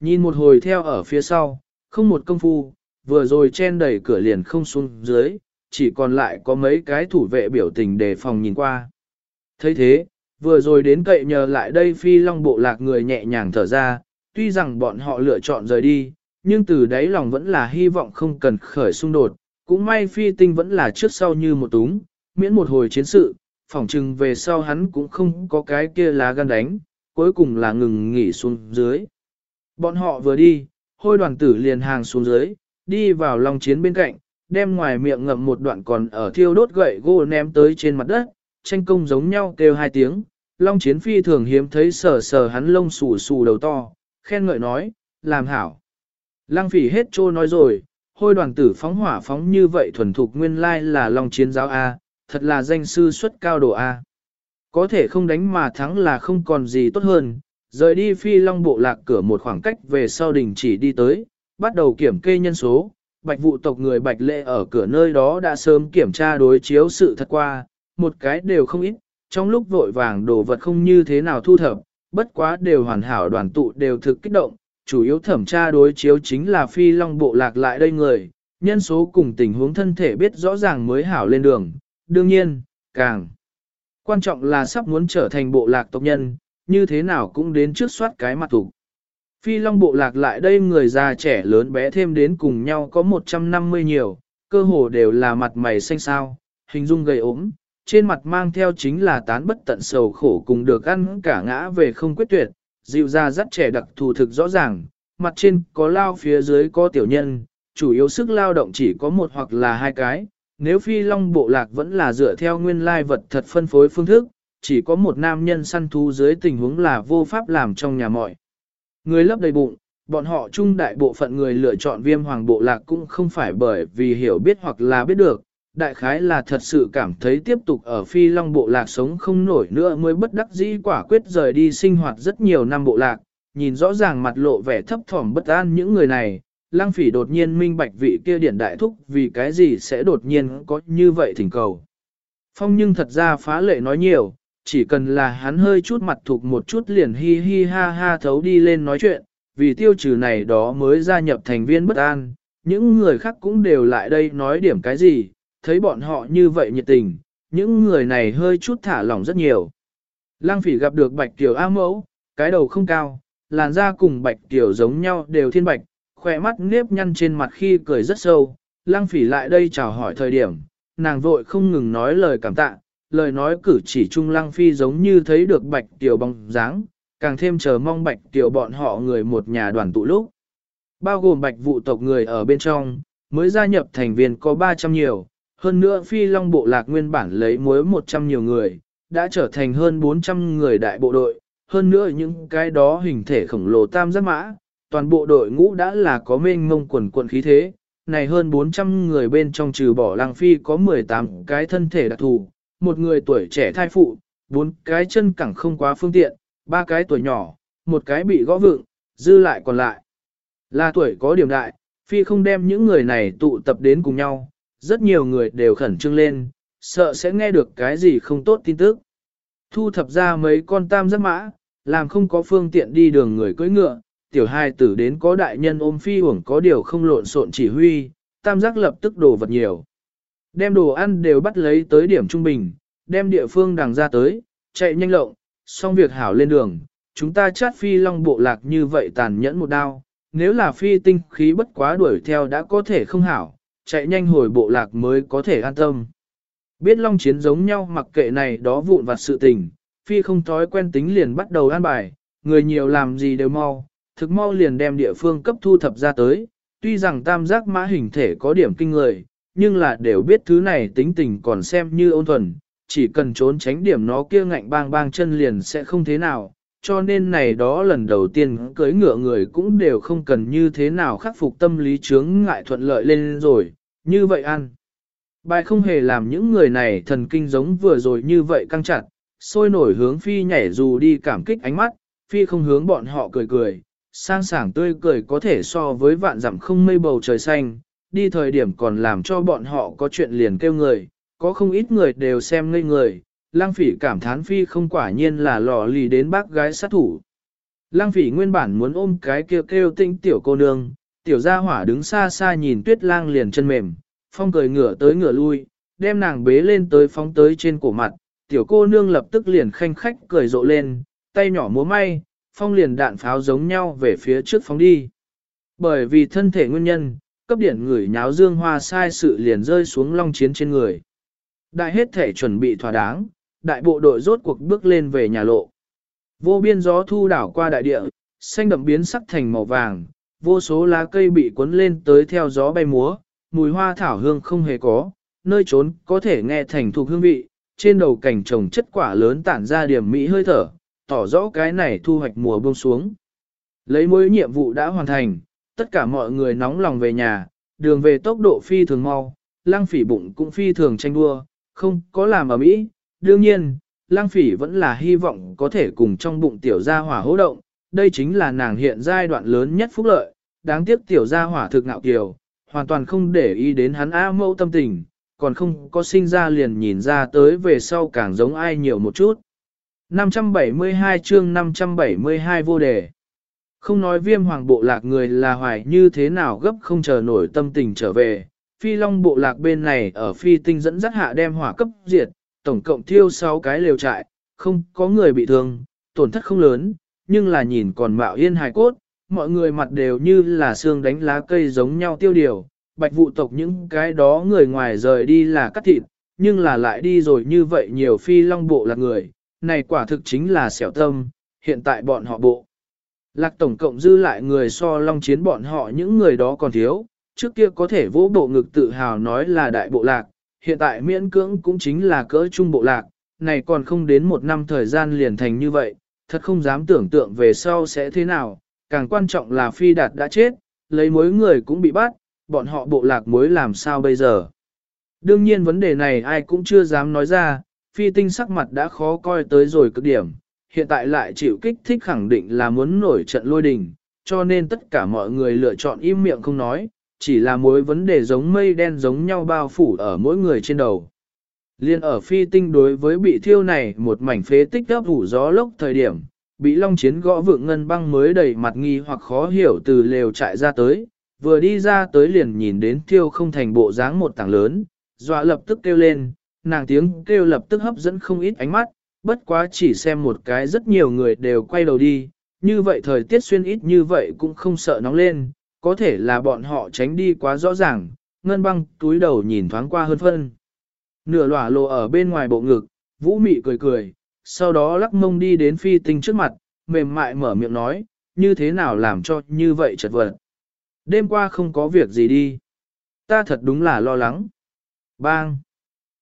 Nhìn một hồi theo ở phía sau, không một công phu, vừa rồi chen đẩy cửa liền không xuống dưới, chỉ còn lại có mấy cái thủ vệ biểu tình đề phòng nhìn qua. thấy thế, vừa rồi đến cậy nhờ lại đây phi long bộ lạc người nhẹ nhàng thở ra, tuy rằng bọn họ lựa chọn rời đi, nhưng từ đấy lòng vẫn là hy vọng không cần khởi xung đột, cũng may phi tinh vẫn là trước sau như một túng, miễn một hồi chiến sự, phỏng chừng về sau hắn cũng không có cái kia lá gan đánh, cuối cùng là ngừng nghỉ xuống dưới. Bọn họ vừa đi, hôi đoàn tử liền hàng xuống dưới, đi vào lòng chiến bên cạnh, đem ngoài miệng ngậm một đoạn còn ở thiêu đốt gậy gỗ ném tới trên mặt đất, tranh công giống nhau kêu hai tiếng. Long chiến phi thường hiếm thấy sờ sờ hắn lông xù xù đầu to, khen ngợi nói, làm hảo. Lăng phỉ hết trô nói rồi, hôi đoàn tử phóng hỏa phóng như vậy thuần thục nguyên lai là Long chiến giáo A, thật là danh sư xuất cao độ A. Có thể không đánh mà thắng là không còn gì tốt hơn, rời đi phi long bộ lạc cửa một khoảng cách về sau đình chỉ đi tới, bắt đầu kiểm kê nhân số, bạch vụ tộc người bạch lệ ở cửa nơi đó đã sớm kiểm tra đối chiếu sự thật qua, một cái đều không ít, trong lúc vội vàng đồ vật không như thế nào thu thập, bất quá đều hoàn hảo đoàn tụ đều thực kích động, chủ yếu thẩm tra đối chiếu chính là phi long bộ lạc lại đây người, nhân số cùng tình huống thân thể biết rõ ràng mới hảo lên đường, đương nhiên, càng quan trọng là sắp muốn trở thành bộ lạc tộc nhân, như thế nào cũng đến trước soát cái mặt thủ. Phi long bộ lạc lại đây người già trẻ lớn bé thêm đến cùng nhau có 150 nhiều, cơ hồ đều là mặt mày xanh xao, hình dung gầy ốm, trên mặt mang theo chính là tán bất tận sầu khổ cùng được ăn cả ngã về không quyết tuyệt, dịu ra dắt trẻ đặc thù thực rõ ràng, mặt trên có lao phía dưới có tiểu nhân, chủ yếu sức lao động chỉ có một hoặc là hai cái, nếu phi long bộ lạc vẫn là dựa theo nguyên lai vật thật phân phối phương thức, chỉ có một nam nhân săn thú dưới tình huống là vô pháp làm trong nhà mọi. Người lấp đầy bụng, bọn họ trung đại bộ phận người lựa chọn viêm hoàng bộ lạc cũng không phải bởi vì hiểu biết hoặc là biết được, đại khái là thật sự cảm thấy tiếp tục ở phi long bộ lạc sống không nổi nữa mới bất đắc dĩ quả quyết rời đi sinh hoạt rất nhiều năm bộ lạc, nhìn rõ ràng mặt lộ vẻ thấp thỏm bất an những người này, lăng phỉ đột nhiên minh bạch vị kia điển đại thúc vì cái gì sẽ đột nhiên có như vậy thỉnh cầu. Phong nhưng thật ra phá lệ nói nhiều, chỉ cần là hắn hơi chút mặt thuộc một chút liền hi hi ha ha thấu đi lên nói chuyện, vì tiêu trừ này đó mới gia nhập thành viên bất an, những người khác cũng đều lại đây nói điểm cái gì, thấy bọn họ như vậy nhiệt tình, những người này hơi chút thả lỏng rất nhiều. Lang phỉ gặp được bạch tiểu A mẫu, cái đầu không cao, làn da cùng bạch tiểu giống nhau đều thiên bạch, khỏe mắt nếp nhăn trên mặt khi cười rất sâu, lang phỉ lại đây chào hỏi thời điểm, nàng vội không ngừng nói lời cảm tạ, lời nói cử chỉ trung lăng phi giống như thấy được bạch tiểu bóng dáng, càng thêm chờ mong bạch tiểu bọn họ người một nhà đoàn tụ lúc. Bao gồm bạch vụ tộc người ở bên trong, mới gia nhập thành viên có 300 nhiều, hơn nữa phi long bộ lạc nguyên bản lấy muối 100 nhiều người, đã trở thành hơn 400 người đại bộ đội, hơn nữa những cái đó hình thể khổng lồ tam giác mã, toàn bộ đội ngũ đã là có mênh mông quần quần khí thế, này hơn 400 người bên trong trừ bỏ lăng phi có 18 cái thân thể đặc thù, một người tuổi trẻ thai phụ, bốn cái chân cẳng không quá phương tiện, ba cái tuổi nhỏ, một cái bị gõ vựng, dư lại còn lại. Là tuổi có điểm đại, phi không đem những người này tụ tập đến cùng nhau, rất nhiều người đều khẩn trương lên, sợ sẽ nghe được cái gì không tốt tin tức. Thu thập ra mấy con tam giác mã, làm không có phương tiện đi đường người cưỡi ngựa, tiểu hai tử đến có đại nhân ôm phi uổng có điều không lộn xộn chỉ huy, tam giác lập tức đổ vật nhiều. Đem đồ ăn đều bắt lấy tới điểm trung bình, đem địa phương đằng ra tới, chạy nhanh lộng, xong việc hảo lên đường, chúng ta chát phi long bộ lạc như vậy tàn nhẫn một đao, nếu là phi tinh khí bất quá đuổi theo đã có thể không hảo, chạy nhanh hồi bộ lạc mới có thể an tâm. Biết long chiến giống nhau mặc kệ này đó vụn vặt sự tình, phi không thói quen tính liền bắt đầu an bài, người nhiều làm gì đều mau, thực mau liền đem địa phương cấp thu thập ra tới, tuy rằng tam giác mã hình thể có điểm kinh người, nhưng là đều biết thứ này tính tình còn xem như ôn thuần, chỉ cần trốn tránh điểm nó kia ngạnh bang bang chân liền sẽ không thế nào, cho nên này đó lần đầu tiên cưới ngựa người cũng đều không cần như thế nào khắc phục tâm lý chướng ngại thuận lợi lên rồi, như vậy ăn. Bài không hề làm những người này thần kinh giống vừa rồi như vậy căng chặt, sôi nổi hướng phi nhảy dù đi cảm kích ánh mắt, phi không hướng bọn họ cười cười, sang sảng tươi cười có thể so với vạn dặm không mây bầu trời xanh, đi thời điểm còn làm cho bọn họ có chuyện liền kêu người, có không ít người đều xem ngây người, lang phỉ cảm thán phi không quả nhiên là lò lì đến bác gái sát thủ. Lăng phỉ nguyên bản muốn ôm cái kêu kêu tinh tiểu cô nương, tiểu gia hỏa đứng xa xa nhìn tuyết lang liền chân mềm, phong cười ngửa tới ngửa lui, đem nàng bế lên tới phóng tới trên cổ mặt, tiểu cô nương lập tức liền khanh khách cười rộ lên, tay nhỏ múa may, phong liền đạn pháo giống nhau về phía trước phóng đi. Bởi vì thân thể nguyên nhân, cấp điển người nháo dương hoa sai sự liền rơi xuống long chiến trên người. Đại hết thể chuẩn bị thỏa đáng, đại bộ đội rốt cuộc bước lên về nhà lộ. Vô biên gió thu đảo qua đại địa, xanh đậm biến sắc thành màu vàng, vô số lá cây bị cuốn lên tới theo gió bay múa, mùi hoa thảo hương không hề có, nơi trốn có thể nghe thành thuộc hương vị, trên đầu cảnh trồng chất quả lớn tản ra điểm mỹ hơi thở, tỏ rõ cái này thu hoạch mùa buông xuống. Lấy mối nhiệm vụ đã hoàn thành, tất cả mọi người nóng lòng về nhà, đường về tốc độ phi thường mau, lang phỉ bụng cũng phi thường tranh đua, không có làm ở mỹ. Đương nhiên, lang phỉ vẫn là hy vọng có thể cùng trong bụng tiểu gia hỏa hỗ động, đây chính là nàng hiện giai đoạn lớn nhất phúc lợi, đáng tiếc tiểu gia hỏa thực ngạo kiều, hoàn toàn không để ý đến hắn A mâu tâm tình, còn không có sinh ra liền nhìn ra tới về sau càng giống ai nhiều một chút. 572 chương 572 vô đề. Không nói viêm hoàng bộ lạc người là hoài như thế nào gấp không chờ nổi tâm tình trở về, phi long bộ lạc bên này ở phi tinh dẫn dắt hạ đem hỏa cấp diệt, tổng cộng thiêu 6 cái lều trại, không có người bị thương, tổn thất không lớn, nhưng là nhìn còn mạo yên hài cốt, mọi người mặt đều như là xương đánh lá cây giống nhau tiêu điều, bạch vụ tộc những cái đó người ngoài rời đi là cắt thịt, nhưng là lại đi rồi như vậy nhiều phi long bộ lạc người, này quả thực chính là xẻo tâm, hiện tại bọn họ bộ. Lạc tổng cộng dư lại người so long chiến bọn họ những người đó còn thiếu, trước kia có thể vỗ bộ ngực tự hào nói là đại bộ lạc, hiện tại miễn cưỡng cũng chính là cỡ trung bộ lạc, này còn không đến một năm thời gian liền thành như vậy, thật không dám tưởng tượng về sau sẽ thế nào, càng quan trọng là phi đạt đã chết, lấy mối người cũng bị bắt, bọn họ bộ lạc mối làm sao bây giờ. Đương nhiên vấn đề này ai cũng chưa dám nói ra, phi tinh sắc mặt đã khó coi tới rồi cực điểm, hiện tại lại chịu kích thích khẳng định là muốn nổi trận lôi đình, cho nên tất cả mọi người lựa chọn im miệng không nói, chỉ là mối vấn đề giống mây đen giống nhau bao phủ ở mỗi người trên đầu. Liên ở phi tinh đối với bị thiêu này một mảnh phế tích gấp ủ gió lốc thời điểm, bị long chiến gõ vượng ngân băng mới đầy mặt nghi hoặc khó hiểu từ lều trại ra tới, vừa đi ra tới liền nhìn đến thiêu không thành bộ dáng một tảng lớn, dọa lập tức kêu lên, nàng tiếng kêu lập tức hấp dẫn không ít ánh mắt, bất quá chỉ xem một cái rất nhiều người đều quay đầu đi, như vậy thời tiết xuyên ít như vậy cũng không sợ nóng lên, có thể là bọn họ tránh đi quá rõ ràng, ngân băng túi đầu nhìn thoáng qua hơn phân. Nửa lỏa lộ ở bên ngoài bộ ngực, vũ mị cười cười, sau đó lắc mông đi đến phi tinh trước mặt, mềm mại mở miệng nói, như thế nào làm cho như vậy chật vật. Đêm qua không có việc gì đi. Ta thật đúng là lo lắng. Bang!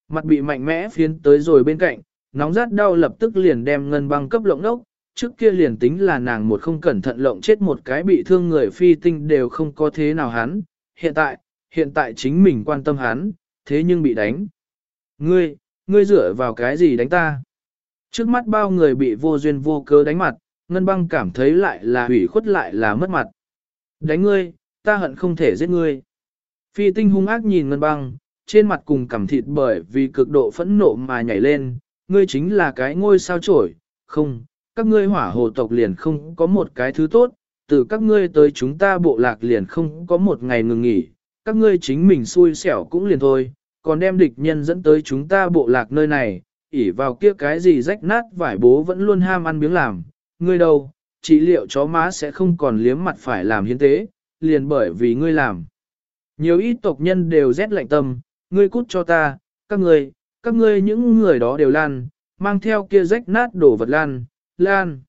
Mặt bị mạnh mẽ phiến tới rồi bên cạnh, nóng rát đau lập tức liền đem ngân băng cấp lộng đốc, trước kia liền tính là nàng một không cẩn thận lộng chết một cái bị thương người phi tinh đều không có thế nào hắn, hiện tại, hiện tại chính mình quan tâm hắn, thế nhưng bị đánh. Ngươi, ngươi dựa vào cái gì đánh ta? Trước mắt bao người bị vô duyên vô cớ đánh mặt, ngân băng cảm thấy lại là hủy khuất lại là mất mặt. Đánh ngươi, ta hận không thể giết ngươi. Phi tinh hung ác nhìn ngân băng, trên mặt cùng cảm thịt bởi vì cực độ phẫn nộ mà nhảy lên, ngươi chính là cái ngôi sao trổi, không, các ngươi hỏa hồ tộc liền không có một cái thứ tốt, từ các ngươi tới chúng ta bộ lạc liền không có một ngày ngừng nghỉ, các ngươi chính mình xui xẻo cũng liền thôi, còn đem địch nhân dẫn tới chúng ta bộ lạc nơi này, ỉ vào kia cái gì rách nát vải bố vẫn luôn ham ăn miếng làm, ngươi đâu, Chỉ liệu chó má sẽ không còn liếm mặt phải làm hiến tế, liền bởi vì ngươi làm. Nhiều ít tộc nhân đều rét lạnh tâm, ngươi cút cho ta, các ngươi, các ngươi những người đó đều lan, mang theo kia rách nát đổ vật lan, lan.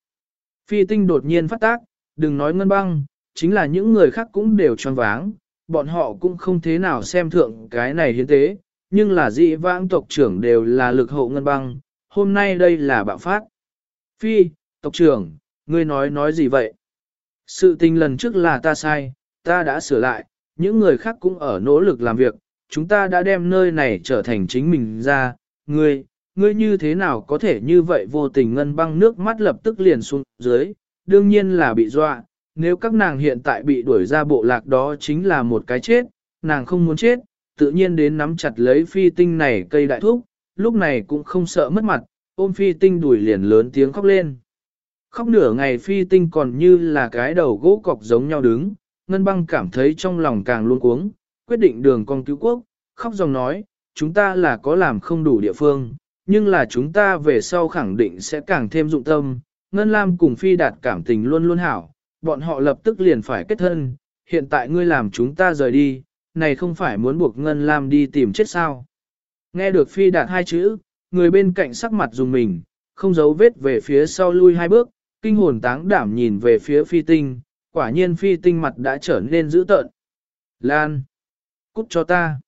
Phi tinh đột nhiên phát tác, đừng nói ngân băng, chính là những người khác cũng đều tròn váng, bọn họ cũng không thế nào xem thượng cái này hiến tế, nhưng là dị vãng tộc trưởng đều là lực hộ ngân băng, hôm nay đây là bạo phát. Phi, tộc trưởng, ngươi nói nói gì vậy? Sự tình lần trước là ta sai, ta đã sửa lại, những người khác cũng ở nỗ lực làm việc, chúng ta đã đem nơi này trở thành chính mình ra, ngươi, ngươi như thế nào có thể như vậy vô tình ngân băng nước mắt lập tức liền xuống dưới, đương nhiên là bị dọa, nếu các nàng hiện tại bị đuổi ra bộ lạc đó chính là một cái chết, nàng không muốn chết, tự nhiên đến nắm chặt lấy phi tinh này cây đại thúc, lúc này cũng không sợ mất mặt, ôm phi tinh đuổi liền lớn tiếng khóc lên. Khóc nửa ngày phi tinh còn như là cái đầu gỗ cọc giống nhau đứng, ngân băng cảm thấy trong lòng càng luôn cuống, quyết định đường con cứu quốc, khóc dòng nói, chúng ta là có làm không đủ địa phương, nhưng là chúng ta về sau khẳng định sẽ càng thêm dụng tâm. Ngân Lam cùng Phi đạt cảm tình luôn luôn hảo, bọn họ lập tức liền phải kết thân, hiện tại ngươi làm chúng ta rời đi, này không phải muốn buộc Ngân Lam đi tìm chết sao. Nghe được Phi đạt hai chữ, người bên cạnh sắc mặt dùng mình, không giấu vết về phía sau lui hai bước, kinh hồn táng đảm nhìn về phía Phi tinh, quả nhiên Phi tinh mặt đã trở nên dữ tợn. Lan! Cút cho ta!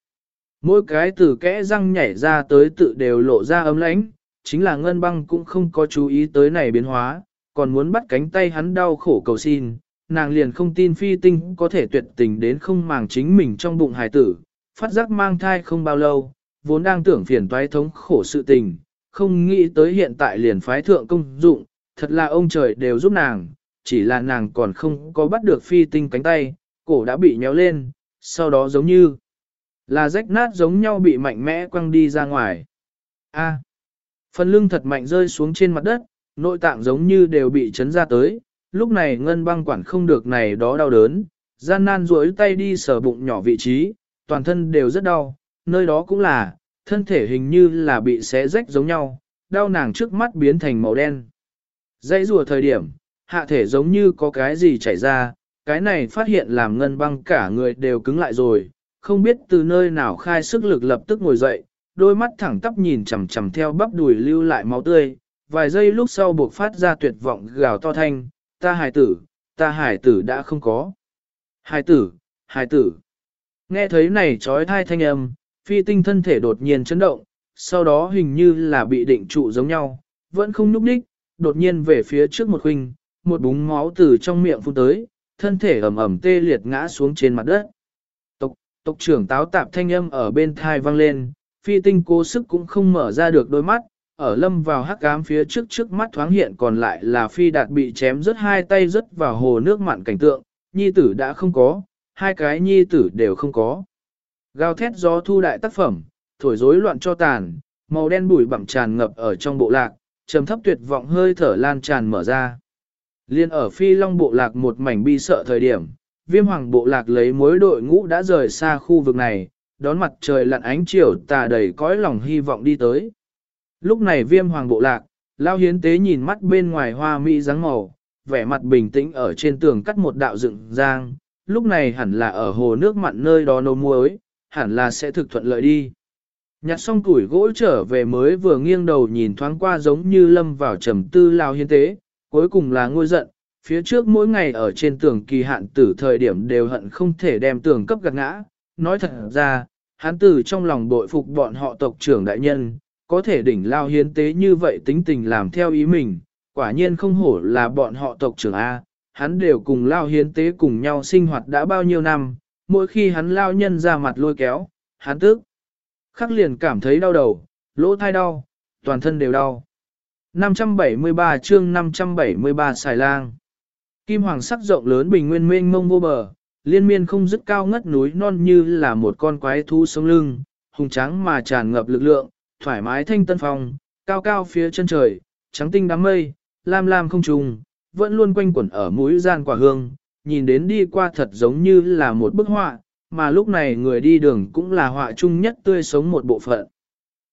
Mỗi cái từ kẽ răng nhảy ra tới tự đều lộ ra ấm lãnh, chính là ngân băng cũng không có chú ý tới này biến hóa, còn muốn bắt cánh tay hắn đau khổ cầu xin, nàng liền không tin phi tinh có thể tuyệt tình đến không màng chính mình trong bụng hài tử, phát giác mang thai không bao lâu, vốn đang tưởng phiền toái thống khổ sự tình, không nghĩ tới hiện tại liền phái thượng công dụng, thật là ông trời đều giúp nàng, chỉ là nàng còn không có bắt được phi tinh cánh tay, cổ đã bị nhéo lên, sau đó giống như là rách nát giống nhau bị mạnh mẽ quăng đi ra ngoài. A. phần lưng thật mạnh rơi xuống trên mặt đất, nội tạng giống như đều bị chấn ra tới, lúc này ngân băng quản không được này đó đau đớn, gian nan duỗi tay đi sờ bụng nhỏ vị trí, toàn thân đều rất đau, nơi đó cũng là, thân thể hình như là bị xé rách giống nhau, đau nàng trước mắt biến thành màu đen. Dãy rùa thời điểm, hạ thể giống như có cái gì chảy ra, cái này phát hiện làm ngân băng cả người đều cứng lại rồi, không biết từ nơi nào khai sức lực lập tức ngồi dậy, đôi mắt thẳng tắp nhìn chằm chằm theo bắp đùi lưu lại máu tươi, vài giây lúc sau buộc phát ra tuyệt vọng gào to thanh, ta hài tử, ta hài tử đã không có. Hài tử, hài tử. Nghe thấy này trói thai thanh âm, phi tinh thân thể đột nhiên chấn động, sau đó hình như là bị định trụ giống nhau, vẫn không núp đích, đột nhiên về phía trước một huynh, một búng máu từ trong miệng phun tới, thân thể ẩm ẩm tê liệt ngã xuống trên mặt đất tộc trưởng táo tạp thanh âm ở bên thai vang lên, phi tinh cố sức cũng không mở ra được đôi mắt, ở lâm vào hắc ám phía trước trước mắt thoáng hiện còn lại là phi đạt bị chém rớt hai tay rớt vào hồ nước mặn cảnh tượng, nhi tử đã không có, hai cái nhi tử đều không có. Gào thét gió thu đại tác phẩm, thổi rối loạn cho tàn, màu đen bụi bặm tràn ngập ở trong bộ lạc, trầm thấp tuyệt vọng hơi thở lan tràn mở ra. Liên ở phi long bộ lạc một mảnh bi sợ thời điểm, viêm hoàng bộ lạc lấy mối đội ngũ đã rời xa khu vực này, đón mặt trời lặn ánh chiều tà đầy cõi lòng hy vọng đi tới. Lúc này viêm hoàng bộ lạc, lao hiến tế nhìn mắt bên ngoài hoa mỹ dáng màu, vẻ mặt bình tĩnh ở trên tường cắt một đạo dựng giang, lúc này hẳn là ở hồ nước mặn nơi đó nấu muối, hẳn là sẽ thực thuận lợi đi. Nhặt xong củi gỗ trở về mới vừa nghiêng đầu nhìn thoáng qua giống như lâm vào trầm tư lao hiến tế, cuối cùng là ngôi giận, phía trước mỗi ngày ở trên tường kỳ hạn tử thời điểm đều hận không thể đem tường cấp gạt ngã. Nói thật ra, hắn tử trong lòng bội phục bọn họ tộc trưởng đại nhân, có thể đỉnh lao hiến tế như vậy tính tình làm theo ý mình, quả nhiên không hổ là bọn họ tộc trưởng A, hắn đều cùng lao hiến tế cùng nhau sinh hoạt đã bao nhiêu năm, mỗi khi hắn lao nhân ra mặt lôi kéo, hắn tức. Khắc liền cảm thấy đau đầu, lỗ thai đau, toàn thân đều đau. 573 chương 573 xài lang Kim hoàng sắc rộng lớn bình nguyên mênh mông vô bờ, liên miên không dứt cao ngất núi non như là một con quái thú sống lưng, hùng trắng mà tràn ngập lực lượng, thoải mái thanh tân phong, cao cao phía chân trời, trắng tinh đám mây, lam lam không trùng, vẫn luôn quanh quẩn ở mũi gian quả hương, nhìn đến đi qua thật giống như là một bức họa, mà lúc này người đi đường cũng là họa chung nhất tươi sống một bộ phận.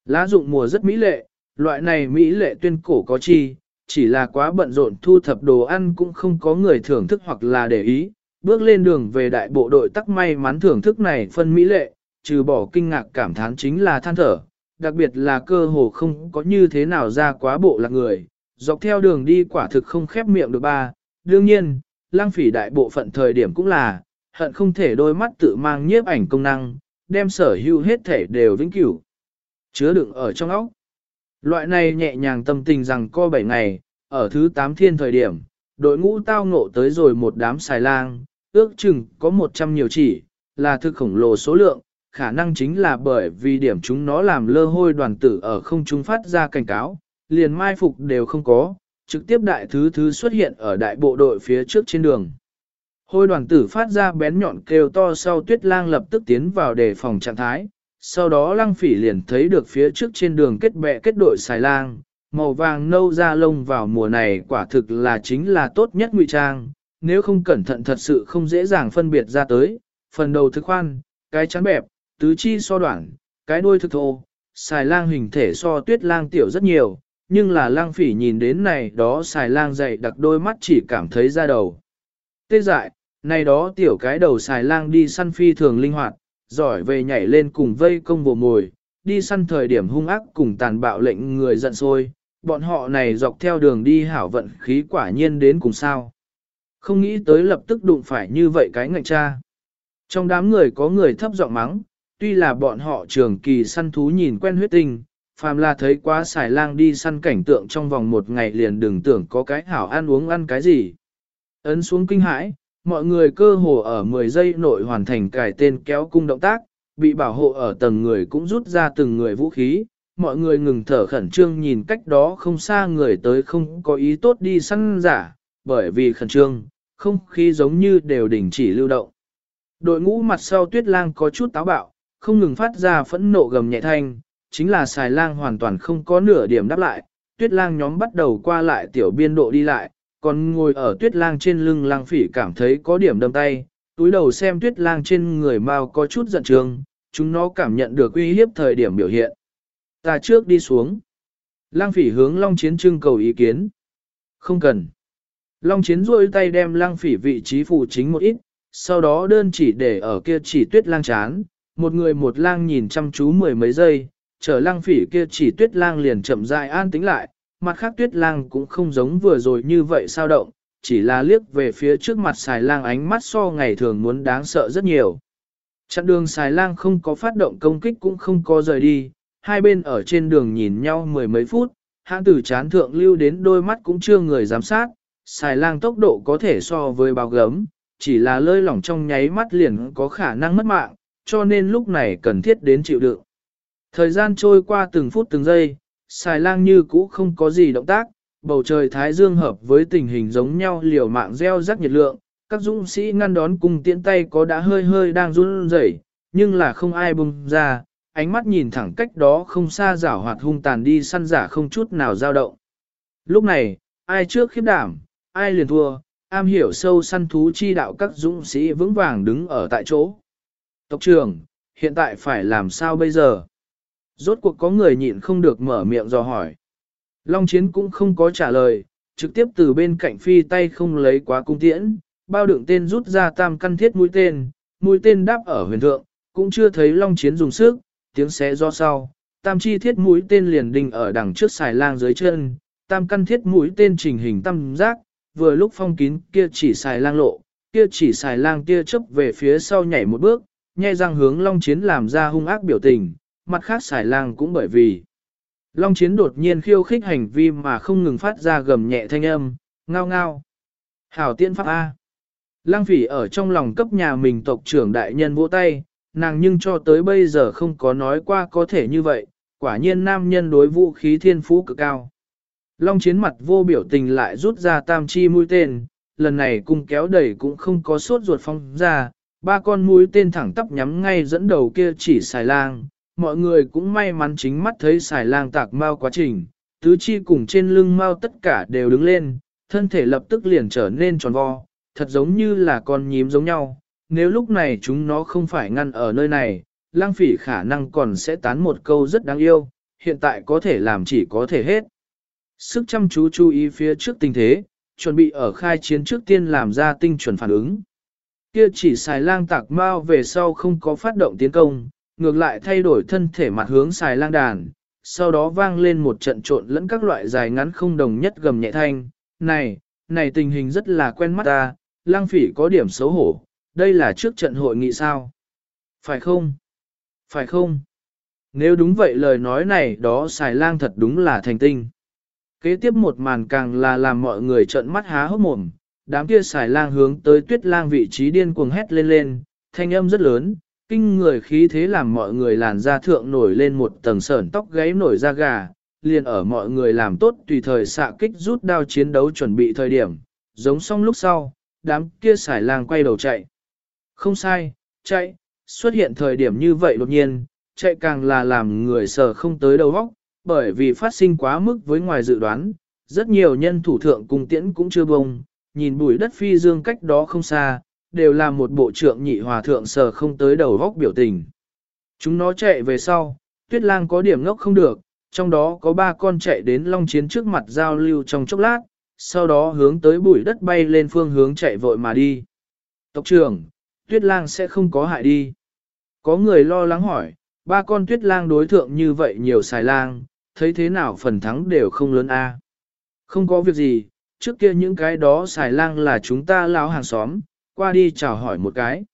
Lá dụng mùa rất mỹ lệ, loại này mỹ lệ tuyên cổ có chi, chỉ là quá bận rộn thu thập đồ ăn cũng không có người thưởng thức hoặc là để ý, bước lên đường về đại bộ đội tắc may mắn thưởng thức này phân mỹ lệ, trừ bỏ kinh ngạc cảm thán chính là than thở, đặc biệt là cơ hồ không có như thế nào ra quá bộ là người, dọc theo đường đi quả thực không khép miệng được ba, đương nhiên, lang phỉ đại bộ phận thời điểm cũng là, hận không thể đôi mắt tự mang nhiếp ảnh công năng, đem sở hữu hết thể đều vĩnh cửu, chứa đựng ở trong óc. Loại này nhẹ nhàng tâm tình rằng co 7 ngày, ở thứ 8 thiên thời điểm, đội ngũ tao ngộ tới rồi một đám xài lang, ước chừng có 100 nhiều chỉ, là thực khổng lồ số lượng, khả năng chính là bởi vì điểm chúng nó làm lơ hôi đoàn tử ở không trung phát ra cảnh cáo, liền mai phục đều không có, trực tiếp đại thứ thứ xuất hiện ở đại bộ đội phía trước trên đường. Hôi đoàn tử phát ra bén nhọn kêu to sau tuyết lang lập tức tiến vào đề phòng trạng thái, sau đó lăng phỉ liền thấy được phía trước trên đường kết bè kết đội xài lang, màu vàng nâu da lông vào mùa này quả thực là chính là tốt nhất ngụy trang, nếu không cẩn thận thật sự không dễ dàng phân biệt ra tới, phần đầu thức khoan, cái chắn bẹp, tứ chi so đoạn, cái đuôi thực thô, xài lang hình thể so tuyết lang tiểu rất nhiều, nhưng là lang phỉ nhìn đến này đó xài lang dày đặc đôi mắt chỉ cảm thấy ra đầu. Tê dại, này đó tiểu cái đầu xài lang đi săn phi thường linh hoạt, giỏi về nhảy lên cùng vây công bồ mồi, đi săn thời điểm hung ác cùng tàn bạo lệnh người giận sôi bọn họ này dọc theo đường đi hảo vận khí quả nhiên đến cùng sao. Không nghĩ tới lập tức đụng phải như vậy cái ngạch cha. Trong đám người có người thấp giọng mắng, tuy là bọn họ trường kỳ săn thú nhìn quen huyết tinh, phàm là thấy quá xài lang đi săn cảnh tượng trong vòng một ngày liền đừng tưởng có cái hảo ăn uống ăn cái gì. Ấn xuống kinh hãi, mọi người cơ hồ ở 10 giây nội hoàn thành cải tên kéo cung động tác, bị bảo hộ ở tầng người cũng rút ra từng người vũ khí, mọi người ngừng thở khẩn trương nhìn cách đó không xa người tới không có ý tốt đi săn giả, bởi vì khẩn trương, không khí giống như đều đình chỉ lưu động. Đội ngũ mặt sau tuyết lang có chút táo bạo, không ngừng phát ra phẫn nộ gầm nhẹ thanh, chính là xài lang hoàn toàn không có nửa điểm đáp lại, tuyết lang nhóm bắt đầu qua lại tiểu biên độ đi lại, còn ngồi ở tuyết lang trên lưng lang phỉ cảm thấy có điểm đâm tay, túi đầu xem tuyết lang trên người mau có chút giận trường, chúng nó cảm nhận được uy hiếp thời điểm biểu hiện. Ta trước đi xuống. Lang phỉ hướng Long Chiến trưng cầu ý kiến. Không cần. Long Chiến duỗi tay đem lang phỉ vị trí phụ chính một ít, sau đó đơn chỉ để ở kia chỉ tuyết lang chán, một người một lang nhìn chăm chú mười mấy giây, chờ lang phỉ kia chỉ tuyết lang liền chậm rãi an tĩnh lại, mặt khác tuyết lang cũng không giống vừa rồi như vậy sao động, chỉ là liếc về phía trước mặt xài lang ánh mắt so ngày thường muốn đáng sợ rất nhiều. Chặn đường xài lang không có phát động công kích cũng không có rời đi, hai bên ở trên đường nhìn nhau mười mấy phút, hãng tử chán thượng lưu đến đôi mắt cũng chưa người giám sát, xài lang tốc độ có thể so với bao gấm, chỉ là lơi lỏng trong nháy mắt liền có khả năng mất mạng, cho nên lúc này cần thiết đến chịu đựng. Thời gian trôi qua từng phút từng giây, xài lang như cũ không có gì động tác, bầu trời thái dương hợp với tình hình giống nhau liều mạng gieo rắc nhiệt lượng, các dũng sĩ ngăn đón cùng tiễn tay có đã hơi hơi đang run rẩy, nhưng là không ai bùng ra, ánh mắt nhìn thẳng cách đó không xa rảo hoạt hung tàn đi săn giả không chút nào dao động. Lúc này, ai trước khiếp đảm, ai liền thua, am hiểu sâu săn thú chi đạo các dũng sĩ vững vàng đứng ở tại chỗ. Tộc trưởng, hiện tại phải làm sao bây giờ? Rốt cuộc có người nhịn không được mở miệng dò hỏi. Long chiến cũng không có trả lời, trực tiếp từ bên cạnh phi tay không lấy quá cung tiễn, bao đựng tên rút ra tam căn thiết mũi tên, mũi tên đáp ở huyền thượng, cũng chưa thấy long chiến dùng sức, tiếng xé do sau, tam chi thiết mũi tên liền đình ở đằng trước xài lang dưới chân, tam căn thiết mũi tên trình hình tam giác, vừa lúc phong kín kia chỉ xài lang lộ, kia chỉ xài lang kia chấp về phía sau nhảy một bước, nhai răng hướng long chiến làm ra hung ác biểu tình, mặt khác xài lang cũng bởi vì long chiến đột nhiên khiêu khích hành vi mà không ngừng phát ra gầm nhẹ thanh âm, ngao ngao. Hảo tiên pháp A. Lang phỉ ở trong lòng cấp nhà mình tộc trưởng đại nhân vỗ tay, nàng nhưng cho tới bây giờ không có nói qua có thể như vậy, quả nhiên nam nhân đối vũ khí thiên phú cực cao. Long chiến mặt vô biểu tình lại rút ra tam chi mũi tên, lần này cung kéo đẩy cũng không có sốt ruột phong ra, ba con mũi tên thẳng tắp nhắm ngay dẫn đầu kia chỉ xài lang. Mọi người cũng may mắn chính mắt thấy xài lang tạc mau quá trình, tứ chi cùng trên lưng mau tất cả đều đứng lên, thân thể lập tức liền trở nên tròn vo, thật giống như là con nhím giống nhau. Nếu lúc này chúng nó không phải ngăn ở nơi này, lang phỉ khả năng còn sẽ tán một câu rất đáng yêu, hiện tại có thể làm chỉ có thể hết. Sức chăm chú chú ý phía trước tình thế, chuẩn bị ở khai chiến trước tiên làm ra tinh chuẩn phản ứng. Kia chỉ xài lang tạc mau về sau không có phát động tiến công, ngược lại thay đổi thân thể mặt hướng xài lang đàn, sau đó vang lên một trận trộn lẫn các loại dài ngắn không đồng nhất gầm nhẹ thanh. Này, này tình hình rất là quen mắt ta, lang phỉ có điểm xấu hổ, đây là trước trận hội nghị sao? Phải không? Phải không? Nếu đúng vậy lời nói này đó xài lang thật đúng là thành tinh. Kế tiếp một màn càng là làm mọi người trợn mắt há hốc mồm, đám kia xài lang hướng tới tuyết lang vị trí điên cuồng hét lên lên, thanh âm rất lớn, kinh người khí thế làm mọi người làn da thượng nổi lên một tầng sởn tóc gáy nổi da gà, liền ở mọi người làm tốt tùy thời xạ kích rút đao chiến đấu chuẩn bị thời điểm, giống xong lúc sau, đám kia xài lang quay đầu chạy. Không sai, chạy, xuất hiện thời điểm như vậy đột nhiên, chạy càng là làm người sợ không tới đầu óc, bởi vì phát sinh quá mức với ngoài dự đoán, rất nhiều nhân thủ thượng cùng tiễn cũng chưa bông, nhìn bụi đất phi dương cách đó không xa, đều là một bộ trưởng nhị hòa thượng sờ không tới đầu góc biểu tình. Chúng nó chạy về sau, tuyết lang có điểm ngốc không được, trong đó có ba con chạy đến long chiến trước mặt giao lưu trong chốc lát, sau đó hướng tới bụi đất bay lên phương hướng chạy vội mà đi. Tộc trưởng, tuyết lang sẽ không có hại đi. Có người lo lắng hỏi, ba con tuyết lang đối thượng như vậy nhiều xài lang, thấy thế nào phần thắng đều không lớn a. À? Không có việc gì, trước kia những cái đó xài lang là chúng ta lão hàng xóm, qua đi chào hỏi một cái.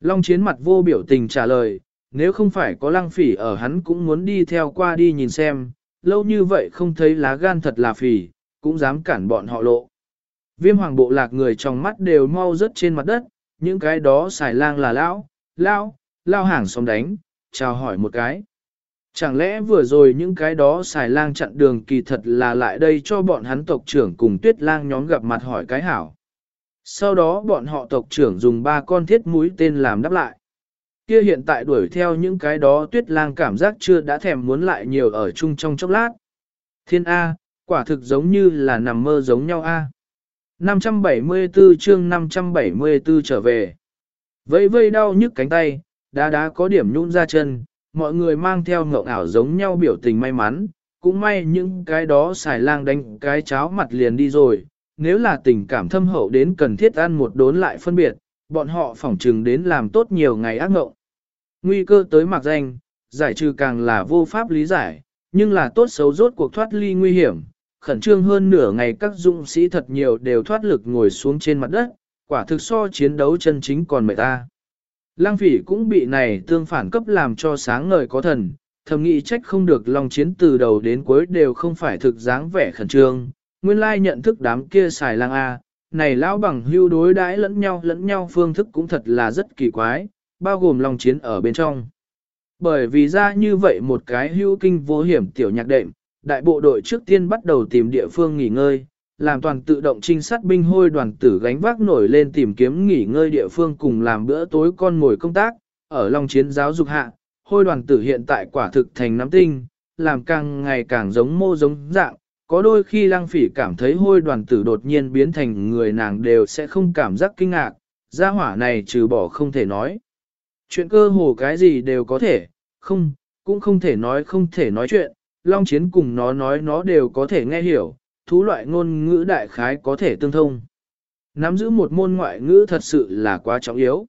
Long chiến mặt vô biểu tình trả lời, nếu không phải có lăng phỉ ở hắn cũng muốn đi theo qua đi nhìn xem, lâu như vậy không thấy lá gan thật là phỉ, cũng dám cản bọn họ lộ. Viêm hoàng bộ lạc người trong mắt đều mau rớt trên mặt đất, những cái đó xài lang là lão, lão, lao hàng xóm đánh, chào hỏi một cái. Chẳng lẽ vừa rồi những cái đó xài lang chặn đường kỳ thật là lại đây cho bọn hắn tộc trưởng cùng tuyết lang nhóm gặp mặt hỏi cái hảo. Sau đó bọn họ tộc trưởng dùng ba con thiết mũi tên làm đáp lại. Kia hiện tại đuổi theo những cái đó tuyết lang cảm giác chưa đã thèm muốn lại nhiều ở chung trong chốc lát. Thiên A, quả thực giống như là nằm mơ giống nhau A. 574 chương 574 trở về. Vây vây đau nhức cánh tay, đá đá có điểm nhún ra chân, mọi người mang theo ngộng ảo giống nhau biểu tình may mắn, cũng may những cái đó xài lang đánh cái cháo mặt liền đi rồi, nếu là tình cảm thâm hậu đến cần thiết ăn một đốn lại phân biệt, bọn họ phỏng trừng đến làm tốt nhiều ngày ác ngộng. Nguy cơ tới mặc danh, giải trừ càng là vô pháp lý giải, nhưng là tốt xấu rốt cuộc thoát ly nguy hiểm, khẩn trương hơn nửa ngày các dũng sĩ thật nhiều đều thoát lực ngồi xuống trên mặt đất, quả thực so chiến đấu chân chính còn mệt ta. Lang phỉ cũng bị này tương phản cấp làm cho sáng ngời có thần, thầm nghĩ trách không được lòng chiến từ đầu đến cuối đều không phải thực dáng vẻ khẩn trương, nguyên lai nhận thức đám kia xài lang A, này lão bằng hưu đối đãi lẫn nhau lẫn nhau phương thức cũng thật là rất kỳ quái, bao gồm lòng chiến ở bên trong. Bởi vì ra như vậy một cái hưu kinh vô hiểm tiểu nhạc đệm, đại bộ đội trước tiên bắt đầu tìm địa phương nghỉ ngơi, làm toàn tự động trinh sát binh hôi đoàn tử gánh vác nổi lên tìm kiếm nghỉ ngơi địa phương cùng làm bữa tối con mồi công tác, ở Long Chiến giáo dục hạ, hôi đoàn tử hiện tại quả thực thành nắm tinh, làm càng ngày càng giống mô giống dạng, có đôi khi lăng phỉ cảm thấy hôi đoàn tử đột nhiên biến thành người nàng đều sẽ không cảm giác kinh ngạc, gia hỏa này trừ bỏ không thể nói. Chuyện cơ hồ cái gì đều có thể, không, cũng không thể nói không thể nói chuyện, Long Chiến cùng nó nói nó đều có thể nghe hiểu, thú loại ngôn ngữ đại khái có thể tương thông. Nắm giữ một môn ngoại ngữ thật sự là quá trọng yếu.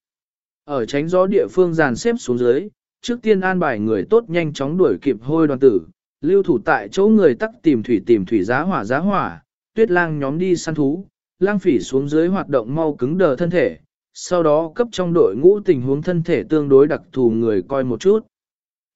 Ở tránh gió địa phương dàn xếp xuống dưới, trước tiên an bài người tốt nhanh chóng đuổi kịp hôi đoàn tử, lưu thủ tại chỗ người tắc tìm thủy tìm thủy giá hỏa giá hỏa, tuyết lang nhóm đi săn thú, lang phỉ xuống dưới hoạt động mau cứng đờ thân thể, sau đó cấp trong đội ngũ tình huống thân thể tương đối đặc thù người coi một chút.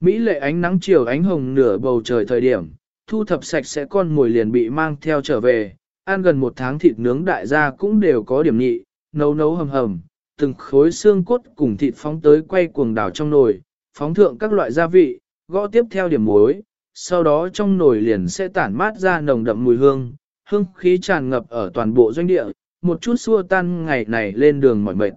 Mỹ lệ ánh nắng chiều ánh hồng nửa bầu trời thời điểm, thu thập sạch sẽ con mồi liền bị mang theo trở về, ăn gần một tháng thịt nướng đại gia cũng đều có điểm nhị, nấu nấu hầm hầm, từng khối xương cốt cùng thịt phóng tới quay cuồng đảo trong nồi, phóng thượng các loại gia vị, gõ tiếp theo điểm muối, sau đó trong nồi liền sẽ tản mát ra nồng đậm mùi hương, hương khí tràn ngập ở toàn bộ doanh địa, một chút xua tan ngày này lên đường mỏi mệt.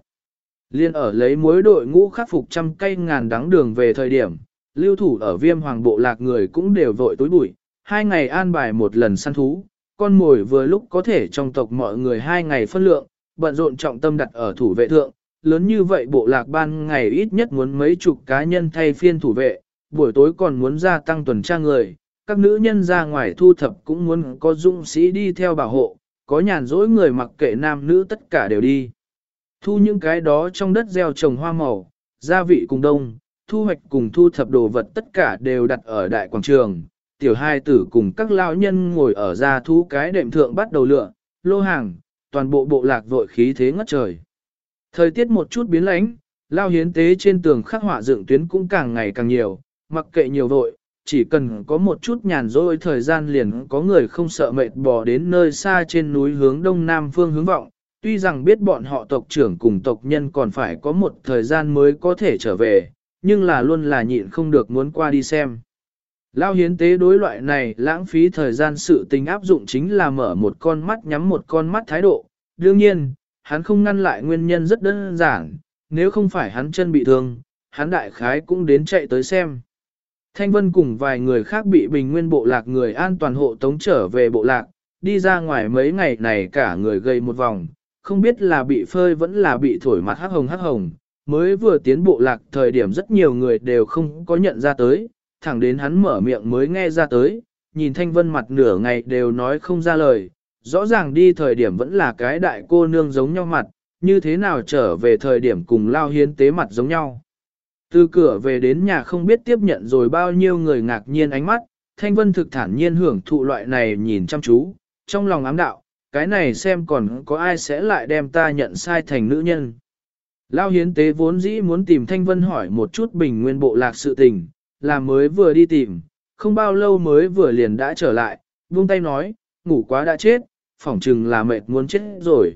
Liên ở lấy muối đội ngũ khắc phục trăm cây ngàn đắng đường về thời điểm, lưu thủ ở viêm hoàng bộ lạc người cũng đều vội tối bụi, hai ngày an bài một lần săn thú, con mồi vừa lúc có thể trong tộc mọi người hai ngày phân lượng, bận rộn trọng tâm đặt ở thủ vệ thượng, lớn như vậy bộ lạc ban ngày ít nhất muốn mấy chục cá nhân thay phiên thủ vệ, buổi tối còn muốn gia tăng tuần tra người, các nữ nhân ra ngoài thu thập cũng muốn có dũng sĩ đi theo bảo hộ, có nhàn rỗi người mặc kệ nam nữ tất cả đều đi. Thu những cái đó trong đất gieo trồng hoa màu, gia vị cùng đông, thu hoạch cùng thu thập đồ vật tất cả đều đặt ở đại quảng trường, tiểu hai tử cùng các lao nhân ngồi ở ra thú cái đệm thượng bắt đầu lựa, lô hàng, toàn bộ bộ lạc vội khí thế ngất trời. Thời tiết một chút biến lãnh, lao hiến tế trên tường khắc họa dựng tuyến cũng càng ngày càng nhiều, mặc kệ nhiều vội, chỉ cần có một chút nhàn rỗi thời gian liền có người không sợ mệt bò đến nơi xa trên núi hướng đông nam phương hướng vọng, tuy rằng biết bọn họ tộc trưởng cùng tộc nhân còn phải có một thời gian mới có thể trở về, nhưng là luôn là nhịn không được muốn qua đi xem. Lao hiến tế đối loại này lãng phí thời gian sự tình áp dụng chính là mở một con mắt nhắm một con mắt thái độ. Đương nhiên, hắn không ngăn lại nguyên nhân rất đơn giản, nếu không phải hắn chân bị thương, hắn đại khái cũng đến chạy tới xem. Thanh Vân cùng vài người khác bị bình nguyên bộ lạc người an toàn hộ tống trở về bộ lạc, đi ra ngoài mấy ngày này cả người gây một vòng, không biết là bị phơi vẫn là bị thổi mặt hắc hồng hắc hồng, mới vừa tiến bộ lạc thời điểm rất nhiều người đều không có nhận ra tới, thẳng đến hắn mở miệng mới nghe ra tới, nhìn Thanh Vân mặt nửa ngày đều nói không ra lời, rõ ràng đi thời điểm vẫn là cái đại cô nương giống nhau mặt, như thế nào trở về thời điểm cùng lao hiến tế mặt giống nhau. Từ cửa về đến nhà không biết tiếp nhận rồi bao nhiêu người ngạc nhiên ánh mắt, Thanh Vân thực thản nhiên hưởng thụ loại này nhìn chăm chú, trong lòng ám đạo, cái này xem còn có ai sẽ lại đem ta nhận sai thành nữ nhân. Lao hiến tế vốn dĩ muốn tìm Thanh Vân hỏi một chút bình nguyên bộ lạc sự tình, là mới vừa đi tìm, không bao lâu mới vừa liền đã trở lại, buông tay nói, ngủ quá đã chết, phỏng chừng là mệt muốn chết rồi.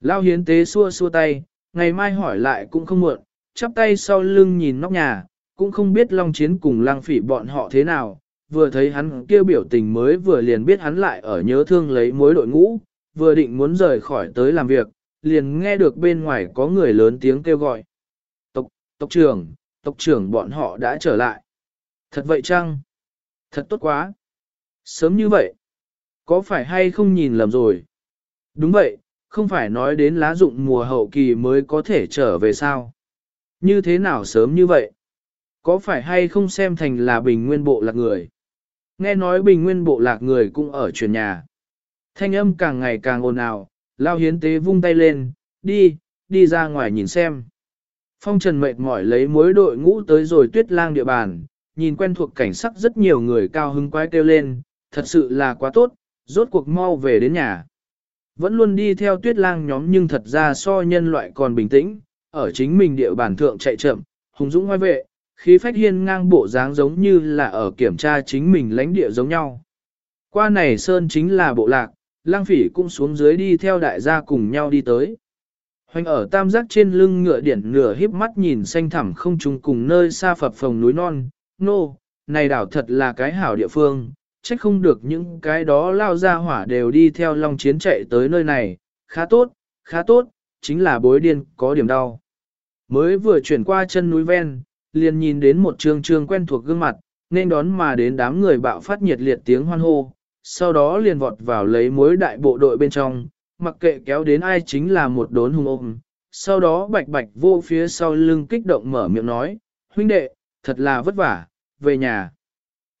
Lao hiến tế xua xua tay, ngày mai hỏi lại cũng không muộn, chắp tay sau lưng nhìn nóc nhà, cũng không biết Long Chiến cùng lang phỉ bọn họ thế nào, vừa thấy hắn kêu biểu tình mới vừa liền biết hắn lại ở nhớ thương lấy mối đội ngũ, vừa định muốn rời khỏi tới làm việc, liền nghe được bên ngoài có người lớn tiếng kêu gọi. Tộc, tộc trưởng, tộc trưởng bọn họ đã trở lại. Thật vậy chăng? Thật tốt quá. Sớm như vậy. Có phải hay không nhìn lầm rồi? Đúng vậy, không phải nói đến lá dụng mùa hậu kỳ mới có thể trở về sao? Như thế nào sớm như vậy? Có phải hay không xem thành là bình nguyên bộ lạc người? Nghe nói bình nguyên bộ lạc người cũng ở chuyển nhà. Thanh âm càng ngày càng ồn ào, lao hiến tế vung tay lên, đi, đi ra ngoài nhìn xem. Phong trần mệt mỏi lấy mối đội ngũ tới rồi tuyết lang địa bàn, nhìn quen thuộc cảnh sắc rất nhiều người cao hứng quái kêu lên, thật sự là quá tốt, rốt cuộc mau về đến nhà. Vẫn luôn đi theo tuyết lang nhóm nhưng thật ra so nhân loại còn bình tĩnh, ở chính mình địa bàn thượng chạy chậm, hùng dũng ngoài vệ, khí phách hiên ngang bộ dáng giống như là ở kiểm tra chính mình lãnh địa giống nhau. Qua này sơn chính là bộ lạc, lang phỉ cũng xuống dưới đi theo đại gia cùng nhau đi tới. Hoành ở tam giác trên lưng ngựa điển nửa híp mắt nhìn xanh thẳm không trùng cùng nơi xa phập phồng núi non, nô, no, này đảo thật là cái hảo địa phương, trách không được những cái đó lao ra hỏa đều đi theo long chiến chạy tới nơi này, khá tốt, khá tốt, chính là bối điên có điểm đau. Mới vừa chuyển qua chân núi ven, liền nhìn đến một trường trường quen thuộc gương mặt, nên đón mà đến đám người bạo phát nhiệt liệt tiếng hoan hô, sau đó liền vọt vào lấy mối đại bộ đội bên trong, mặc kệ kéo đến ai chính là một đốn hung ôm. Sau đó bạch bạch vô phía sau lưng kích động mở miệng nói, huynh đệ, thật là vất vả, về nhà.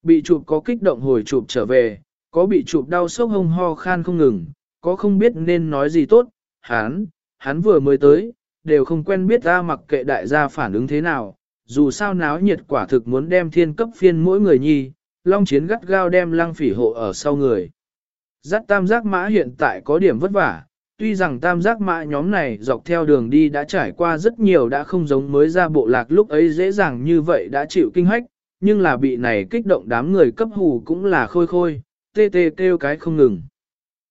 Bị chụp có kích động hồi chụp trở về, có bị chụp đau sốc hông ho khan không ngừng, có không biết nên nói gì tốt, hắn, hắn vừa mới tới, đều không quen biết ra mặc kệ đại gia phản ứng thế nào, dù sao náo nhiệt quả thực muốn đem thiên cấp phiên mỗi người nhi, long chiến gắt gao đem lăng phỉ hộ ở sau người. Dắt tam giác mã hiện tại có điểm vất vả, tuy rằng tam giác mã nhóm này dọc theo đường đi đã trải qua rất nhiều đã không giống mới ra bộ lạc lúc ấy dễ dàng như vậy đã chịu kinh hách, nhưng là bị này kích động đám người cấp hù cũng là khôi khôi, tê tê kêu cái không ngừng.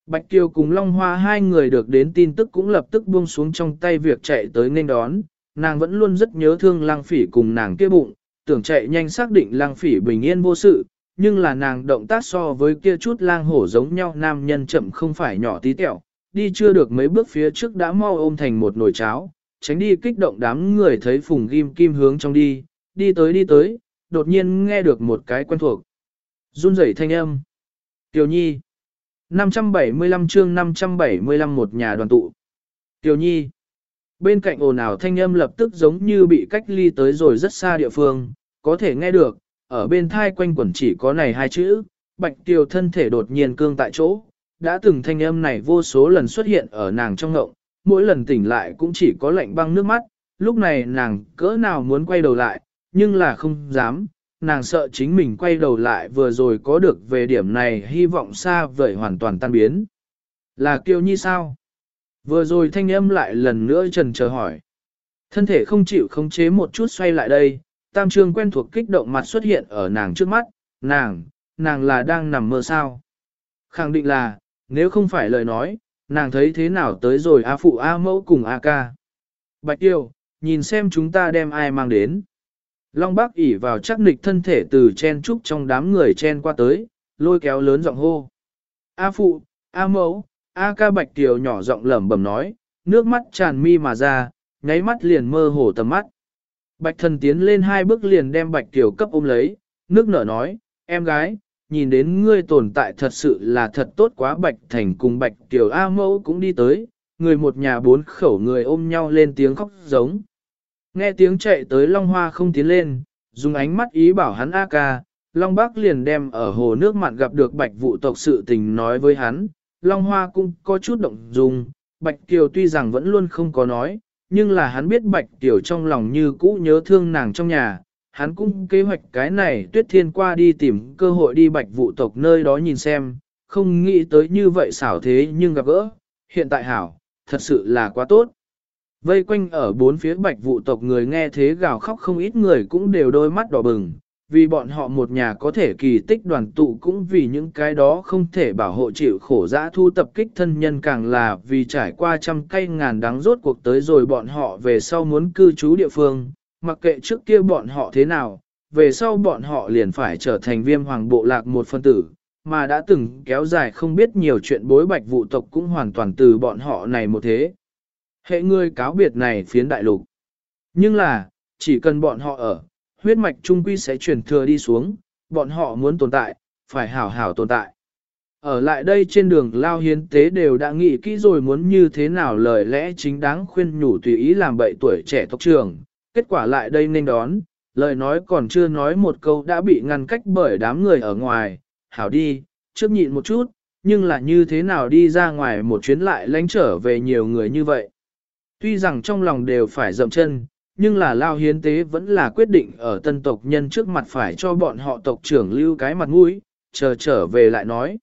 Bạch Kiều cùng Long Hoa hai người được đến tin tức cũng lập tức buông xuống trong tay việc chạy tới nên đón, nàng vẫn luôn rất nhớ thương lang phỉ cùng nàng kia bụng, tưởng chạy nhanh xác định lang phỉ bình yên vô sự, nhưng là nàng động tác so với kia chút lang hổ giống nhau nam nhân chậm không phải nhỏ tí tẹo, đi chưa được mấy bước phía trước đã mau ôm thành một nồi cháo, tránh đi kích động đám người thấy phùng kim kim hướng trong đi, đi tới đi tới, đột nhiên nghe được một cái quen thuộc. run rẩy thanh âm. Tiểu Nhi. 575 chương 575 một nhà đoàn tụ. Tiểu Nhi. Bên cạnh ồn ào thanh âm lập tức giống như bị cách ly tới rồi rất xa địa phương, có thể nghe được, ở bên thai quanh quẩn chỉ có này hai chữ, bạch tiểu thân thể đột nhiên cương tại chỗ, đã từng thanh âm này vô số lần xuất hiện ở nàng trong ngộng, mỗi lần tỉnh lại cũng chỉ có lạnh băng nước mắt, lúc này nàng cỡ nào muốn quay đầu lại, nhưng là không dám, nàng sợ chính mình quay đầu lại vừa rồi có được về điểm này hy vọng xa vời hoàn toàn tan biến. Là kiêu nhi sao? Vừa rồi thanh âm lại lần nữa trần chờ hỏi. Thân thể không chịu khống chế một chút xoay lại đây, tam trương quen thuộc kích động mặt xuất hiện ở nàng trước mắt, nàng, nàng là đang nằm mơ sao. Khẳng định là, nếu không phải lời nói, nàng thấy thế nào tới rồi A phụ A mẫu cùng A ca. Bạch Tiêu, nhìn xem chúng ta đem ai mang đến. Long bác ỉ vào chắc nịch thân thể từ chen trúc trong đám người chen qua tới, lôi kéo lớn giọng hô. A phụ, A mẫu, A ca bạch tiểu nhỏ giọng lẩm bẩm nói, nước mắt tràn mi mà ra, nháy mắt liền mơ hồ tầm mắt. Bạch thần tiến lên hai bước liền đem bạch tiểu cấp ôm lấy, nước nở nói, em gái, nhìn đến ngươi tồn tại thật sự là thật tốt quá Bạch Thành cùng Bạch Tiểu A Mẫu cũng đi tới, người một nhà bốn khẩu người ôm nhau lên tiếng khóc giống. Nghe tiếng chạy tới Long Hoa không tiến lên, dùng ánh mắt ý bảo hắn A ca, Long Bắc liền đem ở hồ nước mặn gặp được Bạch vụ tộc sự tình nói với hắn, Long Hoa cũng có chút động dung, Bạch Kiều tuy rằng vẫn luôn không có nói, nhưng là hắn biết Bạch Kiều trong lòng như cũ nhớ thương nàng trong nhà, hắn cũng kế hoạch cái này tuyết thiên qua đi tìm cơ hội đi Bạch vụ tộc nơi đó nhìn xem, không nghĩ tới như vậy xảo thế nhưng gặp gỡ, hiện tại hảo, thật sự là quá tốt. Vây quanh ở bốn phía bạch vụ tộc người nghe thế gào khóc không ít người cũng đều đôi mắt đỏ bừng, vì bọn họ một nhà có thể kỳ tích đoàn tụ cũng vì những cái đó không thể bảo hộ chịu khổ dã thu tập kích thân nhân càng là vì trải qua trăm cây ngàn đắng rốt cuộc tới rồi bọn họ về sau muốn cư trú địa phương, mặc kệ trước kia bọn họ thế nào, về sau bọn họ liền phải trở thành viêm hoàng bộ lạc một phân tử, mà đã từng kéo dài không biết nhiều chuyện bối bạch vụ tộc cũng hoàn toàn từ bọn họ này một thế. Hệ người cáo biệt này phiến đại lục. Nhưng là, chỉ cần bọn họ ở, huyết mạch trung quy sẽ truyền thừa đi xuống, bọn họ muốn tồn tại, phải hảo hảo tồn tại. Ở lại đây trên đường lao hiến tế đều đã nghĩ kỹ rồi muốn như thế nào lời lẽ chính đáng khuyên nhủ tùy ý làm bậy tuổi trẻ tộc trưởng. Kết quả lại đây nên đón, lời nói còn chưa nói một câu đã bị ngăn cách bởi đám người ở ngoài, hảo đi, trước nhịn một chút, nhưng là như thế nào đi ra ngoài một chuyến lại lánh trở về nhiều người như vậy. Tuy rằng trong lòng đều phải dậm chân, nhưng là Lao Hiến Tế vẫn là quyết định ở tân tộc nhân trước mặt phải cho bọn họ tộc trưởng lưu cái mặt mũi, chờ trở về lại nói.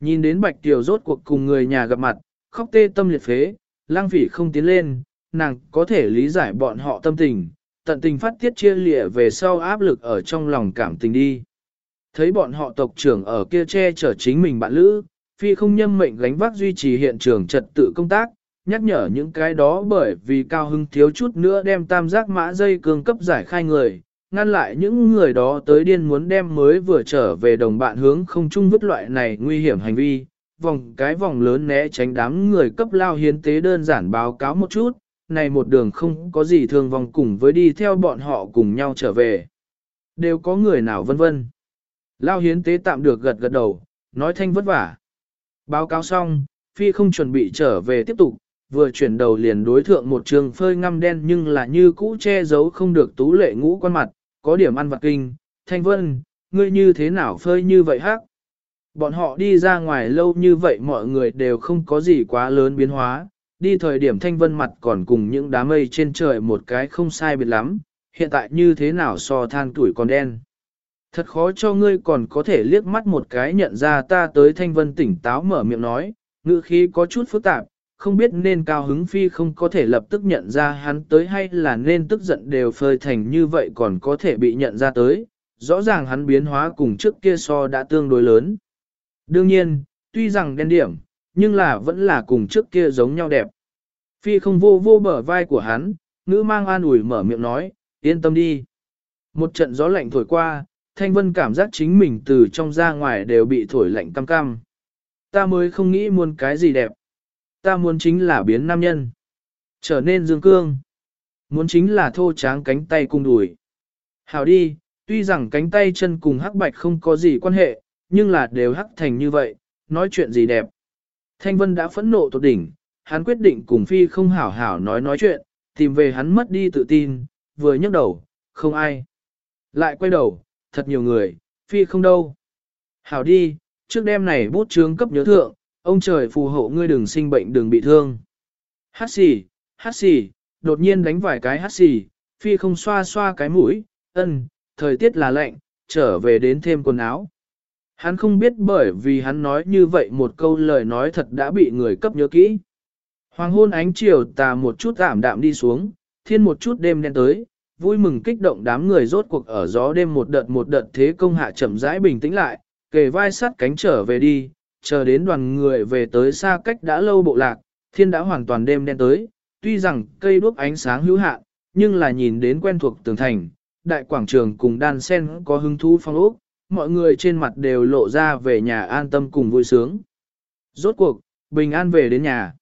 Nhìn đến Bạch Tiểu rốt cuộc cùng người nhà gặp mặt, khóc tê tâm liệt phế, lang phỉ không tiến lên, nàng có thể lý giải bọn họ tâm tình, tận tình phát tiết chia lịa về sau áp lực ở trong lòng cảm tình đi. Thấy bọn họ tộc trưởng ở kia che chở chính mình bạn lữ, phi không nhâm mệnh gánh vác duy trì hiện trường trật tự công tác, nhắc nhở những cái đó bởi vì cao hưng thiếu chút nữa đem tam giác mã dây cường cấp giải khai người, ngăn lại những người đó tới điên muốn đem mới vừa trở về đồng bạn hướng không chung vứt loại này nguy hiểm hành vi, vòng cái vòng lớn né tránh đám người cấp lao hiến tế đơn giản báo cáo một chút, này một đường không có gì thương vòng cùng với đi theo bọn họ cùng nhau trở về. Đều có người nào vân vân. Lao hiến tế tạm được gật gật đầu, nói thanh vất vả. Báo cáo xong, Phi không chuẩn bị trở về tiếp tục, vừa chuyển đầu liền đối thượng một trường phơi ngăm đen nhưng là như cũ che giấu không được tú lệ ngũ quan mặt, có điểm ăn vặt kinh. Thanh Vân, ngươi như thế nào phơi như vậy hắc? Bọn họ đi ra ngoài lâu như vậy mọi người đều không có gì quá lớn biến hóa, đi thời điểm Thanh Vân mặt còn cùng những đám mây trên trời một cái không sai biệt lắm, hiện tại như thế nào so than tuổi còn đen. Thật khó cho ngươi còn có thể liếc mắt một cái nhận ra ta tới thanh vân tỉnh táo mở miệng nói, ngữ khí có chút phức tạp, không biết nên cao hứng phi không có thể lập tức nhận ra hắn tới hay là nên tức giận đều phơi thành như vậy còn có thể bị nhận ra tới, rõ ràng hắn biến hóa cùng trước kia so đã tương đối lớn. Đương nhiên, tuy rằng đen điểm, nhưng là vẫn là cùng trước kia giống nhau đẹp. Phi không vô vô bờ vai của hắn, ngữ mang an ủi mở miệng nói, yên tâm đi. Một trận gió lạnh thổi qua, Thanh Vân cảm giác chính mình từ trong ra ngoài đều bị thổi lạnh cam cam. Ta mới không nghĩ muốn cái gì đẹp. Ta muốn chính là biến nam nhân. Trở nên dương cương. Muốn chính là thô tráng cánh tay cùng đùi. Hảo đi, tuy rằng cánh tay chân cùng hắc bạch không có gì quan hệ, nhưng là đều hắc thành như vậy, nói chuyện gì đẹp. Thanh Vân đã phẫn nộ tột đỉnh, hắn quyết định cùng Phi không hảo hảo nói nói chuyện, tìm về hắn mất đi tự tin, vừa nhấc đầu, không ai. Lại quay đầu, thật nhiều người, phi không đâu. Hảo đi, trước đêm này bút chướng cấp nhớ thượng, ông trời phù hộ ngươi đừng sinh bệnh đừng bị thương. Hát xì, hát xì, đột nhiên đánh vài cái hát xì, phi không xoa xoa cái mũi, ân, thời tiết là lạnh, trở về đến thêm quần áo. Hắn không biết bởi vì hắn nói như vậy một câu lời nói thật đã bị người cấp nhớ kỹ. Hoàng hôn ánh chiều tà một chút ảm đạm đi xuống, thiên một chút đêm đen tới, vui mừng kích động đám người rốt cuộc ở gió đêm một đợt một đợt thế công hạ chậm rãi bình tĩnh lại, kề vai sắt cánh trở về đi, chờ đến đoàn người về tới xa cách đã lâu bộ lạc, thiên đã hoàn toàn đêm đen tới, tuy rằng cây đuốc ánh sáng hữu hạn, nhưng là nhìn đến quen thuộc tường thành, đại quảng trường cùng đan sen có hứng thú phong ốc, mọi người trên mặt đều lộ ra về nhà an tâm cùng vui sướng. Rốt cuộc, bình an về đến nhà.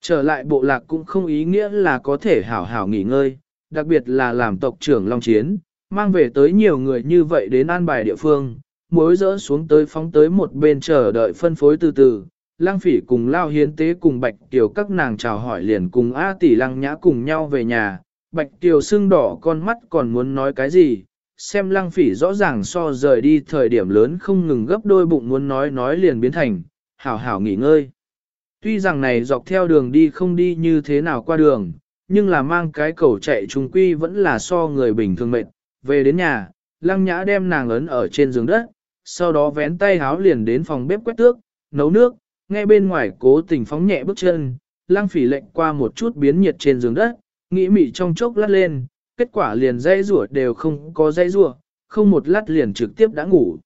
Trở lại bộ lạc cũng không ý nghĩa là có thể hảo hảo nghỉ ngơi, đặc biệt là làm tộc trưởng Long Chiến, mang về tới nhiều người như vậy đến an bài địa phương, mối rỡ xuống tới phóng tới một bên chờ đợi phân phối từ từ. Lăng phỉ cùng lao hiến tế cùng bạch Kiều các nàng chào hỏi liền cùng A tỷ lăng nhã cùng nhau về nhà, bạch Kiều sưng đỏ con mắt còn muốn nói cái gì, xem lăng phỉ rõ ràng so rời đi thời điểm lớn không ngừng gấp đôi bụng muốn nói nói liền biến thành, hảo hảo nghỉ ngơi. Tuy rằng này dọc theo đường đi không đi như thế nào qua đường, nhưng là mang cái cầu chạy trùng quy vẫn là so người bình thường mệt. Về đến nhà, lăng nhã đem nàng ấn ở trên giường đất, sau đó vén tay háo liền đến phòng bếp quét tước, nấu nước, nghe bên ngoài cố tình phóng nhẹ bước chân, lăng phỉ lệnh qua một chút biến nhiệt trên giường đất, nghĩ mị trong chốc lát lên, kết quả liền dây rủa đều không có dây rủa, không một lát liền trực tiếp đã ngủ.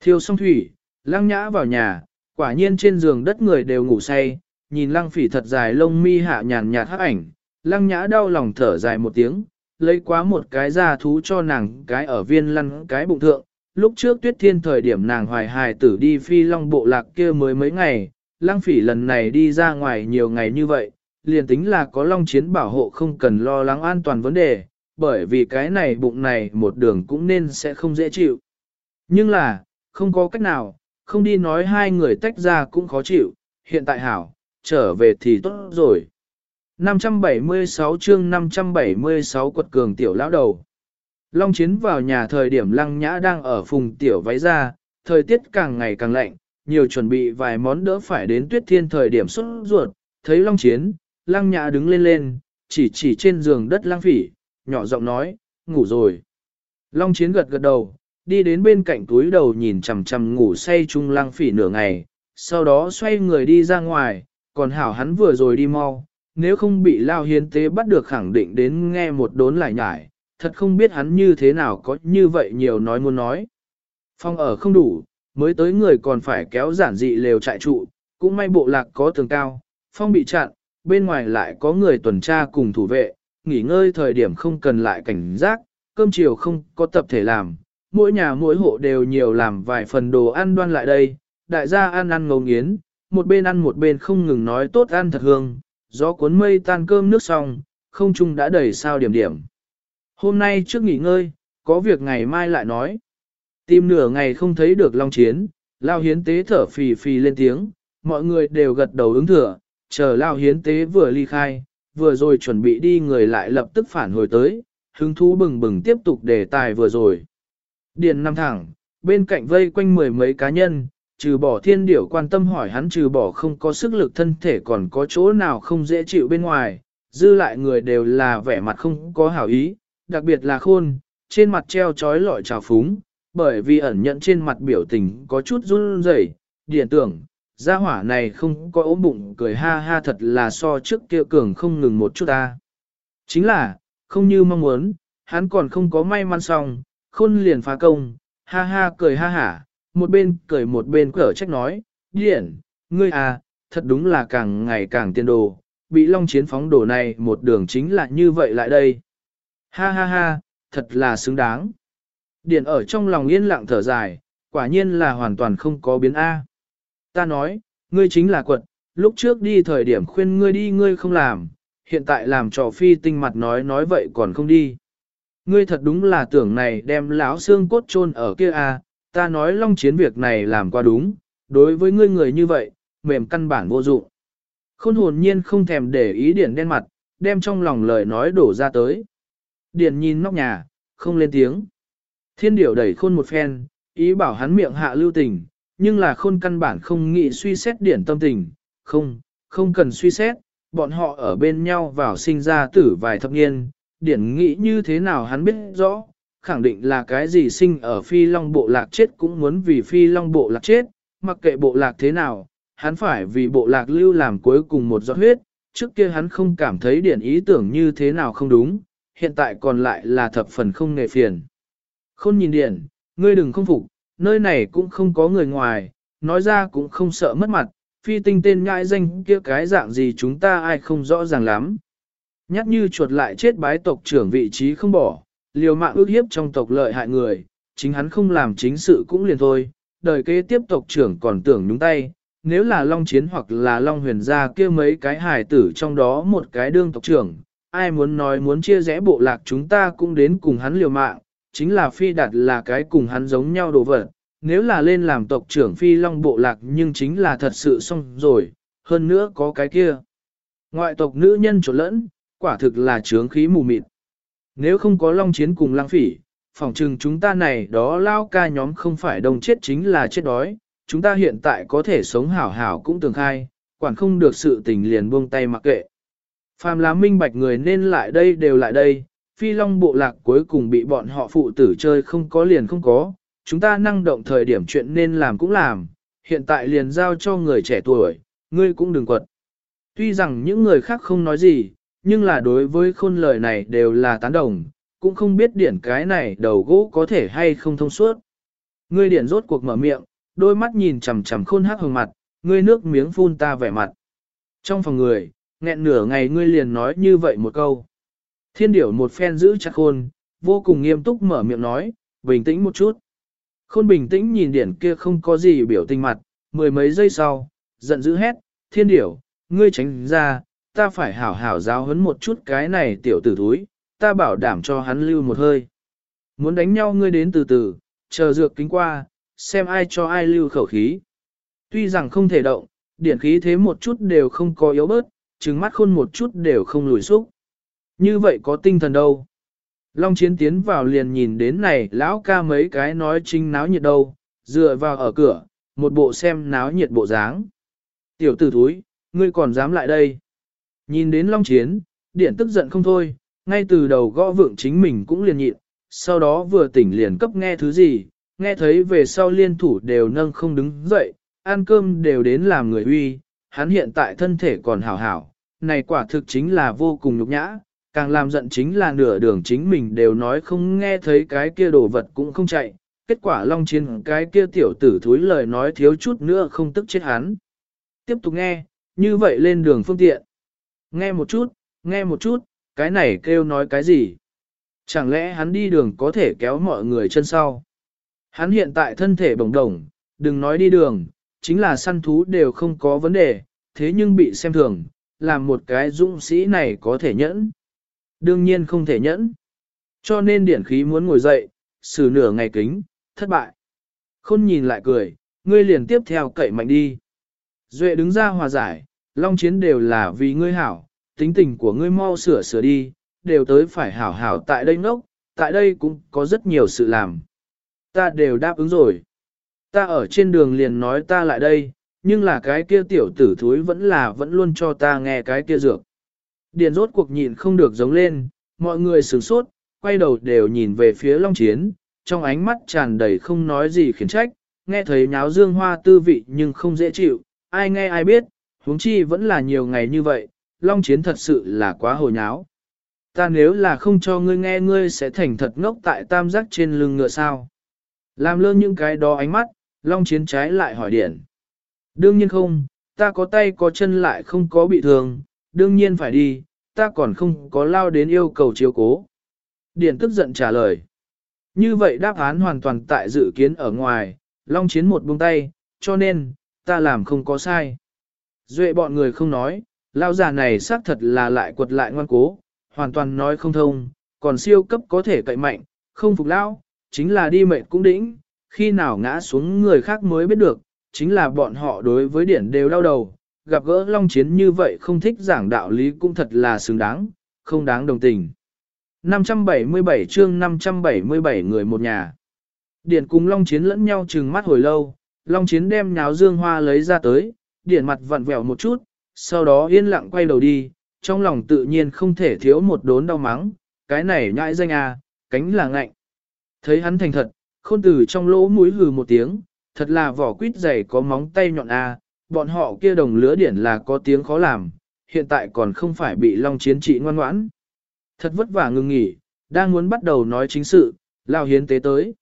Thiêu xong thủy, lăng nhã vào nhà, quả nhiên trên giường đất người đều ngủ say, nhìn lăng phỉ thật dài lông mi hạ nhàn nhạt hắc ảnh, lăng nhã đau lòng thở dài một tiếng, lấy quá một cái da thú cho nàng cái ở viên lăn cái bụng thượng. Lúc trước tuyết thiên thời điểm nàng hoài hài tử đi phi long bộ lạc kia mới mấy ngày, lăng phỉ lần này đi ra ngoài nhiều ngày như vậy, liền tính là có long chiến bảo hộ không cần lo lắng an toàn vấn đề, bởi vì cái này bụng này một đường cũng nên sẽ không dễ chịu. Nhưng là, không có cách nào, không đi nói hai người tách ra cũng khó chịu, hiện tại hảo, trở về thì tốt rồi. 576 chương 576 quật cường tiểu lão đầu. Long chiến vào nhà thời điểm lăng nhã đang ở phùng tiểu váy ra, thời tiết càng ngày càng lạnh, nhiều chuẩn bị vài món đỡ phải đến tuyết thiên thời điểm xuất ruột, thấy long chiến, lăng nhã đứng lên lên, chỉ chỉ trên giường đất lăng phỉ, nhỏ giọng nói, ngủ rồi. Long chiến gật gật đầu, đi đến bên cạnh túi đầu nhìn chằm chằm ngủ say chung lăng phỉ nửa ngày, sau đó xoay người đi ra ngoài, còn hảo hắn vừa rồi đi mau, nếu không bị lao hiến tế bắt được khẳng định đến nghe một đốn lại nhải, thật không biết hắn như thế nào có như vậy nhiều nói muốn nói. Phong ở không đủ, mới tới người còn phải kéo giản dị lều trại trụ, cũng may bộ lạc có tường cao, phong bị chặn, bên ngoài lại có người tuần tra cùng thủ vệ, nghỉ ngơi thời điểm không cần lại cảnh giác, cơm chiều không có tập thể làm, mỗi nhà mỗi hộ đều nhiều làm vài phần đồ ăn đoan lại đây, đại gia ăn ăn ngấu nghiến, một bên ăn một bên không ngừng nói tốt ăn thật hương, gió cuốn mây tan cơm nước xong, không chung đã đầy sao điểm điểm. Hôm nay trước nghỉ ngơi, có việc ngày mai lại nói. Tìm nửa ngày không thấy được long chiến, lao hiến tế thở phì phì lên tiếng, mọi người đều gật đầu ứng thừa, chờ lao hiến tế vừa ly khai, vừa rồi chuẩn bị đi người lại lập tức phản hồi tới, hứng thú bừng bừng tiếp tục đề tài vừa rồi. Điền năm thẳng, bên cạnh vây quanh mười mấy cá nhân, trừ bỏ thiên điểu quan tâm hỏi hắn trừ bỏ không có sức lực thân thể còn có chỗ nào không dễ chịu bên ngoài, dư lại người đều là vẻ mặt không có hảo ý, đặc biệt là khôn, trên mặt treo trói lọi trào phúng, bởi vì ẩn nhận trên mặt biểu tình có chút run rẩy, điện tưởng, gia hỏa này không có ốm bụng cười ha ha thật là so trước kia cường không ngừng một chút ta. Chính là, không như mong muốn, hắn còn không có may mắn xong, khôn liền phá công, ha ha cười ha hả, một bên cười một bên cở trách nói, điển, ngươi à, thật đúng là càng ngày càng tiên đồ, bị long chiến phóng đồ này một đường chính là như vậy lại đây. Ha ha ha, thật là xứng đáng. Điển ở trong lòng yên lặng thở dài, quả nhiên là hoàn toàn không có biến A. Ta nói, ngươi chính là quật, lúc trước đi thời điểm khuyên ngươi đi ngươi không làm, hiện tại làm trò phi tinh mặt nói nói vậy còn không đi. Ngươi thật đúng là tưởng này đem lão xương cốt chôn ở kia a, ta nói long chiến việc này làm qua đúng, đối với ngươi người như vậy, mềm căn bản vô dụng. Khôn hồn nhiên không thèm để ý điển đen mặt, đem trong lòng lời nói đổ ra tới. Điền nhìn nóc nhà, không lên tiếng. Thiên điểu đẩy khôn một phen, ý bảo hắn miệng hạ lưu tình, nhưng là khôn căn bản không nghĩ suy xét điển tâm tình, không, không cần suy xét, bọn họ ở bên nhau vào sinh ra tử vài thập niên, điển nghĩ như thế nào hắn biết rõ, khẳng định là cái gì sinh ở phi long bộ lạc chết cũng muốn vì phi long bộ lạc chết, mặc kệ bộ lạc thế nào, hắn phải vì bộ lạc lưu làm cuối cùng một giọt huyết, trước kia hắn không cảm thấy điển ý tưởng như thế nào không đúng, hiện tại còn lại là thập phần không nề phiền. Khôn nhìn điển, ngươi đừng không phục, nơi này cũng không có người ngoài, nói ra cũng không sợ mất mặt, phi tinh tên ngại danh kia cái dạng gì chúng ta ai không rõ ràng lắm. Nhắc như chuột lại chết bái tộc trưởng vị trí không bỏ, liều mạng ước hiếp trong tộc lợi hại người, chính hắn không làm chính sự cũng liền thôi, đời kế tiếp tộc trưởng còn tưởng nhúng tay, nếu là Long Chiến hoặc là Long Huyền gia kia mấy cái hài tử trong đó một cái đương tộc trưởng, ai muốn nói muốn chia rẽ bộ lạc chúng ta cũng đến cùng hắn liều mạng, chính là phi đạt là cái cùng hắn giống nhau đồ vật, nếu là lên làm tộc trưởng phi long bộ lạc nhưng chính là thật sự xong rồi, hơn nữa có cái kia. Ngoại tộc nữ nhân trộn lẫn, quả thực là trướng khí mù mịt. Nếu không có long chiến cùng lang phỉ, phỏng chừng chúng ta này đó lao ca nhóm không phải đồng chết chính là chết đói, chúng ta hiện tại có thể sống hảo hảo cũng tường khai, quản không được sự tình liền buông tay mặc kệ. Phàm là minh bạch người nên lại đây đều lại đây, phi long bộ lạc cuối cùng bị bọn họ phụ tử chơi không có liền không có, chúng ta năng động thời điểm chuyện nên làm cũng làm, hiện tại liền giao cho người trẻ tuổi, ngươi cũng đừng quật. Tuy rằng những người khác không nói gì, nhưng là đối với khôn lời này đều là tán đồng, cũng không biết điển cái này đầu gỗ có thể hay không thông suốt. Ngươi điển rốt cuộc mở miệng, đôi mắt nhìn chằm chằm khôn hắc hồng mặt, ngươi nước miếng phun ta vẻ mặt. Trong phòng người, nghẹn nửa ngày ngươi liền nói như vậy một câu. Thiên điểu một phen giữ chặt khôn, vô cùng nghiêm túc mở miệng nói, bình tĩnh một chút. Khôn bình tĩnh nhìn điển kia không có gì biểu tình mặt, mười mấy giây sau, giận dữ hét, thiên điểu, ngươi tránh ra, ta phải hảo hảo giáo huấn một chút cái này tiểu tử thúi, ta bảo đảm cho hắn lưu một hơi. Muốn đánh nhau ngươi đến từ từ, chờ dược kính qua, xem ai cho ai lưu khẩu khí. Tuy rằng không thể động, điển khí thế một chút đều không có yếu bớt, trừng mắt khôn một chút đều không lùi xúc. Như vậy có tinh thần đâu. Long chiến tiến vào liền nhìn đến này lão ca mấy cái nói chính náo nhiệt đâu, dựa vào ở cửa, một bộ xem náo nhiệt bộ dáng. Tiểu tử thúi, ngươi còn dám lại đây. Nhìn đến long chiến, điện tức giận không thôi, ngay từ đầu gõ vượng chính mình cũng liền nhịn, sau đó vừa tỉnh liền cấp nghe thứ gì, nghe thấy về sau liên thủ đều nâng không đứng dậy, ăn cơm đều đến làm người uy, hắn hiện tại thân thể còn hảo hảo, này quả thực chính là vô cùng nhục nhã, càng làm giận chính là nửa đường chính mình đều nói không nghe thấy cái kia đồ vật cũng không chạy, kết quả long chiến cái kia tiểu tử thúi lời nói thiếu chút nữa không tức chết hắn. Tiếp tục nghe, như vậy lên đường phương tiện. Nghe một chút, nghe một chút, cái này kêu nói cái gì? Chẳng lẽ hắn đi đường có thể kéo mọi người chân sau? Hắn hiện tại thân thể bồng đồng, đừng nói đi đường, chính là săn thú đều không có vấn đề, thế nhưng bị xem thường, làm một cái dũng sĩ này có thể nhẫn. Đương nhiên không thể nhẫn. Cho nên điển khí muốn ngồi dậy, xử nửa ngày kính, thất bại. Khôn nhìn lại cười, ngươi liền tiếp theo cậy mạnh đi. Duệ đứng ra hòa giải, long chiến đều là vì ngươi hảo, tính tình của ngươi mau sửa sửa đi, đều tới phải hảo hảo tại đây ngốc, tại đây cũng có rất nhiều sự làm. Ta đều đáp ứng rồi. Ta ở trên đường liền nói ta lại đây, nhưng là cái kia tiểu tử thúi vẫn là vẫn luôn cho ta nghe cái kia dược. Điền rốt cuộc nhịn không được giống lên, mọi người sửng sốt, quay đầu đều nhìn về phía Long Chiến, trong ánh mắt tràn đầy không nói gì khiển trách, nghe thấy nháo dương hoa tư vị nhưng không dễ chịu, ai nghe ai biết, huống chi vẫn là nhiều ngày như vậy, Long Chiến thật sự là quá hồ nháo. Ta nếu là không cho ngươi nghe ngươi sẽ thành thật ngốc tại tam giác trên lưng ngựa sao. Làm lơ những cái đó ánh mắt, Long Chiến trái lại hỏi Điển. Đương nhiên không, ta có tay có chân lại không có bị thương, đương nhiên phải đi, ta còn không có lao đến yêu cầu chiếu cố. Điển tức giận trả lời. Như vậy đáp án hoàn toàn tại dự kiến ở ngoài, Long Chiến một buông tay, cho nên, ta làm không có sai. Duệ bọn người không nói, lao già này xác thật là lại quật lại ngoan cố, hoàn toàn nói không thông, còn siêu cấp có thể cậy mạnh, không phục lao, chính là đi mệt cũng đỉnh, khi nào ngã xuống người khác mới biết được, chính là bọn họ đối với điển đều đau đầu, gặp gỡ long chiến như vậy không thích giảng đạo lý cũng thật là xứng đáng, không đáng đồng tình. 577 chương 577 người một nhà. Điển cùng long chiến lẫn nhau trừng mắt hồi lâu, long chiến đem nháo dương hoa lấy ra tới, điển mặt vặn vẹo một chút, sau đó yên lặng quay đầu đi, trong lòng tự nhiên không thể thiếu một đốn đau mắng, cái này nhãi danh à, cánh là ngạnh. Thấy hắn thành thật, khôn tử trong lỗ mũi hừ một tiếng, thật là vỏ quýt dày có móng tay nhọn à, bọn họ kia đồng lứa điển là có tiếng khó làm, hiện tại còn không phải bị long chiến trị ngoan ngoãn. Thật vất vả ngừng nghỉ, đang muốn bắt đầu nói chính sự, lao hiến tế tới.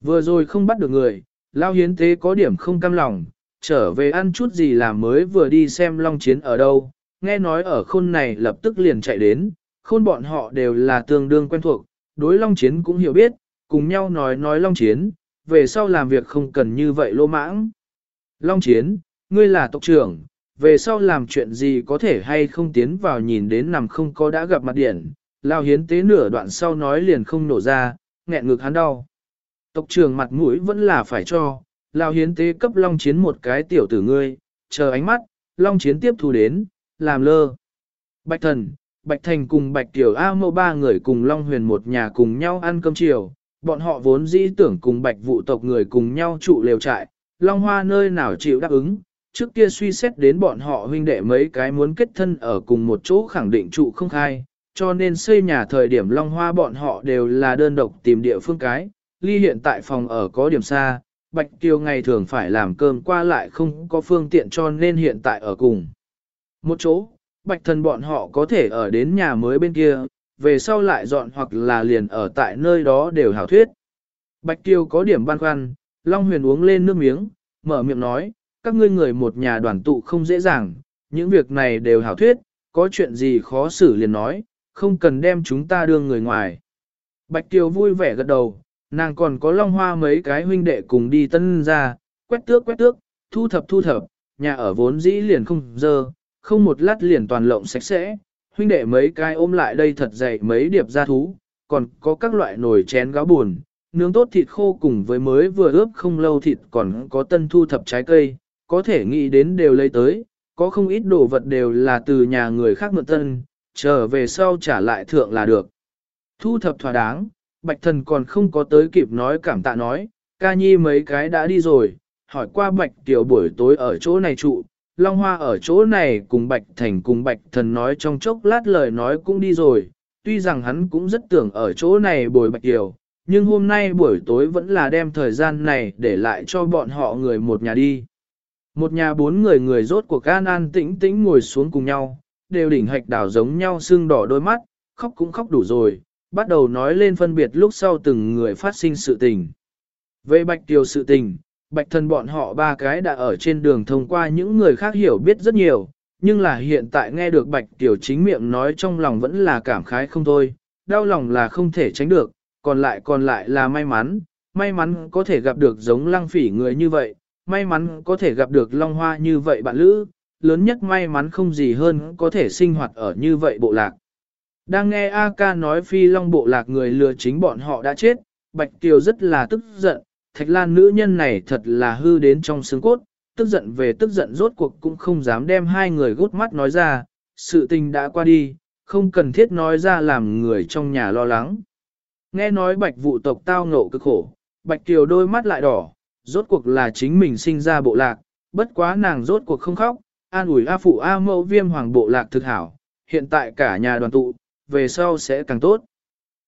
Vừa rồi không bắt được người, lao hiến tế có điểm không cam lòng, trở về ăn chút gì làm mới vừa đi xem long chiến ở đâu, nghe nói ở khôn này lập tức liền chạy đến, khôn bọn họ đều là tương đương quen thuộc, đối long chiến cũng hiểu biết, cùng nhau nói nói long chiến, về sau làm việc không cần như vậy lô mãng. Long chiến, ngươi là tộc trưởng, về sau làm chuyện gì có thể hay không tiến vào nhìn đến nằm không có đã gặp mặt điển, lao hiến tế nửa đoạn sau nói liền không nổ ra, nghẹn ngực hắn đau. Tộc trưởng mặt mũi vẫn là phải cho, lao hiến tế cấp long chiến một cái tiểu tử ngươi, chờ ánh mắt, long chiến tiếp thu đến, làm lơ. Bạch thần, Bạch Thành cùng Bạch Tiểu A Mô ba người cùng Long Huyền một nhà cùng nhau ăn cơm chiều, bọn họ vốn dĩ tưởng cùng Bạch vụ tộc người cùng nhau trụ lều trại, Long Hoa nơi nào chịu đáp ứng, trước kia suy xét đến bọn họ huynh đệ mấy cái muốn kết thân ở cùng một chỗ khẳng định trụ không khai, cho nên xây nhà thời điểm Long Hoa bọn họ đều là đơn độc tìm địa phương cái, ly hiện tại phòng ở có điểm xa, Bạch Kiều ngày thường phải làm cơm qua lại không có phương tiện cho nên hiện tại ở cùng. Một chỗ, Bạch thần bọn họ có thể ở đến nhà mới bên kia, về sau lại dọn hoặc là liền ở tại nơi đó đều hảo thuyết. Bạch Kiều có điểm băn khoăn, Long Huyền uống lên nước miếng, mở miệng nói, các ngươi người một nhà đoàn tụ không dễ dàng, những việc này đều hảo thuyết, có chuyện gì khó xử liền nói, không cần đem chúng ta đưa người ngoài. Bạch Kiều vui vẻ gật đầu, nàng còn có long hoa mấy cái huynh đệ cùng đi tân ra, quét tước quét tước, thu thập thu thập, nhà ở vốn dĩ liền không dơ, không một lát liền toàn lộng sạch sẽ, huynh đệ mấy cái ôm lại đây thật dày mấy điệp gia thú, còn có các loại nồi chén gáo buồn, nướng tốt thịt khô cùng với mới vừa ướp không lâu thịt còn có tân thu thập trái cây, có thể nghĩ đến đều lấy tới, có không ít đồ vật đều là từ nhà người khác mượn tân, trở về sau trả lại thượng là được. Thu thập thỏa đáng, bạch thần còn không có tới kịp nói cảm tạ nói, ca nhi mấy cái đã đi rồi, hỏi qua bạch tiểu buổi tối ở chỗ này trụ, Long Hoa ở chỗ này cùng Bạch Thành cùng Bạch Thần nói trong chốc lát lời nói cũng đi rồi, tuy rằng hắn cũng rất tưởng ở chỗ này bồi Bạch Kiều, nhưng hôm nay buổi tối vẫn là đem thời gian này để lại cho bọn họ người một nhà đi. Một nhà bốn người người rốt cuộc an an tĩnh tĩnh ngồi xuống cùng nhau, đều đỉnh hạch đảo giống nhau sưng đỏ đôi mắt, khóc cũng khóc đủ rồi, bắt đầu nói lên phân biệt lúc sau từng người phát sinh sự tình. Về Bạch Kiều sự tình, bạch thần bọn họ ba cái đã ở trên đường thông qua những người khác hiểu biết rất nhiều, nhưng là hiện tại nghe được bạch tiểu chính miệng nói trong lòng vẫn là cảm khái không thôi, đau lòng là không thể tránh được, còn lại còn lại là may mắn, may mắn có thể gặp được giống lăng phỉ người như vậy, may mắn có thể gặp được long hoa như vậy bạn lữ, lớn nhất may mắn không gì hơn có thể sinh hoạt ở như vậy bộ lạc. Đang nghe A ca nói phi long bộ lạc người lừa chính bọn họ đã chết, Bạch Kiều rất là tức giận, thạch lan nữ nhân này thật là hư đến trong xương cốt, tức giận về tức giận rốt cuộc cũng không dám đem hai người gút mắt nói ra, sự tình đã qua đi, không cần thiết nói ra làm người trong nhà lo lắng. Nghe nói bạch vụ tộc tao ngộ cực khổ, bạch kiều đôi mắt lại đỏ, rốt cuộc là chính mình sinh ra bộ lạc, bất quá nàng rốt cuộc không khóc, an ủi A phụ A mẫu viêm hoàng bộ lạc thực hảo, hiện tại cả nhà đoàn tụ, về sau sẽ càng tốt.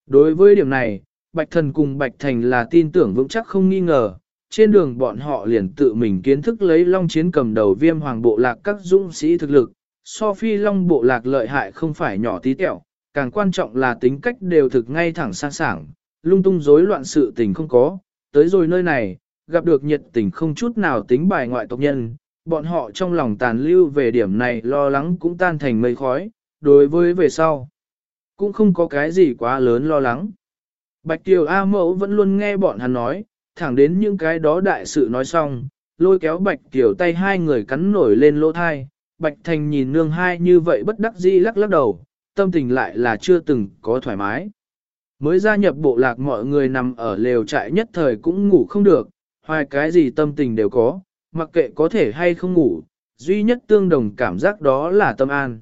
Đối với điểm này, Bạch Thần cùng Bạch Thành là tin tưởng vững chắc không nghi ngờ, trên đường bọn họ liền tự mình kiến thức lấy Long Chiến cầm đầu viêm hoàng bộ lạc các dũng sĩ thực lực, so phi Long bộ lạc lợi hại không phải nhỏ tí tẹo, càng quan trọng là tính cách đều thực ngay thẳng sang sảng, lung tung rối loạn sự tình không có, tới rồi nơi này, gặp được nhiệt tình không chút nào tính bài ngoại tộc nhân, bọn họ trong lòng tàn lưu về điểm này lo lắng cũng tan thành mây khói, đối với về sau, cũng không có cái gì quá lớn lo lắng. Bạch Kiều A mẫu vẫn luôn nghe bọn hắn nói, thẳng đến những cái đó đại sự nói xong, lôi kéo Bạch Kiều tay hai người cắn nổi lên lỗ thai, Bạch Thành nhìn nương hai như vậy bất đắc dĩ lắc lắc đầu, tâm tình lại là chưa từng có thoải mái. Mới gia nhập bộ lạc mọi người nằm ở lều trại nhất thời cũng ngủ không được, hoài cái gì tâm tình đều có, mặc kệ có thể hay không ngủ, duy nhất tương đồng cảm giác đó là tâm an.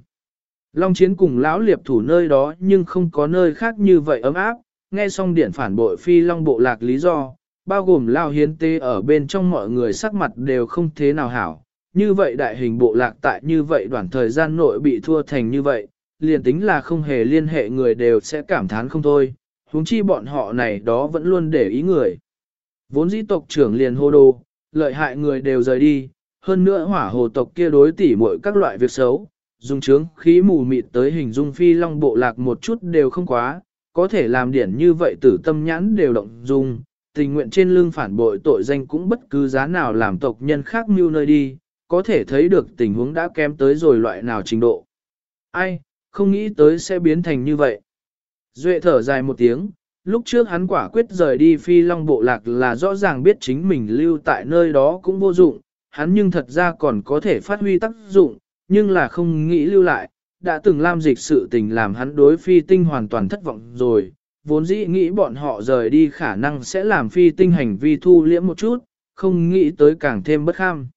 Long chiến cùng lão liệp thủ nơi đó nhưng không có nơi khác như vậy ấm áp, nghe xong điện phản bội phi long bộ lạc lý do, bao gồm lao hiến tê ở bên trong mọi người sắc mặt đều không thế nào hảo. Như vậy đại hình bộ lạc tại như vậy đoạn thời gian nội bị thua thành như vậy, liền tính là không hề liên hệ người đều sẽ cảm thán không thôi, huống chi bọn họ này đó vẫn luôn để ý người. Vốn dĩ tộc trưởng liền hô đồ, lợi hại người đều rời đi, hơn nữa hỏa hồ tộc kia đối tỉ mọi các loại việc xấu, dùng trướng khí mù mịt tới hình dung phi long bộ lạc một chút đều không quá, có thể làm điển như vậy tử tâm nhãn đều động dung, tình nguyện trên lưng phản bội tội danh cũng bất cứ giá nào làm tộc nhân khác mưu nơi đi, có thể thấy được tình huống đã kém tới rồi loại nào trình độ. Ai, không nghĩ tới sẽ biến thành như vậy. Duệ thở dài một tiếng, lúc trước hắn quả quyết rời đi phi long bộ lạc là rõ ràng biết chính mình lưu tại nơi đó cũng vô dụng, hắn nhưng thật ra còn có thể phát huy tác dụng, nhưng là không nghĩ lưu lại, đã từng làm dịch sự tình làm hắn đối phi tinh hoàn toàn thất vọng rồi, vốn dĩ nghĩ bọn họ rời đi khả năng sẽ làm phi tinh hành vi thu liễm một chút, không nghĩ tới càng thêm bất kham.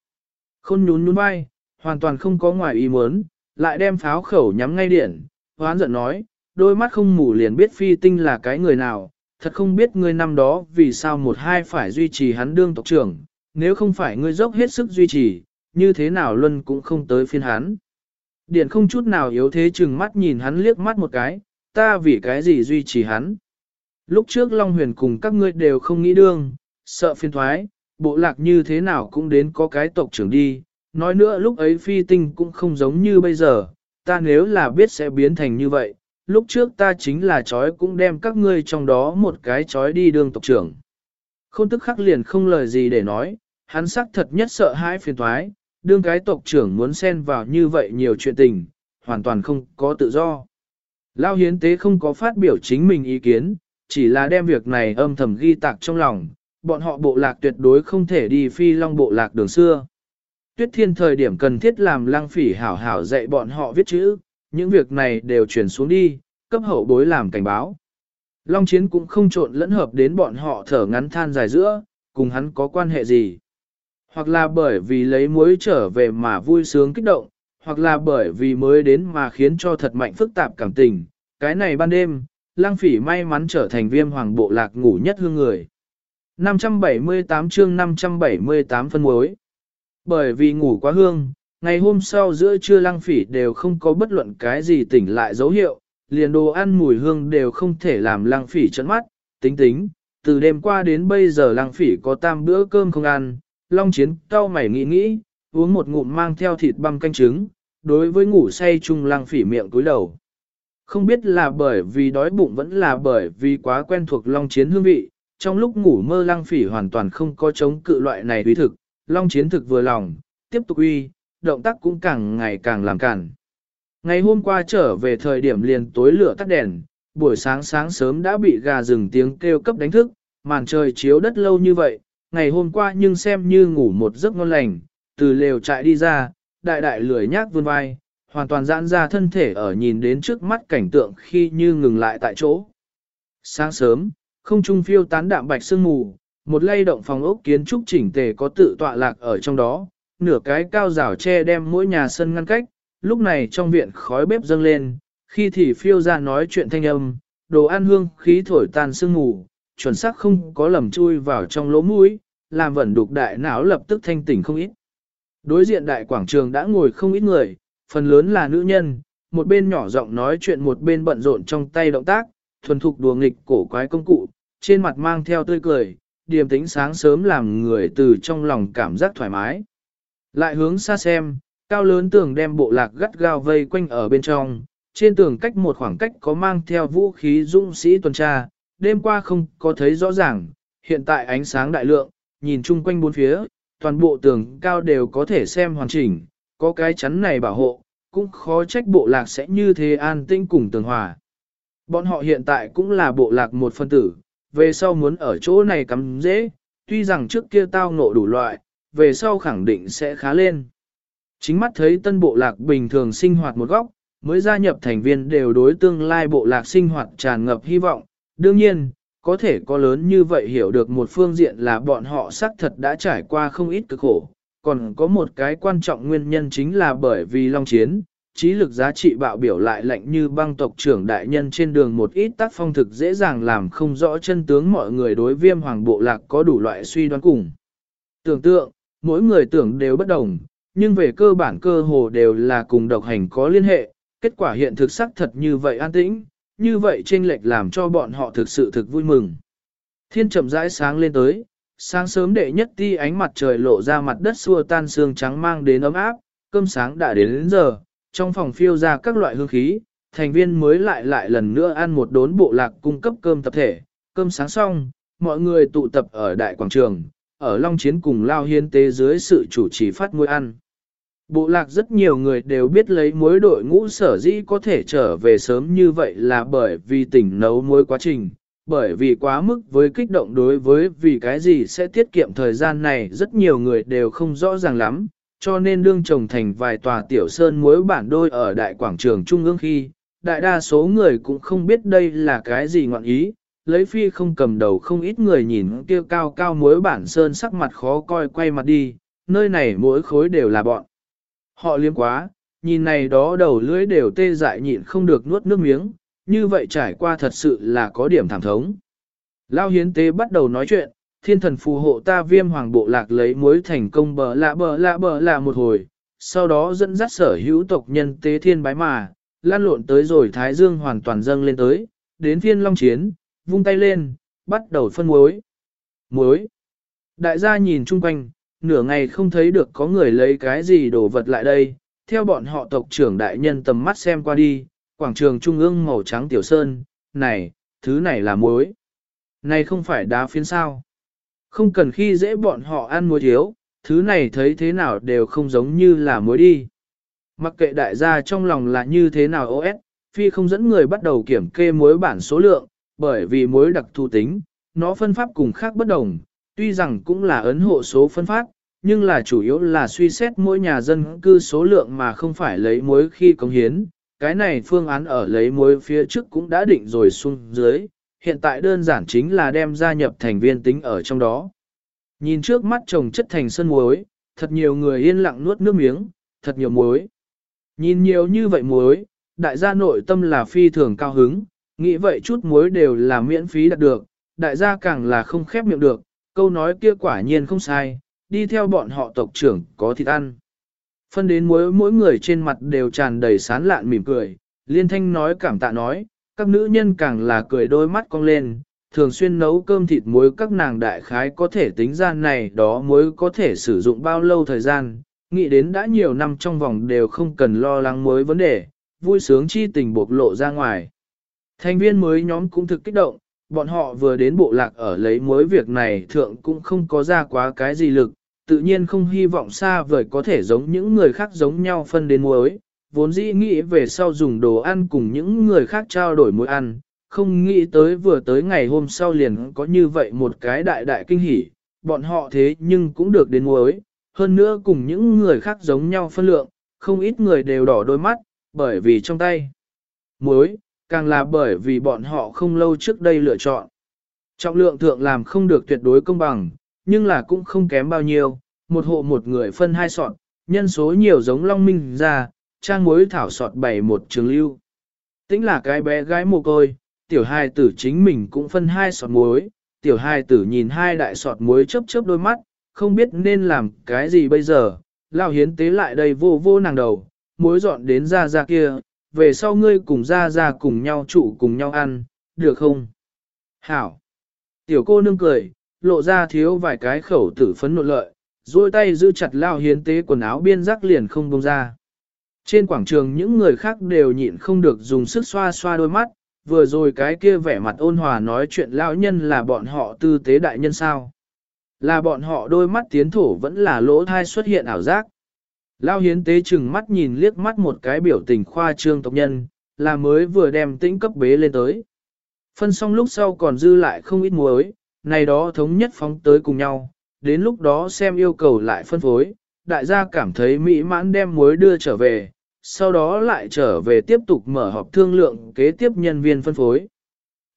Khôn nhún nhún vai, hoàn toàn không có ngoài ý muốn, lại đem pháo khẩu nhắm ngay điện, hoán giận nói, đôi mắt không mù liền biết phi tinh là cái người nào, thật không biết ngươi năm đó vì sao một hai phải duy trì hắn đương tộc trưởng, nếu không phải ngươi dốc hết sức duy trì, như thế nào luân cũng không tới phiên hắn. Điện không chút nào yếu thế chừng mắt nhìn hắn liếc mắt một cái, ta vì cái gì duy trì hắn. Lúc trước Long Huyền cùng các ngươi đều không nghĩ đương, sợ phiên thoái, bộ lạc như thế nào cũng đến có cái tộc trưởng đi. Nói nữa lúc ấy phi tinh cũng không giống như bây giờ, ta nếu là biết sẽ biến thành như vậy, lúc trước ta chính là chói cũng đem các ngươi trong đó một cái chói đi đương tộc trưởng. Không tức khắc liền không lời gì để nói, hắn sắc thật nhất sợ hãi phiền thoái, đương cái tộc trưởng muốn xen vào như vậy nhiều chuyện tình, hoàn toàn không có tự do. Lao hiến tế không có phát biểu chính mình ý kiến, chỉ là đem việc này âm thầm ghi tạc trong lòng, bọn họ bộ lạc tuyệt đối không thể đi phi long bộ lạc đường xưa. Tuyết thiên thời điểm cần thiết làm lang phỉ hảo hảo dạy bọn họ viết chữ, những việc này đều chuyển xuống đi, cấp hậu bối làm cảnh báo. Long chiến cũng không trộn lẫn hợp đến bọn họ thở ngắn than dài giữa, cùng hắn có quan hệ gì. Hoặc là bởi vì lấy muối trở về mà vui sướng kích động, hoặc là bởi vì mới đến mà khiến cho thật mạnh phức tạp cảm tình. Cái này ban đêm, lang phỉ may mắn trở thành viêm hoàng bộ lạc ngủ nhất hương người. 578 chương 578 phân muối. Bởi vì ngủ quá hương, ngày hôm sau giữa trưa lang phỉ đều không có bất luận cái gì tỉnh lại dấu hiệu, liền đồ ăn mùi hương đều không thể làm lang phỉ chấn mắt, tính tính, từ đêm qua đến bây giờ lang phỉ có tam bữa cơm không ăn, long chiến cao mày nghĩ nghĩ, uống một ngụm mang theo thịt băm canh trứng, đối với ngủ say chung lăng phỉ miệng cúi đầu. Không biết là bởi vì đói bụng vẫn là bởi vì quá quen thuộc long chiến hương vị, trong lúc ngủ mơ lăng phỉ hoàn toàn không có chống cự loại này uy thực, long chiến thực vừa lòng, tiếp tục uy, động tác cũng càng ngày càng làm cản. Ngày hôm qua trở về thời điểm liền tối lửa tắt đèn, buổi sáng sáng sớm đã bị gà rừng tiếng kêu cấp đánh thức, màn trời chiếu đất lâu như vậy, ngày hôm qua nhưng xem như ngủ một giấc ngon lành, từ lều trại đi ra, đại đại lười nhác vươn vai, hoàn toàn giãn ra thân thể ở nhìn đến trước mắt cảnh tượng khi như ngừng lại tại chỗ. Sáng sớm, không trung phiêu tán đạm bạch sương mù, một lay động phòng ốc kiến trúc chỉnh tề có tự tọa lạc ở trong đó, nửa cái cao rào tre đem mỗi nhà sân ngăn cách, lúc này trong viện khói bếp dâng lên, khi thì phiêu ra nói chuyện thanh âm, đồ ăn hương khí thổi tan sương mù, chuẩn xác không có lầm chui vào trong lỗ mũi, làm vẩn đục đại não lập tức thanh tỉnh không ít. Đối diện đại quảng trường đã ngồi không ít người, phần lớn là nữ nhân, một bên nhỏ giọng nói chuyện một bên bận rộn trong tay động tác, thuần thục đùa nghịch cổ quái công cụ, trên mặt mang theo tươi cười, điềm tĩnh sáng sớm làm người từ trong lòng cảm giác thoải mái. Lại hướng xa xem, cao lớn tường đem bộ lạc gắt gao vây quanh ở bên trong, trên tường cách một khoảng cách có mang theo vũ khí dũng sĩ tuần tra, đêm qua không có thấy rõ ràng, hiện tại ánh sáng đại lượng, nhìn chung quanh bốn phía, toàn bộ tường cao đều có thể xem hoàn chỉnh, có cái chắn này bảo hộ, cũng khó trách bộ lạc sẽ như thế an tĩnh cùng tường hòa. Bọn họ hiện tại cũng là bộ lạc một phân tử, về sau muốn ở chỗ này cắm dễ, tuy rằng trước kia tao ngộ đủ loại, về sau khẳng định sẽ khá lên. Chính mắt thấy tân bộ lạc bình thường sinh hoạt một góc, mới gia nhập thành viên đều đối tương lai bộ lạc sinh hoạt tràn ngập hy vọng. Đương nhiên, có thể có lớn như vậy hiểu được một phương diện là bọn họ xác thật đã trải qua không ít cực khổ. Còn có một cái quan trọng nguyên nhân chính là bởi vì long chiến, trí lực giá trị bạo biểu lại lạnh như băng tộc trưởng đại nhân trên đường một ít tác phong thực dễ dàng làm không rõ chân tướng mọi người đối viêm hoàng bộ lạc có đủ loại suy đoán cùng. Tưởng tượng, mỗi người tưởng đều bất đồng, nhưng về cơ bản cơ hồ đều là cùng độc hành có liên hệ, kết quả hiện thực xác thật như vậy an tĩnh, như vậy chênh lệch làm cho bọn họ thực sự thực vui mừng. Thiên chậm rãi sáng lên tới, sáng sớm đệ nhất ti ánh mặt trời lộ ra mặt đất xua tan sương trắng mang đến ấm áp, cơm sáng đã đến, đến giờ, trong phòng phiêu ra các loại hương khí, thành viên mới lại lại lần nữa ăn một đốn bộ lạc cung cấp cơm tập thể, cơm sáng xong, mọi người tụ tập ở đại quảng trường, ở Long Chiến cùng Lao Hiên Tế dưới sự chủ trì phát ngôi ăn. Bộ lạc rất nhiều người đều biết lấy muối đội ngũ sở dĩ có thể trở về sớm như vậy là bởi vì tỉnh nấu muối quá trình, bởi vì quá mức với kích động đối với vì cái gì sẽ tiết kiệm thời gian này rất nhiều người đều không rõ ràng lắm, cho nên đương trồng thành vài tòa tiểu sơn muối bản đôi ở đại quảng trường trung ương khi, đại đa số người cũng không biết đây là cái gì ngọn ý, lấy phi không cầm đầu không ít người nhìn kia cao cao muối bản sơn sắc mặt khó coi quay mặt đi, nơi này mỗi khối đều là bọn. Họ liếm quá, nhìn này đó đầu lưỡi đều tê dại nhịn không được nuốt nước miếng, như vậy trải qua thật sự là có điểm thảm thống. Lao hiến tế bắt đầu nói chuyện, thiên thần phù hộ ta viêm hoàng bộ lạc lấy muối thành công bờ lạ bờ lạ bờ lạ một hồi, sau đó dẫn dắt sở hữu tộc nhân tế thiên bái mà, lan lộn tới rồi Thái Dương hoàn toàn dâng lên tới, đến thiên long chiến, vung tay lên, bắt đầu phân muối. Muối. Đại gia nhìn chung quanh, nửa ngày không thấy được có người lấy cái gì đổ vật lại đây, theo bọn họ tộc trưởng đại nhân tầm mắt xem qua đi, quảng trường trung ương màu trắng tiểu sơn, này, thứ này là muối. Này không phải đá phiến sao. Không cần khi dễ bọn họ ăn muối thiếu, thứ này thấy thế nào đều không giống như là muối đi. Mặc kệ đại gia trong lòng là như thế nào OS, phi không dẫn người bắt đầu kiểm kê muối bản số lượng, bởi vì muối đặc thù tính, nó phân pháp cùng khác bất đồng, tuy rằng cũng là ấn hộ số phân phát, nhưng là chủ yếu là suy xét mỗi nhà dân cư số lượng mà không phải lấy muối khi công hiến. Cái này phương án ở lấy muối phía trước cũng đã định rồi xuống dưới, hiện tại đơn giản chính là đem gia nhập thành viên tính ở trong đó. Nhìn trước mắt trồng chất thành sân muối, thật nhiều người yên lặng nuốt nước miếng, thật nhiều muối. Nhìn nhiều như vậy muối, đại gia nội tâm là phi thường cao hứng, nghĩ vậy chút muối đều là miễn phí đạt được, đại gia càng là không khép miệng được, câu nói kia quả nhiên không sai, đi theo bọn họ tộc trưởng có thịt ăn. Phân đến muối mỗi người trên mặt đều tràn đầy sán lạn mỉm cười, liên thanh nói cảm tạ nói, các nữ nhân càng là cười đôi mắt cong lên, thường xuyên nấu cơm thịt muối các nàng đại khái có thể tính ra này đó muối có thể sử dụng bao lâu thời gian, nghĩ đến đã nhiều năm trong vòng đều không cần lo lắng muối vấn đề, vui sướng chi tình bộc lộ ra ngoài. Thành viên mới nhóm cũng thực kích động, bọn họ vừa đến bộ lạc ở lấy muối việc này thượng cũng không có ra quá cái gì lực, tự nhiên không hy vọng xa vời có thể giống những người khác giống nhau phân đến muối, vốn dĩ nghĩ về sau dùng đồ ăn cùng những người khác trao đổi muối ăn, không nghĩ tới vừa tới ngày hôm sau liền có như vậy một cái đại đại kinh hỉ, bọn họ thế nhưng cũng được đến muối, hơn nữa cùng những người khác giống nhau phân lượng, không ít người đều đỏ đôi mắt, bởi vì trong tay muối, càng là bởi vì bọn họ không lâu trước đây lựa chọn. Trọng lượng thượng làm không được tuyệt đối công bằng, nhưng là cũng không kém bao nhiêu, một hộ một người phân hai sọt, nhân số nhiều giống long minh ra, trang muối thảo sọt bảy một trường lưu. Tính là cái bé gái mồ côi, tiểu hai tử chính mình cũng phân hai sọt muối, tiểu hai tử nhìn hai đại sọt muối chớp chớp đôi mắt, không biết nên làm cái gì bây giờ, lao hiến tế lại đây vô vô nàng đầu, muối dọn đến ra ra kia, về sau ngươi cùng ra ra cùng nhau trụ cùng nhau ăn, được không? Hảo! Tiểu cô nương cười, lộ ra thiếu vài cái khẩu tử phấn nộn lợi, duỗi tay giữ chặt lao hiến tế quần áo biên rắc liền không bông ra. Trên quảng trường những người khác đều nhịn không được dùng sức xoa xoa đôi mắt, vừa rồi cái kia vẻ mặt ôn hòa nói chuyện lao nhân là bọn họ tư tế đại nhân sao. Là bọn họ đôi mắt tiến thổ vẫn là lỗ thai xuất hiện ảo giác. Lao hiến tế chừng mắt nhìn liếc mắt một cái biểu tình khoa trương tộc nhân, là mới vừa đem tĩnh cấp bế lên tới. Phân xong lúc sau còn dư lại không ít muối, này đó thống nhất phóng tới cùng nhau, đến lúc đó xem yêu cầu lại phân phối, đại gia cảm thấy mỹ mãn đem muối đưa trở về, sau đó lại trở về tiếp tục mở họp thương lượng kế tiếp nhân viên phân phối.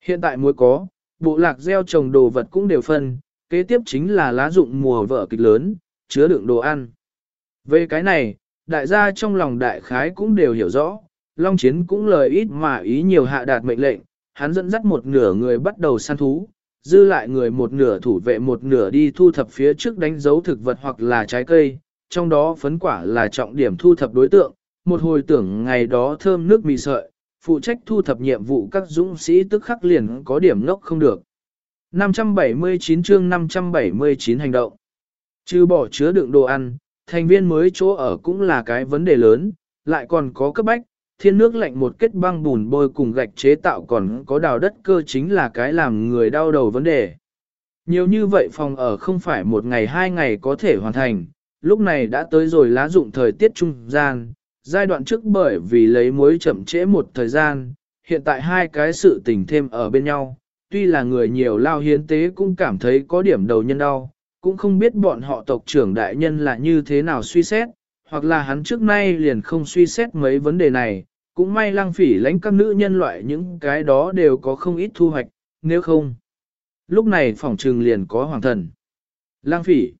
Hiện tại muối có, bộ lạc gieo trồng đồ vật cũng đều phân, kế tiếp chính là lá dụng mùa vợ kịch lớn, chứa đựng đồ ăn. Về cái này, đại gia trong lòng đại khái cũng đều hiểu rõ, Long Chiến cũng lời ít mà ý nhiều hạ đạt mệnh lệnh, hắn dẫn dắt một nửa người bắt đầu săn thú, dư lại người một nửa thủ vệ một nửa đi thu thập phía trước đánh dấu thực vật hoặc là trái cây, trong đó phấn quả là trọng điểm thu thập đối tượng, một hồi tưởng ngày đó thơm nước mì sợi, phụ trách thu thập nhiệm vụ các dũng sĩ tức khắc liền có điểm ngốc không được. 579 chương 579 hành động. Trừ bỏ chứa đựng đồ ăn, thành viên mới chỗ ở cũng là cái vấn đề lớn, lại còn có cấp bách, thiên nước lạnh một kết băng bùn bôi cùng gạch chế tạo còn có đào đất cơ chính là cái làm người đau đầu vấn đề. Nhiều như vậy phòng ở không phải một ngày hai ngày có thể hoàn thành, lúc này đã tới rồi lá dụng thời tiết trung gian, giai đoạn trước bởi vì lấy muối chậm trễ một thời gian, hiện tại hai cái sự tình thêm ở bên nhau, tuy là người nhiều lao hiến tế cũng cảm thấy có điểm đầu nhân đau, cũng không biết bọn họ tộc trưởng đại nhân là như thế nào suy xét, hoặc là hắn trước nay liền không suy xét mấy vấn đề này, cũng may lang phỉ lãnh các nữ nhân loại những cái đó đều có không ít thu hoạch, nếu không. Lúc này phòng trừng liền có hoàng thần. Lang phỉ.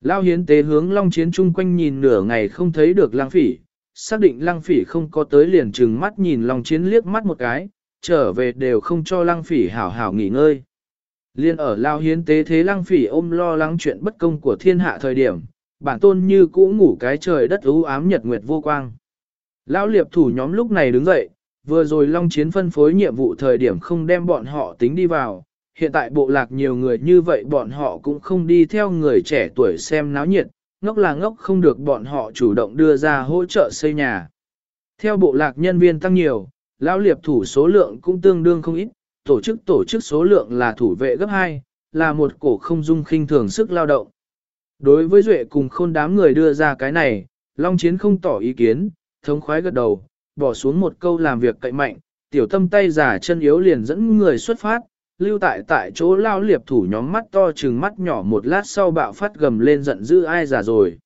Lao hiến tế hướng long chiến chung quanh nhìn nửa ngày không thấy được lang phỉ, xác định lang phỉ không có tới liền trừng mắt nhìn long chiến liếc mắt một cái, trở về đều không cho lang phỉ hảo hảo nghỉ ngơi. Liên ở Lao hiến tế thế lăng phỉ ôm lo lắng chuyện bất công của thiên hạ thời điểm, bản tôn như cũ ngủ cái trời đất u ám nhật nguyệt vô quang. Lão liệp thủ nhóm lúc này đứng dậy, vừa rồi long chiến phân phối nhiệm vụ thời điểm không đem bọn họ tính đi vào, hiện tại bộ lạc nhiều người như vậy bọn họ cũng không đi theo người trẻ tuổi xem náo nhiệt, ngốc là ngốc không được bọn họ chủ động đưa ra hỗ trợ xây nhà. Theo bộ lạc nhân viên tăng nhiều, lão liệp thủ số lượng cũng tương đương không ít, tổ chức tổ chức số lượng là thủ vệ gấp 2, là một cổ không dung khinh thường sức lao động. Đối với Duệ cùng khôn đám người đưa ra cái này, Long Chiến không tỏ ý kiến, thống khoái gật đầu, bỏ xuống một câu làm việc cậy mạnh, tiểu tâm tay giả chân yếu liền dẫn người xuất phát, lưu tại tại chỗ lao liệp thủ nhóm mắt to trừng mắt nhỏ một lát sau bạo phát gầm lên giận dữ ai giả rồi.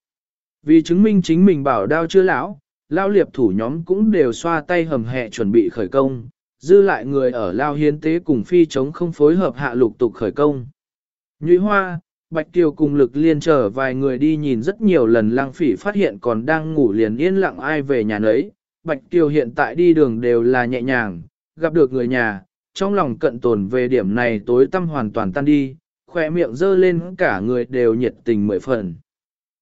Vì chứng minh chính mình bảo đao chưa lão, lao liệp thủ nhóm cũng đều xoa tay hầm hẹ chuẩn bị khởi công, dư lại người ở lao hiến tế cùng phi chống không phối hợp hạ lục tục khởi công. Nhụy hoa, Bạch Kiều cùng lực liên trở vài người đi nhìn rất nhiều lần lang phỉ phát hiện còn đang ngủ liền yên lặng ai về nhà nấy. Bạch Kiều hiện tại đi đường đều là nhẹ nhàng, gặp được người nhà, trong lòng cận tồn về điểm này tối tâm hoàn toàn tan đi, khỏe miệng dơ lên cả người đều nhiệt tình mười phần.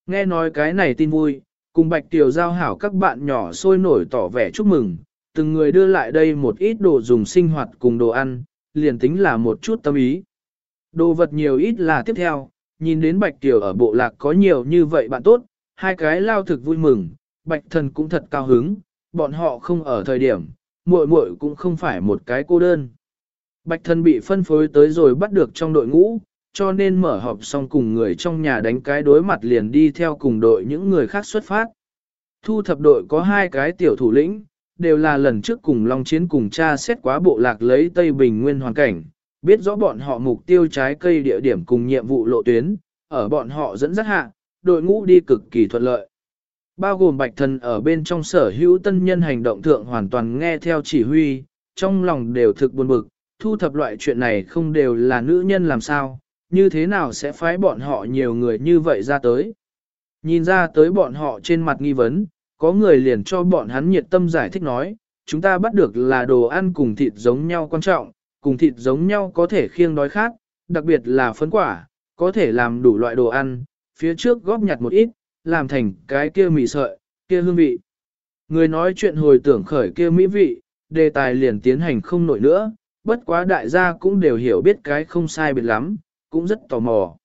Nghe nói cái này tin vui, cùng Bạch Kiều giao hảo các bạn nhỏ sôi nổi tỏ vẻ chúc mừng, từng người đưa lại đây một ít đồ dùng sinh hoạt cùng đồ ăn, liền tính là một chút tâm ý. Đồ vật nhiều ít là tiếp theo, nhìn đến Bạch Tiểu ở bộ lạc có nhiều như vậy bạn tốt, hai cái lao thực vui mừng, Bạch Thần cũng thật cao hứng, bọn họ không ở thời điểm, muội muội cũng không phải một cái cô đơn. Bạch Thần bị phân phối tới rồi bắt được trong đội ngũ, cho nên mở họp xong cùng người trong nhà đánh cái đối mặt liền đi theo cùng đội những người khác xuất phát. Thu thập đội có hai cái tiểu thủ lĩnh, đều là lần trước cùng Long Chiến cùng cha xét quá bộ lạc lấy Tây Bình nguyên hoàn cảnh, biết rõ bọn họ mục tiêu trái cây địa điểm cùng nhiệm vụ lộ tuyến, ở bọn họ dẫn dắt hạ, đội ngũ đi cực kỳ thuận lợi. Bao gồm bạch thần ở bên trong sở hữu tân nhân hành động thượng hoàn toàn nghe theo chỉ huy, trong lòng đều thực buồn bực, thu thập loại chuyện này không đều là nữ nhân làm sao, như thế nào sẽ phái bọn họ nhiều người như vậy ra tới. Nhìn ra tới bọn họ trên mặt nghi vấn, có người liền cho bọn hắn nhiệt tâm giải thích nói, chúng ta bắt được là đồ ăn cùng thịt giống nhau quan trọng, cùng thịt giống nhau có thể khiêng đói khác, đặc biệt là phấn quả, có thể làm đủ loại đồ ăn, phía trước góp nhặt một ít, làm thành cái kia mì sợi, kia hương vị. Người nói chuyện hồi tưởng khởi kia mỹ vị, đề tài liền tiến hành không nổi nữa, bất quá đại gia cũng đều hiểu biết cái không sai biệt lắm, cũng rất tò mò.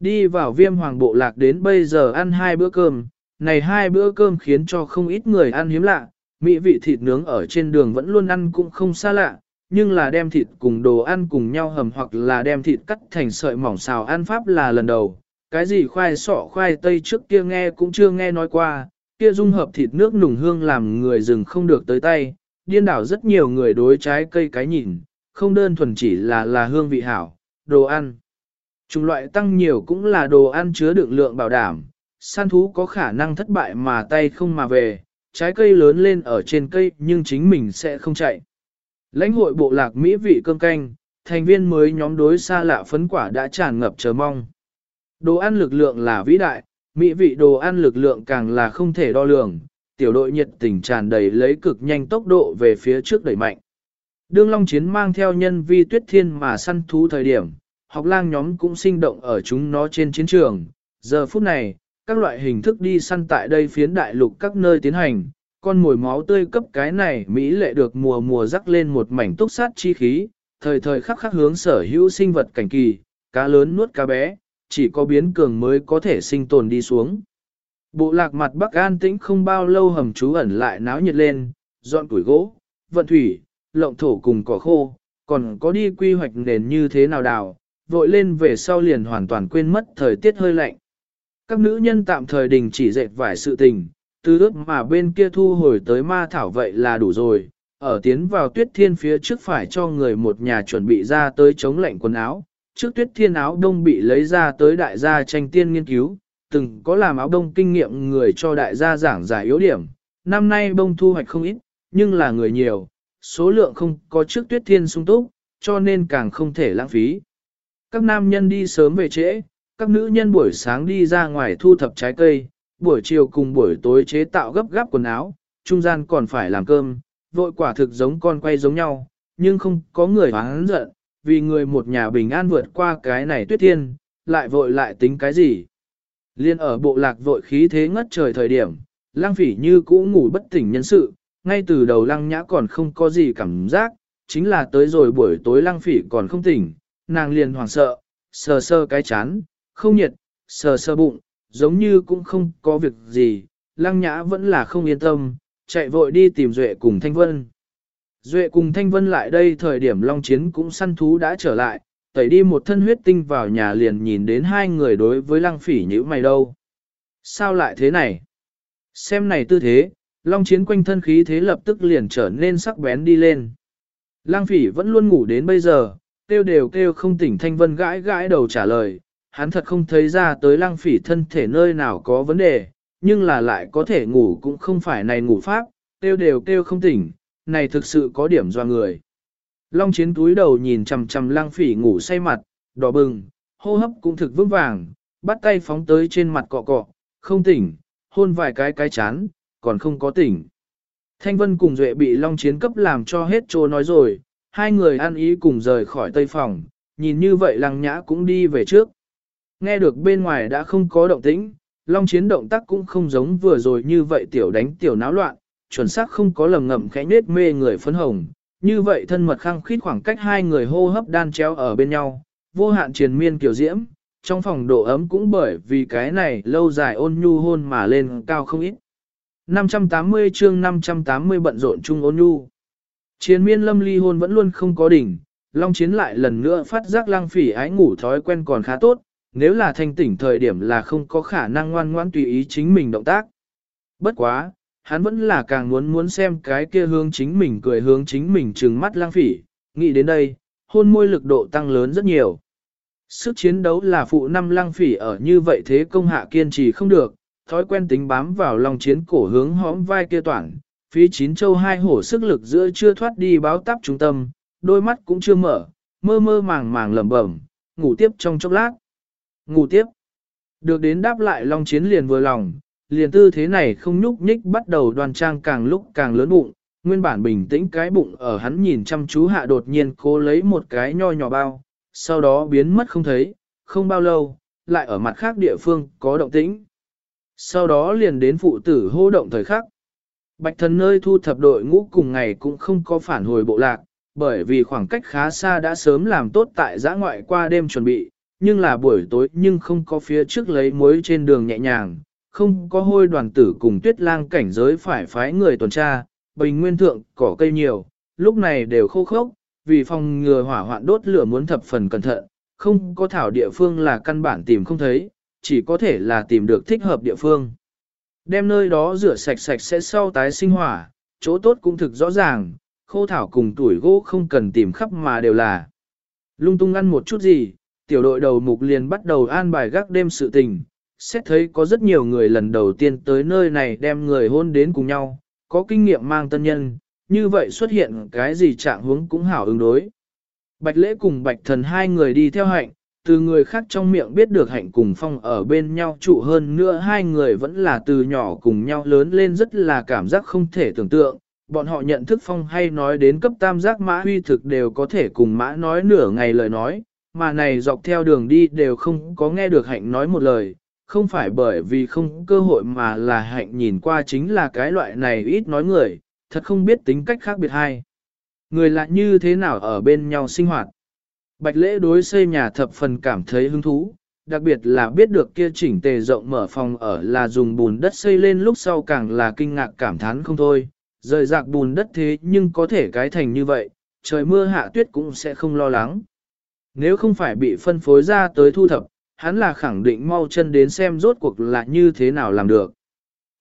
Đi vào viêm hoàng bộ lạc đến bây giờ ăn hai bữa cơm, này hai bữa cơm khiến cho không ít người ăn hiếm lạ, mỹ vị thịt nướng ở trên đường vẫn luôn ăn cũng không xa lạ, nhưng là đem thịt cùng đồ ăn cùng nhau hầm hoặc là đem thịt cắt thành sợi mỏng xào ăn pháp là lần đầu. Cái gì khoai sọ khoai tây trước kia nghe cũng chưa nghe nói qua, kia dung hợp thịt nước nùng hương làm người rừng không được tới tay, điên đảo rất nhiều người đối trái cây cái nhìn, không đơn thuần chỉ là là hương vị hảo, đồ ăn. Chủng loại tăng nhiều cũng là đồ ăn chứa đựng lượng bảo đảm, săn thú có khả năng thất bại mà tay không mà về, trái cây lớn lên ở trên cây nhưng chính mình sẽ không chạy. Lãnh hội bộ lạc Mỹ vị cơm canh, thành viên mới nhóm đối xa lạ phấn quả đã tràn ngập chờ mong. Đồ ăn lực lượng là vĩ đại, mỹ vị đồ ăn lực lượng càng là không thể đo lường, tiểu đội nhiệt tình tràn đầy lấy cực nhanh tốc độ về phía trước đẩy mạnh. Đương Long Chiến mang theo nhân vi tuyết thiên mà săn thú thời điểm, học lang nhóm cũng sinh động ở chúng nó trên chiến trường. Giờ phút này, các loại hình thức đi săn tại đây phiến đại lục các nơi tiến hành, con mồi máu tươi cấp cái này Mỹ lệ được mùa mùa rắc lên một mảnh túc sát chi khí, thời thời khắc khắc hướng sở hữu sinh vật cảnh kỳ, cá lớn nuốt cá bé, chỉ có biến cường mới có thể sinh tồn đi xuống. Bộ lạc mặt Bắc an tĩnh không bao lâu hầm trú ẩn lại náo nhiệt lên, dọn củi gỗ, vận thủy, lộng thổ cùng cỏ khô, còn có đi quy hoạch nền như thế nào đào, vội lên về sau liền hoàn toàn quên mất thời tiết hơi lạnh. Các nữ nhân tạm thời đình chỉ dệt vải sự tình, từ ước mà bên kia thu hồi tới ma thảo vậy là đủ rồi, ở tiến vào tuyết thiên phía trước phải cho người một nhà chuẩn bị ra tới chống lạnh quần áo, trước tuyết thiên áo đông bị lấy ra tới đại gia tranh tiên nghiên cứu, từng có làm áo đông kinh nghiệm người cho đại gia giảng giải yếu điểm, năm nay bông thu hoạch không ít, nhưng là người nhiều, số lượng không có trước tuyết thiên sung túc, cho nên càng không thể lãng phí. Các nam nhân đi sớm về trễ, các nữ nhân buổi sáng đi ra ngoài thu thập trái cây, buổi chiều cùng buổi tối chế tạo gấp gáp quần áo, trung gian còn phải làm cơm, vội quả thực giống con quay giống nhau, nhưng không có người hoáng giận, vì người một nhà bình an vượt qua cái này tuyết thiên, lại vội lại tính cái gì. Liên ở bộ lạc vội khí thế ngất trời thời điểm, lang phỉ như cũ ngủ bất tỉnh nhân sự, ngay từ đầu lăng nhã còn không có gì cảm giác, chính là tới rồi buổi tối lăng phỉ còn không tỉnh, nàng liền hoảng sợ, sờ sơ cái chán, không nhiệt, sờ sờ bụng, giống như cũng không có việc gì, lăng nhã vẫn là không yên tâm, chạy vội đi tìm Duệ cùng Thanh Vân. Duệ cùng Thanh Vân lại đây thời điểm Long Chiến cũng săn thú đã trở lại, tẩy đi một thân huyết tinh vào nhà liền nhìn đến hai người đối với lăng phỉ như mày đâu. Sao lại thế này? Xem này tư thế, Long Chiến quanh thân khí thế lập tức liền trở nên sắc bén đi lên. Lăng phỉ vẫn luôn ngủ đến bây giờ, kêu đều kêu không tỉnh Thanh Vân gãi gãi đầu trả lời, hắn thật không thấy ra tới lăng phỉ thân thể nơi nào có vấn đề, nhưng là lại có thể ngủ cũng không phải này ngủ pháp, kêu đều kêu không tỉnh, này thực sự có điểm do người. Long chiến túi đầu nhìn chằm chằm lăng phỉ ngủ say mặt, đỏ bừng, hô hấp cũng thực vững vàng, bắt tay phóng tới trên mặt cọ cọ, không tỉnh, hôn vài cái cái chán, còn không có tỉnh. Thanh Vân cùng Duệ bị Long Chiến cấp làm cho hết trô nói rồi, hai người ăn ý cùng rời khỏi tây phòng, nhìn như vậy lăng nhã cũng đi về trước. Nghe được bên ngoài đã không có động tĩnh, Long Chiến động tác cũng không giống vừa rồi như vậy tiểu đánh tiểu náo loạn, chuẩn xác không có lầm ngậm khẽ nết mê người phấn hồng. Như vậy thân mật khăng khít khoảng cách hai người hô hấp đan chéo ở bên nhau, vô hạn triền miên kiểu diễm, trong phòng độ ấm cũng bởi vì cái này lâu dài ôn nhu hôn mà lên cao không ít. 580 chương 580 bận rộn chung ôn nhu. Chiến miên lâm ly hôn vẫn luôn không có đỉnh, Long Chiến lại lần nữa phát giác lang phỉ ái ngủ thói quen còn khá tốt, nếu là thanh tỉnh thời điểm là không có khả năng ngoan ngoãn tùy ý chính mình động tác. Bất quá, hắn vẫn là càng muốn muốn xem cái kia hướng chính mình cười hướng chính mình trừng mắt lang phỉ, nghĩ đến đây, hôn môi lực độ tăng lớn rất nhiều. Sức chiến đấu là phụ năm lang phỉ ở như vậy thế công hạ kiên trì không được, thói quen tính bám vào lòng chiến cổ hướng hõm vai kia toàn phí chín châu hai hổ sức lực giữa chưa thoát đi báo táp trung tâm, đôi mắt cũng chưa mở, mơ mơ màng màng lẩm bẩm, ngủ tiếp trong chốc lát. Ngủ tiếp. Được đến đáp lại Long Chiến liền vừa lòng, liền tư thế này không nhúc nhích bắt đầu đoan trang càng lúc càng lớn bụng, nguyên bản bình tĩnh cái bụng ở hắn nhìn chăm chú hạ đột nhiên cố lấy một cái nho nhỏ bao, sau đó biến mất không thấy, không bao lâu, lại ở mặt khác địa phương có động tĩnh. Sau đó liền đến phụ tử hô động thời khắc. Bạch thần nơi thu thập đội ngũ cùng ngày cũng không có phản hồi bộ lạc, bởi vì khoảng cách khá xa đã sớm làm tốt tại giã ngoại qua đêm chuẩn bị, nhưng là buổi tối nhưng không có phía trước lấy muối trên đường nhẹ nhàng, không có hôi đoàn tử cùng tuyết lang cảnh giới phải phái người tuần tra, bình nguyên thượng cỏ cây nhiều, lúc này đều khô khốc, vì phòng ngừa hỏa hoạn đốt lửa muốn thập phần cẩn thận, không có thảo địa phương là căn bản tìm không thấy, chỉ có thể là tìm được thích hợp địa phương. Đem nơi đó rửa sạch sạch sẽ sau tái sinh hỏa, chỗ tốt cũng thực rõ ràng, khô thảo cùng tuổi gỗ không cần tìm khắp mà đều là. Lung tung ăn một chút gì, tiểu đội đầu mục liền bắt đầu an bài gác đêm sự tình, xét thấy có rất nhiều người lần đầu tiên tới nơi này đem người hôn đến cùng nhau, có kinh nghiệm mang tân nhân, như vậy xuất hiện cái gì trạng hướng cũng hảo ứng đối. Bạch lễ cùng bạch thần hai người đi theo hạnh, từ người khác trong miệng biết được hạnh cùng phong ở bên nhau trụ hơn nữa hai người vẫn là từ nhỏ cùng nhau lớn lên rất là cảm giác không thể tưởng tượng. Bọn họ nhận thức phong hay nói đến cấp tam giác mã huy thực đều có thể cùng mã nói nửa ngày lời nói, mà này dọc theo đường đi đều không có nghe được hạnh nói một lời, không phải bởi vì không cơ hội mà là hạnh nhìn qua chính là cái loại này ít nói người, thật không biết tính cách khác biệt hay. Người lại như thế nào ở bên nhau sinh hoạt. Bạch lễ đối xây nhà thập phần cảm thấy hứng thú, đặc biệt là biết được kia chỉnh tề rộng mở phòng ở là dùng bùn đất xây lên lúc sau càng là kinh ngạc cảm thán không thôi, rời rạc bùn đất thế nhưng có thể cái thành như vậy, trời mưa hạ tuyết cũng sẽ không lo lắng. Nếu không phải bị phân phối ra tới thu thập, hắn là khẳng định mau chân đến xem rốt cuộc là như thế nào làm được.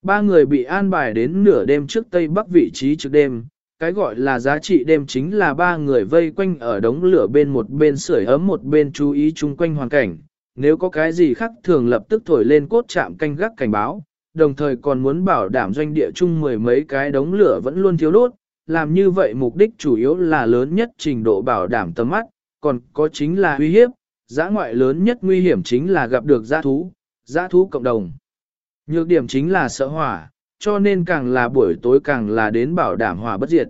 Ba người bị an bài đến nửa đêm trước Tây Bắc vị trí trước đêm, cái gọi là giá trị đêm chính là ba người vây quanh ở đống lửa bên một bên sưởi ấm một bên chú ý chung quanh hoàn cảnh, nếu có cái gì khác thường lập tức thổi lên cốt chạm canh gác cảnh báo, đồng thời còn muốn bảo đảm doanh địa chung mười mấy cái đống lửa vẫn luôn thiếu đốt, làm như vậy mục đích chủ yếu là lớn nhất trình độ bảo đảm tầm mắt, còn có chính là uy hiếp, giã ngoại lớn nhất nguy hiểm chính là gặp được giã thú, giã thú cộng đồng. Nhược điểm chính là sợ hỏa, cho nên càng là buổi tối càng là đến bảo đảm hỏa bất diệt.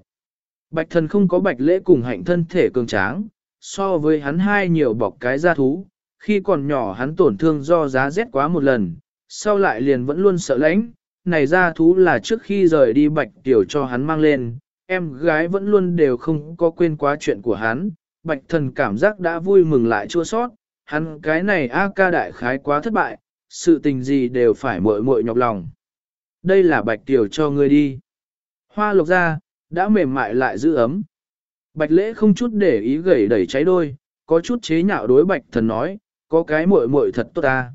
Bạch thần không có bạch lễ cùng hạnh thân thể cường tráng, so với hắn hai nhiều bọc cái giã thú, khi còn nhỏ hắn tổn thương do giá rét quá một lần, sau lại liền vẫn luôn sợ lãnh, này ra thú là trước khi rời đi bạch tiểu cho hắn mang lên, em gái vẫn luôn đều không có quên quá chuyện của hắn, bạch thần cảm giác đã vui mừng lại chua sót, hắn cái này A ca đại khái quá thất bại, sự tình gì đều phải muội muội nhọc lòng. Đây là bạch tiểu cho ngươi đi. Hoa lục ra, đã mềm mại lại giữ ấm. Bạch lễ không chút để ý gầy đẩy cháy đôi, có chút chế nhạo đối bạch thần nói, có cái muội muội thật tốt ta.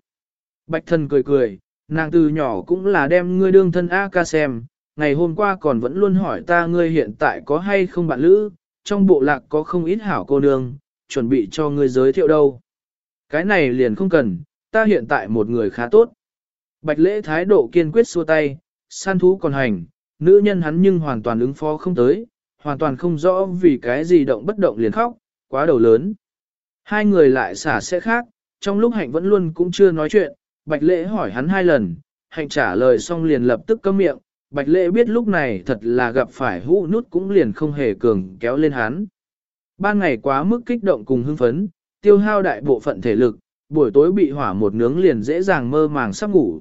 Bạch thần cười cười, nàng từ nhỏ cũng là đem ngươi đương thân A ca xem, ngày hôm qua còn vẫn luôn hỏi ta ngươi hiện tại có hay không bạn lữ, trong bộ lạc có không ít hảo cô nương, chuẩn bị cho ngươi giới thiệu đâu. Cái này liền không cần, ta hiện tại một người khá tốt. Bạch lễ thái độ kiên quyết xua tay, săn thú còn hành, nữ nhân hắn nhưng hoàn toàn ứng phó không tới, hoàn toàn không rõ vì cái gì động bất động liền khóc, quá đầu lớn. Hai người lại xả sẽ khác, trong lúc hạnh vẫn luôn cũng chưa nói chuyện, bạch lễ hỏi hắn hai lần, hạnh trả lời xong liền lập tức câm miệng, bạch lễ biết lúc này thật là gặp phải hũ nút cũng liền không hề cường kéo lên hắn. Ban ngày quá mức kích động cùng hưng phấn, tiêu hao đại bộ phận thể lực, buổi tối bị hỏa một nướng liền dễ dàng mơ màng sắp ngủ.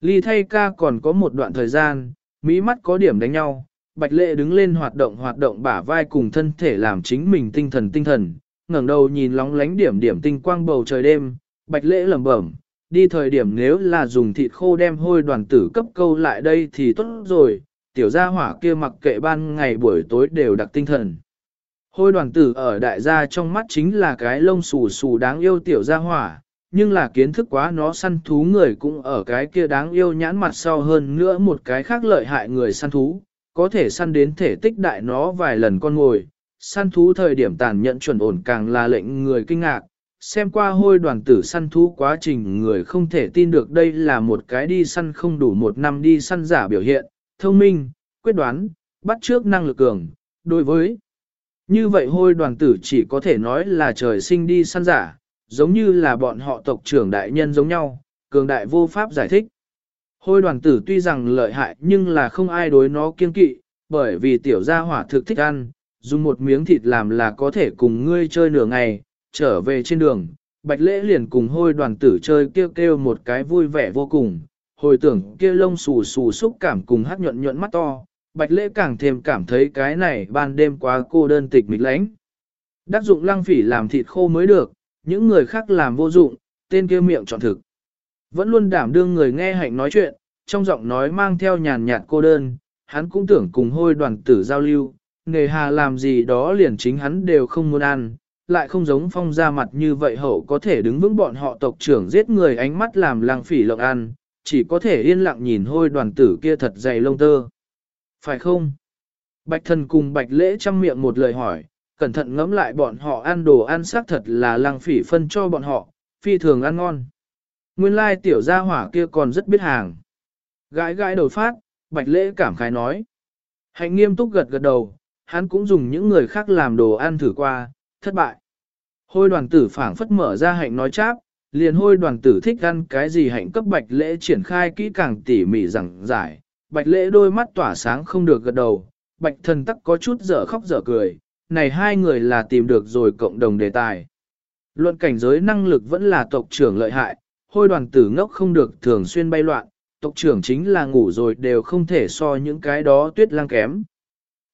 Ly thay ca còn có một đoạn thời gian, mỹ mắt có điểm đánh nhau, bạch lệ đứng lên hoạt động hoạt động bả vai cùng thân thể làm chính mình tinh thần tinh thần, ngẩng đầu nhìn lóng lánh điểm điểm tinh quang bầu trời đêm, bạch lễ lẩm bẩm, đi thời điểm nếu là dùng thịt khô đem hôi đoàn tử cấp câu lại đây thì tốt rồi, tiểu gia hỏa kia mặc kệ ban ngày buổi tối đều đặc tinh thần. Hôi đoàn tử ở đại gia trong mắt chính là cái lông xù xù đáng yêu tiểu gia hỏa, nhưng là kiến thức quá nó săn thú người cũng ở cái kia đáng yêu nhãn mặt sau hơn nữa một cái khác lợi hại người săn thú, có thể săn đến thể tích đại nó vài lần con ngồi, săn thú thời điểm tàn nhẫn chuẩn ổn càng là lệnh người kinh ngạc. Xem qua hôi đoàn tử săn thú quá trình người không thể tin được đây là một cái đi săn không đủ một năm đi săn giả biểu hiện, thông minh, quyết đoán, bắt trước năng lực cường, đối với như vậy hôi đoàn tử chỉ có thể nói là trời sinh đi săn giả, giống như là bọn họ tộc trưởng đại nhân giống nhau, cường đại vô pháp giải thích. Hôi đoàn tử tuy rằng lợi hại nhưng là không ai đối nó kiên kỵ, bởi vì tiểu gia hỏa thực thích ăn, dùng một miếng thịt làm là có thể cùng ngươi chơi nửa ngày, trở về trên đường, bạch lễ liền cùng hôi đoàn tử chơi kêu kêu một cái vui vẻ vô cùng, hồi tưởng kia lông xù xù xúc cảm cùng hát nhuận nhuận mắt to, bạch lễ càng thêm cảm thấy cái này ban đêm quá cô đơn tịch mịch lãnh. Đắc dụng lăng phỉ làm thịt khô mới được, những người khác làm vô dụng, tên kia miệng chọn thực. Vẫn luôn đảm đương người nghe hạnh nói chuyện, trong giọng nói mang theo nhàn nhạt cô đơn, hắn cũng tưởng cùng hôi đoàn tử giao lưu, nghề hà làm gì đó liền chính hắn đều không muốn ăn, lại không giống phong ra mặt như vậy hậu có thể đứng vững bọn họ tộc trưởng giết người ánh mắt làm lăng phỉ lộng ăn, chỉ có thể yên lặng nhìn hôi đoàn tử kia thật dày lông tơ. Phải không? Bạch thần cùng bạch lễ chăm miệng một lời hỏi, cẩn thận ngẫm lại bọn họ ăn đồ ăn xác thật là lăng phỉ phân cho bọn họ, phi thường ăn ngon. Nguyên lai tiểu gia hỏa kia còn rất biết hàng. Gãi gãi đầu phát, bạch lễ cảm khái nói. Hạnh nghiêm túc gật gật đầu, hắn cũng dùng những người khác làm đồ ăn thử qua, thất bại. Hôi đoàn tử phảng phất mở ra hạnh nói cháp, liền hôi đoàn tử thích ăn cái gì hạnh cấp bạch lễ triển khai kỹ càng tỉ mỉ rằng giải. Bạch lễ đôi mắt tỏa sáng không được gật đầu, bạch thần tắc có chút dở khóc dở cười, này hai người là tìm được rồi cộng đồng đề tài. Luận cảnh giới năng lực vẫn là tộc trưởng lợi hại, hôi đoàn tử ngốc không được thường xuyên bay loạn, tộc trưởng chính là ngủ rồi đều không thể so những cái đó tuyết lang kém.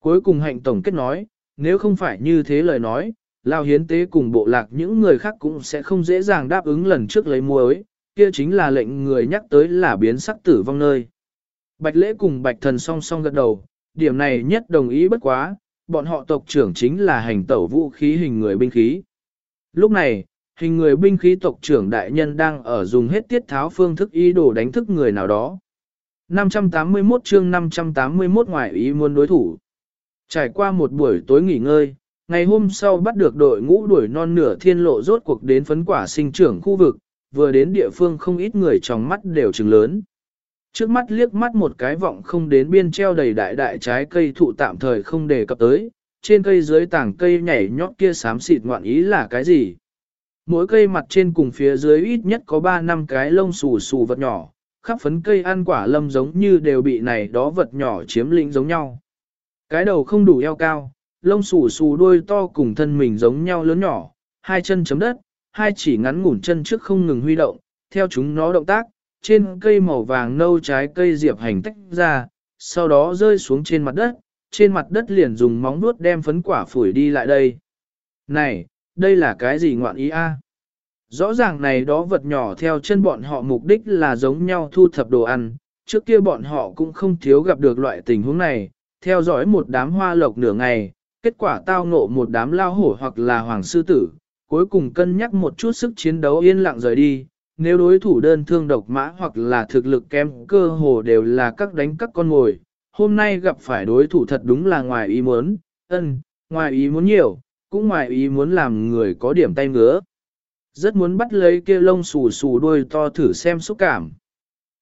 Cuối cùng hạnh tổng kết nói, nếu không phải như thế lời nói, lao hiến tế cùng bộ lạc những người khác cũng sẽ không dễ dàng đáp ứng lần trước lấy muối, kia chính là lệnh người nhắc tới là biến sắc tử vong nơi. Bạch lễ cùng bạch thần song song gật đầu, điểm này nhất đồng ý bất quá, bọn họ tộc trưởng chính là hành tẩu vũ khí hình người binh khí. Lúc này, hình người binh khí tộc trưởng đại nhân đang ở dùng hết tiết tháo phương thức ý đồ đánh thức người nào đó. 581 chương 581 ngoại ý muốn đối thủ. Trải qua một buổi tối nghỉ ngơi, ngày hôm sau bắt được đội ngũ đuổi non nửa thiên lộ rốt cuộc đến phấn quả sinh trưởng khu vực, vừa đến địa phương không ít người trong mắt đều trừng lớn. Trước mắt liếc mắt một cái vọng không đến biên treo đầy đại đại trái cây thụ tạm thời không đề cập tới, trên cây dưới tảng cây nhảy nhót kia xám xịt ngoạn ý là cái gì. Mỗi cây mặt trên cùng phía dưới ít nhất có 3 năm cái lông xù xù vật nhỏ, khắp phấn cây ăn quả lâm giống như đều bị này đó vật nhỏ chiếm lĩnh giống nhau. Cái đầu không đủ eo cao, lông xù xù đuôi to cùng thân mình giống nhau lớn nhỏ, hai chân chấm đất, hai chỉ ngắn ngủn chân trước không ngừng huy động, theo chúng nó động tác, trên cây màu vàng nâu trái cây diệp hành tách ra, sau đó rơi xuống trên mặt đất, trên mặt đất liền dùng móng vuốt đem phấn quả phủi đi lại đây. Này, đây là cái gì ngoạn ý a? Rõ ràng này đó vật nhỏ theo chân bọn họ mục đích là giống nhau thu thập đồ ăn, trước kia bọn họ cũng không thiếu gặp được loại tình huống này, theo dõi một đám hoa lộc nửa ngày, kết quả tao ngộ một đám lao hổ hoặc là hoàng sư tử, cuối cùng cân nhắc một chút sức chiến đấu yên lặng rời đi, nếu đối thủ đơn thương độc mã hoặc là thực lực kém cơ hồ đều là các đánh các con ngồi, hôm nay gặp phải đối thủ thật đúng là ngoài ý muốn, ân, ngoài ý muốn nhiều, cũng ngoài ý muốn làm người có điểm tay ngứa. Rất muốn bắt lấy kia lông xù xù đuôi to thử xem xúc cảm.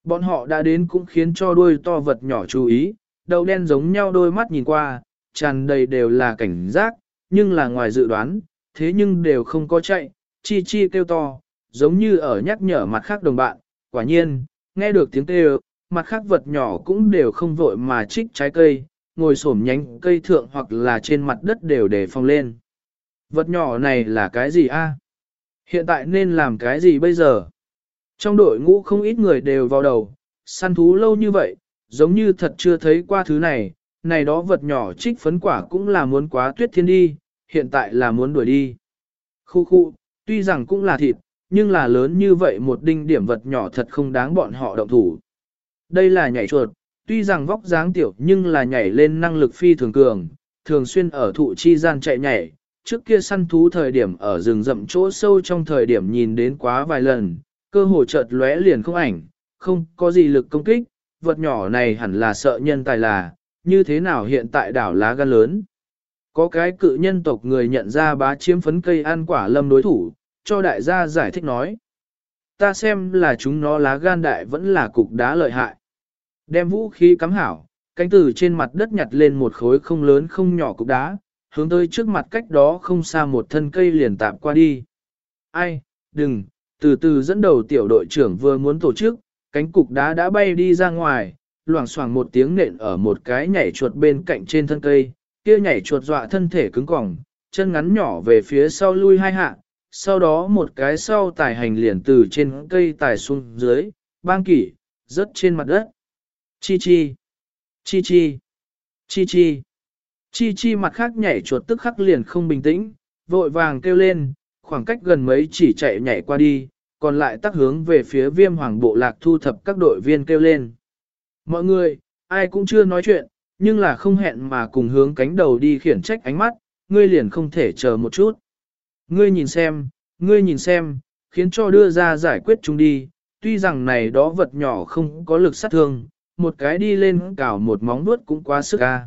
Bọn họ đã đến cũng khiến cho đuôi to vật nhỏ chú ý, đầu đen giống nhau đôi mắt nhìn qua, tràn đầy đều là cảnh giác, nhưng là ngoài dự đoán, thế nhưng đều không có chạy, chi chi kêu to, giống như ở nhắc nhở mặt khác đồng bạn, quả nhiên, nghe được tiếng kêu, mặt khác vật nhỏ cũng đều không vội mà trích trái cây, ngồi xổm nhánh cây thượng hoặc là trên mặt đất đều để phong lên. Vật nhỏ này là cái gì a? Hiện tại nên làm cái gì bây giờ? Trong đội ngũ không ít người đều vào đầu, săn thú lâu như vậy, giống như thật chưa thấy qua thứ này, này đó vật nhỏ trích phấn quả cũng là muốn quá tuyết thiên đi, hiện tại là muốn đuổi đi. Khu khu, tuy rằng cũng là thịt, nhưng là lớn như vậy một đinh điểm vật nhỏ thật không đáng bọn họ động thủ. Đây là nhảy chuột, tuy rằng vóc dáng tiểu nhưng là nhảy lên năng lực phi thường cường, thường xuyên ở thụ chi gian chạy nhảy, trước kia săn thú thời điểm ở rừng rậm chỗ sâu trong thời điểm nhìn đến quá vài lần, cơ hồ chợt lóe liền không ảnh, không có gì lực công kích, vật nhỏ này hẳn là sợ nhân tài là, như thế nào hiện tại đảo lá gan lớn. Có cái cự nhân tộc người nhận ra bá chiếm phấn cây ăn quả lâm đối thủ, cho đại gia giải thích nói. Ta xem là chúng nó lá gan đại vẫn là cục đá lợi hại. Đem vũ khí cắm hảo, cánh tử trên mặt đất nhặt lên một khối không lớn không nhỏ cục đá, hướng tới trước mặt cách đó không xa một thân cây liền tạm qua đi. Ai, đừng, từ từ dẫn đầu tiểu đội trưởng vừa muốn tổ chức, cánh cục đá đã bay đi ra ngoài, loảng xoảng một tiếng nện ở một cái nhảy chuột bên cạnh trên thân cây, kia nhảy chuột dọa thân thể cứng cỏng, chân ngắn nhỏ về phía sau lui hai hạ, sau đó một cái sau tải hành liền từ trên cây tải xuống dưới, bang kỷ, rớt trên mặt đất. Chi chi, chi chi, chi chi. Chi chi mặt khác nhảy chuột tức khắc liền không bình tĩnh, vội vàng kêu lên, khoảng cách gần mấy chỉ chạy nhảy qua đi, còn lại tắc hướng về phía viêm hoàng bộ lạc thu thập các đội viên kêu lên. Mọi người, ai cũng chưa nói chuyện, nhưng là không hẹn mà cùng hướng cánh đầu đi khiển trách ánh mắt, ngươi liền không thể chờ một chút. Ngươi nhìn xem, ngươi nhìn xem, khiến cho đưa ra giải quyết chúng đi, tuy rằng này đó vật nhỏ không có lực sát thương, một cái đi lên cào một móng vuốt cũng quá sức ca.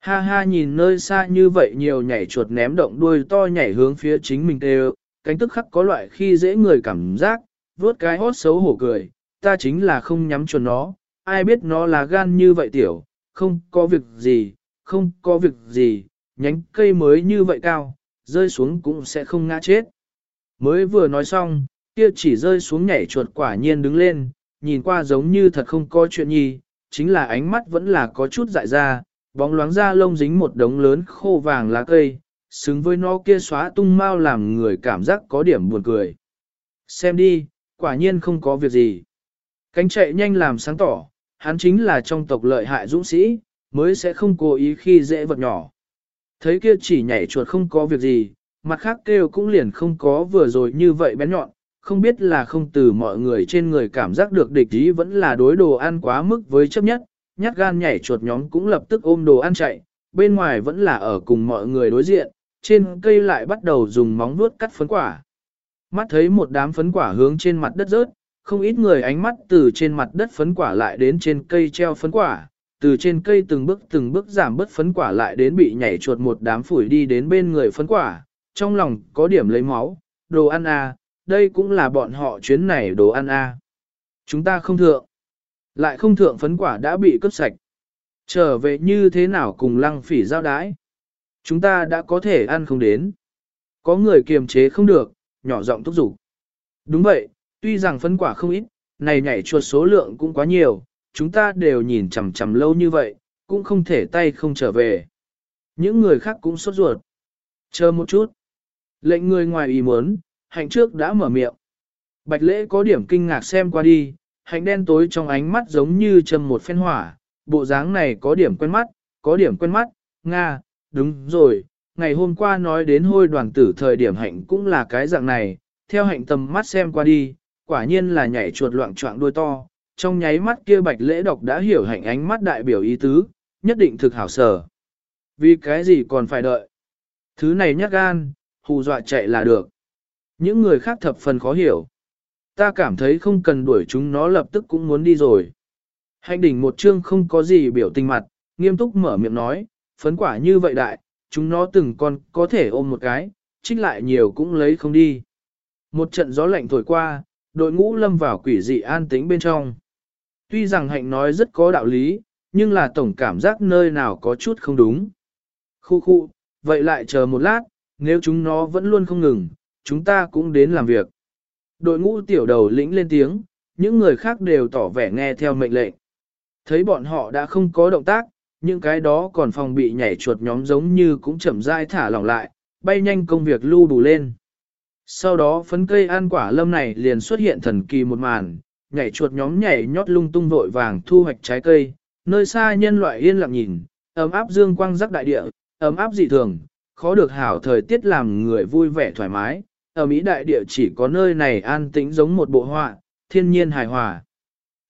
Ha ha nhìn nơi xa như vậy nhiều nhảy chuột ném động đuôi to nhảy hướng phía chính mình đều, cánh tức khắc có loại khi dễ người cảm giác, vuốt cái hót xấu hổ cười, ta chính là không nhắm chuẩn nó, ai biết nó là gan như vậy tiểu, không có việc gì, không có việc gì, nhánh cây mới như vậy cao, rơi xuống cũng sẽ không ngã chết. Mới vừa nói xong, kia chỉ rơi xuống nhảy chuột quả nhiên đứng lên, nhìn qua giống như thật không có chuyện gì, chính là ánh mắt vẫn là có chút dại ra, bóng loáng da lông dính một đống lớn khô vàng lá cây, xứng với nó kia xóa tung mau làm người cảm giác có điểm buồn cười. Xem đi, quả nhiên không có việc gì. Cánh chạy nhanh làm sáng tỏ, hắn chính là trong tộc lợi hại dũng sĩ, mới sẽ không cố ý khi dễ vật nhỏ. Thấy kia chỉ nhảy chuột không có việc gì, mặt khác kêu cũng liền không có vừa rồi như vậy bén nhọn, không biết là không từ mọi người trên người cảm giác được địch ý vẫn là đối đồ ăn quá mức với chấp nhất, nhát gan nhảy chuột nhóm cũng lập tức ôm đồ ăn chạy, bên ngoài vẫn là ở cùng mọi người đối diện, trên cây lại bắt đầu dùng móng vuốt cắt phấn quả. Mắt thấy một đám phấn quả hướng trên mặt đất rớt, không ít người ánh mắt từ trên mặt đất phấn quả lại đến trên cây treo phấn quả, từ trên cây từng bước từng bước giảm bớt phấn quả lại đến bị nhảy chuột một đám phủi đi đến bên người phấn quả, trong lòng có điểm lấy máu, đồ ăn à, đây cũng là bọn họ chuyến này đồ ăn à. Chúng ta không thượng. Lại không thượng phấn quả đã bị cướp sạch. Trở về như thế nào cùng lăng phỉ giao đái? Chúng ta đã có thể ăn không đến. Có người kiềm chế không được, nhỏ giọng thúc giục. Đúng vậy, tuy rằng phấn quả không ít, này nhảy chuột số lượng cũng quá nhiều, chúng ta đều nhìn chằm chằm lâu như vậy, cũng không thể tay không trở về. Những người khác cũng sốt ruột. Chờ một chút. Lệnh người ngoài ý muốn, hạnh trước đã mở miệng. Bạch lễ có điểm kinh ngạc xem qua đi, hạnh đen tối trong ánh mắt giống như châm một phen hỏa, bộ dáng này có điểm quen mắt, có điểm quen mắt, Nga, đúng rồi, ngày hôm qua nói đến hôi đoàn tử thời điểm hạnh cũng là cái dạng này, theo hạnh tầm mắt xem qua đi, quả nhiên là nhảy chuột loạn trọng đuôi to, trong nháy mắt kia bạch lễ độc đã hiểu hạnh ánh mắt đại biểu ý tứ, nhất định thực hảo sở. Vì cái gì còn phải đợi? Thứ này nhắc gan, hù dọa chạy là được. Những người khác thập phần khó hiểu. Ta cảm thấy không cần đuổi chúng nó lập tức cũng muốn đi rồi. Hạnh đỉnh một chương không có gì biểu tình mặt, nghiêm túc mở miệng nói, phấn quả như vậy đại, chúng nó từng con có thể ôm một cái, trích lại nhiều cũng lấy không đi. Một trận gió lạnh thổi qua, đội ngũ lâm vào quỷ dị an tĩnh bên trong. Tuy rằng hạnh nói rất có đạo lý, nhưng là tổng cảm giác nơi nào có chút không đúng. Khu khu, vậy lại chờ một lát, nếu chúng nó vẫn luôn không ngừng, chúng ta cũng đến làm việc. Đội ngũ tiểu đầu lĩnh lên tiếng, những người khác đều tỏ vẻ nghe theo mệnh lệnh. Thấy bọn họ đã không có động tác, những cái đó còn phòng bị nhảy chuột nhóm giống như cũng chậm rãi thả lỏng lại, bay nhanh công việc lưu đủ lên. Sau đó phấn cây ăn quả lâm này liền xuất hiện thần kỳ một màn, nhảy chuột nhóm nhảy nhót lung tung vội vàng thu hoạch trái cây, nơi xa nhân loại yên lặng nhìn, ấm áp dương quang rắc đại địa, ấm áp dị thường, khó được hảo thời tiết làm người vui vẻ thoải mái, ở Mỹ đại địa chỉ có nơi này an tĩnh giống một bộ họa, thiên nhiên hài hòa.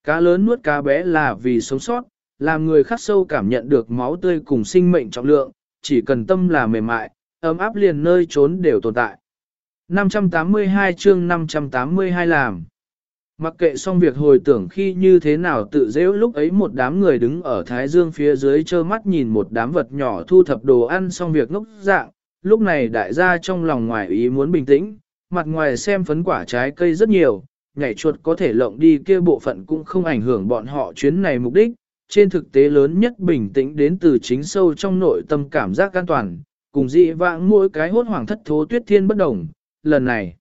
Cá lớn nuốt cá bé là vì sống sót, làm người khắc sâu cảm nhận được máu tươi cùng sinh mệnh trọng lượng, chỉ cần tâm là mềm mại, ấm áp liền nơi trốn đều tồn tại. 582 chương 582 làm. Mặc kệ xong việc hồi tưởng khi như thế nào tự dễ lúc ấy một đám người đứng ở Thái Dương phía dưới trơ mắt nhìn một đám vật nhỏ thu thập đồ ăn xong việc ngốc dạng, lúc này đại gia trong lòng ngoài ý muốn bình tĩnh, mặt ngoài xem phấn quả trái cây rất nhiều, nhảy chuột có thể lộng đi kia bộ phận cũng không ảnh hưởng bọn họ chuyến này mục đích, trên thực tế lớn nhất bình tĩnh đến từ chính sâu trong nội tâm cảm giác an toàn, cùng dị vãng mỗi cái hốt hoảng thất thố tuyết thiên bất đồng, lần này,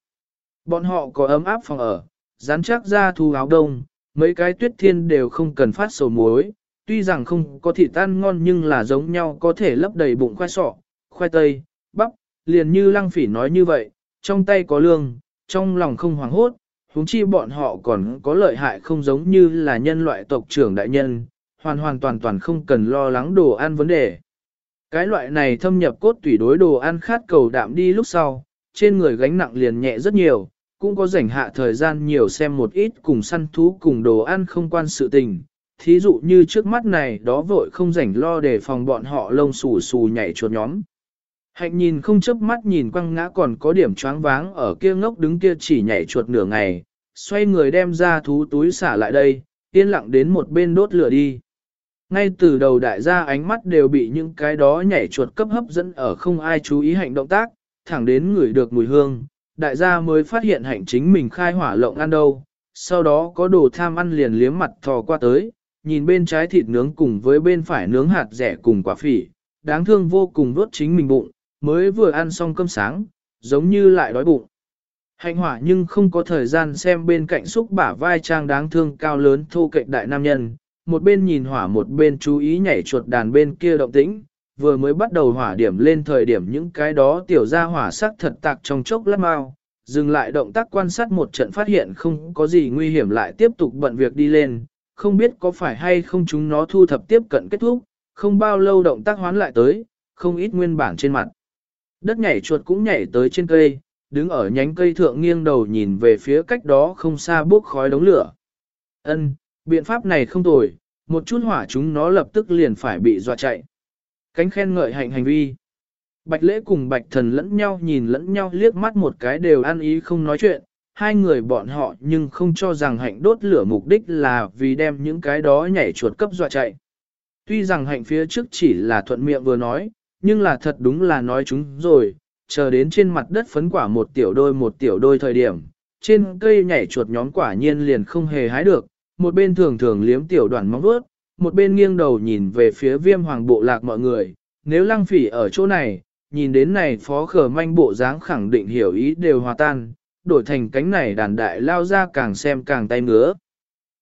bọn họ có ấm áp phòng ở, rán chắc ra thu áo đông, mấy cái tuyết thiên đều không cần phát sầu muối, tuy rằng không có thịt tan ngon nhưng là giống nhau có thể lấp đầy bụng khoai sọ, khoai tây, bắp, liền như lăng phỉ nói như vậy, trong tay có lương, trong lòng không hoảng hốt, huống chi bọn họ còn có lợi hại không giống như là nhân loại tộc trưởng đại nhân, hoàn hoàn toàn toàn không cần lo lắng đồ ăn vấn đề. Cái loại này thâm nhập cốt tủy đối đồ ăn khát cầu đạm đi lúc sau, trên người gánh nặng liền nhẹ rất nhiều, cũng có rảnh hạ thời gian nhiều xem một ít cùng săn thú cùng đồ ăn không quan sự tình. Thí dụ như trước mắt này đó vội không rảnh lo để phòng bọn họ lông xù xù nhảy chuột nhóm. Hạnh nhìn không chớp mắt nhìn quăng ngã còn có điểm choáng váng ở kia ngốc đứng kia chỉ nhảy chuột nửa ngày, xoay người đem ra thú túi xả lại đây, yên lặng đến một bên đốt lửa đi. Ngay từ đầu đại gia ánh mắt đều bị những cái đó nhảy chuột cấp hấp dẫn ở không ai chú ý hành động tác, thẳng đến người được mùi hương, đại gia mới phát hiện hạnh chính mình khai hỏa lộng ăn đâu, sau đó có đồ tham ăn liền liếm mặt thò qua tới, nhìn bên trái thịt nướng cùng với bên phải nướng hạt rẻ cùng quả phỉ, đáng thương vô cùng vớt chính mình bụng, mới vừa ăn xong cơm sáng, giống như lại đói bụng. Hạnh hỏa nhưng không có thời gian xem bên cạnh xúc bả vai trang đáng thương cao lớn thô kệch đại nam nhân, một bên nhìn hỏa một bên chú ý nhảy chuột đàn bên kia động tĩnh, vừa mới bắt đầu hỏa điểm lên thời điểm những cái đó tiểu ra hỏa sắc thật tạc trong chốc lát mau, dừng lại động tác quan sát một trận phát hiện không có gì nguy hiểm lại tiếp tục bận việc đi lên, không biết có phải hay không chúng nó thu thập tiếp cận kết thúc, không bao lâu động tác hoán lại tới, không ít nguyên bản trên mặt. Đất nhảy chuột cũng nhảy tới trên cây, đứng ở nhánh cây thượng nghiêng đầu nhìn về phía cách đó không xa bốc khói đống lửa. Ân, biện pháp này không tồi, một chút hỏa chúng nó lập tức liền phải bị dọa chạy. Cánh khen ngợi hạnh hành vi. Bạch lễ cùng bạch thần lẫn nhau nhìn lẫn nhau liếc mắt một cái đều ăn ý không nói chuyện, hai người bọn họ nhưng không cho rằng hạnh đốt lửa mục đích là vì đem những cái đó nhảy chuột cấp dọa chạy. Tuy rằng hạnh phía trước chỉ là thuận miệng vừa nói, nhưng là thật đúng là nói chúng rồi, chờ đến trên mặt đất phấn quả một tiểu đôi một tiểu đôi thời điểm, trên cây nhảy chuột nhóm quả nhiên liền không hề hái được, một bên thường thường liếm tiểu đoàn móng vuốt, một bên nghiêng đầu nhìn về phía viêm hoàng bộ lạc mọi người, nếu lăng phỉ ở chỗ này, nhìn đến này phó khờ manh bộ dáng khẳng định hiểu ý đều hòa tan, đổi thành cánh này đàn đại lao ra càng xem càng tay ngứa.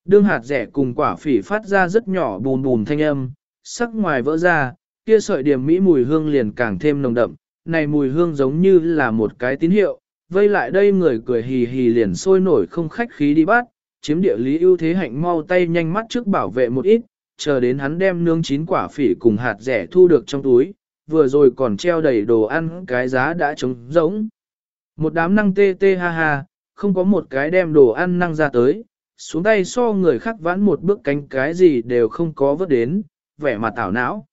Đương hạt rẻ cùng quả phỉ phát ra rất nhỏ bùn bùn thanh âm, sắc ngoài vỡ ra, kia sợi điểm mỹ mùi hương liền càng thêm nồng đậm, này mùi hương giống như là một cái tín hiệu, vây lại đây người cười hì hì liền sôi nổi không khách khí đi bắt, chiếm địa lý ưu thế hạnh mau tay nhanh mắt trước bảo vệ một ít, chờ đến hắn đem nướng chín quả phỉ cùng hạt rẻ thu được trong túi, vừa rồi còn treo đầy đồ ăn cái giá đã trống rỗng. Một đám năng tê tê ha ha, không có một cái đem đồ ăn năng ra tới, xuống tay so người khác vãn một bước cánh cái gì đều không có vớt đến, vẻ mặt tảo não.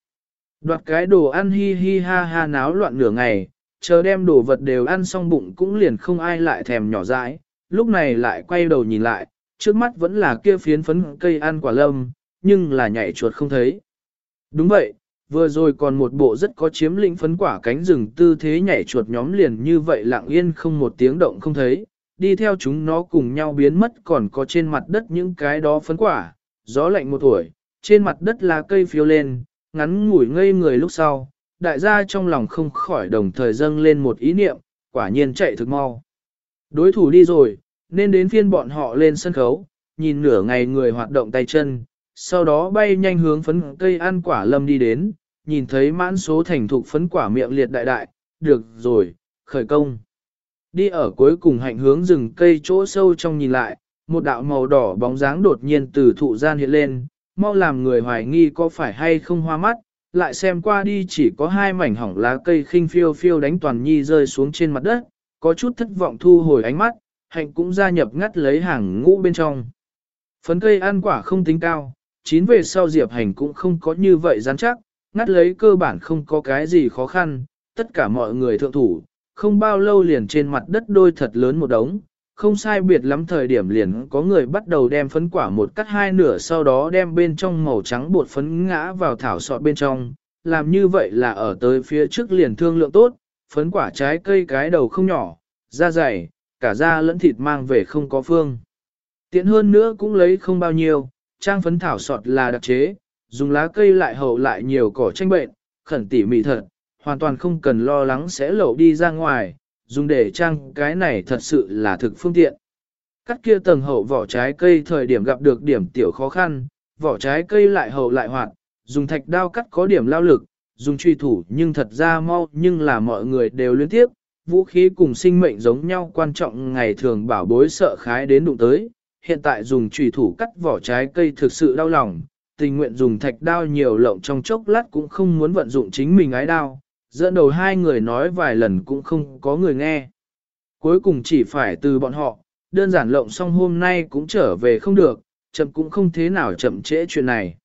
Đoạt cái đồ ăn hi hi ha ha náo loạn nửa ngày, chờ đem đồ vật đều ăn xong bụng cũng liền không ai lại thèm nhỏ dãi, lúc này lại quay đầu nhìn lại, trước mắt vẫn là kia phiến phấn cây ăn quả lâm, nhưng là nhảy chuột không thấy. Đúng vậy, vừa rồi còn một bộ rất có chiếm lĩnh phấn quả cánh rừng tư thế nhảy chuột nhóm liền như vậy lặng yên không một tiếng động không thấy, đi theo chúng nó cùng nhau biến mất còn có trên mặt đất những cái đó phấn quả, gió lạnh một tuổi, trên mặt đất là cây phiêu lên, ngắn ngủi ngây người lúc sau, đại gia trong lòng không khỏi đồng thời dâng lên một ý niệm, quả nhiên chạy thực mau. Đối thủ đi rồi, nên đến phiên bọn họ lên sân khấu, nhìn nửa ngày người hoạt động tay chân, sau đó bay nhanh hướng phấn cây ăn quả lâm đi đến, nhìn thấy mãn số thành thục phấn quả miệng liệt đại đại, được rồi, khởi công. Đi ở cuối cùng hạnh hướng rừng cây chỗ sâu trong nhìn lại, một đạo màu đỏ bóng dáng đột nhiên từ thụ gian hiện lên, mau làm người hoài nghi có phải hay không hoa mắt, lại xem qua đi chỉ có hai mảnh hỏng lá cây khinh phiêu phiêu đánh toàn nhi rơi xuống trên mặt đất, có chút thất vọng thu hồi ánh mắt, hạnh cũng gia nhập ngắt lấy hàng ngũ bên trong. Phấn cây ăn quả không tính cao, chín về sau diệp hành cũng không có như vậy rắn chắc, ngắt lấy cơ bản không có cái gì khó khăn, tất cả mọi người thượng thủ, không bao lâu liền trên mặt đất đôi thật lớn một đống, không sai biệt lắm thời điểm liền có người bắt đầu đem phấn quả một cắt hai nửa sau đó đem bên trong màu trắng bột phấn ngã vào thảo sọt bên trong, làm như vậy là ở tới phía trước liền thương lượng tốt, phấn quả trái cây cái đầu không nhỏ, da dày, cả da lẫn thịt mang về không có phương. Tiện hơn nữa cũng lấy không bao nhiêu, trang phấn thảo sọt là đặc chế, dùng lá cây lại hậu lại nhiều cỏ tranh bệnh, khẩn tỉ mỉ thật, hoàn toàn không cần lo lắng sẽ lậu đi ra ngoài, dùng để trang cái này thật sự là thực phương tiện. Cắt kia tầng hậu vỏ trái cây thời điểm gặp được điểm tiểu khó khăn, vỏ trái cây lại hậu lại hoạt, dùng thạch đao cắt có điểm lao lực, dùng truy thủ nhưng thật ra mau nhưng là mọi người đều liên tiếp, vũ khí cùng sinh mệnh giống nhau quan trọng ngày thường bảo bối sợ khái đến đụng tới, hiện tại dùng chủy thủ cắt vỏ trái cây thực sự đau lòng, tình nguyện dùng thạch đao nhiều lộng trong chốc lát cũng không muốn vận dụng chính mình ái đao, dẫn đầu hai người nói vài lần cũng không có người nghe. Cuối cùng chỉ phải từ bọn họ, đơn giản lộng xong hôm nay cũng trở về không được, chậm cũng không thế nào chậm trễ chuyện này.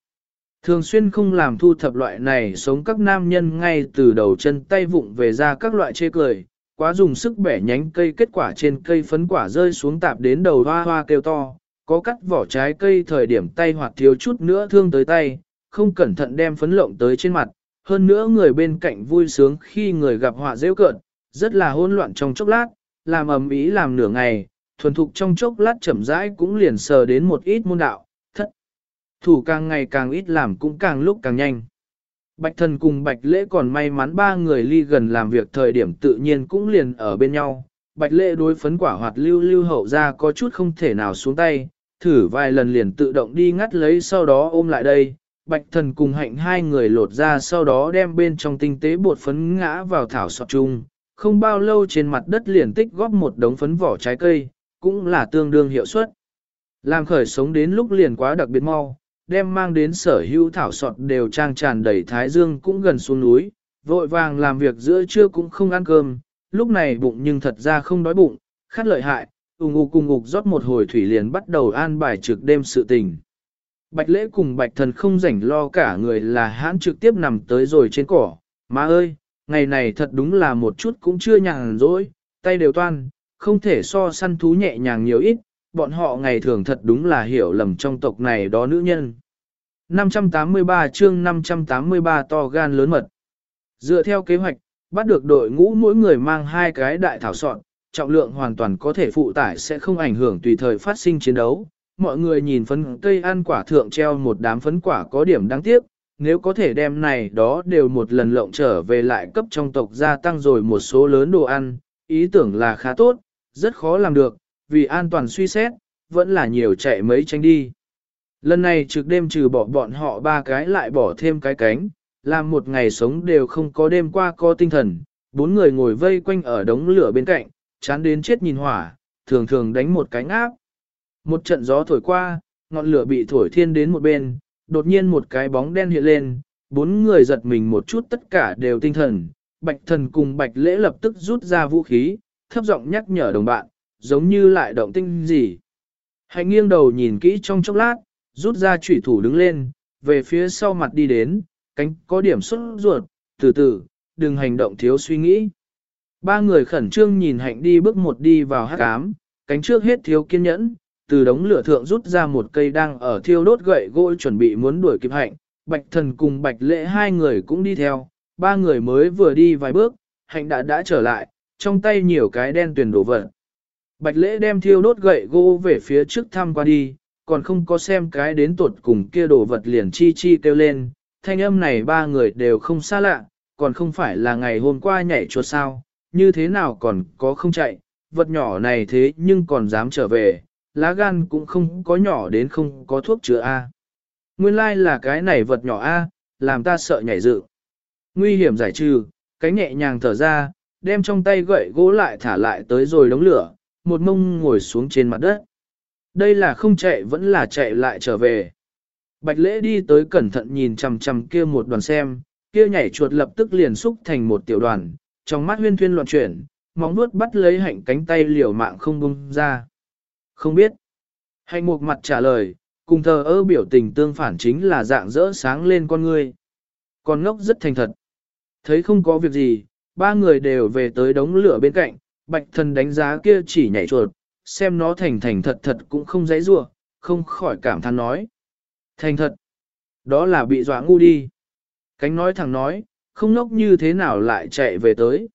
Thường xuyên không làm thu thập loại này sống các nam nhân ngay từ đầu chân tay vụng về ra các loại chê cười, quá dùng sức bẻ nhánh cây kết quả trên cây phấn quả rơi xuống tạp đến đầu hoa hoa kêu to, có cắt vỏ trái cây thời điểm tay hoặc thiếu chút nữa thương tới tay, không cẩn thận đem phấn lộng tới trên mặt, hơn nữa người bên cạnh vui sướng khi người gặp họa dễ cợt, rất là hỗn loạn trong chốc lát, làm ầm ĩ làm nửa ngày, thuần thục trong chốc lát chậm rãi cũng liền sờ đến một ít môn đạo, thất. Thủ càng ngày càng ít làm cũng càng lúc càng nhanh. Bạch thần cùng bạch lễ còn may mắn ba người ly gần làm việc thời điểm tự nhiên cũng liền ở bên nhau. Bạch lễ đối phấn quả hoạt lưu lưu hậu ra có chút không thể nào xuống tay, thử vài lần liền tự động đi ngắt lấy sau đó ôm lại đây, bạch thần cùng hạnh hai người lột ra sau đó đem bên trong tinh tế bột phấn ngã vào thảo sọt chung, không bao lâu trên mặt đất liền tích góp một đống phấn vỏ trái cây, cũng là tương đương hiệu suất. Làm khởi sống đến lúc liền quá đặc biệt mau, đem mang đến sở hữu thảo sọt đều trang tràn đầy thái dương cũng gần xuống núi, vội vàng làm việc giữa trưa cũng không ăn cơm, lúc này bụng nhưng thật ra không đói bụng, khát lợi hại, ung ục cùng ục rót một hồi thủy liền bắt đầu an bài trực đêm sự tình. Bạch lễ cùng bạch thần không rảnh lo cả người là hãn trực tiếp nằm tới rồi trên cỏ. Má ơi, ngày này thật đúng là một chút cũng chưa nhàn rỗi, tay đều toan, không thể so săn thú nhẹ nhàng nhiều ít, bọn họ ngày thường thật đúng là hiểu lầm trong tộc này đó nữ nhân. 583 chương 583 to gan lớn mật. Dựa theo kế hoạch, bắt được đội ngũ mỗi người mang hai cái đại thảo sọn, trọng lượng hoàn toàn có thể phụ tải sẽ không ảnh hưởng tùy thời phát sinh chiến đấu, mọi người nhìn phấn cây ăn quả thượng treo một đám phấn quả có điểm đáng tiếc, nếu có thể đem này đó đều một lần lộng trở về lại cấp trong tộc gia tăng rồi một số lớn đồ ăn, ý tưởng là khá tốt, rất khó làm được, vì an toàn suy xét, vẫn là nhiều chạy mấy tranh đi. Lần này trực đêm trừ bỏ bọn họ ba cái lại bỏ thêm cái cánh, làm một ngày sống đều không có đêm qua có tinh thần, bốn người ngồi vây quanh ở đống lửa bên cạnh, chán đến chết nhìn hỏa, thường thường đánh một cái ngáp Một trận gió thổi qua, ngọn lửa bị thổi thiên đến một bên, đột nhiên một cái bóng đen hiện lên, bốn người giật mình một chút tất cả đều tinh thần, bạch thần cùng bạch lễ lập tức rút ra vũ khí, thấp giọng nhắc nhở đồng bạn, giống như lại động tinh gì. Hạnh nghiêng đầu nhìn kỹ trong chốc lát, rút ra chủy thủ đứng lên, về phía sau mặt đi đến, cánh có điểm xuất ruột, từ từ, đừng hành động thiếu suy nghĩ. Ba người khẩn trương nhìn hạnh đi bước một đi vào hát cám, cánh trước hết thiếu kiên nhẫn, từ đống lửa thượng rút ra một cây đang ở thiêu đốt gậy gỗ chuẩn bị muốn đuổi kịp hạnh, bạch thần cùng bạch lễ hai người cũng đi theo, ba người mới vừa đi vài bước, hạnh đã đã trở lại, trong tay nhiều cái đen tuyển đổ vật. Bạch lễ đem thiêu đốt gậy gỗ về phía trước thăm qua đi, còn không có xem cái đến tuột cùng kia đồ vật liền chi chi kêu lên, thanh âm này ba người đều không xa lạ, còn không phải là ngày hôm qua nhảy chuột sao, như thế nào còn có không chạy, vật nhỏ này thế nhưng còn dám trở về, lá gan cũng không có nhỏ đến không có thuốc chữa A. Nguyên lai like là cái này vật nhỏ A, làm ta sợ nhảy dự. Nguy hiểm giải trừ, cánh nhẹ nhàng thở ra, đem trong tay gậy gỗ lại thả lại tới rồi đống lửa, một mông ngồi xuống trên mặt đất. Đây là không chạy vẫn là chạy lại trở về. Bạch lễ đi tới cẩn thận nhìn chằm chằm kia một đoàn xem, kia nhảy chuột lập tức liền xúc thành một tiểu đoàn, trong mắt huyên thuyên loạn chuyển, móng nuốt bắt lấy hạnh cánh tay liều mạng không bung ra. Không biết. Hạnh một mặt trả lời, cùng thờ ơ biểu tình tương phản chính là dạng dỡ sáng lên con ngươi. Con ngốc rất thành thật. Thấy không có việc gì, ba người đều về tới đống lửa bên cạnh, bạch thần đánh giá kia chỉ nhảy chuột, xem nó thành thành thật thật cũng không dãy rua, không khỏi cảm thán nói. Thành thật, đó là bị dọa ngu đi. Cánh nói thẳng nói, không nốc như thế nào lại chạy về tới.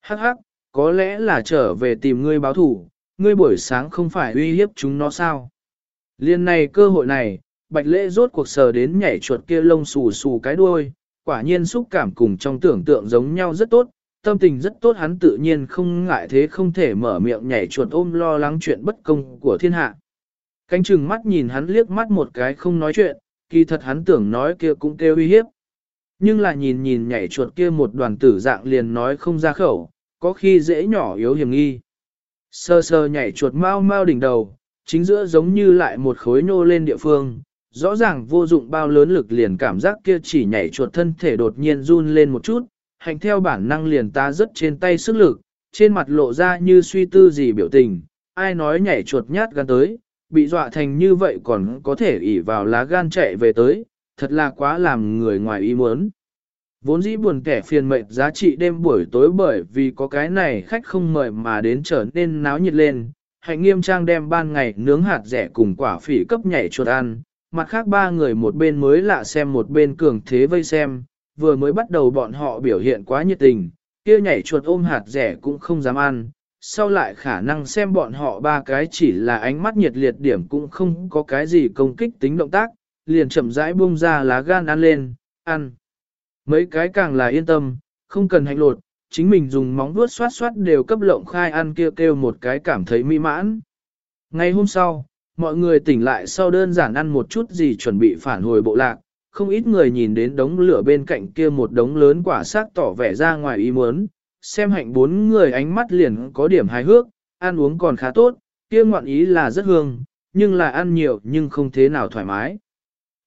Hắc hắc, có lẽ là trở về tìm ngươi báo thủ, ngươi buổi sáng không phải uy hiếp chúng nó sao. Liên này cơ hội này, bạch lễ rốt cuộc sờ đến nhảy chuột kia lông xù xù cái đuôi, quả nhiên xúc cảm cùng trong tưởng tượng giống nhau rất tốt, tâm tình rất tốt hắn tự nhiên không ngại thế không thể mở miệng nhảy chuột ôm lo lắng chuyện bất công của thiên hạ. Cánh chừng mắt nhìn hắn liếc mắt một cái không nói chuyện, kỳ thật hắn tưởng nói kia cũng kêu uy hiếp. Nhưng là nhìn nhìn nhảy chuột kia một đoàn tử dạng liền nói không ra khẩu, có khi dễ nhỏ yếu hiểm nghi. Sơ sơ nhảy chuột mau mau đỉnh đầu, chính giữa giống như lại một khối nô lên địa phương, rõ ràng vô dụng bao lớn lực liền cảm giác kia chỉ nhảy chuột thân thể đột nhiên run lên một chút, hành theo bản năng liền ta rất trên tay sức lực, trên mặt lộ ra như suy tư gì biểu tình, ai nói nhảy chuột nhát gan tới, bị dọa thành như vậy còn có thể ỉ vào lá gan chạy về tới, thật là quá làm người ngoài ý muốn. Vốn dĩ buồn kẻ phiền mệt giá trị đêm buổi tối bởi vì có cái này khách không mời mà đến trở nên náo nhiệt lên, hạnh nghiêm trang đem ban ngày nướng hạt rẻ cùng quả phỉ cấp nhảy chuột ăn, mặt khác ba người một bên mới lạ xem một bên cường thế vây xem, vừa mới bắt đầu bọn họ biểu hiện quá nhiệt tình, kia nhảy chuột ôm hạt rẻ cũng không dám ăn, sau lại khả năng xem bọn họ ba cái chỉ là ánh mắt nhiệt liệt điểm cũng không có cái gì công kích tính động tác, liền chậm rãi buông ra lá gan ăn lên, ăn. Mấy cái càng là yên tâm, không cần hành lột, chính mình dùng móng vuốt xoát xoát đều cấp lộng khai ăn kêu kêu một cái cảm thấy mỹ mãn. Ngày hôm sau, mọi người tỉnh lại sau đơn giản ăn một chút gì chuẩn bị phản hồi bộ lạc, không ít người nhìn đến đống lửa bên cạnh kia một đống lớn quả xác tỏ vẻ ra ngoài ý muốn, xem hạnh bốn người ánh mắt liền có điểm hài hước, ăn uống còn khá tốt, kia ngoạn ý là rất hương, nhưng là ăn nhiều nhưng không thế nào thoải mái.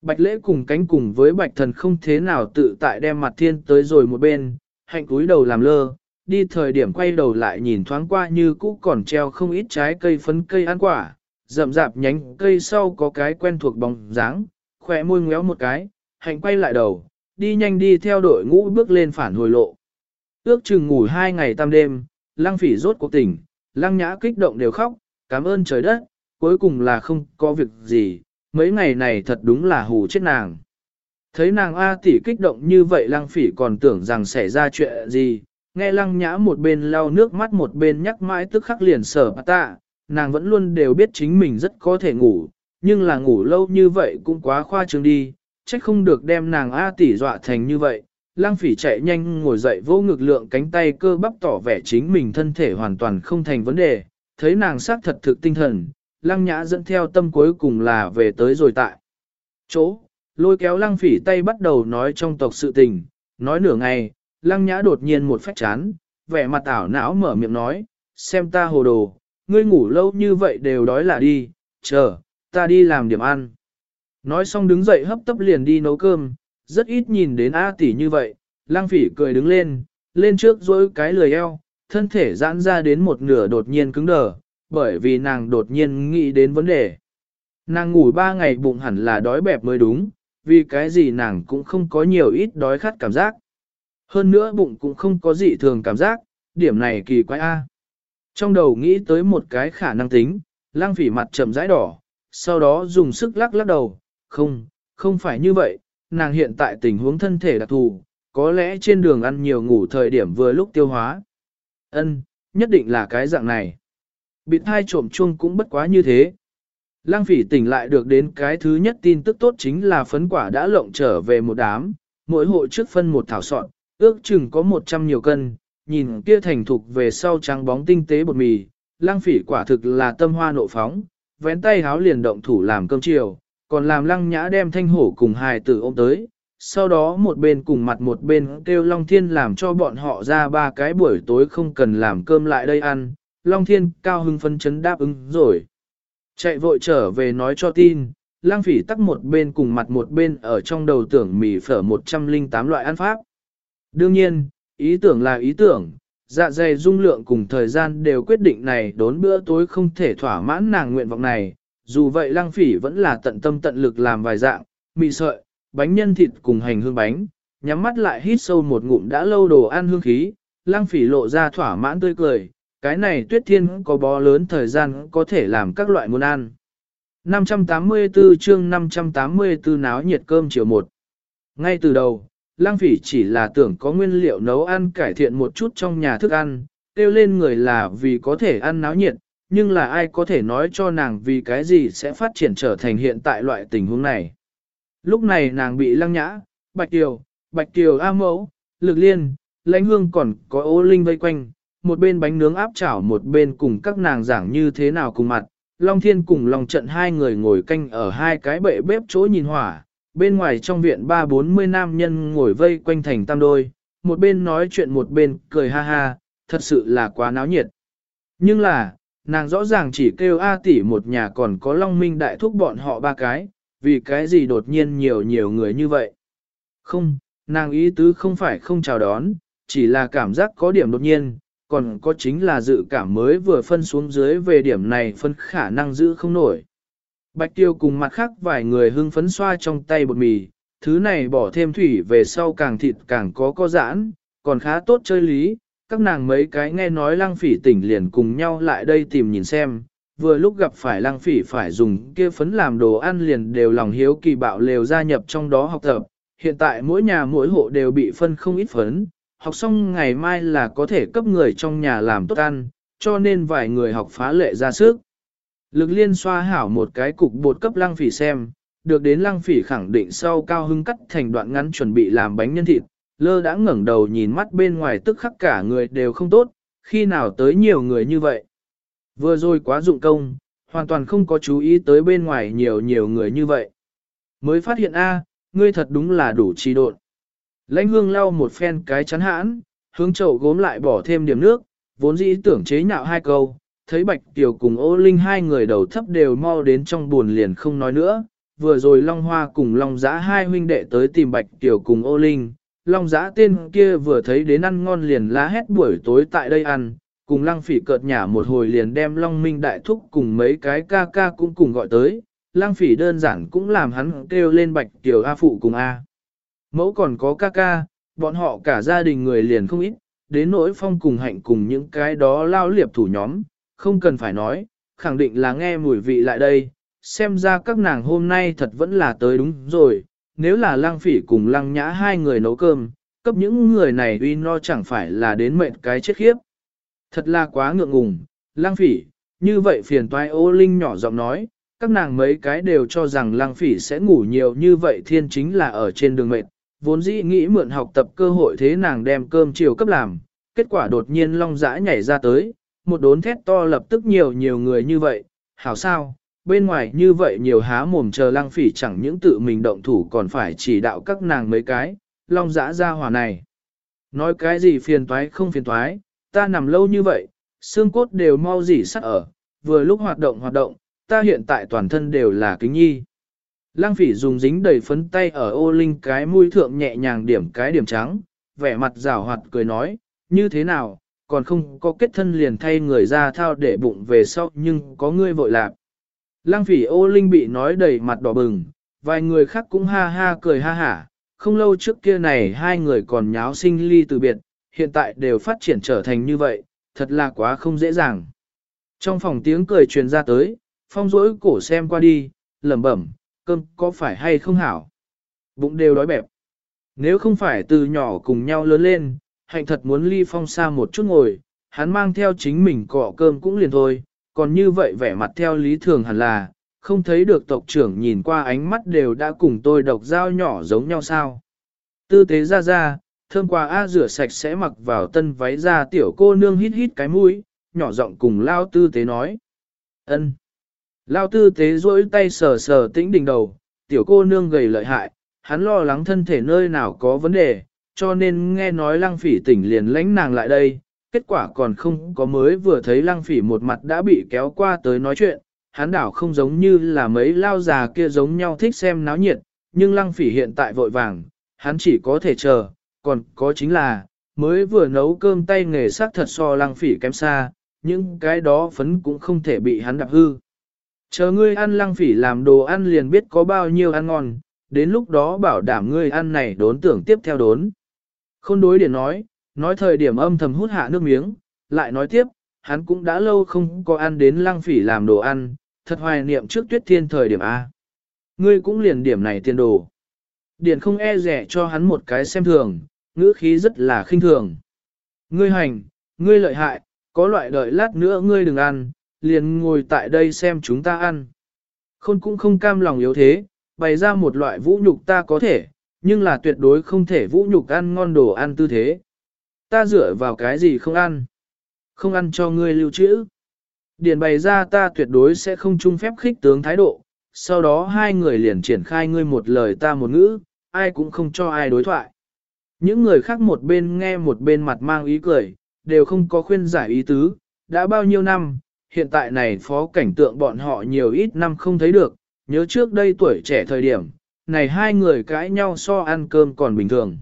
Bạch lễ cùng cánh cùng với bạch thần không thế nào tự tại đem mặt thiên tới rồi một bên, hạnh cúi đầu làm lơ, đi thời điểm quay đầu lại nhìn thoáng qua như cũ còn treo không ít trái cây phấn cây ăn quả, rậm rạp nhánh cây sau có cái quen thuộc bóng dáng, khỏe môi ngéo một cái, hạnh quay lại đầu, đi nhanh đi theo đội ngũ bước lên phản hồi lộ. Ước chừng ngủ hai ngày tam đêm, lăng phỉ rốt cuộc tỉnh, lăng nhã kích động đều khóc, cảm ơn trời đất, cuối cùng là không có việc gì, mấy ngày này thật đúng là hù chết nàng. Thấy nàng A tỷ kích động như vậy lăng phỉ còn tưởng rằng xảy ra chuyện gì, nghe lăng nhã một bên lau nước mắt một bên nhắc mãi tức khắc liền sở bà tạ, nàng vẫn luôn đều biết chính mình rất có thể ngủ, nhưng là ngủ lâu như vậy cũng quá khoa trương đi, trách không được đem nàng A tỷ dọa thành như vậy. Lăng phỉ chạy nhanh ngồi dậy vô ngực lượng cánh tay cơ bắp tỏ vẻ chính mình thân thể hoàn toàn không thành vấn đề, thấy nàng sắc thật thực tinh thần, lăng nhã dẫn theo tâm cuối cùng là về tới rồi tại. Chỗ, lôi kéo lăng phỉ tay bắt đầu nói trong tộc sự tình, nói nửa ngày, lăng nhã đột nhiên một phách chán, vẻ mặt ảo não mở miệng nói, xem ta hồ đồ, ngươi ngủ lâu như vậy đều đói là đi, chờ, ta đi làm điểm ăn. Nói xong đứng dậy hấp tấp liền đi nấu cơm, rất ít nhìn đến A tỷ như vậy, lang phỉ cười đứng lên, lên trước dối cái lười eo, thân thể giãn ra đến một nửa đột nhiên cứng đờ, bởi vì nàng đột nhiên nghĩ đến vấn đề. Nàng ngủ ba ngày bụng hẳn là đói bẹp mới đúng, vì cái gì nàng cũng không có nhiều ít đói khát cảm giác. Hơn nữa bụng cũng không có gì thường cảm giác, điểm này kỳ quái A. Trong đầu nghĩ tới một cái khả năng tính, lang phỉ mặt chậm rãi đỏ, sau đó dùng sức lắc lắc đầu, không, không phải như vậy, nàng hiện tại tình huống thân thể đặc thù, có lẽ trên đường ăn nhiều ngủ thời điểm vừa lúc tiêu hóa. Ân, nhất định là cái dạng này. Bị thai trộm chuông cũng bất quá như thế. Lăng phỉ tỉnh lại được đến cái thứ nhất tin tức tốt chính là phấn quả đã lộng trở về một đám, mỗi hộ trước phân một thảo sọn, ước chừng có 100 nhiều cân, nhìn kia thành thục về sau trắng bóng tinh tế bột mì, lăng phỉ quả thực là tâm hoa nộ phóng, vén tay háo liền động thủ làm cơm chiều, còn làm lăng nhã đem thanh hổ cùng hài tử ôm tới, sau đó một bên cùng mặt một bên kêu Long Thiên làm cho bọn họ ra ba cái buổi tối không cần làm cơm lại đây ăn, Long Thiên cao hưng phân chấn đáp ứng rồi. Chạy vội trở về nói cho tin, lang phỉ tắc một bên cùng mặt một bên ở trong đầu tưởng mì phở 108 loại ăn pháp. Đương nhiên, ý tưởng là ý tưởng, dạ dày dung lượng cùng thời gian đều quyết định này đốn bữa tối không thể thỏa mãn nàng nguyện vọng này, dù vậy lăng phỉ vẫn là tận tâm tận lực làm vài dạng, mì sợi, bánh nhân thịt cùng hành hương bánh, nhắm mắt lại hít sâu một ngụm đã lâu đồ ăn hương khí, lăng phỉ lộ ra thỏa mãn tươi cười, cái này tuyết thiên có bó lớn thời gian có thể làm các loại món ăn. 584 chương 584 náo nhiệt cơm chiều một. Ngay từ đầu, lang phỉ chỉ là tưởng có nguyên liệu nấu ăn cải thiện một chút trong nhà thức ăn, tiêu lên người là vì có thể ăn náo nhiệt, nhưng là ai có thể nói cho nàng vì cái gì sẽ phát triển trở thành hiện tại loại tình huống này. Lúc này nàng bị lăng nhã, bạch tiều bạch tiều A mẫu, lực liên, lãnh hương còn có ô linh vây quanh, một bên bánh nướng áp chảo một bên cùng các nàng giảng như thế nào cùng mặt. Long Thiên cùng Long Trận hai người ngồi canh ở hai cái bệ bếp chỗ nhìn hỏa, bên ngoài trong viện ba bốn mươi nam nhân ngồi vây quanh thành tam đôi, một bên nói chuyện một bên cười ha ha, thật sự là quá náo nhiệt. Nhưng là, nàng rõ ràng chỉ kêu A tỷ một nhà còn có Long Minh đại thúc bọn họ ba cái, vì cái gì đột nhiên nhiều nhiều người như vậy. Không, nàng ý tứ không phải không chào đón, chỉ là cảm giác có điểm đột nhiên, còn có chính là dự cảm mới vừa phân xuống dưới về điểm này phân khả năng giữ không nổi. Bạch tiêu cùng mặt khác vài người hưng phấn xoa trong tay bột mì, thứ này bỏ thêm thủy về sau càng thịt càng có co giãn, còn khá tốt chơi lý, các nàng mấy cái nghe nói lăng phỉ tỉnh liền cùng nhau lại đây tìm nhìn xem, vừa lúc gặp phải lăng phỉ phải dùng kia phấn làm đồ ăn liền đều lòng hiếu kỳ bạo lều gia nhập trong đó học tập, hiện tại mỗi nhà mỗi hộ đều bị phân không ít phấn, học xong ngày mai là có thể cấp người trong nhà làm tốt ăn, cho nên vài người học phá lệ ra sức. Lực liên xoa hảo một cái cục bột cấp lăng phỉ xem, được đến lăng phỉ khẳng định sau cao hưng cắt thành đoạn ngắn chuẩn bị làm bánh nhân thịt, lơ đã ngẩng đầu nhìn mắt bên ngoài tức khắc cả người đều không tốt, khi nào tới nhiều người như vậy. Vừa rồi quá dụng công, hoàn toàn không có chú ý tới bên ngoài nhiều nhiều người như vậy. Mới phát hiện a, ngươi thật đúng là đủ trí độn. Lãnh hương lau một phen cái chắn hãn, hướng chậu gốm lại bỏ thêm điểm nước, vốn dĩ tưởng chế nhạo hai câu, thấy Bạch Tiểu cùng ô linh hai người đầu thấp đều mau đến trong buồn liền không nói nữa. Vừa rồi Long Hoa cùng Long Giã hai huynh đệ tới tìm Bạch Tiểu cùng ô linh, Long Giã tên kia vừa thấy đến ăn ngon liền lá hét buổi tối tại đây ăn, cùng Lăng Phỉ cợt nhả một hồi liền đem Long Minh đại thúc cùng mấy cái ca ca cũng cùng gọi tới. Lăng Phỉ đơn giản cũng làm hắn kêu lên Bạch Tiểu A phụ cùng A. Mẫu còn có ca ca, bọn họ cả gia đình người liền không ít, đến nỗi phong cùng hạnh cùng những cái đó lao liệp thủ nhóm, không cần phải nói, khẳng định là nghe mùi vị lại đây, xem ra các nàng hôm nay thật vẫn là tới đúng rồi, nếu là lang phỉ cùng lăng nhã hai người nấu cơm, cấp những người này uy no chẳng phải là đến mệnh cái chết khiếp. Thật là quá ngượng ngùng, lang phỉ, như vậy phiền toái ô linh nhỏ giọng nói, các nàng mấy cái đều cho rằng lăng phỉ sẽ ngủ nhiều như vậy thiên chính là ở trên đường mệt, vốn dĩ nghĩ mượn học tập cơ hội thế nàng đem cơm chiều cấp làm, kết quả đột nhiên long dã nhảy ra tới, một đốn thét to lập tức nhiều nhiều người như vậy, hảo sao, bên ngoài như vậy nhiều há mồm chờ lăng phỉ chẳng những tự mình động thủ còn phải chỉ đạo các nàng mấy cái, long dã ra hòa này. Nói cái gì phiền toái không phiền toái, ta nằm lâu như vậy, xương cốt đều mau dỉ sắt ở, vừa lúc hoạt động hoạt động, ta hiện tại toàn thân đều là kính nhi. Lăng phỉ dùng dính đầy phấn tay ở ô linh cái mũi thượng nhẹ nhàng điểm cái điểm trắng, vẻ mặt rào hoạt cười nói, như thế nào, còn không có kết thân liền thay người ra thao để bụng về sau nhưng có ngươi vội lạc. Lăng phỉ ô linh bị nói đầy mặt đỏ bừng, vài người khác cũng ha ha cười ha hả, không lâu trước kia này hai người còn nháo sinh ly từ biệt, hiện tại đều phát triển trở thành như vậy, thật là quá không dễ dàng. Trong phòng tiếng cười truyền ra tới, phong rỗi cổ xem qua đi, lẩm bẩm, cơm có phải hay không hảo? Bụng đều đói bẹp. Nếu không phải từ nhỏ cùng nhau lớn lên, hạnh thật muốn ly phong xa một chút ngồi, hắn mang theo chính mình cọ cơm cũng liền thôi, còn như vậy vẻ mặt theo lý thường hẳn là, không thấy được tộc trưởng nhìn qua ánh mắt đều đã cùng tôi độc dao nhỏ giống nhau sao. Tư tế ra ra, thơm qua a rửa sạch sẽ mặc vào tân váy ra tiểu cô nương hít hít cái mũi, nhỏ giọng cùng lao tư tế nói. ân Lao tư tế duỗi tay sờ sờ tĩnh đỉnh đầu, tiểu cô nương gầy lợi hại, hắn lo lắng thân thể nơi nào có vấn đề, cho nên nghe nói lăng phỉ tỉnh liền lánh nàng lại đây, kết quả còn không có mới vừa thấy lăng phỉ một mặt đã bị kéo qua tới nói chuyện, hắn đảo không giống như là mấy lao già kia giống nhau thích xem náo nhiệt, nhưng lăng phỉ hiện tại vội vàng, hắn chỉ có thể chờ, còn có chính là, mới vừa nấu cơm tay nghề sắc thật so lăng phỉ kém xa, những cái đó phấn cũng không thể bị hắn đạp hư. Chờ ngươi ăn lăng phỉ làm đồ ăn liền biết có bao nhiêu ăn ngon, đến lúc đó bảo đảm ngươi ăn này đốn tưởng tiếp theo đốn. Không đối điện nói, nói thời điểm âm thầm hút hạ nước miếng, lại nói tiếp, hắn cũng đã lâu không có ăn đến lăng phỉ làm đồ ăn, thật hoài niệm trước tuyết thiên thời điểm A. Ngươi cũng liền điểm này tiền đồ. Điền không e rẻ cho hắn một cái xem thường, ngữ khí rất là khinh thường. Ngươi hành, ngươi lợi hại, có loại đợi lát nữa ngươi đừng ăn, liền ngồi tại đây xem chúng ta ăn. Khôn cũng không cam lòng yếu thế, bày ra một loại vũ nhục ta có thể, nhưng là tuyệt đối không thể vũ nhục ăn ngon đồ ăn tư thế. Ta dựa vào cái gì không ăn? Không ăn cho ngươi lưu trữ. Điền bày ra ta tuyệt đối sẽ không chung phép khích tướng thái độ, sau đó hai người liền triển khai ngươi một lời ta một ngữ, ai cũng không cho ai đối thoại. Những người khác một bên nghe một bên mặt mang ý cười, đều không có khuyên giải ý tứ, đã bao nhiêu năm, hiện tại này phó cảnh tượng bọn họ nhiều ít năm không thấy được, nhớ trước đây tuổi trẻ thời điểm, này hai người cãi nhau so ăn cơm còn bình thường.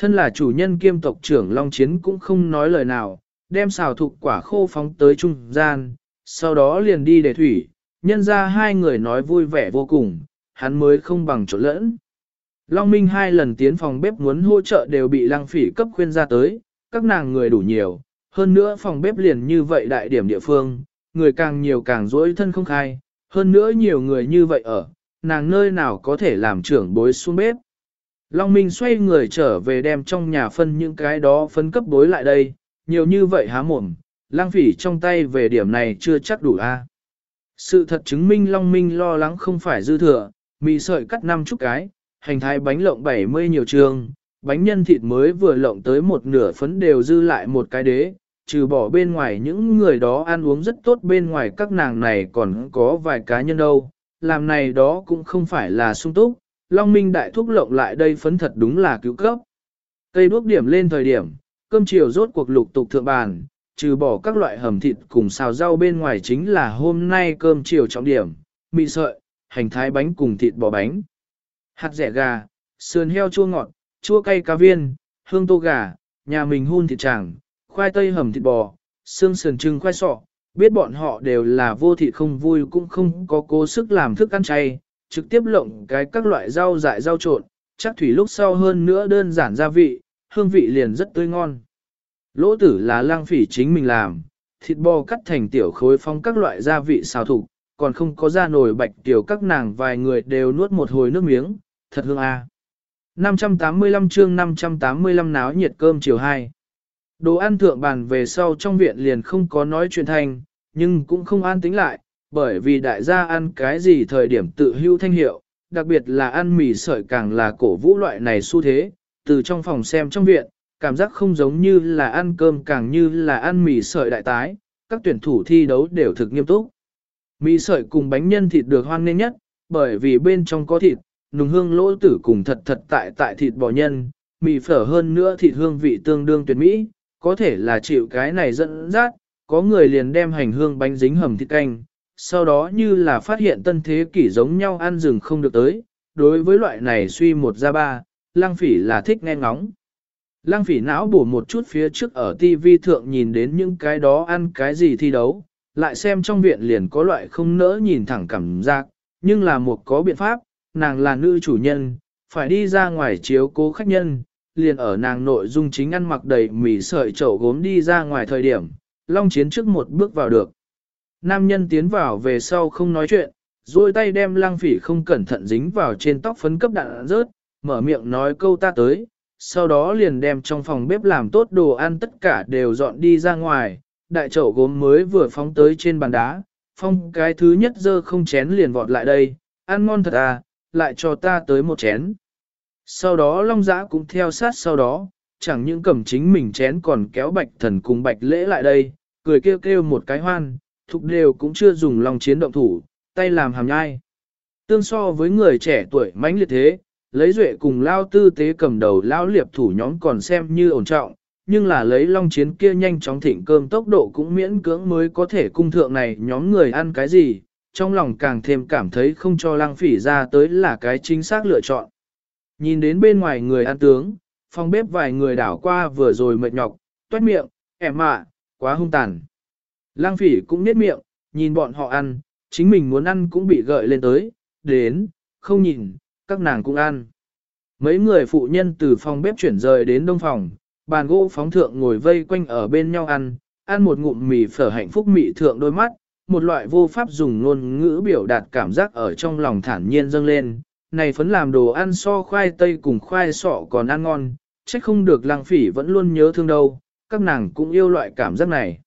Thân là chủ nhân kiêm tộc trưởng Long Chiến cũng không nói lời nào, đem xào thục quả khô phóng tới trung gian, sau đó liền đi để thủy, nhân ra hai người nói vui vẻ vô cùng, hắn mới không bằng chỗ lẫn. Long Minh hai lần tiến phòng bếp muốn hỗ trợ đều bị lăng phỉ cấp khuyên ra tới, các nàng người đủ nhiều, hơn nữa phòng bếp liền như vậy đại điểm địa phương, người càng nhiều càng dối thân không khai, hơn nữa nhiều người như vậy ở, nàng nơi nào có thể làm trưởng bối xuống bếp. Long Minh xoay người trở về đem trong nhà phân những cái đó phân cấp bối lại đây, nhiều như vậy há mồm, lang phỉ trong tay về điểm này chưa chắc đủ a. À? Sự thật chứng minh Long Minh lo lắng không phải dư thừa, mì sợi cắt năm chút cái, hành thái bánh lộng 70 nhiều trường, bánh nhân thịt mới vừa lộng tới một nửa phấn đều dư lại một cái đế, trừ bỏ bên ngoài những người đó ăn uống rất tốt bên ngoài các nàng này còn có vài cá nhân đâu, làm này đó cũng không phải là sung túc, Long Minh đại thúc lộng lại đây phấn thật đúng là cứu cấp. Cây đuốc điểm lên thời điểm, cơm chiều rốt cuộc lục tục thượng bàn, trừ bỏ các loại hầm thịt cùng xào rau bên ngoài chính là hôm nay cơm chiều trọng điểm, mì sợi, hành thái bánh cùng thịt bò bánh. Hạt rẻ gà, sườn heo chua ngọt, chua cay cá viên, hương tô gà, nhà mình hun thịt tràng, khoai tây hầm thịt bò, xương sườn trưng khoai sọ, biết bọn họ đều là vô thịt không vui cũng không có cố sức làm thức ăn chay, trực tiếp lộng cái các loại rau dại rau trộn, chắc thủy lúc sau hơn nữa đơn giản gia vị, hương vị liền rất tươi ngon. Lỗ tử là lang phỉ chính mình làm, thịt bò cắt thành tiểu khối phong các loại gia vị xào thủ, còn không có ra nồi bạch tiểu các nàng vài người đều nuốt một hồi nước miếng, thật hương a. À. 585 chương 585 náo nhiệt cơm chiều 2. Đồ ăn thượng bàn về sau trong viện liền không có nói chuyện thành, nhưng cũng không an tính lại, bởi vì đại gia ăn cái gì thời điểm tự hưu thanh hiệu, đặc biệt là ăn mì sợi càng là cổ vũ loại này xu thế, từ trong phòng xem trong viện, cảm giác không giống như là ăn cơm càng như là ăn mì sợi đại tái, các tuyển thủ thi đấu đều thực nghiêm túc. Mì sợi cùng bánh nhân thịt được hoan nghênh nhất, bởi vì bên trong có thịt, nùng hương lỗ tử cùng thật thật tại tại thịt bò nhân, mì phở hơn nữa thịt hương vị tương đương tuyệt mỹ, có thể là chịu cái này dẫn dắt, có người liền đem hành hương bánh dính hầm thịt canh, sau đó như là phát hiện tân thế kỷ giống nhau ăn rừng không được tới, đối với loại này suy một ra ba, lang phỉ là thích nghe ngóng. Lang phỉ não bổ một chút phía trước ở TV thượng nhìn đến những cái đó ăn cái gì thi đấu, lại xem trong viện liền có loại không nỡ nhìn thẳng cảm giác, nhưng là một có biện pháp, nàng là nữ chủ nhân, phải đi ra ngoài chiếu cố khách nhân, liền ở nàng nội dung chính ăn mặc đầy mì sợi chậu gốm đi ra ngoài thời điểm, Long Chiến trước một bước vào được. Nam nhân tiến vào về sau không nói chuyện, duỗi tay đem lăng phỉ không cẩn thận dính vào trên tóc phấn cấp đạn rớt, mở miệng nói câu ta tới, sau đó liền đem trong phòng bếp làm tốt đồ ăn tất cả đều dọn đi ra ngoài, đại chậu gốm mới vừa phóng tới trên bàn đá, phong cái thứ nhất dơ không chén liền vọt lại đây, ăn ngon thật à, lại cho ta tới một chén. Sau đó Long Giã cũng theo sát sau đó, chẳng những cầm chính mình chén còn kéo bạch thần cùng bạch lễ lại đây, cười kêu kêu một cái hoan, thục đều cũng chưa dùng lòng chiến động thủ, tay làm hàm nhai. Tương so với người trẻ tuổi mãnh liệt thế, lấy duệ cùng lao tư tế cầm đầu lao liệp thủ nhóm còn xem như ổn trọng, nhưng là lấy long chiến kia nhanh chóng thịnh cơm tốc độ cũng miễn cưỡng mới có thể cung thượng này nhóm người ăn cái gì, trong lòng càng thêm cảm thấy không cho lang phỉ ra tới là cái chính xác lựa chọn. Nhìn đến bên ngoài người ăn tướng, phòng bếp vài người đảo qua vừa rồi mệt nhọc, toát miệng, em ạ, quá hung tàn. Lang phỉ cũng niết miệng, nhìn bọn họ ăn, chính mình muốn ăn cũng bị gợi lên tới, đến, không nhìn, các nàng cũng ăn. Mấy người phụ nhân từ phòng bếp chuyển rời đến đông phòng, bàn gỗ phóng thượng ngồi vây quanh ở bên nhau ăn, ăn một ngụm mì phở hạnh phúc mị thượng đôi mắt, một loại vô pháp dùng ngôn ngữ biểu đạt cảm giác ở trong lòng thản nhiên dâng lên. Này phấn làm đồ ăn so khoai tây cùng khoai sọ còn ăn ngon, trách không được Lang phỉ vẫn luôn nhớ thương đâu, các nàng cũng yêu loại cảm giác này.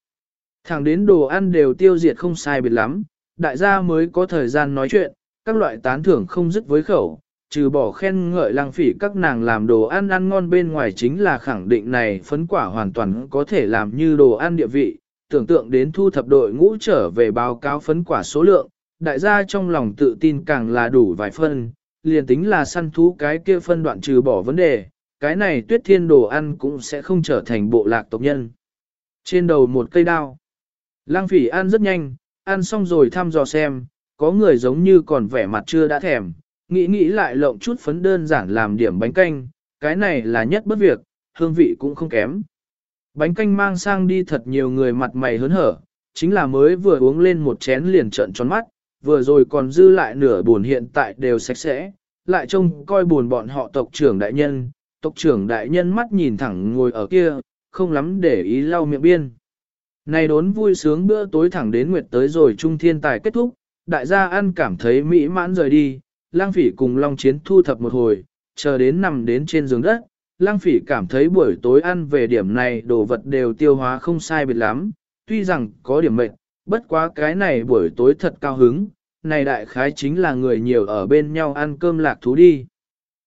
Thẳng đến đồ ăn đều tiêu diệt không sai biệt lắm, đại gia mới có thời gian nói chuyện, các loại tán thưởng không dứt với khẩu, trừ bỏ khen ngợi lăng phỉ các nàng làm đồ ăn ăn ngon bên ngoài chính là khẳng định này phấn quả hoàn toàn có thể làm như đồ ăn địa vị, tưởng tượng đến thu thập đội ngũ trở về báo cáo phấn quả số lượng, đại gia trong lòng tự tin càng là đủ vài phân, liền tính là săn thú cái kia phân đoạn trừ bỏ vấn đề, cái này tuyết thiên đồ ăn cũng sẽ không trở thành bộ lạc tộc nhân. Trên đầu một cây đao, lang phỉ ăn rất nhanh, ăn xong rồi thăm dò xem, có người giống như còn vẻ mặt chưa đã thèm, nghĩ nghĩ lại lộng chút phấn đơn giản làm điểm bánh canh, cái này là nhất bất việc, hương vị cũng không kém. Bánh canh mang sang đi thật nhiều người mặt mày hớn hở, chính là mới vừa uống lên một chén liền trợn tròn mắt, vừa rồi còn dư lại nửa buồn hiện tại đều sạch sẽ, lại trông coi buồn bọn họ tộc trưởng đại nhân, tộc trưởng đại nhân mắt nhìn thẳng ngồi ở kia, không lắm để ý lau miệng biên. Này đốn vui sướng bữa tối thẳng đến nguyệt tới rồi trung thiên tài kết thúc, đại gia ăn cảm thấy mỹ mãn rời đi, lang phỉ cùng long chiến thu thập một hồi, chờ đến nằm đến trên giường đất, lang phỉ cảm thấy buổi tối ăn về điểm này đồ vật đều tiêu hóa không sai biệt lắm, tuy rằng có điểm mệnh, bất quá cái này buổi tối thật cao hứng, này đại khái chính là người nhiều ở bên nhau ăn cơm lạc thú đi.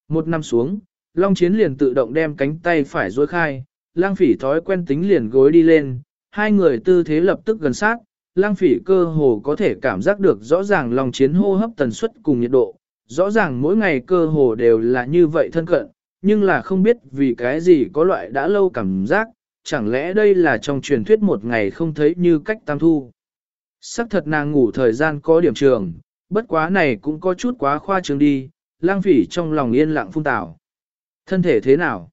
Một năm xuống, Long Chiến liền tự động đem cánh tay phải duỗi khai, lang phỉ thói quen tính liền gối đi lên, hai người tư thế lập tức gần sát, lang phỉ cơ hồ có thể cảm giác được rõ ràng lòng Chiến hô hấp tần suất cùng nhiệt độ, rõ ràng mỗi ngày cơ hồ đều là như vậy thân cận, nhưng là không biết vì cái gì có loại đã lâu cảm giác, chẳng lẽ đây là trong truyền thuyết một ngày không thấy như cách tam thu. Sắc thật nàng ngủ thời gian có điểm trường, bất quá này cũng có chút quá khoa trường đi, lang phỉ trong lòng yên lặng phun tảo. Thân thể thế nào?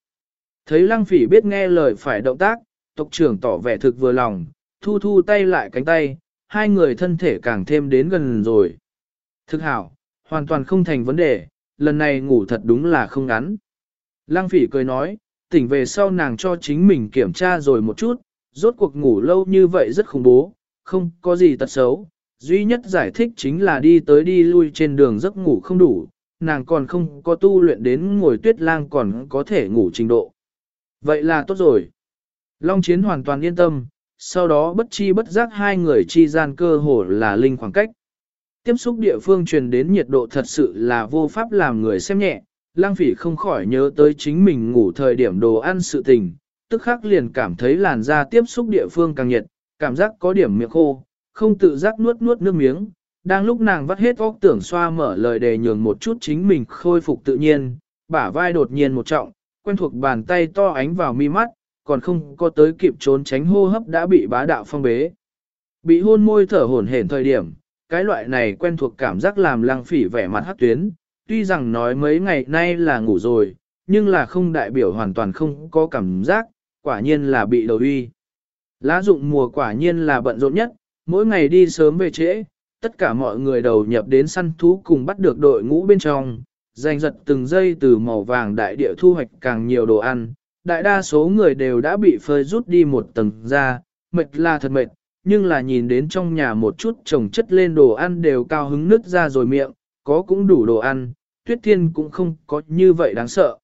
Thấy lang phỉ biết nghe lời phải động tác, tộc trưởng tỏ vẻ thực vừa lòng, thu thu tay lại cánh tay, hai người thân thể càng thêm đến gần rồi. Thực hảo, hoàn toàn không thành vấn đề, lần này ngủ thật đúng là không ngắn. Lăng phỉ cười nói, tỉnh về sau nàng cho chính mình kiểm tra rồi một chút, rốt cuộc ngủ lâu như vậy rất khủng bố, không có gì tật xấu. Duy nhất giải thích chính là đi tới đi lui trên đường giấc ngủ không đủ, nàng còn không có tu luyện đến ngồi tuyết lang còn có thể ngủ trình độ. Vậy là tốt rồi. Long Chiến hoàn toàn yên tâm, sau đó bất chi bất giác hai người chi gian cơ hồ là linh khoảng cách. Tiếp xúc địa phương truyền đến nhiệt độ thật sự là vô pháp làm người xem nhẹ, lang phỉ không khỏi nhớ tới chính mình ngủ thời điểm đồ ăn sự tình, tức khắc liền cảm thấy làn da tiếp xúc địa phương càng nhiệt, cảm giác có điểm miệng khô, không tự giác nuốt nuốt nước miếng. Đang lúc nàng vắt hết óc tưởng xoa mở lời đề nhường một chút chính mình khôi phục tự nhiên, bả vai đột nhiên một trọng, quen thuộc bàn tay to ánh vào mi mắt, còn không có tới kịp trốn tránh hô hấp đã bị bá đạo phong bế. Bị hôn môi thở hổn hển thời điểm, cái loại này quen thuộc cảm giác làm lăng phỉ vẻ mặt hắc tuyến, tuy rằng nói mấy ngày nay là ngủ rồi, nhưng là không đại biểu hoàn toàn không có cảm giác, quả nhiên là bị đầu uy. Lá dụng mùa quả nhiên là bận rộn nhất, mỗi ngày đi sớm về trễ, tất cả mọi người đầu nhập đến săn thú cùng bắt được đội ngũ bên trong, giành giật từng giây từ màu vàng đại địa thu hoạch càng nhiều đồ ăn. Đại đa số người đều đã bị phơi rút đi một tầng ra, mệt là thật mệt, nhưng là nhìn đến trong nhà một chút trồng chất lên đồ ăn đều cao hứng nứt ra rồi miệng, có cũng đủ đồ ăn, tuyết thiên cũng không có như vậy đáng sợ.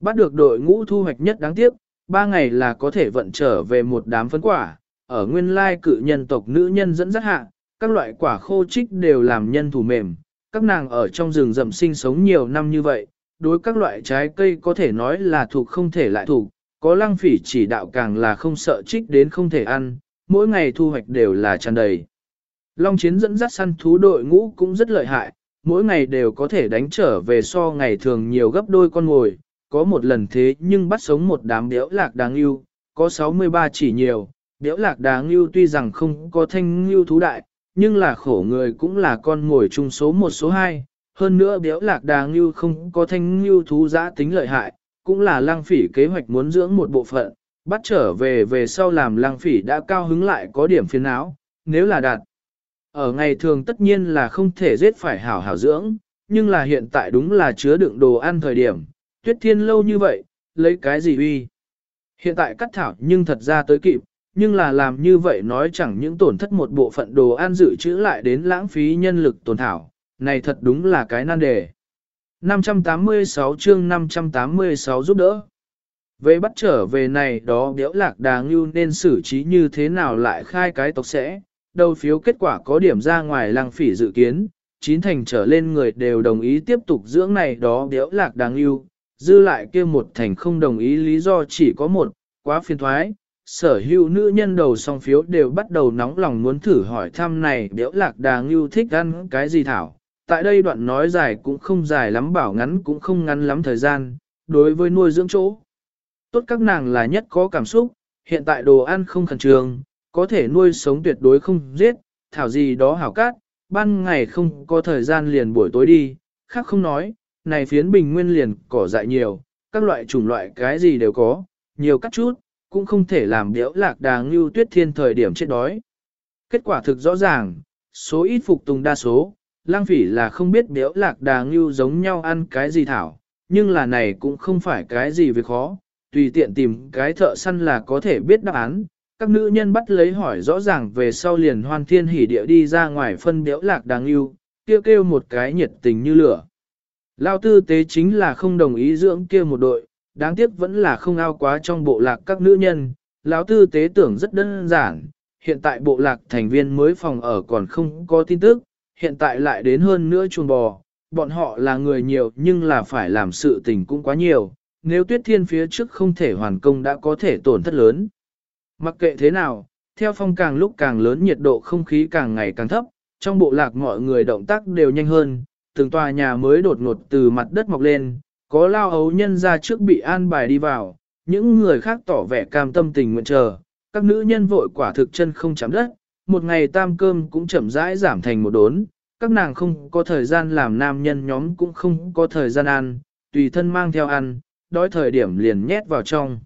Bắt được đội ngũ thu hoạch nhất đáng tiếc, ba ngày là có thể vận trở về một đám phấn quả, ở nguyên lai cự nhân tộc nữ nhân dẫn dắt hạ, các loại quả khô trích đều làm nhân thủ mềm, các nàng ở trong rừng rậm sinh sống nhiều năm như vậy, đối các loại trái cây có thể nói là thuộc không thể lại thuộc, có lăng phỉ chỉ đạo càng là không sợ trích đến không thể ăn, mỗi ngày thu hoạch đều là tràn đầy. Long chiến dẫn dắt săn thú đội ngũ cũng rất lợi hại, mỗi ngày đều có thể đánh trở về so ngày thường nhiều gấp đôi con ngồi, có một lần thế nhưng bắt sống một đám béo lạc đáng yêu, có 63 chỉ nhiều, béo lạc đáng yêu tuy rằng không có thanh yêu thú đại, nhưng là khổ người cũng là con ngồi chung số một số hai. Hơn nữa béo lạc đà ngưu không có thanh ngưu thú giã tính lợi hại, cũng là lang phỉ kế hoạch muốn dưỡng một bộ phận, bắt trở về về sau làm lang phỉ đã cao hứng lại có điểm phiền não, nếu là đạt. Ở ngày thường tất nhiên là không thể giết phải hảo hảo dưỡng, nhưng là hiện tại đúng là chứa đựng đồ ăn thời điểm, tuyết thiên lâu như vậy, lấy cái gì uy. Hiện tại cắt thảo nhưng thật ra tới kịp, nhưng là làm như vậy nói chẳng những tổn thất một bộ phận đồ ăn dự trữ lại đến lãng phí nhân lực tổn thảo, này thật đúng là cái nan đề. 586 chương 586 giúp đỡ. Về bắt trở về này đó biểu lạc đà ngưu nên xử trí như thế nào lại khai cái tộc sẽ, đầu phiếu kết quả có điểm ra ngoài lăng phỉ dự kiến, chín thành trở lên người đều đồng ý tiếp tục dưỡng này đó biểu lạc đà ngưu, dư lại kia một thành không đồng ý lý do chỉ có một, quá phiền thoái. Sở hữu nữ nhân đầu song phiếu đều bắt đầu nóng lòng muốn thử hỏi thăm này biểu lạc đà ngưu thích ăn cái gì thảo. Tại đây đoạn nói dài cũng không dài lắm bảo ngắn cũng không ngắn lắm thời gian, đối với nuôi dưỡng chỗ. Tốt các nàng là nhất có cảm xúc, hiện tại đồ ăn không khẩn trương, có thể nuôi sống tuyệt đối không giết, thảo gì đó hảo cát, ban ngày không có thời gian liền buổi tối đi, khác không nói, này phiến bình nguyên liền cỏ dại nhiều, các loại chủng loại cái gì đều có, nhiều cắt chút, cũng không thể làm điễu lạc đà ngưu tuyết thiên thời điểm chết đói. Kết quả thực rõ ràng, số ít phục tùng đa số, lang phỉ là không biết biểu lạc đà ngưu giống nhau ăn cái gì thảo, nhưng là này cũng không phải cái gì việc khó, tùy tiện tìm cái thợ săn là có thể biết đáp án. Các nữ nhân bắt lấy hỏi rõ ràng về sau liền hoan thiên hỉ địa đi ra ngoài phân biểu lạc đàng yêu, kêu kêu một cái nhiệt tình như lửa. Lao tư tế chính là không đồng ý dưỡng kia một đội, đáng tiếc vẫn là không ao quá trong bộ lạc các nữ nhân. Lão tư tế tưởng rất đơn giản, hiện tại bộ lạc thành viên mới phòng ở còn không có tin tức, hiện tại lại đến hơn nữa chuồng bò, bọn họ là người nhiều nhưng là phải làm sự tình cũng quá nhiều, nếu tuyết thiên phía trước không thể hoàn công đã có thể tổn thất lớn. Mặc kệ thế nào, theo phong càng lúc càng lớn nhiệt độ không khí càng ngày càng thấp, trong bộ lạc mọi người động tác đều nhanh hơn, từng tòa nhà mới đột ngột từ mặt đất mọc lên, có lao ấu nhân ra trước bị an bài đi vào, những người khác tỏ vẻ cam tâm tình nguyện chờ, các nữ nhân vội quả thực chân không chạm đất, một ngày tam cơm cũng chậm rãi giảm thành một đốn, các nàng không có thời gian làm nam nhân nhóm cũng không có thời gian ăn, tùy thân mang theo ăn, đói thời điểm liền nhét vào trong.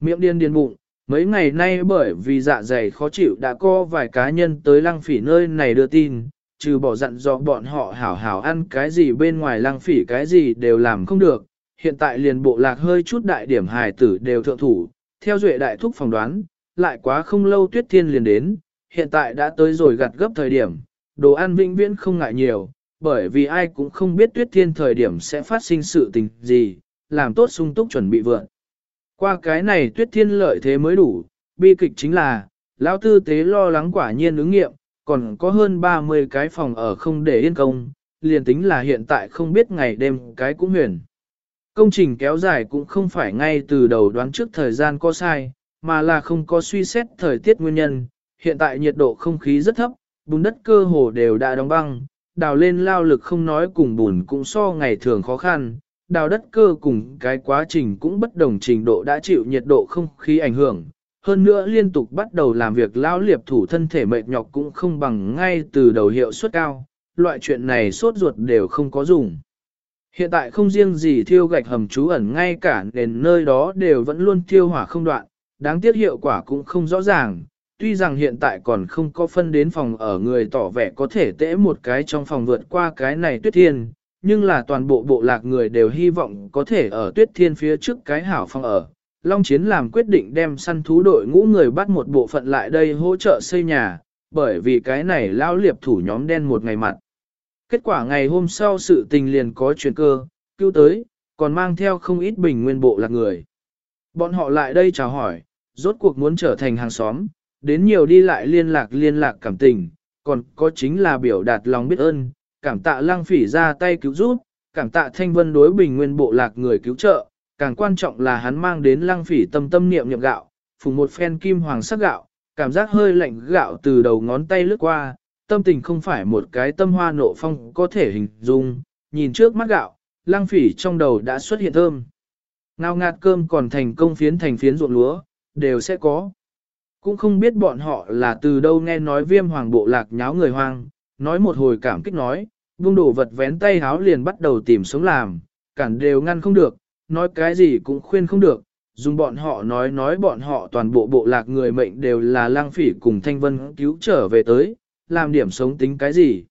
Miệng điên điên bụng, mấy ngày nay bởi vì dạ dày khó chịu đã có vài cá nhân tới lăng phỉ nơi này đưa tin, trừ bỏ dặn dò bọn họ hảo hảo ăn cái gì bên ngoài lăng phỉ cái gì đều làm không được, hiện tại liền bộ lạc hơi chút đại điểm hài tử đều thượng thủ, theo duệ đại thúc phỏng đoán, lại quá không lâu tuyết thiên liền đến, hiện tại đã tới rồi gặt gấp thời điểm, đồ ăn vĩnh viễn không ngại nhiều, bởi vì ai cũng không biết tuyết thiên thời điểm sẽ phát sinh sự tình gì, làm tốt sung túc chuẩn bị vượn. Qua cái này tuyết thiên lợi thế mới đủ, bi kịch chính là, Lão tư tế lo lắng quả nhiên ứng nghiệm, còn có hơn 30 cái phòng ở không để yên công, liền tính là hiện tại không biết ngày đêm cái cũng huyền. Công trình kéo dài cũng không phải ngay từ đầu đoán trước thời gian có sai, mà là không có suy xét thời tiết nguyên nhân. Hiện tại nhiệt độ không khí rất thấp, bùn đất cơ hồ đều đã đóng băng, đào lên lao lực không nói cùng bùn cũng so ngày thường khó khăn, đào đất cơ cùng cái quá trình cũng bất đồng trình độ đã chịu nhiệt độ không khí ảnh hưởng. Hơn nữa liên tục bắt đầu làm việc lao liệp thủ thân thể mệt nhọc cũng không bằng ngay từ đầu hiệu suất cao, loại chuyện này sốt ruột đều không có dùng. Hiện tại không riêng gì thiêu gạch hầm trú ẩn ngay cả nền nơi đó đều vẫn luôn thiêu hỏa không đoạn, đáng tiếc hiệu quả cũng không rõ ràng. Tuy rằng hiện tại còn không có phân đến phòng ở người tỏ vẻ có thể tễ một cái trong phòng vượt qua cái này tuyết thiên, nhưng là toàn bộ bộ lạc người đều hy vọng có thể ở tuyết thiên phía trước cái hảo phòng ở. Long Chiến làm quyết định đem săn thú đội ngũ người bắt một bộ phận lại đây hỗ trợ xây nhà, bởi vì cái này lao liệp thủ nhóm đen một ngày mặt. Kết quả ngày hôm sau sự tình liền có chuyện cơ, cứu tới, còn mang theo không ít bình nguyên bộ lạc người. Bọn họ lại đây chào hỏi, rốt cuộc muốn trở thành hàng xóm, đến nhiều đi lại liên lạc liên lạc cảm tình, còn có chính là biểu đạt lòng biết ơn, cảm tạ lăng phỉ ra tay cứu giúp, cảm tạ thanh vân đối bình nguyên bộ lạc người cứu trợ, càng quan trọng là hắn mang đến lăng phỉ tâm tâm niệm niệm gạo, phùng một phen kim hoàng sắc gạo, cảm giác hơi lạnh gạo từ đầu ngón tay lướt qua, tâm tình không phải một cái tâm hoa nộ phong có thể hình dung, nhìn trước mắt gạo, lang phỉ trong đầu đã xuất hiện thơm. Ngao ngạt cơm còn thành công phiến thành phiến ruộng lúa, đều sẽ có. Cũng không biết bọn họ là từ đâu nghe nói viêm hoàng bộ lạc nháo người hoang, nói một hồi cảm kích nói, vung đổ vật vén tay háo liền bắt đầu tìm sống làm, cản đều ngăn không được, nói cái gì cũng khuyên không được, dùng bọn họ nói nói bọn họ toàn bộ bộ lạc người mệnh đều là lang phỉ cùng thanh vân cứu trở về tới, làm điểm sống tính cái gì.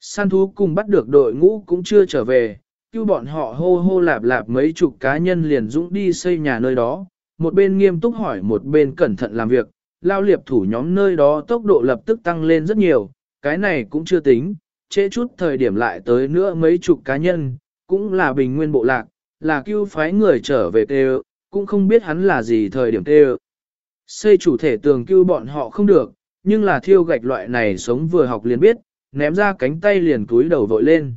Săn thú cùng bắt được đội ngũ cũng chưa trở về, cứu bọn họ hô hô lạp lạp mấy chục cá nhân liền dũng đi xây nhà nơi đó, một bên nghiêm túc hỏi một bên cẩn thận làm việc, lao liệp thủ nhóm nơi đó tốc độ lập tức tăng lên rất nhiều, cái này cũng chưa tính, trễ chút thời điểm lại tới nữa mấy chục cá nhân, cũng là bình nguyên bộ lạc, là cứu phái người trở về tê cũng không biết hắn là gì thời điểm tê Xây chủ thể tường cứu bọn họ không được, nhưng là thiêu gạch loại này sống vừa học liền biết, ném ra cánh tay liền túi đầu vội lên.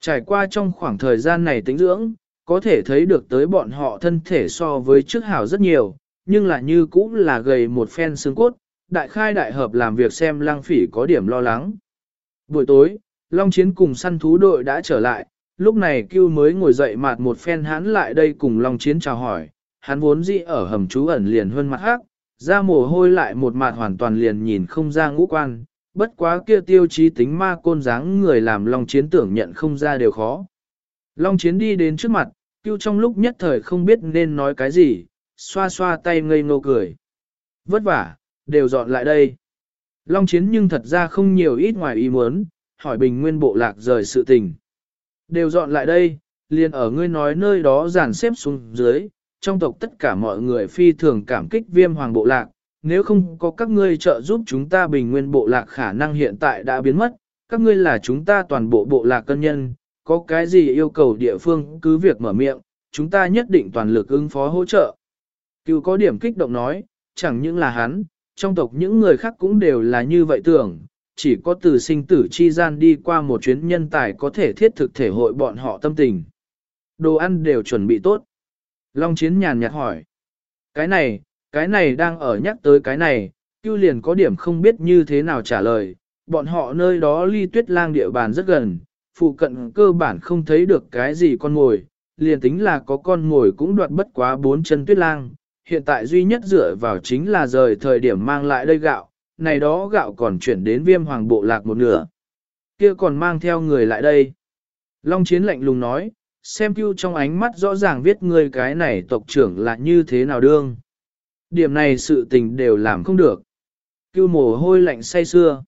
Trải qua trong khoảng thời gian này tính dưỡng, có thể thấy được tới bọn họ thân thể so với trước hảo rất nhiều, nhưng là như cũng là gầy một phen xương cốt, đại khai đại hợp làm việc xem lang phỉ có điểm lo lắng. Buổi tối, Long Chiến cùng săn thú đội đã trở lại, lúc này Cưu mới ngồi dậy mặt một phen hắn lại đây cùng Long Chiến chào hỏi, hắn vốn dĩ ở hầm trú ẩn liền hơn mặt hắc, ra mồ hôi lại một mặt hoàn toàn liền nhìn không ra ngũ quan, bất quá kia tiêu chí tính ma côn dáng người làm Long Chiến tưởng nhận không ra đều khó. Long Chiến đi đến trước mặt, Cưu trong lúc nhất thời không biết nên nói cái gì, xoa xoa tay ngây ngô cười. Vất vả, đều dọn lại đây. Long Chiến nhưng thật ra không nhiều ít ngoài ý muốn, hỏi bình nguyên bộ lạc rời sự tình. Đều dọn lại đây, liền ở ngươi nói nơi đó giàn xếp xuống dưới, trong tộc tất cả mọi người phi thường cảm kích viêm hoàng bộ lạc, nếu không có các ngươi trợ giúp chúng ta bình nguyên bộ lạc khả năng hiện tại đã biến mất, các ngươi là chúng ta toàn bộ bộ lạc cân nhân, có cái gì yêu cầu địa phương cứ việc mở miệng, chúng ta nhất định toàn lực ứng phó hỗ trợ. Cựu có điểm kích động nói, chẳng những là hắn, trong tộc những người khác cũng đều là như vậy tưởng, chỉ có từ sinh tử chi gian đi qua một chuyến nhân tài có thể thiết thực thể hội bọn họ tâm tình. Đồ ăn đều chuẩn bị tốt. Long Chiến nhàn nhạt hỏi. Cái này, cái này đang ở nhắc tới cái này, Cưu liền có điểm không biết như thế nào trả lời. Bọn họ nơi đó ly tuyết lang địa bàn rất gần, phụ cận cơ bản không thấy được cái gì con ngồi, liền tính là có con ngồi cũng đoạt bất quá bốn chân tuyết lang. Hiện tại duy nhất dựa vào chính là rời thời điểm mang lại đây gạo, này đó gạo còn chuyển đến viêm hoàng bộ lạc một nửa. kia còn mang theo người lại đây. Long Chiến lạnh lùng nói, xem cưu trong ánh mắt rõ ràng viết người cái này tộc trưởng là như thế nào đương. Điểm này sự tình đều làm không được. Cưu mồ hôi lạnh say xưa.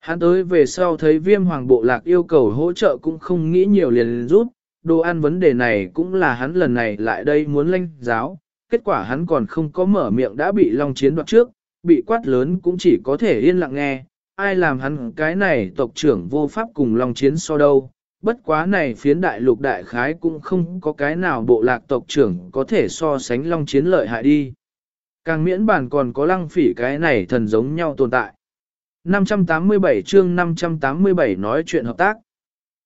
Hắn tới về sau thấy viêm hoàng bộ lạc yêu cầu hỗ trợ cũng không nghĩ nhiều liền rút, đồ ăn vấn đề này cũng là hắn lần này lại đây muốn lanh giáo, kết quả hắn còn không có mở miệng đã bị long chiến đoạt trước, bị quát lớn cũng chỉ có thể yên lặng nghe, ai làm hắn cái này tộc trưởng vô pháp cùng long chiến so đâu, bất quá này phiến đại lục đại khái cũng không có cái nào bộ lạc tộc trưởng có thể so sánh long chiến lợi hại đi. Càng miễn bản còn có lăng phỉ cái này thần giống nhau tồn tại. 587 chương 587 nói chuyện hợp tác.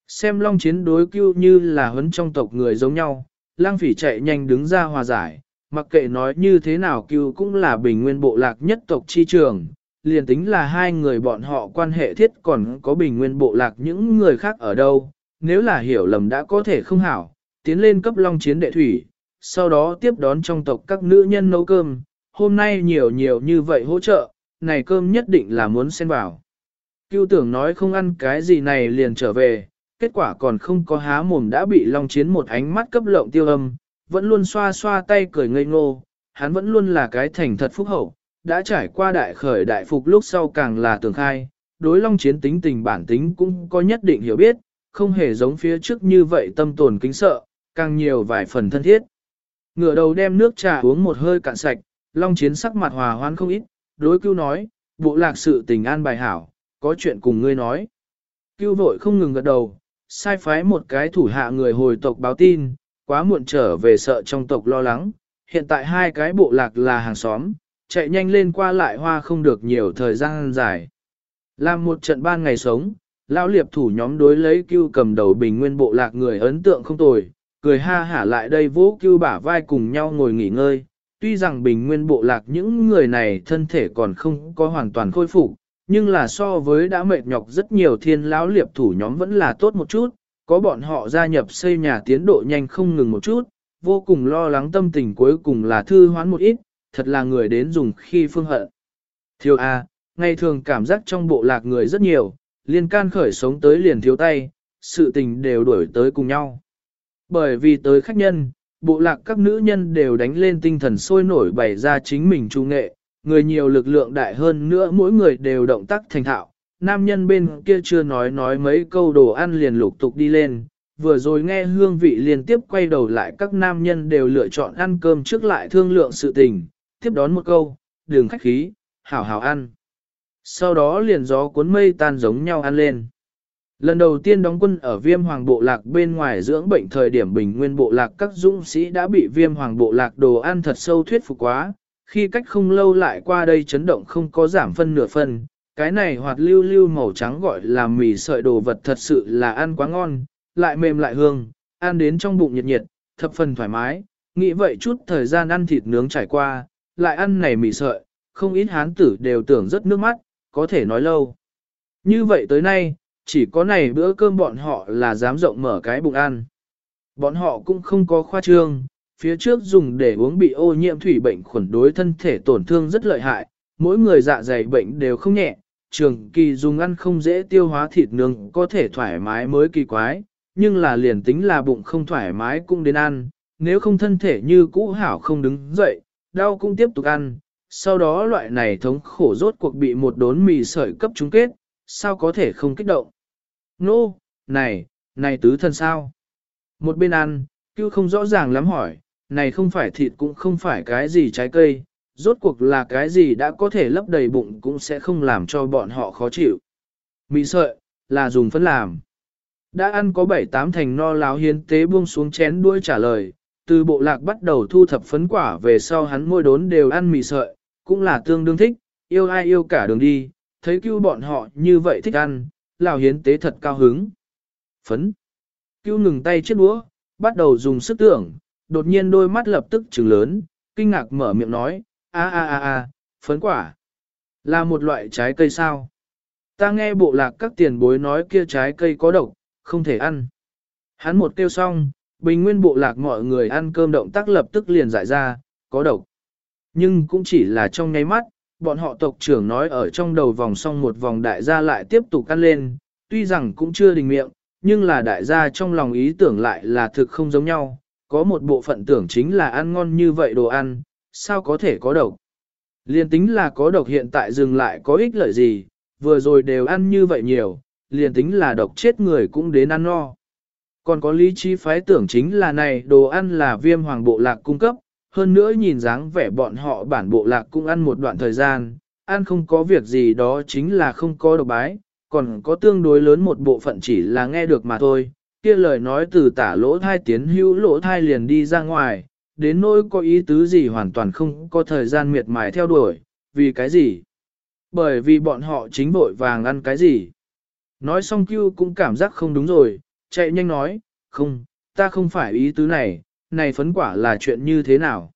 Xem long chiến đối cưu như là huấn trong tộc người giống nhau, lăng phỉ chạy nhanh đứng ra hòa giải, mặc kệ nói như thế nào cưu cũng là bình nguyên bộ lạc nhất tộc chi trường, liền tính là hai người bọn họ quan hệ thiết còn có bình nguyên bộ lạc những người khác ở đâu, nếu là hiểu lầm đã có thể không hảo, tiến lên cấp long chiến đệ thủy, sau đó tiếp đón trong tộc các nữ nhân nấu cơm, hôm nay nhiều nhiều như vậy hỗ trợ, này cơm nhất định là muốn xen vào. Cưu tưởng nói không ăn cái gì này liền trở về, kết quả còn không có há mồm đã bị Long Chiến một ánh mắt cấp lộng tiêu âm, vẫn luôn xoa xoa tay cười ngây ngô, hắn vẫn luôn là cái thành thật phúc hậu, đã trải qua đại khởi đại phục lúc sau càng là tường khai, đối Long Chiến tính tình bản tính cũng có nhất định hiểu biết, không hề giống phía trước như vậy tâm tồn kính sợ, càng nhiều vài phần thân thiết. Ngửa đầu đem nước trà uống một hơi cạn sạch, Long Chiến sắc mặt hòa hoan không ít, đối cưu nói, bộ lạc sự tình an bài hảo, có chuyện cùng ngươi nói. Cưu vội không ngừng gật đầu, sai phái một cái thủ hạ người hồi tộc báo tin, quá muộn trở về sợ trong tộc lo lắng, hiện tại hai cái bộ lạc là hàng xóm, chạy nhanh lên qua lại hoa không được nhiều thời gian dài. Làm một trận ban ngày sống, lão liệp thủ nhóm đối lấy cưu cầm đầu bình nguyên bộ lạc người ấn tượng không tồi, cười ha hả lại đây vỗ cưu bả vai cùng nhau ngồi nghỉ ngơi. Tuy rằng bình nguyên bộ lạc những người này thân thể còn không có hoàn toàn khôi phục, nhưng là so với đã mệt nhọc rất nhiều thiên lão liệp thủ nhóm vẫn là tốt một chút, có bọn họ gia nhập xây nhà tiến độ nhanh không ngừng một chút, vô cùng lo lắng tâm tình cuối cùng là thư hoán một ít, thật là người đến dùng khi phương hận. Thiếu A, ngày thường cảm giác trong bộ lạc người rất nhiều, liên can khởi sống tới liền thiếu tay, sự tình đều đuổi tới cùng nhau. Bởi vì tới khách nhân, bộ lạc các nữ nhân đều đánh lên tinh thần sôi nổi bày ra chính mình trung nghệ, người nhiều lực lượng đại hơn nữa mỗi người đều động tác thành thạo. Nam nhân bên kia chưa nói nói mấy câu đồ ăn liền lục tục đi lên, vừa rồi nghe hương vị liên tiếp quay đầu lại các nam nhân đều lựa chọn ăn cơm trước lại thương lượng sự tình, tiếp đón một câu, đường khách khí, hảo hảo ăn. Sau đó liền gió cuốn mây tan giống nhau ăn lên. Lần đầu tiên đóng quân ở viêm hoàng bộ lạc bên ngoài dưỡng bệnh thời điểm bình nguyên bộ lạc các dũng sĩ đã bị viêm hoàng bộ lạc đồ ăn thật sâu thuyết phục quá, khi cách không lâu lại qua đây chấn động không có giảm phân nửa phân, cái này hoạt lưu lưu màu trắng gọi là mì sợi đồ vật thật sự là ăn quá ngon, lại mềm lại hương, ăn đến trong bụng nhiệt nhiệt, thập phần thoải mái, nghĩ vậy chút thời gian ăn thịt nướng trải qua, lại ăn này mì sợi, không ít hán tử đều tưởng rất nước mắt, có thể nói lâu. Như vậy tới nay, chỉ có này bữa cơm bọn họ là dám rộng mở cái bụng ăn. Bọn họ cũng không có khoa trương, phía trước dùng để uống bị ô nhiễm thủy bệnh khuẩn đối thân thể tổn thương rất lợi hại, mỗi người dạ dày bệnh đều không nhẹ, trường kỳ dùng ăn không dễ tiêu hóa thịt nướng có thể thoải mái mới kỳ quái, nhưng là liền tính là bụng không thoải mái cũng đến ăn, nếu không thân thể như cũ hảo không đứng dậy, đau cũng tiếp tục ăn, sau đó loại này thống khổ rốt cuộc bị một đốn mì sợi cấp chung kết, sao có thể không kích động. Nô, no, này, này tứ thân sao? Một bên ăn, cứu không rõ ràng lắm hỏi, này không phải thịt cũng không phải cái gì trái cây, rốt cuộc là cái gì đã có thể lấp đầy bụng cũng sẽ không làm cho bọn họ khó chịu. Mì sợi, là dùng phân làm. Đã ăn có bảy tám thành no láo hiến tế buông xuống chén đuôi trả lời, từ bộ lạc bắt đầu thu thập phấn quả về sau hắn môi đốn đều ăn mì sợi, cũng là tương đương thích, yêu ai yêu cả đường đi, thấy cứu bọn họ như vậy thích ăn, lào hiến tế thật cao hứng. Phấn. Cứu ngừng tay chiếc đũa, bắt đầu dùng sức tưởng, đột nhiên đôi mắt lập tức trừng lớn, kinh ngạc mở miệng nói, a a a a, phấn quả. Là một loại trái cây sao? Ta nghe bộ lạc các tiền bối nói kia trái cây có độc, không thể ăn. Hắn một kêu xong, bình nguyên bộ lạc mọi người ăn cơm động tác lập tức liền giải ra, có độc. Nhưng cũng chỉ là trong nháy mắt, bọn họ tộc trưởng nói ở trong đầu vòng xong một vòng đại gia lại tiếp tục ăn lên, tuy rằng cũng chưa đình miệng, nhưng là đại gia trong lòng ý tưởng lại là thực không giống nhau, có một bộ phận tưởng chính là ăn ngon như vậy đồ ăn, sao có thể có độc. Liên tính là có độc hiện tại dừng lại có ích lợi gì, vừa rồi đều ăn như vậy nhiều, liền tính là độc chết người cũng đến ăn no. Còn có lý trí phái tưởng chính là này đồ ăn là viêm hoàng bộ lạc cung cấp, hơn nữa nhìn dáng vẻ bọn họ bản bộ lạc cũng ăn một đoạn thời gian, ăn không có việc gì đó chính là không có độc bái, còn có tương đối lớn một bộ phận chỉ là nghe được mà thôi, kia lời nói từ tả lỗ thai tiến hữu lỗ thai liền đi ra ngoài, đến nỗi có ý tứ gì hoàn toàn không có thời gian miệt mài theo đuổi, vì cái gì? Bởi vì bọn họ chính vội vàng ăn cái gì? Nói xong Cưu cũng cảm giác không đúng rồi, chạy nhanh nói, không, ta không phải ý tứ này, này phấn quả là chuyện như thế nào?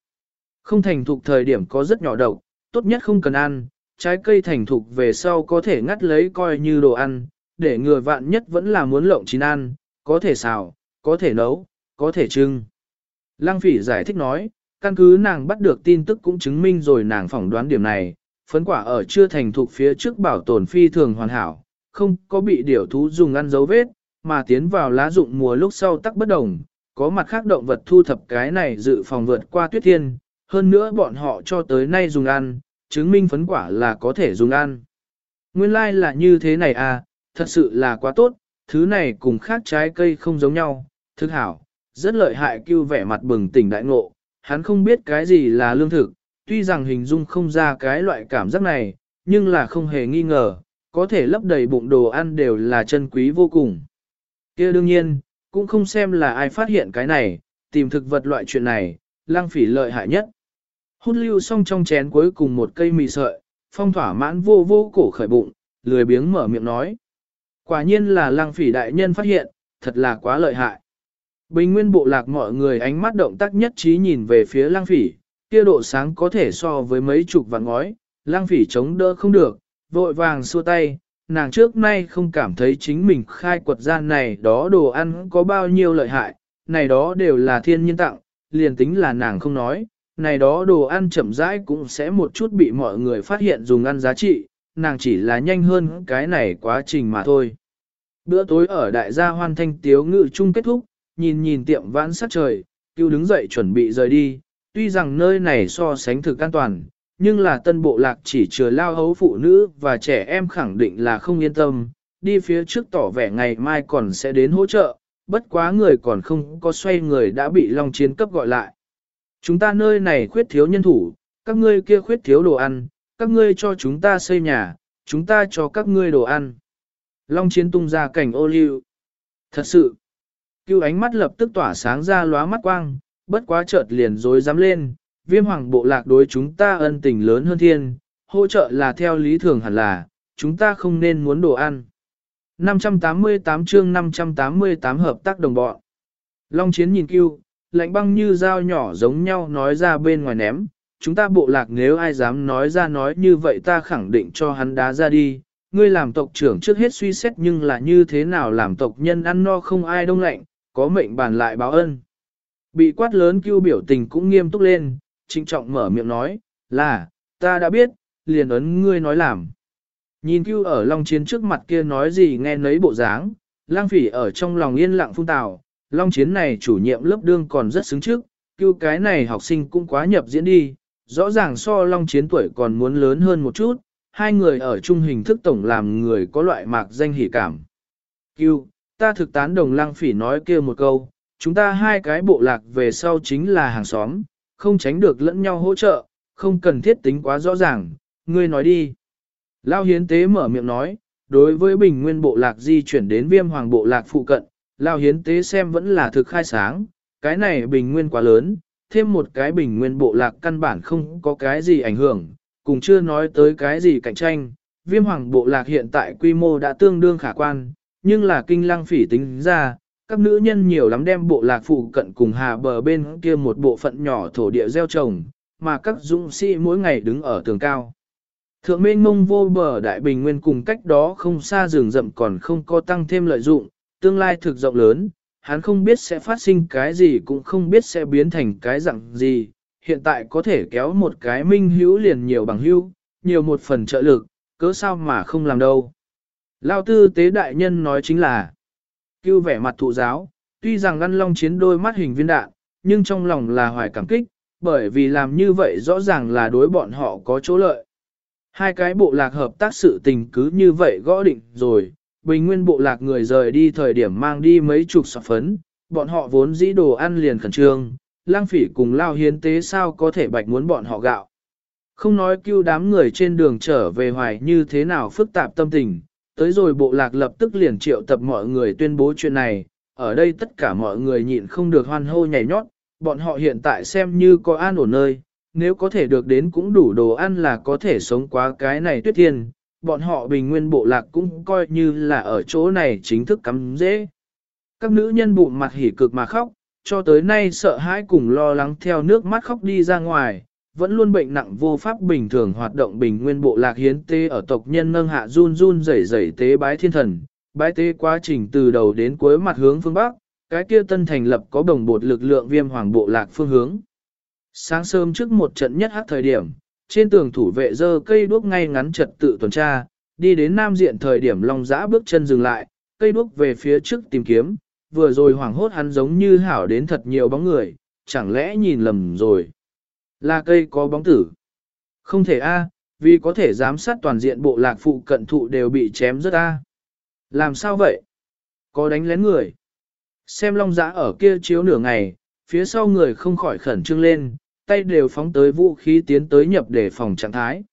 Không thành thục thời điểm có rất nhỏ độc, tốt nhất không cần ăn, trái cây thành thục về sau có thể ngắt lấy coi như đồ ăn, để người vạn nhất vẫn là muốn lộng chín ăn, có thể xào, có thể nấu, có thể trưng. Lăng phỉ giải thích nói, căn cứ nàng bắt được tin tức cũng chứng minh rồi nàng phỏng đoán điểm này, phấn quả ở chưa thành thuộc phía trước bảo tồn phi thường hoàn hảo, không có bị điểu thú dùng ăn dấu vết, mà tiến vào lá dụng mùa lúc sau tắc bất đồng, có mặt khác động vật thu thập cái này dự phòng vượt qua tuyết thiên, hơn nữa bọn họ cho tới nay dùng ăn, chứng minh phấn quả là có thể dùng ăn. Nguyên lai like là như thế này à, thật sự là quá tốt, thứ này cùng khác trái cây không giống nhau, thức hảo, rất lợi hại kêu vẻ mặt bừng tỉnh đại ngộ, hắn không biết cái gì là lương thực, tuy rằng hình dung không ra cái loại cảm giác này, nhưng là không hề nghi ngờ, có thể lấp đầy bụng đồ ăn đều là chân quý vô cùng. kia đương nhiên, cũng không xem là ai phát hiện cái này, tìm thực vật loại chuyện này, lang phỉ lợi hại nhất. Hút lưu xong trong chén cuối cùng một cây mì sợi, phong thỏa mãn vô vô cổ khởi bụng, lười biếng mở miệng nói. Quả nhiên là lang phỉ đại nhân phát hiện, thật là quá lợi hại. Bình nguyên bộ lạc mọi người ánh mắt động tác nhất trí nhìn về phía lang phỉ, kia độ sáng có thể so với mấy chục vạn ngói, lang phỉ chống đỡ không được, vội vàng xua tay, nàng trước nay không cảm thấy chính mình khai quật gian này đó đồ ăn có bao nhiêu lợi hại, này đó đều là thiên nhiên tặng, liền tính là nàng không nói, này đó đồ ăn chậm rãi cũng sẽ một chút bị mọi người phát hiện dùng ăn giá trị, nàng chỉ là nhanh hơn cái này quá trình mà thôi. Bữa tối ở đại gia hoan thanh tiếu ngự chung kết thúc, nhìn nhìn tiệm vãn sát trời, cứu đứng dậy chuẩn bị rời đi, tuy rằng nơi này so sánh thực an toàn, nhưng là tân bộ lạc chỉ chừa lao hấu phụ nữ và trẻ em khẳng định là không yên tâm, đi phía trước tỏ vẻ ngày mai còn sẽ đến hỗ trợ, bất quá người còn không có xoay người đã bị Long Chiến cấp gọi lại. Chúng ta nơi này khuyết thiếu nhân thủ, các ngươi kia khuyết thiếu đồ ăn, các ngươi cho chúng ta xây nhà, chúng ta cho các ngươi đồ ăn. Long Chiến tung ra cảnh ô liu. Thật sự, Cưu ánh mắt lập tức tỏa sáng ra lóa mắt quang, bất quá chợt liền dối dám lên, viêm hoàng bộ lạc đối chúng ta ân tình lớn hơn thiên, hỗ trợ là theo lý thường hẳn là, chúng ta không nên muốn đồ ăn. 588 chương 588 hợp tác đồng bọn. Long chiến nhìn Cưu, lạnh băng như dao nhỏ giống nhau nói ra bên ngoài ném, chúng ta bộ lạc nếu ai dám nói ra nói như vậy ta khẳng định cho hắn đá ra đi, ngươi làm tộc trưởng trước hết suy xét nhưng là như thế nào làm tộc nhân ăn no không ai đông lạnh, có mệnh bàn lại báo ân. Bị quát lớn cưu biểu tình cũng nghiêm túc lên, trinh trọng mở miệng nói, là, ta đã biết, liền ấn ngươi nói làm. Nhìn cưu ở Long Chiến trước mặt kia nói gì nghe nấy bộ dáng, lang phỉ ở trong lòng yên lặng phung tào, Long Chiến này chủ nhiệm lớp đương còn rất xứng trước, cưu cái này học sinh cũng quá nhập diễn đi, rõ ràng so Long Chiến tuổi còn muốn lớn hơn một chút, hai người ở chung hình thức tổng làm người có loại mạc danh hỉ cảm. cưu ta thực tán đồng lăng phỉ nói kia một câu, chúng ta hai cái bộ lạc về sau chính là hàng xóm, không tránh được lẫn nhau hỗ trợ, không cần thiết tính quá rõ ràng, ngươi nói đi. Lao hiến tế mở miệng nói, đối với bình nguyên bộ lạc di chuyển đến viêm hoàng bộ lạc phụ cận, Lao hiến tế xem vẫn là thực khai sáng, cái này bình nguyên quá lớn, thêm một cái bình nguyên bộ lạc căn bản không có cái gì ảnh hưởng, cùng chưa nói tới cái gì cạnh tranh. Viêm hoàng bộ lạc hiện tại quy mô đã tương đương khả quan, nhưng là kinh lăng phỉ tính ra, các nữ nhân nhiều lắm đem bộ lạc phụ cận cùng hà bờ bên kia một bộ phận nhỏ thổ địa gieo trồng, mà các dũng sĩ mỗi ngày đứng ở tường cao. Thượng mênh mông vô bờ đại bình nguyên cùng cách đó không xa rừng rậm còn không có tăng thêm lợi dụng, tương lai thực rộng lớn, hắn không biết sẽ phát sinh cái gì cũng không biết sẽ biến thành cái dạng gì, hiện tại có thể kéo một cái minh hữu liền nhiều bằng hữu, nhiều một phần trợ lực, cớ sao mà không làm đâu. Lao tư tế đại nhân nói chính là, cưu vẻ mặt thụ giáo, tuy rằng ngăn long chiến đôi mắt hình viên đạn, nhưng trong lòng là hoài cảm kích, bởi vì làm như vậy rõ ràng là đối bọn họ có chỗ lợi. Hai cái bộ lạc hợp tác sự tình cứ như vậy gõ định rồi, bình nguyên bộ lạc người rời đi thời điểm mang đi mấy chục sọt phấn, bọn họ vốn dĩ đồ ăn liền khẩn trương, lang phỉ cùng lao hiến tế sao có thể bạch muốn bọn họ gạo. Không nói cứu đám người trên đường trở về hoài như thế nào phức tạp tâm tình, tới rồi bộ lạc lập tức liền triệu tập mọi người tuyên bố chuyện này, ở đây tất cả mọi người nhịn không được hoan hô nhảy nhót, bọn họ hiện tại xem như có an ổn nơi, nếu có thể được đến cũng đủ đồ ăn là có thể sống quá cái này tuyết thiên, bọn họ bình nguyên bộ lạc cũng coi như là ở chỗ này chính thức cắm dễ. Các nữ nhân bụng mặt hỉ cực mà khóc, cho tới nay sợ hãi cùng lo lắng theo nước mắt khóc đi ra ngoài, vẫn luôn bệnh nặng vô pháp bình thường hoạt động bình nguyên bộ lạc hiến tế ở tộc nhân nâng hạ run run rẩy rẩy tế bái thiên thần, bái tế quá trình từ đầu đến cuối mặt hướng phương Bắc, cái kia tân thành lập có đồng bột lực lượng viêm hoàng bộ lạc phương hướng. Sáng sớm trước một trận nhất hát thời điểm, trên tường thủ vệ dơ cây đuốc ngay ngắn trật tự tuần tra, đi đến nam diện thời điểm long giã bước chân dừng lại, cây đuốc về phía trước tìm kiếm, vừa rồi hoảng hốt hắn giống như hảo đến thật nhiều bóng người, chẳng lẽ nhìn lầm rồi. Là cây có bóng tử. Không thể a, vì có thể giám sát toàn diện bộ lạc phụ cận thụ đều bị chém rất a. Làm sao vậy? Có đánh lén người. Xem long giã ở kia chiếu nửa ngày, phía sau người không khỏi khẩn trương lên, tay đều phóng tới vũ khí tiến tới nhập để phòng trạng thái.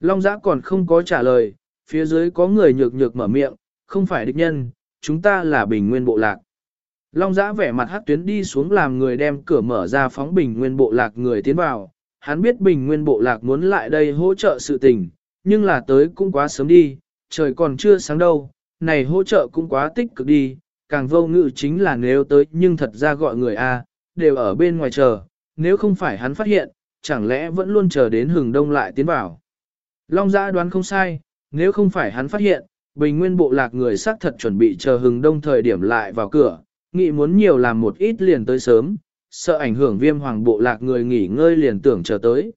Long giã còn không có trả lời, phía dưới có người nhược nhược mở miệng, không phải địch nhân, chúng ta là bình nguyên bộ lạc. Long giã vẻ mặt hắc tuyến đi xuống làm người đem cửa mở ra phóng bình nguyên bộ lạc người tiến vào. Hắn biết bình nguyên bộ lạc muốn lại đây hỗ trợ sự tình, nhưng là tới cũng quá sớm đi, trời còn chưa sáng đâu, này hỗ trợ cũng quá tích cực đi, càng vô ngự chính là nếu tới nhưng thật ra gọi người A, đều ở bên ngoài chờ, nếu không phải hắn phát hiện, chẳng lẽ vẫn luôn chờ đến hừng đông lại tiến vào. Long giã đoán không sai, nếu không phải hắn phát hiện, bình nguyên bộ lạc người xác thật chuẩn bị chờ hừng đông thời điểm lại vào cửa, nghĩ muốn nhiều làm một ít liền tới sớm, sợ ảnh hưởng viêm hoàng bộ lạc người nghỉ ngơi liền tưởng chờ tới.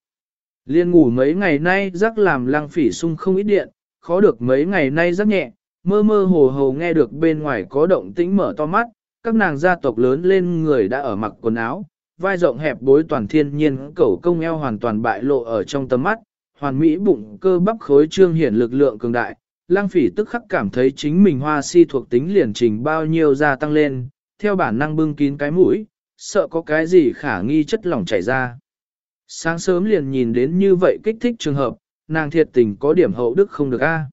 Liên ngủ mấy ngày nay rắc làm lăng phỉ sung không ít điện, khó được mấy ngày nay rắc nhẹ, mơ mơ hồ hồ nghe được bên ngoài có động tĩnh mở to mắt, các nàng gia tộc lớn lên người đã ở mặc quần áo, vai rộng hẹp bối toàn thiên nhiên cẩu công eo hoàn toàn bại lộ ở trong tầm mắt, hoàn mỹ bụng cơ bắp khối trương hiển lực lượng cường đại, lang phỉ tức khắc cảm thấy chính mình hoa si thuộc tính liền trình bao nhiêu gia tăng lên, theo bản năng bưng kín cái mũi, sợ có cái gì khả nghi chất lỏng chảy ra. Sáng sớm liền nhìn đến như vậy kích thích trường hợp, nàng thiệt tình có điểm hậu đức không được a.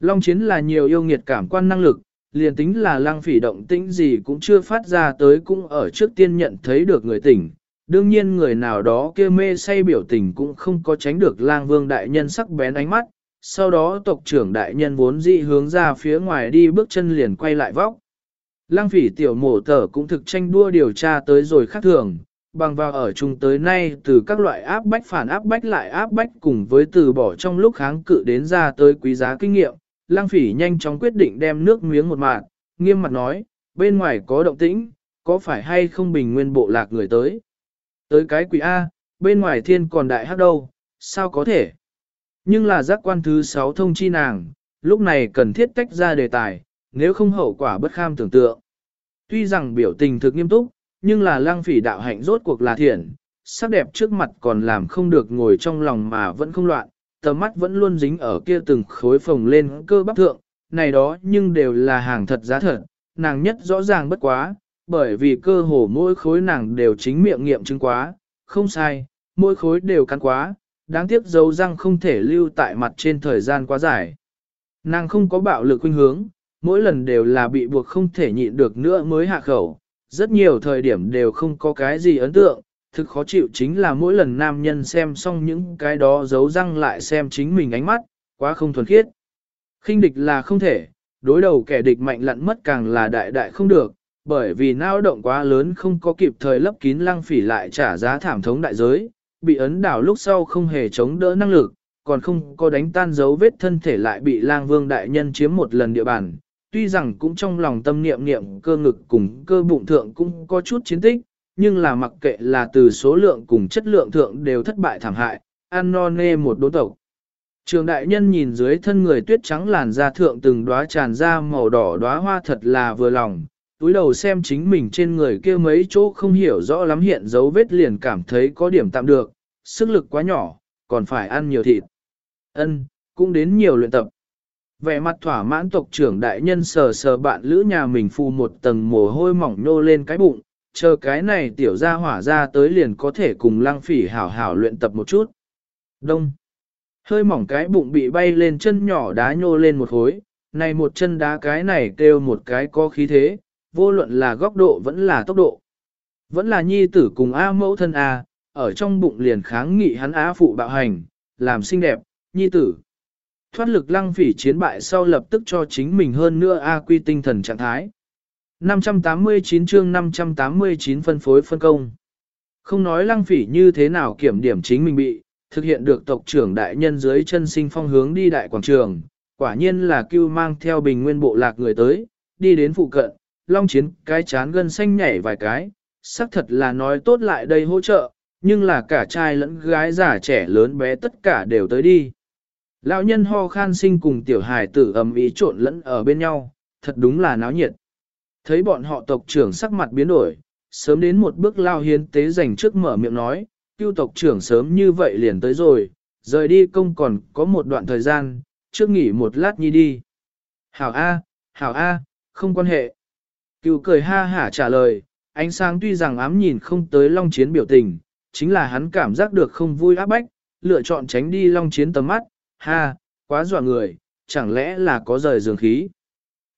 Long chiến là nhiều yêu nghiệt cảm quan năng lực, liền tính là lăng phỉ động tĩnh gì cũng chưa phát ra tới cũng ở trước tiên nhận thấy được người tỉnh. Đương nhiên người nào đó kia mê say biểu tình cũng không có tránh được lang vương đại nhân sắc bén ánh mắt, sau đó tộc trưởng đại nhân vốn dị hướng ra phía ngoài đi bước chân liền quay lại vóc. Lang phỉ tiểu mổ tở cũng thực tranh đua điều tra tới rồi khác thường, bằng vào ở chung tới nay từ các loại áp bách phản áp bách lại áp bách cùng với từ bỏ trong lúc kháng cự đến ra tới quý giá kinh nghiệm, lang phỉ nhanh chóng quyết định đem nước miếng một mạng, nghiêm mặt nói, bên ngoài có động tĩnh, có phải hay không bình nguyên bộ lạc người tới. Tới cái quỷ A, bên ngoài thiên còn đại hắc đâu, sao có thể. Nhưng là giác quan thứ 6 thông chi nàng, lúc này cần thiết tách ra đề tài, nếu không hậu quả bất kham tưởng tượng. Tuy rằng biểu tình thực nghiêm túc, nhưng là lang phỉ đạo hạnh rốt cuộc là thiện, sắc đẹp trước mặt còn làm không được ngồi trong lòng mà vẫn không loạn, tầm mắt vẫn luôn dính ở kia từng khối phồng lên cơ bắp thượng, này đó nhưng đều là hàng thật giá thật, nàng nhất rõ ràng bất quá, bởi vì cơ hồ mỗi khối nàng đều chính miệng nghiệm chứng quá, không sai, mỗi khối đều cắn quá, đáng tiếc dấu răng không thể lưu tại mặt trên thời gian quá dài. Nàng không có bạo lực khuynh hướng, mỗi lần đều là bị buộc không thể nhịn được nữa mới hạ khẩu, rất nhiều thời điểm đều không có cái gì ấn tượng, thực khó chịu chính là mỗi lần nam nhân xem xong những cái đó giấu răng lại xem chính mình ánh mắt, quá không thuần khiết. khinh địch là không thể, đối đầu kẻ địch mạnh lặn mất càng là đại đại không được, bởi vì nao động quá lớn không có kịp thời lấp kín lăng phỉ lại trả giá thảm thống đại giới, bị ấn đảo lúc sau không hề chống đỡ năng lực, còn không có đánh tan dấu vết thân thể lại bị lang vương đại nhân chiếm một lần địa bàn. Tuy rằng cũng trong lòng tâm niệm niệm cơ ngực cùng cơ bụng thượng cũng có chút chiến tích, nhưng là mặc kệ là từ số lượng cùng chất lượng thượng đều thất bại thảm hại, ăn no nê một đố tộc. Trường đại nhân nhìn dưới thân người tuyết trắng làn da thượng từng đóa tràn ra màu đỏ đóa hoa thật là vừa lòng, túi đầu xem chính mình trên người kia mấy chỗ không hiểu rõ lắm hiện dấu vết liền cảm thấy có điểm tạm được, sức lực quá nhỏ, còn phải ăn nhiều thịt. Ân, cũng đến nhiều luyện tập. Vẻ mặt thỏa mãn tộc trưởng đại nhân sờ sờ bạn lữ nhà mình phu một tầng mồ hôi mỏng nô lên cái bụng, chờ cái này tiểu ra hỏa ra tới liền có thể cùng lăng phỉ hảo hảo luyện tập một chút. Đông. Hơi mỏng cái bụng bị bay lên chân nhỏ đá nhô lên một hối này một chân đá cái này kêu một cái có khí thế, vô luận là góc độ vẫn là tốc độ. Vẫn là nhi tử cùng A mẫu thân A, ở trong bụng liền kháng nghị hắn a phụ bạo hành, làm xinh đẹp, nhi tử. Thoát lực lăng phỉ chiến bại sau lập tức cho chính mình hơn nữa A quy tinh thần trạng thái. 589 chương 589 phân phối phân công. Không nói lăng phỉ như thế nào kiểm điểm chính mình bị, thực hiện được tộc trưởng đại nhân dưới chân sinh phong hướng đi đại quảng trường, quả nhiên là cưu mang theo bình nguyên bộ lạc người tới, đi đến phụ cận, long chiến cái chán gân xanh nhảy vài cái, xác thật là nói tốt lại đây hỗ trợ, nhưng là cả trai lẫn gái già trẻ lớn bé tất cả đều tới đi. Lão nhân ho khan sinh cùng tiểu hài tử ầm ý trộn lẫn ở bên nhau, thật đúng là náo nhiệt. Thấy bọn họ tộc trưởng sắc mặt biến đổi, sớm đến một bước lao hiến tế dành trước mở miệng nói, cưu tộc trưởng sớm như vậy liền tới rồi, rời đi công còn có một đoạn thời gian, trước nghỉ một lát nhi đi. Hảo A, Hảo A, không quan hệ. Cưu cười ha hả trả lời, ánh sáng tuy rằng ám nhìn không tới long chiến biểu tình, chính là hắn cảm giác được không vui áp bách, lựa chọn tránh đi long chiến tầm mắt, ha, quá dọa người, chẳng lẽ là có rời giường khí.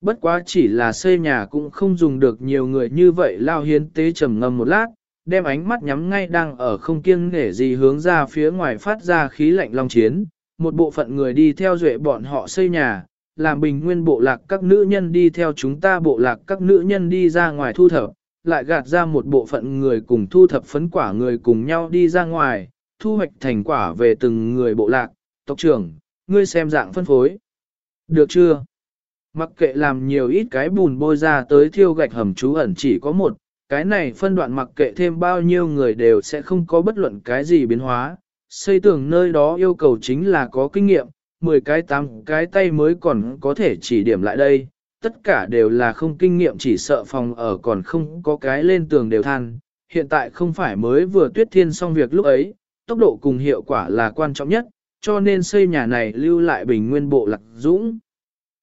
Bất quá chỉ là xây nhà cũng không dùng được nhiều người như vậy lao hiến tế trầm ngâm một lát, đem ánh mắt nhắm ngay đang ở không kiêng nể gì hướng ra phía ngoài phát ra khí lạnh long chiến. Một bộ phận người đi theo duệ bọn họ xây nhà, làm bình nguyên bộ lạc các nữ nhân đi theo chúng ta bộ lạc các nữ nhân đi ra ngoài thu thập, lại gạt ra một bộ phận người cùng thu thập phấn quả người cùng nhau đi ra ngoài, thu hoạch thành quả về từng người bộ lạc, tộc trưởng, ngươi xem dạng phân phối. Được chưa? Mặc kệ làm nhiều ít cái bùn bôi ra tới thiêu gạch hầm trú ẩn chỉ có một, cái này phân đoạn mặc kệ thêm bao nhiêu người đều sẽ không có bất luận cái gì biến hóa. Xây tường nơi đó yêu cầu chính là có kinh nghiệm, 10 cái 8 cái tay mới còn có thể chỉ điểm lại đây, tất cả đều là không kinh nghiệm chỉ sợ phòng ở còn không có cái lên tường đều than. Hiện tại không phải mới vừa tuyết thiên xong việc lúc ấy, tốc độ cùng hiệu quả là quan trọng nhất, cho nên xây nhà này lưu lại bình nguyên bộ lạc dũng.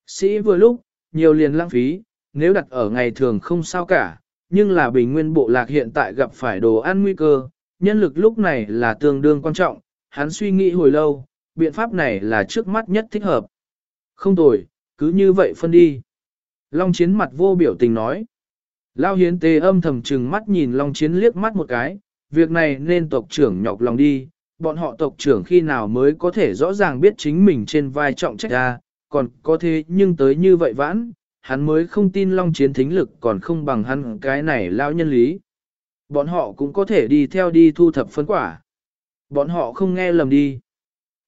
Sĩ vừa lúc, nhiều liền lãng phí, nếu đặt ở ngày thường không sao cả, nhưng là bình nguyên bộ lạc hiện tại gặp phải đồ ăn nguy cơ, nhân lực lúc này là tương đương quan trọng, hắn suy nghĩ hồi lâu, biện pháp này là trước mắt nhất thích hợp. Không tồi, cứ như vậy phân đi. Long chiến mặt vô biểu tình nói. Lao hiến tê âm thầm trừng mắt nhìn Long chiến liếc mắt một cái, việc này nên tộc trưởng nhọc lòng đi, bọn họ tộc trưởng khi nào mới có thể rõ ràng biết chính mình trên vai trọng trách ra, còn có thế nhưng tới như vậy vãn, hắn mới không tin long chiến thính lực còn không bằng hắn cái này lao nhân lý. Bọn họ cũng có thể đi theo đi thu thập phân quả. Bọn họ không nghe lầm đi.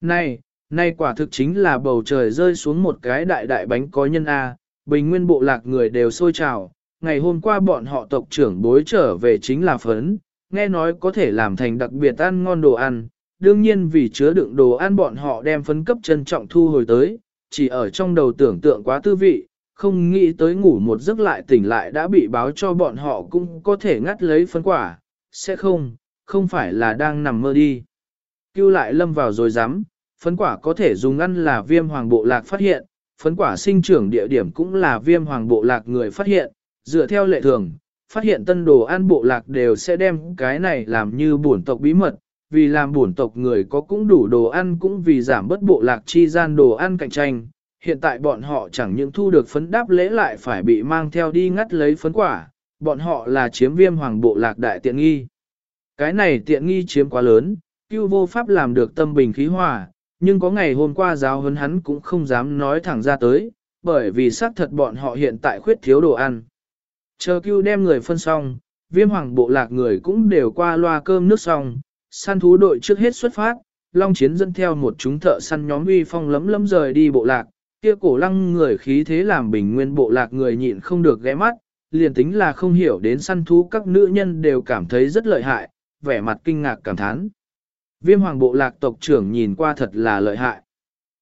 Này, nay quả thực chính là bầu trời rơi xuống một cái đại đại bánh có nhân A, bình nguyên bộ lạc người đều sôi trào. Ngày hôm qua bọn họ tộc trưởng bối trở về chính là phấn, nghe nói có thể làm thành đặc biệt ăn ngon đồ ăn. Đương nhiên vì chứa đựng đồ ăn bọn họ đem phấn cấp trân trọng thu hồi tới, chỉ ở trong đầu tưởng tượng quá tư vị, không nghĩ tới ngủ một giấc lại tỉnh lại đã bị báo cho bọn họ cũng có thể ngắt lấy phấn quả, sẽ không, không phải là đang nằm mơ đi. Cưu lại lâm vào rồi dám, phấn quả có thể dùng ăn là viêm hoàng bộ lạc phát hiện, phấn quả sinh trưởng địa điểm cũng là viêm hoàng bộ lạc người phát hiện, dựa theo lệ thường, phát hiện tân đồ ăn bộ lạc đều sẽ đem cái này làm như bổn tộc bí mật, vì làm bổn tộc người có cũng đủ đồ ăn cũng vì giảm bất bộ lạc chi gian đồ ăn cạnh tranh. Hiện tại bọn họ chẳng những thu được phấn đáp lễ lại phải bị mang theo đi ngắt lấy phấn quả, bọn họ là chiếm viêm hoàng bộ lạc đại tiện nghi. Cái này tiện nghi chiếm quá lớn, cưu vô pháp làm được tâm bình khí hòa, nhưng có ngày hôm qua giáo huấn hắn cũng không dám nói thẳng ra tới, bởi vì xác thật bọn họ hiện tại khuyết thiếu đồ ăn. Chờ cưu đem người phân xong, viêm hoàng bộ lạc người cũng đều qua loa cơm nước xong, săn thú đội trước hết xuất phát, Long Chiến dẫn theo một chúng thợ săn nhóm uy phong lấm lấm rời đi bộ lạc, kia cổ lăng người khí thế làm bình nguyên bộ lạc người nhịn không được ghé mắt, liền tính là không hiểu đến săn thú các nữ nhân đều cảm thấy rất lợi hại, vẻ mặt kinh ngạc cảm thán. Viêm hoàng bộ lạc tộc trưởng nhìn qua thật là lợi hại.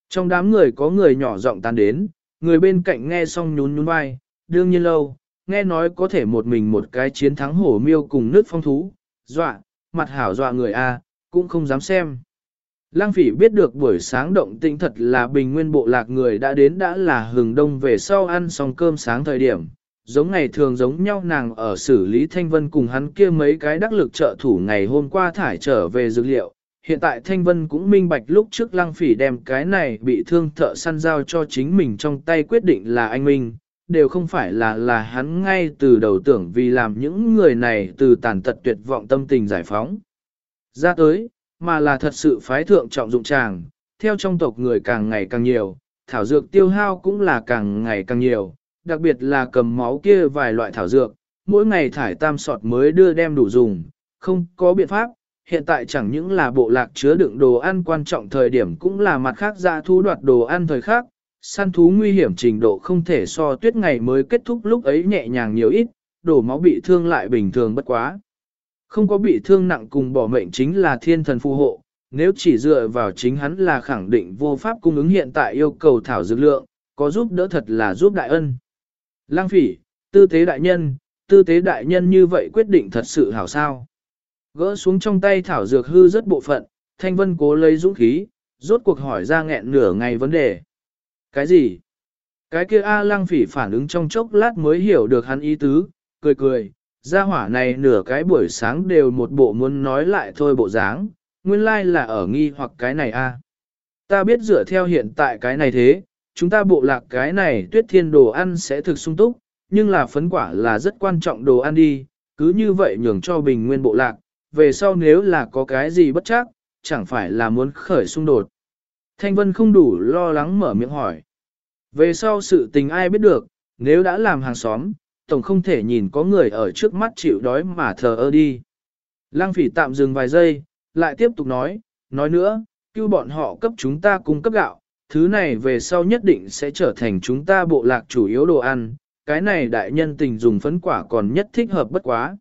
Trong đám người có người nhỏ giọng tan đến, người bên cạnh nghe xong nhún nhún vai, đương nhiên lâu, nghe nói có thể một mình một cái chiến thắng hổ miêu cùng nước phong thú, dọa, mặt hảo dọa người A, cũng không dám xem. Lang phỉ biết được buổi sáng động tĩnh thật là bình nguyên bộ lạc người đã đến đã là hừng đông về sau ăn xong cơm sáng thời điểm. Giống ngày thường giống nhau nàng ở xử lý Thanh Vân cùng hắn kia mấy cái đắc lực trợ thủ ngày hôm qua thải trở về dược liệu. Hiện tại Thanh Vân cũng minh bạch lúc trước lăng phỉ đem cái này bị thương thợ săn giao cho chính mình trong tay quyết định là anh Minh, đều không phải là là hắn ngay từ đầu tưởng vì làm những người này từ tàn tật tuyệt vọng tâm tình giải phóng. Ra tới, mà là thật sự phái thượng trọng dụng chàng, theo trong tộc người càng ngày càng nhiều, thảo dược tiêu hao cũng là càng ngày càng nhiều, đặc biệt là cầm máu kia vài loại thảo dược, mỗi ngày thải tam sọt mới đưa đem đủ dùng, không có biện pháp, hiện tại chẳng những là bộ lạc chứa đựng đồ ăn quan trọng thời điểm cũng là mặt khác ra thu đoạt đồ ăn thời khác, săn thú nguy hiểm trình độ không thể so tuyết ngày mới kết thúc lúc ấy nhẹ nhàng nhiều ít, đổ máu bị thương lại bình thường bất quá. Không có bị thương nặng cùng bỏ mệnh chính là thiên thần phù hộ, nếu chỉ dựa vào chính hắn là khẳng định vô pháp cung ứng hiện tại yêu cầu thảo dược lượng, có giúp đỡ thật là giúp đại ân. Lang phỉ, tư tế đại nhân, tư tế đại nhân như vậy quyết định thật sự hảo sao. Gỡ xuống trong tay thảo dược hư rất bộ phận, thanh vân cố lấy dũng khí, rốt cuộc hỏi ra nghẹn nửa ngày vấn đề. Cái gì? Cái kia A lăng phỉ phản ứng trong chốc lát mới hiểu được hắn ý tứ, cười cười, gia hỏa này nửa cái buổi sáng đều một bộ muốn nói lại thôi bộ dáng, nguyên lai like là ở nghi hoặc cái này a. Ta biết dựa theo hiện tại cái này thế, chúng ta bộ lạc cái này tuyết thiên đồ ăn sẽ thực sung túc, nhưng là phấn quả là rất quan trọng đồ ăn đi, cứ như vậy nhường cho bình nguyên bộ lạc, về sau nếu là có cái gì bất chắc, chẳng phải là muốn khởi xung đột. Thanh Vân không đủ lo lắng mở miệng hỏi. Về sau sự tình ai biết được, nếu đã làm hàng xóm, tổng không thể nhìn có người ở trước mắt chịu đói mà thờ ơ đi. Lăng phỉ tạm dừng vài giây, lại tiếp tục nói, nói nữa, cứu bọn họ cấp chúng ta cung cấp gạo, thứ này về sau nhất định sẽ trở thành chúng ta bộ lạc chủ yếu đồ ăn, cái này đại nhân tình dùng phấn quả còn nhất thích hợp bất quá.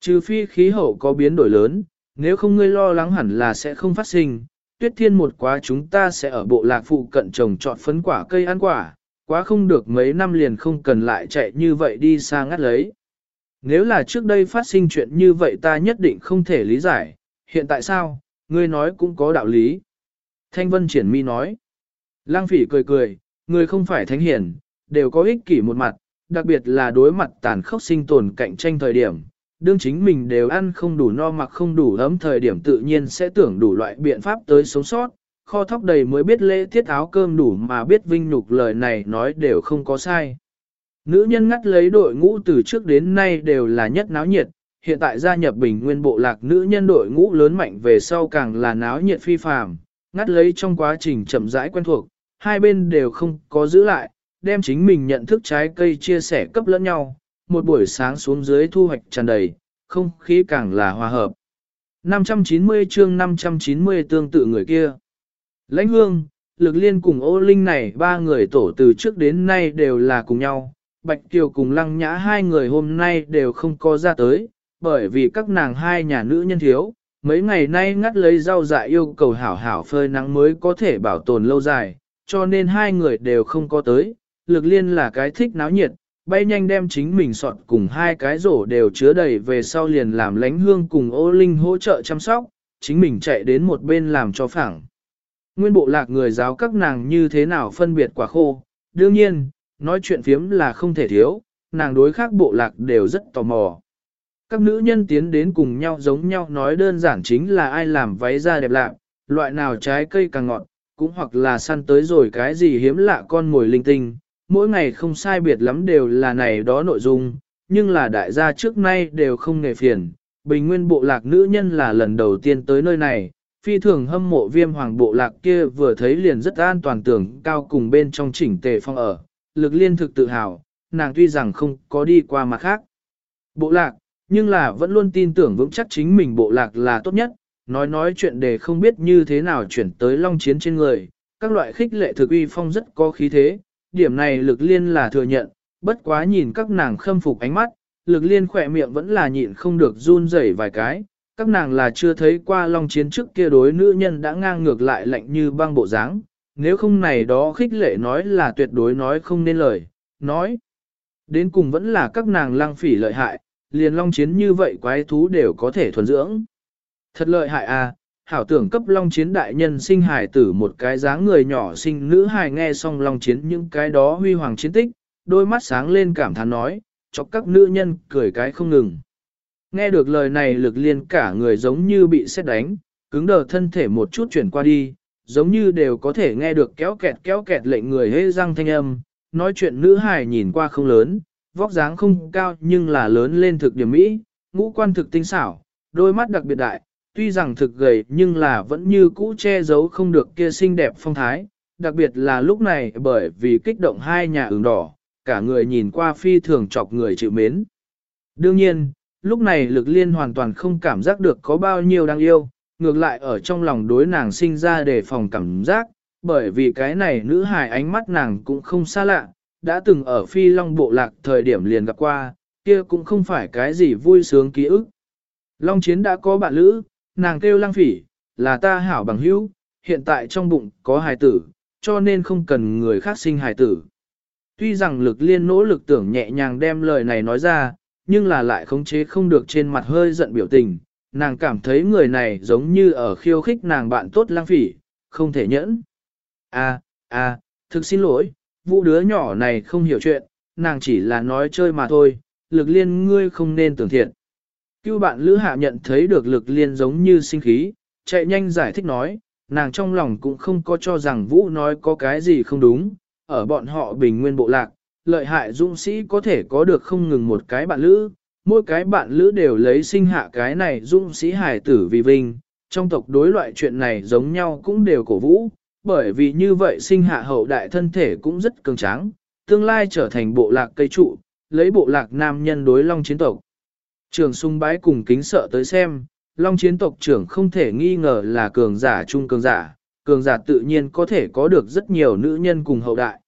Trừ phi khí hậu có biến đổi lớn, nếu không ngươi lo lắng hẳn là sẽ không phát sinh, tuyết thiên một quá chúng ta sẽ ở bộ lạc phụ cận trồng trọt phấn quả cây ăn quả, quá không được mấy năm liền không cần lại chạy như vậy đi xa ngắt lấy. Nếu là trước đây phát sinh chuyện như vậy ta nhất định không thể lý giải, hiện tại sao, ngươi nói cũng có đạo lý. Thanh Vân triển mi nói. Lang phỉ cười cười, người không phải thánh hiển, đều có ích kỷ một mặt, đặc biệt là đối mặt tàn khốc sinh tồn cạnh tranh thời điểm. Đương chính mình đều ăn không đủ no mặc không đủ ấm thời điểm tự nhiên sẽ tưởng đủ loại biện pháp tới sống sót, kho thóc đầy mới biết lễ tiết áo cơm đủ mà biết vinh nhục lời này nói đều không có sai. Nữ nhân ngắt lấy đội ngũ từ trước đến nay đều là nhất náo nhiệt, hiện tại gia nhập bình nguyên bộ lạc nữ nhân đội ngũ lớn mạnh về sau càng là náo nhiệt phi phàm, ngắt lấy trong quá trình chậm rãi quen thuộc, hai bên đều không có giữ lại, đem chính mình nhận thức trái cây chia sẻ cấp lẫn nhau, một buổi sáng xuống dưới thu hoạch tràn đầy, không khí càng là hòa hợp. 590 chương 590 tương tự người kia. Lãnh hương, lực liên cùng ô linh này ba người tổ từ trước đến nay đều là cùng nhau, Bạch Kiều cùng Lăng Nhã hai người hôm nay đều không có ra tới, bởi vì các nàng hai nhà nữ nhân thiếu, mấy ngày nay ngắt lấy rau dại yêu cầu hảo hảo phơi nắng mới có thể bảo tồn lâu dài, cho nên hai người đều không có tới, lực liên là cái thích náo nhiệt, bay nhanh đem chính mình sọt cùng hai cái rổ đều chứa đầy về sau liền làm lánh hương cùng ô linh hỗ trợ chăm sóc, chính mình chạy đến một bên làm cho phẳng. Nguyên bộ lạc người giáo các nàng như thế nào phân biệt quả khô, đương nhiên, nói chuyện phiếm là không thể thiếu, nàng đối khác bộ lạc đều rất tò mò. Các nữ nhân tiến đến cùng nhau giống nhau nói đơn giản chính là ai làm váy da đẹp lạ, loại nào trái cây càng ngọt, cũng hoặc là săn tới rồi cái gì hiếm lạ con mồi linh tinh, mỗi ngày không sai biệt lắm đều là này đó nội dung, nhưng là đại gia trước nay đều không nghề phiền. Bình nguyên bộ lạc nữ nhân là lần đầu tiên tới nơi này, phi thường hâm mộ viêm hoàng bộ lạc kia vừa thấy liền rất an toàn tưởng cao cùng bên trong chỉnh tề phong ở, lực liên thực tự hào, nàng tuy rằng không có đi qua mặt khác. Bộ lạc, nhưng là vẫn luôn tin tưởng vững chắc chính mình bộ lạc là tốt nhất, nói nói chuyện để không biết như thế nào chuyển tới long chiến trên người, các loại khích lệ thực uy phong rất có khí thế, điểm này lực liên là thừa nhận, bất quá nhìn các nàng khâm phục ánh mắt, lực liên khỏe miệng vẫn là nhịn không được run rẩy vài cái, các nàng là chưa thấy qua long chiến trước kia đối nữ nhân đã ngang ngược lại lạnh như băng bộ dáng, nếu không này đó khích lệ nói là tuyệt đối nói không nên lời, nói. Đến cùng vẫn là các nàng lang phỉ lợi hại, liền long chiến như vậy quái thú đều có thể thuần dưỡng. Thật lợi hại à, hảo tưởng cấp long chiến đại nhân sinh hài tử một cái dáng người nhỏ sinh nữ hài nghe xong long chiến những cái đó huy hoàng chiến tích, đôi mắt sáng lên cảm thán nói, cho các nữ nhân cười cái không ngừng. Nghe được lời này lực liên cả người giống như bị xét đánh, cứng đờ thân thể một chút chuyển qua đi, giống như đều có thể nghe được kéo kẹt kéo kẹt lệnh người hê răng thanh âm, nói chuyện nữ hài nhìn qua không lớn, vóc dáng không cao nhưng là lớn lên thực điểm mỹ, ngũ quan thực tinh xảo, đôi mắt đặc biệt đại, tuy rằng thực gầy nhưng là vẫn như cũ che giấu không được kia xinh đẹp phong thái, đặc biệt là lúc này bởi vì kích động hai nhà ửng đỏ, cả người nhìn qua phi thường chọc người chịu mến. Đương nhiên, lúc này lực liên hoàn toàn không cảm giác được có bao nhiêu đáng yêu, ngược lại ở trong lòng đối nàng sinh ra để phòng cảm giác, bởi vì cái này nữ hài ánh mắt nàng cũng không xa lạ, đã từng ở phi long bộ lạc thời điểm liền gặp qua, kia cũng không phải cái gì vui sướng ký ức. Long chiến đã có bạn lữ, nàng kêu Lang phỉ, là ta hảo bằng hữu, hiện tại trong bụng có hài tử, cho nên không cần người khác sinh hài tử. Tuy rằng lực liên nỗ lực tưởng nhẹ nhàng đem lời này nói ra, nhưng là lại khống chế không được trên mặt hơi giận biểu tình, nàng cảm thấy người này giống như ở khiêu khích nàng bạn tốt lang phỉ, không thể nhẫn. À, à, thực xin lỗi, vụ đứa nhỏ này không hiểu chuyện, nàng chỉ là nói chơi mà thôi, lực liên ngươi không nên tưởng thiện. Cưu bạn lữ hạ nhận thấy được lực liên giống như sinh khí, chạy nhanh giải thích nói, nàng trong lòng cũng không có cho rằng Vũ nói có cái gì không đúng, ở bọn họ bình nguyên bộ lạc, lợi hại dũng sĩ có thể có được không ngừng một cái bạn lữ, mỗi cái bạn lữ đều lấy sinh hạ cái này dũng sĩ hài tử vì vinh, trong tộc đối loại chuyện này giống nhau cũng đều cổ vũ, bởi vì như vậy sinh hạ hậu đại thân thể cũng rất cường tráng, tương lai trở thành bộ lạc cây trụ, lấy bộ lạc nam nhân đối long chiến tộc. Trường sung bái cùng kính sợ tới xem, long chiến tộc trưởng không thể nghi ngờ là cường giả trung cường giả, cường giả tự nhiên có thể có được rất nhiều nữ nhân cùng hậu đại.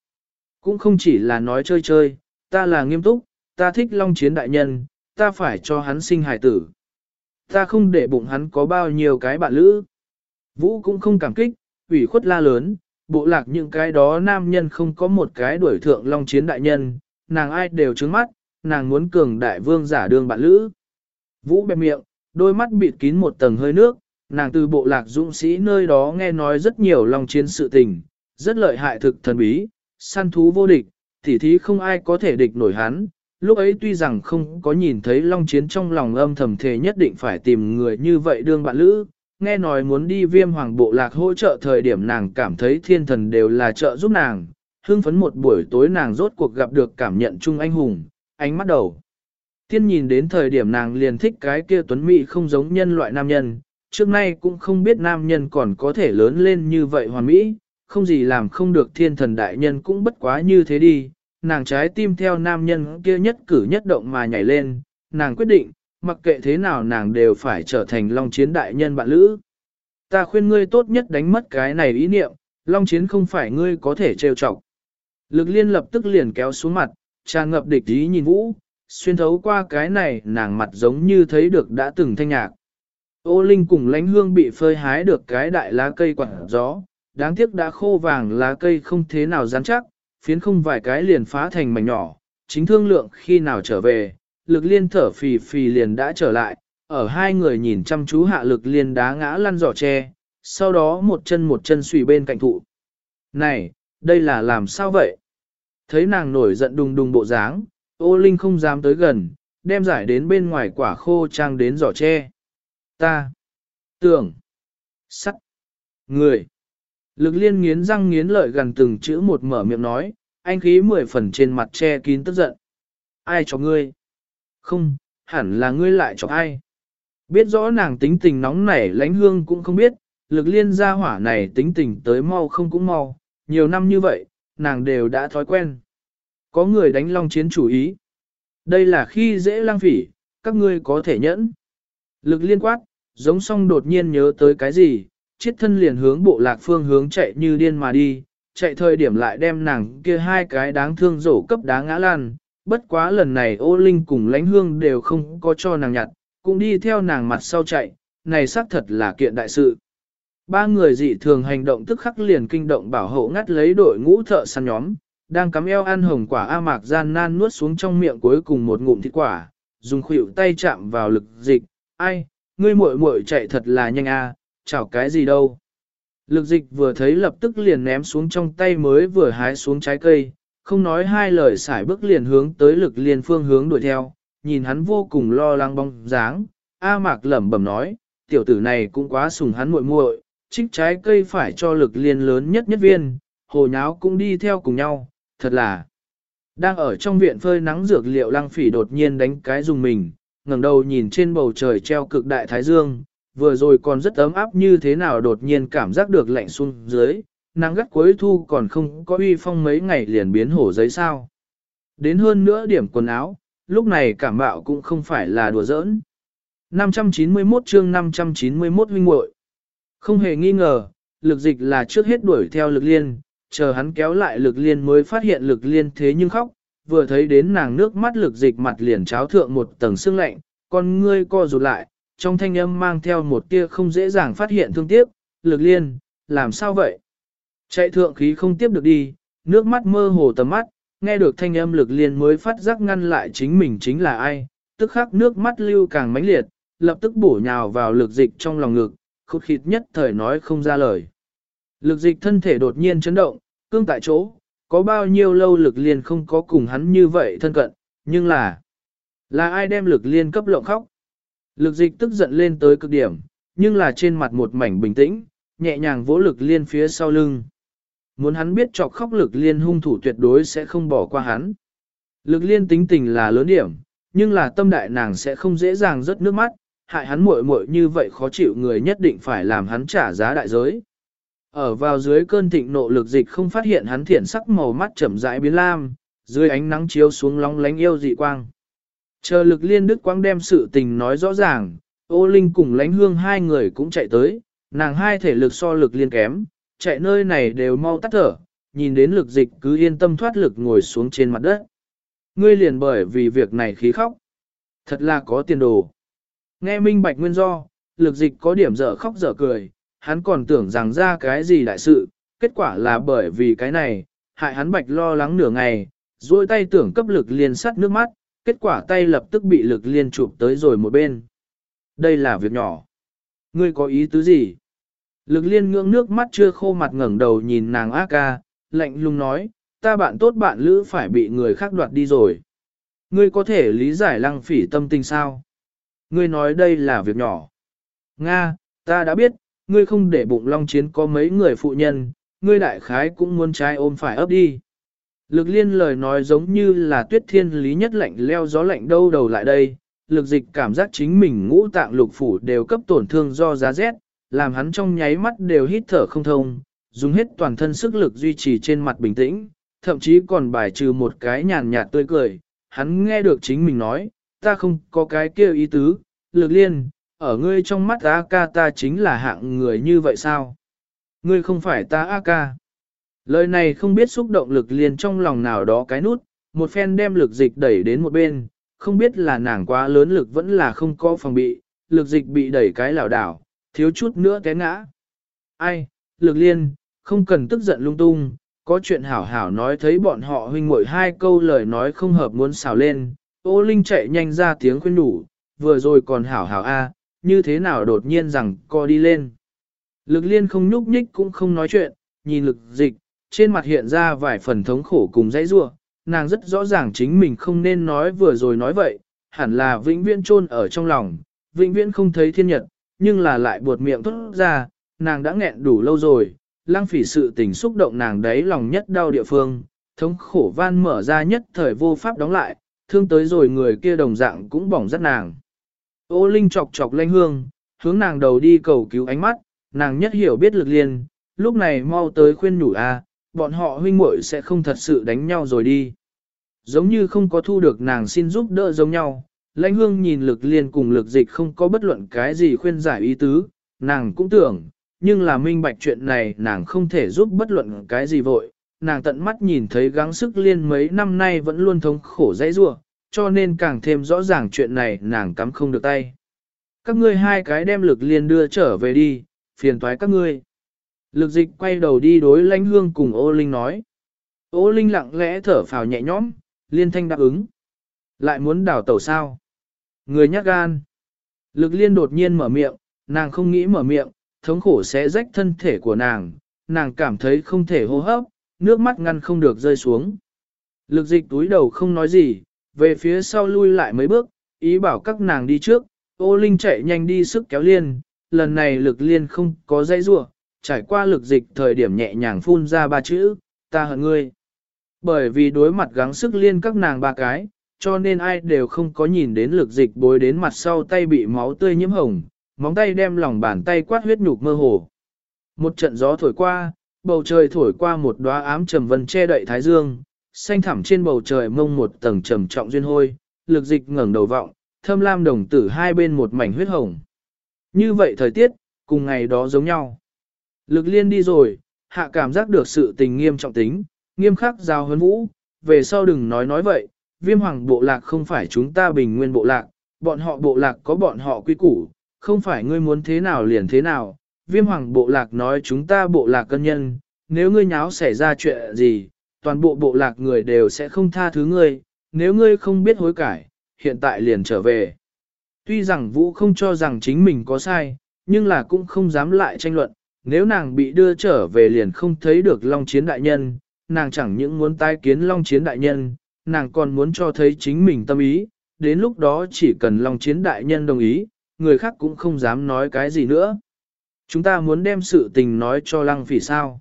Cũng không chỉ là nói chơi chơi, ta là nghiêm túc, ta thích long chiến đại nhân, ta phải cho hắn sinh hài tử. Ta không để bụng hắn có bao nhiêu cái bạn lữ. Vũ cũng không cảm kích, ủy khuất la lớn, bộ lạc những cái đó nam nhân không có một cái đuổi thượng long chiến đại nhân, nàng ai đều trứng mắt, nàng muốn cường đại vương giả đương bạn lữ. Vũ bẹp miệng, đôi mắt bịt kín một tầng hơi nước, nàng từ bộ lạc dũng sĩ nơi đó nghe nói rất nhiều long chiến sự tình, rất lợi hại thực thần bí, săn thú vô địch, tỉ thí không ai có thể địch nổi hắn. Lúc ấy tuy rằng không có nhìn thấy long chiến trong lòng âm thầm thề nhất định phải tìm người như vậy đương bạn lữ, nghe nói muốn đi viêm hoàng bộ lạc hỗ trợ thời điểm nàng cảm thấy thiên thần đều là trợ giúp nàng, hưng phấn một buổi tối nàng rốt cuộc gặp được cảm nhận chung anh hùng, ánh mắt đầu. Tiên nhìn đến thời điểm nàng liền thích cái kia tuấn mỹ không giống nhân loại nam nhân, trước nay cũng không biết nam nhân còn có thể lớn lên như vậy hoàn mỹ, không gì làm không được thiên thần đại nhân cũng bất quá như thế đi, nàng trái tim theo nam nhân kia nhất cử nhất động mà nhảy lên, nàng quyết định, mặc kệ thế nào nàng đều phải trở thành Long Chiến đại nhân bạn lữ. Ta khuyên ngươi tốt nhất đánh mất cái này ý niệm, Long Chiến không phải ngươi có thể trêu chọc. Lực liên lập tức liền kéo xuống mặt, tràn ngập địch ý nhìn vũ, xuyên thấu qua cái này nàng mặt giống như thấy được đã từng thanh nhạc. Ô Linh cùng lánh hương bị phơi hái được cái đại lá cây quạt gió, đáng tiếc đã khô vàng lá cây không thế nào rắn chắc, phiến không vài cái liền phá thành mảnh nhỏ, chính thương lượng khi nào trở về, lực liên thở phì phì liền đã trở lại, ở hai người nhìn chăm chú hạ lực liên đá ngã lăn giỏ tre, sau đó một chân một chân xùy bên cạnh thụ. Này, đây là làm sao vậy? Thấy nàng nổi giận đùng đùng bộ dáng, ô linh không dám tới gần, đem giải đến bên ngoài quả khô trang đến giỏ tre. Ta, tưởng, sắt, người. Lực liên nghiến răng nghiến lợi gần từng chữ một mở miệng nói, anh khí mười phần trên mặt che kín tức giận. Ai cho ngươi? Không, hẳn là ngươi lại cho ai? Biết rõ nàng tính tình nóng nảy lánh hương cũng không biết, lực liên gia hỏa này tính tình tới mau không cũng mau, nhiều năm như vậy, nàng đều đã thói quen. Có người đánh long chiến chủ ý. Đây là khi dễ lang phỉ, các ngươi có thể nhẫn. Lực liên quát, giống song đột nhiên nhớ tới cái gì, chiết thân liền hướng bộ lạc phương hướng chạy như điên mà đi, chạy thời điểm lại đem nàng kia hai cái đáng thương rổ cấp đá ngã lan. Bất quá lần này ô linh cùng lãnh hương đều không có cho nàng nhặt, cũng đi theo nàng mặt sau chạy, này xác thật là kiện đại sự. Ba người dị thường hành động tức khắc liền kinh động bảo hộ ngắt lấy đội ngũ thợ săn nhóm, đang cắm eo ăn hồng quả A mạc gian nan nuốt xuống trong miệng cuối cùng một ngụm thịt quả, dùng khuỷu tay chạm vào lực dịch, ai, ngươi muội muội chạy thật là nhanh a, chảo cái gì đâu. Lực dịch vừa thấy lập tức liền ném xuống trong tay mới vừa hái xuống trái cây, không nói hai lời xải bước liền hướng tới lực liền phương hướng đuổi theo, nhìn hắn vô cùng lo lắng bóng dáng, A mạc lẩm bẩm nói, tiểu tử này cũng quá sùng hắn muội muội, trích trái cây phải cho lực liên lớn nhất nhất viên, hồ nháo cũng đi theo cùng nhau, thật là Đang ở trong viện phơi nắng dược liệu lăng phỉ đột nhiên đánh cái dùng mình, ngẩng đầu nhìn trên bầu trời treo cực đại thái dương, vừa rồi còn rất ấm áp như thế nào đột nhiên cảm giác được lạnh xuống dưới, nắng gắt cuối thu còn không có uy phong mấy ngày liền biến hổ giấy sao. Đến hơn nữa điểm quần áo, lúc này cảm bạo cũng không phải là đùa giỡn. 591 chương 591 huynh muội không hề nghi ngờ, lực dịch là trước hết đuổi theo lực liên, chờ hắn kéo lại lực liên mới phát hiện lực liên thế nhưng khóc, vừa thấy đến nàng nước mắt lực dịch mặt liền cháo thượng một tầng sương lạnh, con ngươi co rụt lại, trong thanh âm mang theo một tia không dễ dàng phát hiện thương tiếc, lực liên, làm sao vậy? Chạy thượng khí không tiếp được đi, nước mắt mơ hồ tầm mắt, nghe được thanh âm lực liên mới phát giác ngăn lại chính mình chính là ai, tức khắc nước mắt lưu càng mãnh liệt, lập tức bổ nhào vào lực dịch trong lòng ngực, khụt khịt nhất thời nói không ra lời. Lực dịch thân thể đột nhiên chấn động, cương tại chỗ, có bao nhiêu lâu lực liên không có cùng hắn như vậy thân cận, nhưng là, là ai đem lực liên cấp lộng khóc? Lực dịch tức giận lên tới cực điểm, nhưng là trên mặt một mảnh bình tĩnh, nhẹ nhàng vỗ lực liên phía sau lưng. Muốn hắn biết chọc khóc lực liên hung thủ tuyệt đối sẽ không bỏ qua hắn. Lực liên tính tình là lớn điểm, nhưng là tâm đại nàng sẽ không dễ dàng rớt nước mắt, hại hắn muội muội như vậy khó chịu người nhất định phải làm hắn trả giá đại giới. Ở vào dưới cơn thịnh nộ lực dịch không phát hiện hắn thiện sắc màu mắt chậm rãi biến lam, dưới ánh nắng chiếu xuống long lánh yêu dị quang. Chờ lực liên đức quang đem sự tình nói rõ ràng, ô linh cùng lánh hương hai người cũng chạy tới, nàng hai thể lực so lực liên kém, chạy nơi này đều mau tắt thở, nhìn đến lực dịch cứ yên tâm thoát lực ngồi xuống trên mặt đất. Ngươi liền bởi vì việc này khí khóc. Thật là có tiền đồ. Nghe minh bạch nguyên do, lực dịch có điểm dở khóc dở cười, hắn còn tưởng rằng ra cái gì đại sự, kết quả là bởi vì cái này, hại hắn bạch lo lắng nửa ngày, duỗi tay tưởng cấp lực liên sắt nước mắt, kết quả tay lập tức bị lực liên chụp tới rồi một bên. Đây là việc nhỏ. Ngươi có ý tứ gì? Lực liên ngưỡng nước mắt chưa khô mặt ngẩng đầu nhìn nàng ác ca, lạnh lùng nói, ta bạn tốt bạn lữ phải bị người khác đoạt đi rồi. Ngươi có thể lý giải lăng phỉ tâm tình sao? Ngươi nói đây là việc nhỏ. Nga, ta đã biết, ngươi không để bụng long chiến có mấy người phụ nhân, ngươi đại khái cũng muốn trái ôm phải ấp đi. Lực liên lời nói giống như là tuyết thiên lý nhất lạnh leo gió lạnh đâu đầu lại đây, lực dịch cảm giác chính mình ngũ tạng lục phủ đều cấp tổn thương do giá rét, làm hắn trong nháy mắt đều hít thở không thông, dùng hết toàn thân sức lực duy trì trên mặt bình tĩnh, thậm chí còn bài trừ một cái nhàn nhạt tươi cười, hắn nghe được chính mình nói, ta không có cái kia ý tứ, lực liên, ở ngươi trong mắt A ca ta chính là hạng người như vậy sao? Ngươi không phải ta A ca. Lời này không biết xúc động lực liên trong lòng nào đó cái nút, một phen đem lực dịch đẩy đến một bên, không biết là nàng quá lớn lực vẫn là không có phòng bị, lực dịch bị đẩy cái lảo đảo, thiếu chút nữa té ngã. Ai, lực liên, không cần tức giận lung tung, có chuyện hảo hảo nói thấy bọn họ huynh muội hai câu lời nói không hợp muốn xào lên, ô linh chạy nhanh ra tiếng khuyên đủ, vừa rồi còn hảo hảo a, như thế nào đột nhiên rằng co đi lên. Lực liên không nhúc nhích cũng không nói chuyện, nhìn lực dịch, trên mặt hiện ra vài phần thống khổ cùng dãy rua, nàng rất rõ ràng chính mình không nên nói vừa rồi nói vậy, hẳn là vĩnh viễn chôn ở trong lòng, vĩnh viễn không thấy thiên nhật, nhưng là lại buột miệng thốt ra, nàng đã nghẹn đủ lâu rồi, lang phỉ sự tình xúc động nàng đấy lòng nhất đau địa phương, thống khổ van mở ra nhất thời vô pháp đóng lại, thương tới rồi người kia đồng dạng cũng bỏng rất nàng. Ô Linh chọc chọc lanh hương, hướng nàng đầu đi cầu cứu ánh mắt, nàng nhất hiểu biết lực liên, lúc này mau tới khuyên nhủ a, bọn họ huynh muội sẽ không thật sự đánh nhau rồi đi. Giống như không có thu được nàng xin giúp đỡ giống nhau, lãnh hương nhìn lực liên cùng lực dịch không có bất luận cái gì khuyên giải ý tứ, nàng cũng tưởng, nhưng là minh bạch chuyện này nàng không thể giúp bất luận cái gì vội, nàng tận mắt nhìn thấy gắng sức liên mấy năm nay vẫn luôn thống khổ dãy rua, cho nên càng thêm rõ ràng chuyện này nàng cắm không được tay. Các ngươi hai cái đem lực liên đưa trở về đi, phiền toái các ngươi. Lực dịch quay đầu đi đối lãnh hương cùng ô linh nói. Ô linh lặng lẽ thở phào nhẹ nhõm, liên thanh đáp ứng. Lại muốn đảo tẩu sao? Người nhát gan. Lực liên đột nhiên mở miệng, nàng không nghĩ mở miệng, thống khổ sẽ rách thân thể của nàng, nàng cảm thấy không thể hô hấp, nước mắt ngăn không được rơi xuống. Lực dịch túi đầu không nói gì, về phía sau lui lại mấy bước, ý bảo các nàng đi trước, ô linh chạy nhanh đi sức kéo liên, lần này lực liên không có dây rua, trải qua lực dịch thời điểm nhẹ nhàng phun ra ba chữ, ta hận ngươi. Bởi vì đối mặt gắng sức liên các nàng ba cái, cho nên ai đều không có nhìn đến lực dịch bối đến mặt sau tay bị máu tươi nhiễm hồng, móng tay đem lòng bàn tay quát huyết nhục mơ hồ. Một trận gió thổi qua, bầu trời thổi qua một đóa ám trầm vân che đậy thái dương, xanh thẳm trên bầu trời mông một tầng trầm trọng duyên hôi, lực dịch ngẩng đầu vọng, thâm lam đồng tử hai bên một mảnh huyết hồng. Như vậy thời tiết, cùng ngày đó giống nhau. Lực liên đi rồi, hạ cảm giác được sự tình nghiêm trọng tính, nghiêm khắc giao huấn vũ, về sau đừng nói nói vậy, viêm hoàng bộ lạc không phải chúng ta bình nguyên bộ lạc, bọn họ bộ lạc có bọn họ quy củ, không phải ngươi muốn thế nào liền thế nào, viêm hoàng bộ lạc nói chúng ta bộ lạc cân nhân, nếu ngươi nháo xảy ra chuyện gì, toàn bộ bộ lạc người đều sẽ không tha thứ ngươi, nếu ngươi không biết hối cải, hiện tại liền trở về. Tuy rằng Vũ không cho rằng chính mình có sai, nhưng là cũng không dám lại tranh luận, nếu nàng bị đưa trở về liền không thấy được Long Chiến Đại Nhân, nàng chẳng những muốn tái kiến Long Chiến Đại Nhân, nàng còn muốn cho thấy chính mình tâm ý, đến lúc đó chỉ cần Long Chiến Đại Nhân đồng ý, người khác cũng không dám nói cái gì nữa. Chúng ta muốn đem sự tình nói cho Lăng Phỉ sao.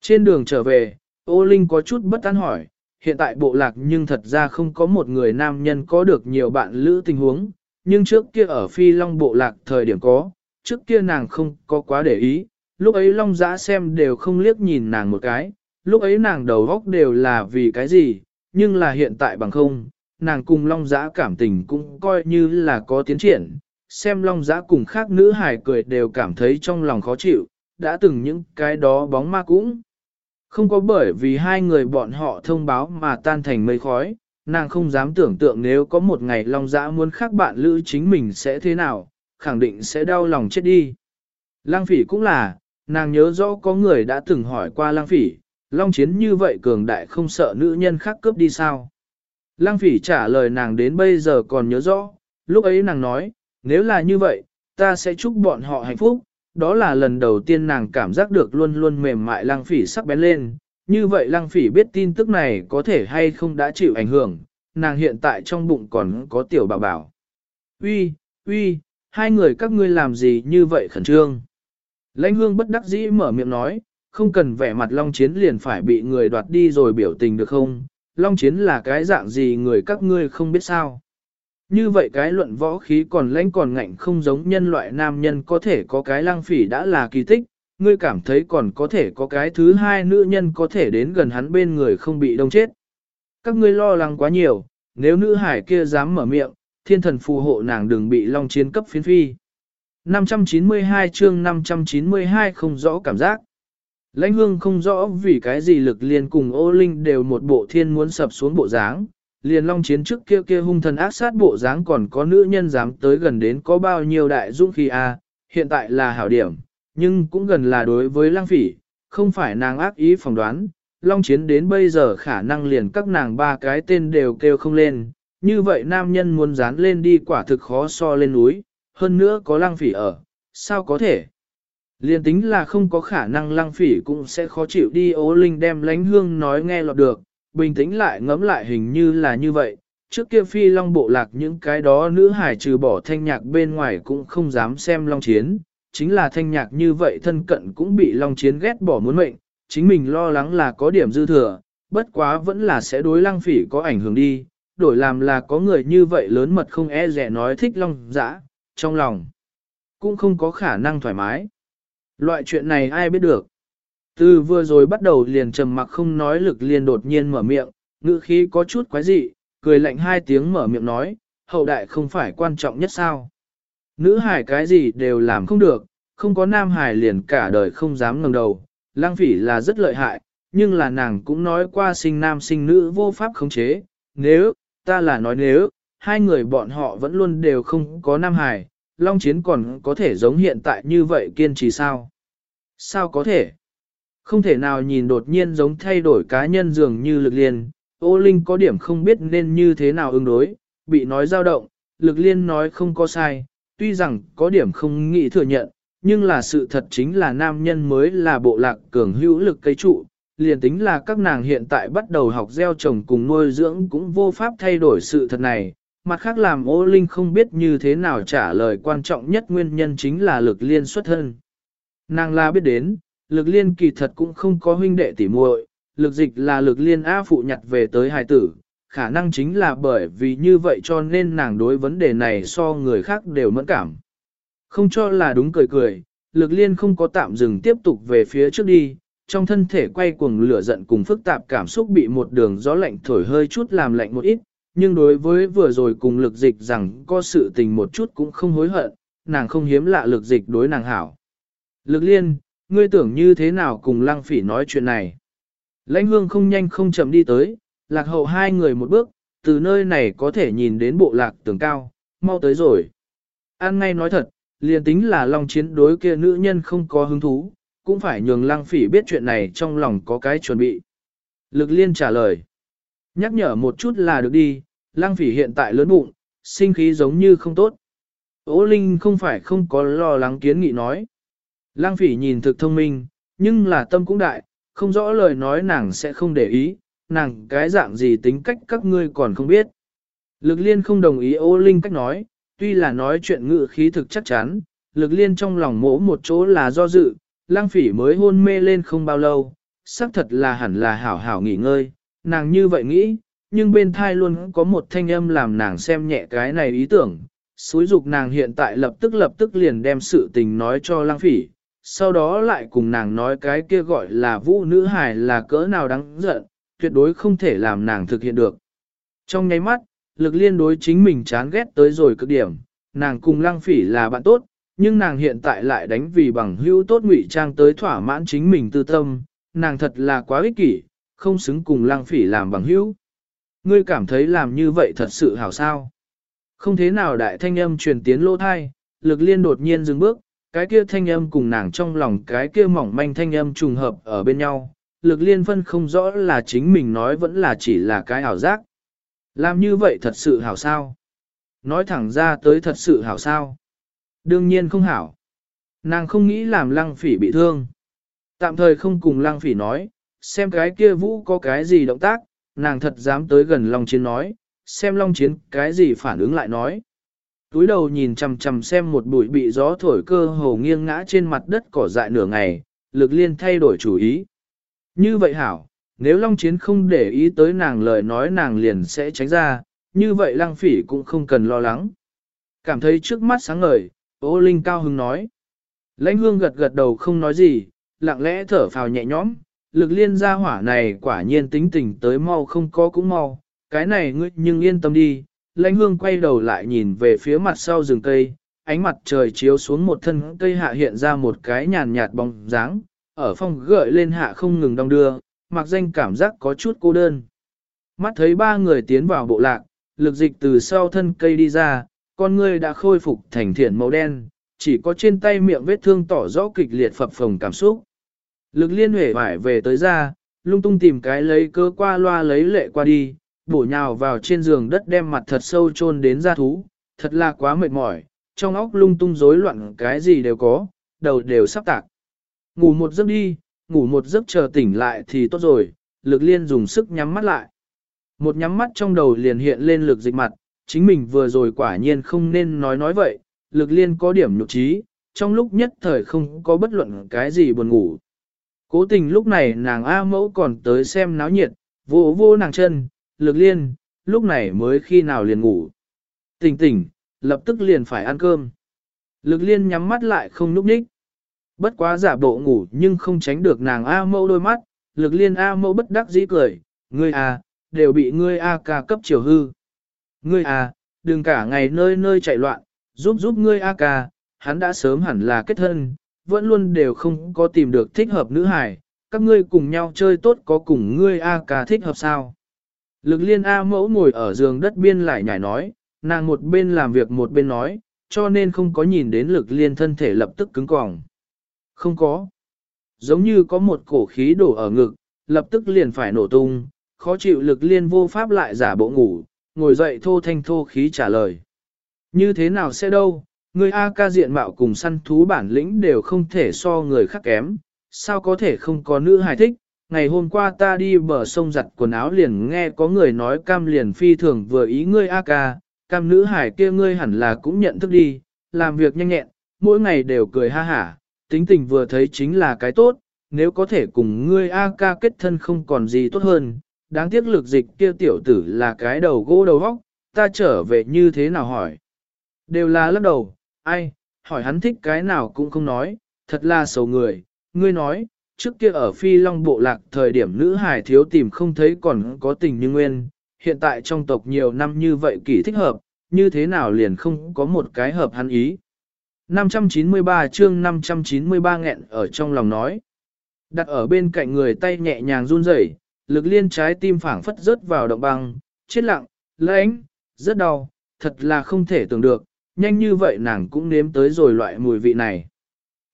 Trên đường trở về, ô Linh có chút bất an hỏi, hiện tại bộ lạc nhưng thật ra không có một người nam nhân có được nhiều bạn lữ tình huống, nhưng trước kia ở phi long bộ lạc thời điểm có, trước kia nàng không có quá để ý, lúc ấy long giã xem đều không liếc nhìn nàng một cái, lúc ấy nàng đầu góc đều là vì cái gì, nhưng là hiện tại bằng không, nàng cùng long giã cảm tình cũng coi như là có tiến triển, xem long giã cùng khác nữ hài cười đều cảm thấy trong lòng khó chịu, đã từng những cái đó bóng ma cũng không có bởi vì hai người bọn họ thông báo mà tan thành mây khói, nàng không dám tưởng tượng nếu có một ngày Long Giã muốn khác bạn lữ chính mình sẽ thế nào, khẳng định sẽ đau lòng chết đi. Lang phỉ cũng là, nàng nhớ rõ có người đã từng hỏi qua lang phỉ, Long Chiến như vậy cường đại không sợ nữ nhân khác cướp đi sao. Lang phỉ trả lời nàng đến bây giờ còn nhớ rõ, lúc ấy nàng nói, nếu là như vậy, ta sẽ chúc bọn họ hạnh phúc, đó là lần đầu tiên nàng cảm giác được luôn luôn mềm mại lăng phỉ sắc bén lên. Như vậy lăng phỉ biết tin tức này có thể hay không đã chịu ảnh hưởng, nàng hiện tại trong bụng còn có tiểu bảo bảo. Uy, uy, hai người các ngươi làm gì như vậy khẩn trương? Lãnh hương bất đắc dĩ mở miệng nói, không cần vẻ mặt Long Chiến liền phải bị người đoạt đi rồi biểu tình được không? Long Chiến là cái dạng gì người các ngươi không biết sao? Như vậy cái luận võ khí còn lãnh còn ngạnh không giống nhân loại nam nhân có thể có cái lang phỉ đã là kỳ tích, ngươi cảm thấy còn có thể có cái thứ hai nữ nhân có thể đến gần hắn bên người không bị đông chết. Các ngươi lo lắng quá nhiều, nếu nữ hải kia dám mở miệng, thiên thần phù hộ nàng đừng bị long chiến cấp phiến phi. 592 chương 592 không rõ cảm giác. Lãnh hương không rõ vì cái gì lực liền cùng ô linh đều một bộ thiên muốn sập xuống bộ dáng, liền long chiến trước kia kia hung thần ác sát bộ dáng còn có nữ nhân dám tới gần đến có bao nhiêu đại dũng khi a à, hiện tại là hảo điểm, nhưng cũng gần là đối với lang phỉ, không phải nàng ác ý phỏng đoán, long chiến đến bây giờ khả năng liền các nàng ba cái tên đều kêu không lên, như vậy nam nhân muốn dán lên đi quả thực khó so lên núi, hơn nữa có lang phỉ ở, sao có thể? Liền tính là không có khả năng lang phỉ cũng sẽ khó chịu đi ố linh đem lánh hương nói nghe lọt được, bình tĩnh lại ngẫm lại hình như là như vậy. Trước kia phi long bộ lạc những cái đó nữ hải trừ bỏ thanh nhạc bên ngoài cũng không dám xem long chiến, chính là thanh nhạc như vậy thân cận cũng bị long chiến ghét bỏ muốn mệnh, chính mình lo lắng là có điểm dư thừa, bất quá vẫn là sẽ đối lăng phỉ có ảnh hưởng đi, đổi làm là có người như vậy lớn mật không e rẻ nói thích long dã, trong lòng cũng không có khả năng thoải mái. Loại chuyện này ai biết được. Từ vừa rồi bắt đầu liền trầm mặc không nói lực liền đột nhiên mở miệng, ngữ khí có chút quái dị, cười lạnh hai tiếng mở miệng nói, hậu đại không phải quan trọng nhất sao. Nữ hải cái gì đều làm không được, không có nam hải liền cả đời không dám ngẩng đầu, lang phỉ là rất lợi hại, nhưng là nàng cũng nói qua sinh nam sinh nữ vô pháp khống chế, nếu, ta là nói nếu, hai người bọn họ vẫn luôn đều không có nam hải, long chiến còn có thể giống hiện tại như vậy kiên trì sao? Sao có thể? Không thể nào nhìn đột nhiên giống thay đổi cá nhân dường như lực liên, ô linh có điểm không biết nên như thế nào ứng đối, bị nói dao động, lực liên nói không có sai, tuy rằng có điểm không nghĩ thừa nhận, nhưng là sự thật chính là nam nhân mới là bộ lạc cường hữu lực cây trụ, liền tính là các nàng hiện tại bắt đầu học gieo trồng cùng nuôi dưỡng cũng vô pháp thay đổi sự thật này, mặt khác làm ô linh không biết như thế nào trả lời quan trọng nhất nguyên nhân chính là lực liên xuất thân. Nàng la biết đến, lực liên kỳ thật cũng không có huynh đệ tỉ muội, lực dịch là lực liên A phụ nhặt về tới hài tử, khả năng chính là bởi vì như vậy cho nên nàng đối vấn đề này so người khác đều mẫn cảm. Không cho là đúng cười cười, lực liên không có tạm dừng tiếp tục về phía trước đi, trong thân thể quay cuồng lửa giận cùng phức tạp cảm xúc bị một đường gió lạnh thổi hơi chút làm lạnh một ít, nhưng đối với vừa rồi cùng lực dịch rằng có sự tình một chút cũng không hối hận, nàng không hiếm lạ lực dịch đối nàng hảo. Lực liên, ngươi tưởng như thế nào cùng lăng phỉ nói chuyện này? Lãnh hương không nhanh không chậm đi tới, lạc hậu hai người một bước, từ nơi này có thể nhìn đến bộ lạc tường cao, mau tới rồi. An ngay nói thật, liền tính là long chiến đối kia nữ nhân không có hứng thú, cũng phải nhường lăng phỉ biết chuyện này trong lòng có cái chuẩn bị. Lực liên trả lời. Nhắc nhở một chút là được đi, lăng phỉ hiện tại lớn bụng, sinh khí giống như không tốt. Ô Linh không phải không có lo lắng kiến nghị nói. Lăng phỉ nhìn thực thông minh, nhưng là tâm cũng đại, không rõ lời nói nàng sẽ không để ý, nàng cái dạng gì tính cách các ngươi còn không biết. Lực liên không đồng ý ô Linh cách nói, tuy là nói chuyện ngự khí thực chắc chắn, lực liên trong lòng mỗ một chỗ là do dự, lang phỉ mới hôn mê lên không bao lâu, xác thật là hẳn là hảo hảo nghỉ ngơi, nàng như vậy nghĩ, nhưng bên thai luôn có một thanh âm làm nàng xem nhẹ cái này ý tưởng, xúi dục nàng hiện tại lập tức lập tức liền đem sự tình nói cho lang phỉ, sau đó lại cùng nàng nói cái kia gọi là vũ nữ hài là cỡ nào đáng giận, tuyệt đối không thể làm nàng thực hiện được. Trong nháy mắt, lực liên đối chính mình chán ghét tới rồi cực điểm, nàng cùng lăng phỉ là bạn tốt, nhưng nàng hiện tại lại đánh vì bằng hữu tốt ngụy trang tới thỏa mãn chính mình tư tâm, nàng thật là quá ích kỷ, không xứng cùng lăng phỉ làm bằng hữu. Ngươi cảm thấy làm như vậy thật sự hảo sao. Không thế nào đại thanh âm truyền tiến lỗ thai, lực liên đột nhiên dừng bước, cái kia thanh âm cùng nàng trong lòng cái kia mỏng manh thanh âm trùng hợp ở bên nhau, lực liên phân không rõ là chính mình nói vẫn là chỉ là cái ảo giác. Làm như vậy thật sự hảo sao? Nói thẳng ra tới thật sự hảo sao? Đương nhiên không hảo. Nàng không nghĩ làm lăng phỉ bị thương. Tạm thời không cùng lăng phỉ nói, xem cái kia vũ có cái gì động tác, nàng thật dám tới gần Long Chiến nói, xem Long Chiến cái gì phản ứng lại nói. Túi đầu nhìn chằm chằm xem một bụi bị gió thổi cơ hồ nghiêng ngã trên mặt đất cỏ dại nửa ngày, lực liên thay đổi chủ ý. Như vậy hảo, nếu Long Chiến không để ý tới nàng lời nói nàng liền sẽ tránh ra, như vậy lăng phỉ cũng không cần lo lắng. Cảm thấy trước mắt sáng ngời, ô Linh cao hứng nói. Lãnh hương gật gật đầu không nói gì, lặng lẽ thở phào nhẹ nhõm, lực liên gia hỏa này quả nhiên tính tình tới mau không có cũng mau, cái này ngươi nhưng yên tâm đi. Lãnh hương quay đầu lại nhìn về phía mặt sau rừng cây, ánh mặt trời chiếu xuống một thân cây hạ hiện ra một cái nhàn nhạt bóng dáng, ở phong gợi lên hạ không ngừng đong đưa, mặc danh cảm giác có chút cô đơn. Mắt thấy ba người tiến vào bộ lạc, lực dịch từ sau thân cây đi ra, con ngươi đã khôi phục thành thiện màu đen, chỉ có trên tay miệng vết thương tỏ rõ kịch liệt phập phồng cảm xúc. Lực liên huệ vải về tới ra, lung tung tìm cái lấy cơ qua loa lấy lệ qua đi, bổ nhào vào trên giường đất đem mặt thật sâu chôn đến ra thú, thật là quá mệt mỏi, trong óc lung tung rối loạn cái gì đều có, đầu đều sắp tạc. Ngủ một giấc đi, ngủ một giấc chờ tỉnh lại thì tốt rồi, lực liên dùng sức nhắm mắt lại. Một nhắm mắt trong đầu liền hiện lên lực dịch mặt, chính mình vừa rồi quả nhiên không nên nói nói vậy, lực liên có điểm nhục trí, trong lúc nhất thời không có bất luận cái gì buồn ngủ. Cố tình lúc này nàng A mẫu còn tới xem náo nhiệt, vô vô nàng chân, lực liên, lúc này mới khi nào liền ngủ. Tỉnh tỉnh, lập tức liền phải ăn cơm. Lực liên nhắm mắt lại không núp ních. Bất quá giả bộ ngủ nhưng không tránh được nàng A mẫu đôi mắt, lực liên A mẫu bất đắc dĩ cười, ngươi A, đều bị ngươi A ca cấp chiều hư. Ngươi A, đừng cả ngày nơi nơi chạy loạn, giúp giúp ngươi A ca, hắn đã sớm hẳn là kết thân, vẫn luôn đều không có tìm được thích hợp nữ hài, các ngươi cùng nhau chơi tốt có cùng ngươi A ca thích hợp sao. Lực liên A mẫu ngồi ở giường đất biên lại nhảy nói, nàng một bên làm việc một bên nói, cho nên không có nhìn đến lực liên thân thể lập tức cứng còng. Không có. Giống như có một cổ khí đổ ở ngực, lập tức liền phải nổ tung, khó chịu lực liên vô pháp lại giả bộ ngủ, ngồi dậy thô thanh thô khí trả lời. Như thế nào sẽ đâu, người A ca diện mạo cùng săn thú bản lĩnh đều không thể so người khác kém, sao có thể không có nữ hài thích. Ngày hôm qua ta đi bờ sông giặt quần áo liền nghe có người nói cam liền phi thường vừa ý ngươi A ca, cam nữ hải kia ngươi hẳn là cũng nhận thức đi, làm việc nhanh nhẹn, mỗi ngày đều cười ha hả, tính tình vừa thấy chính là cái tốt, nếu có thể cùng ngươi A ca kết thân không còn gì tốt hơn, đáng tiếc lực dịch kia tiểu tử là cái đầu gỗ đầu vóc, ta trở về như thế nào hỏi. Đều là lắc đầu, ai, hỏi hắn thích cái nào cũng không nói, thật là xấu người, ngươi nói, trước kia ở phi long bộ lạc thời điểm nữ hài thiếu tìm không thấy còn có tình như nguyên, hiện tại trong tộc nhiều năm như vậy kỳ thích hợp, như thế nào liền không có một cái hợp hắn ý. 593 chương 593 nghẹn ở trong lòng nói. Đặt ở bên cạnh người tay nhẹ nhàng run rẩy, lực liên trái tim phảng phất rớt vào động băng, chết lặng, lãnh, rất đau, thật là không thể tưởng được, nhanh như vậy nàng cũng nếm tới rồi loại mùi vị này.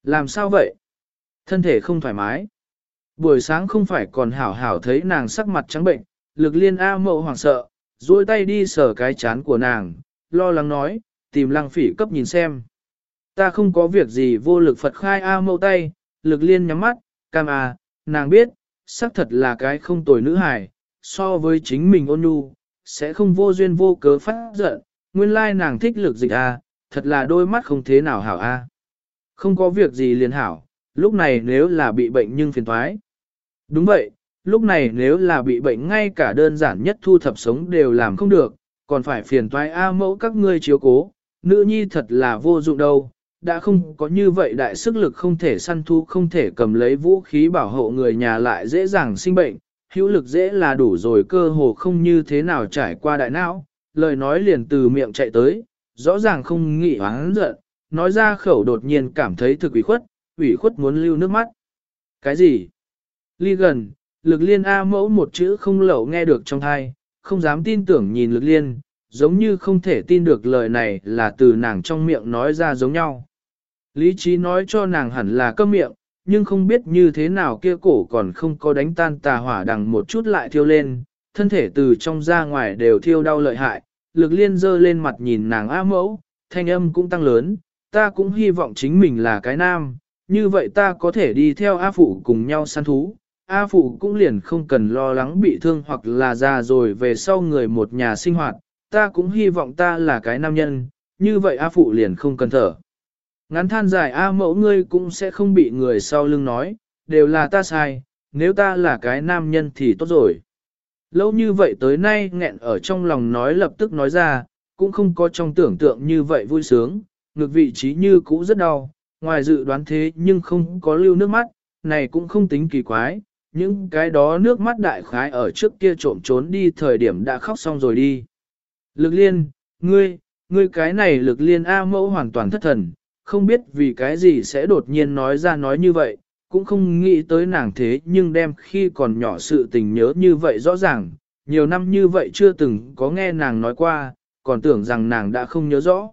Làm sao vậy? Thân thể không thoải mái. Buổi sáng không phải còn hảo hảo thấy nàng sắc mặt trắng bệnh, lực liên A mộ hoảng sợ, duỗi tay đi sờ cái chán của nàng, lo lắng nói, tìm lăng phỉ cấp nhìn xem. Ta không có việc gì vô lực Phật khai A mộ tay, lực liên nhắm mắt, cam à, nàng biết, xác thật là cái không tồi nữ hài, so với chính mình ôn nhu, sẽ không vô duyên vô cớ phát giận, nguyên lai nàng thích lực dịch A, thật là đôi mắt không thế nào hảo A. Không có việc gì liền hảo, lúc này nếu là bị bệnh nhưng phiền thoái. Đúng vậy, lúc này nếu là bị bệnh ngay cả đơn giản nhất thu thập sống đều làm không được, còn phải phiền toái A mẫu các ngươi chiếu cố, nữ nhi thật là vô dụng đâu, đã không có như vậy đại sức lực không thể săn thu không thể cầm lấy vũ khí bảo hộ người nhà lại dễ dàng sinh bệnh, hữu lực dễ là đủ rồi cơ hồ không như thế nào trải qua đại não, lời nói liền từ miệng chạy tới, rõ ràng không nghĩ hoáng giận, nói ra khẩu đột nhiên cảm thấy thực ủy khuất, ủy khuất muốn lưu nước mắt. Cái gì? Ly gần, lực liên A mẫu một chữ không lẩu nghe được trong thai, không dám tin tưởng nhìn lực liên, giống như không thể tin được lời này là từ nàng trong miệng nói ra giống nhau. Lý trí nói cho nàng hẳn là câm miệng, nhưng không biết như thế nào kia cổ còn không có đánh tan tà hỏa đằng một chút lại thiêu lên, thân thể từ trong ra ngoài đều thiêu đau lợi hại, lực liên dơ lên mặt nhìn nàng A mẫu, thanh âm cũng tăng lớn, ta cũng hy vọng chính mình là cái nam, như vậy ta có thể đi theo A Phụ cùng nhau săn thú. A Phụ cũng liền không cần lo lắng bị thương hoặc là già rồi về sau người một nhà sinh hoạt, ta cũng hy vọng ta là cái nam nhân, như vậy A Phụ liền không cần thở. Ngắn than dài A mẫu ngươi cũng sẽ không bị người sau lưng nói, đều là ta sai, nếu ta là cái nam nhân thì tốt rồi. Lâu như vậy tới nay nghẹn ở trong lòng nói lập tức nói ra, cũng không có trong tưởng tượng như vậy vui sướng, ngược vị trí như cũ rất đau, ngoài dự đoán thế nhưng không có lưu nước mắt, này cũng không tính kỳ quái, những cái đó nước mắt đại khái ở trước kia trộm trốn đi thời điểm đã khóc xong rồi đi. Lực liên, ngươi, ngươi cái này lực liên A mẫu hoàn toàn thất thần, không biết vì cái gì sẽ đột nhiên nói ra nói như vậy, cũng không nghĩ tới nàng thế nhưng đem khi còn nhỏ sự tình nhớ như vậy rõ ràng, nhiều năm như vậy chưa từng có nghe nàng nói qua, còn tưởng rằng nàng đã không nhớ rõ.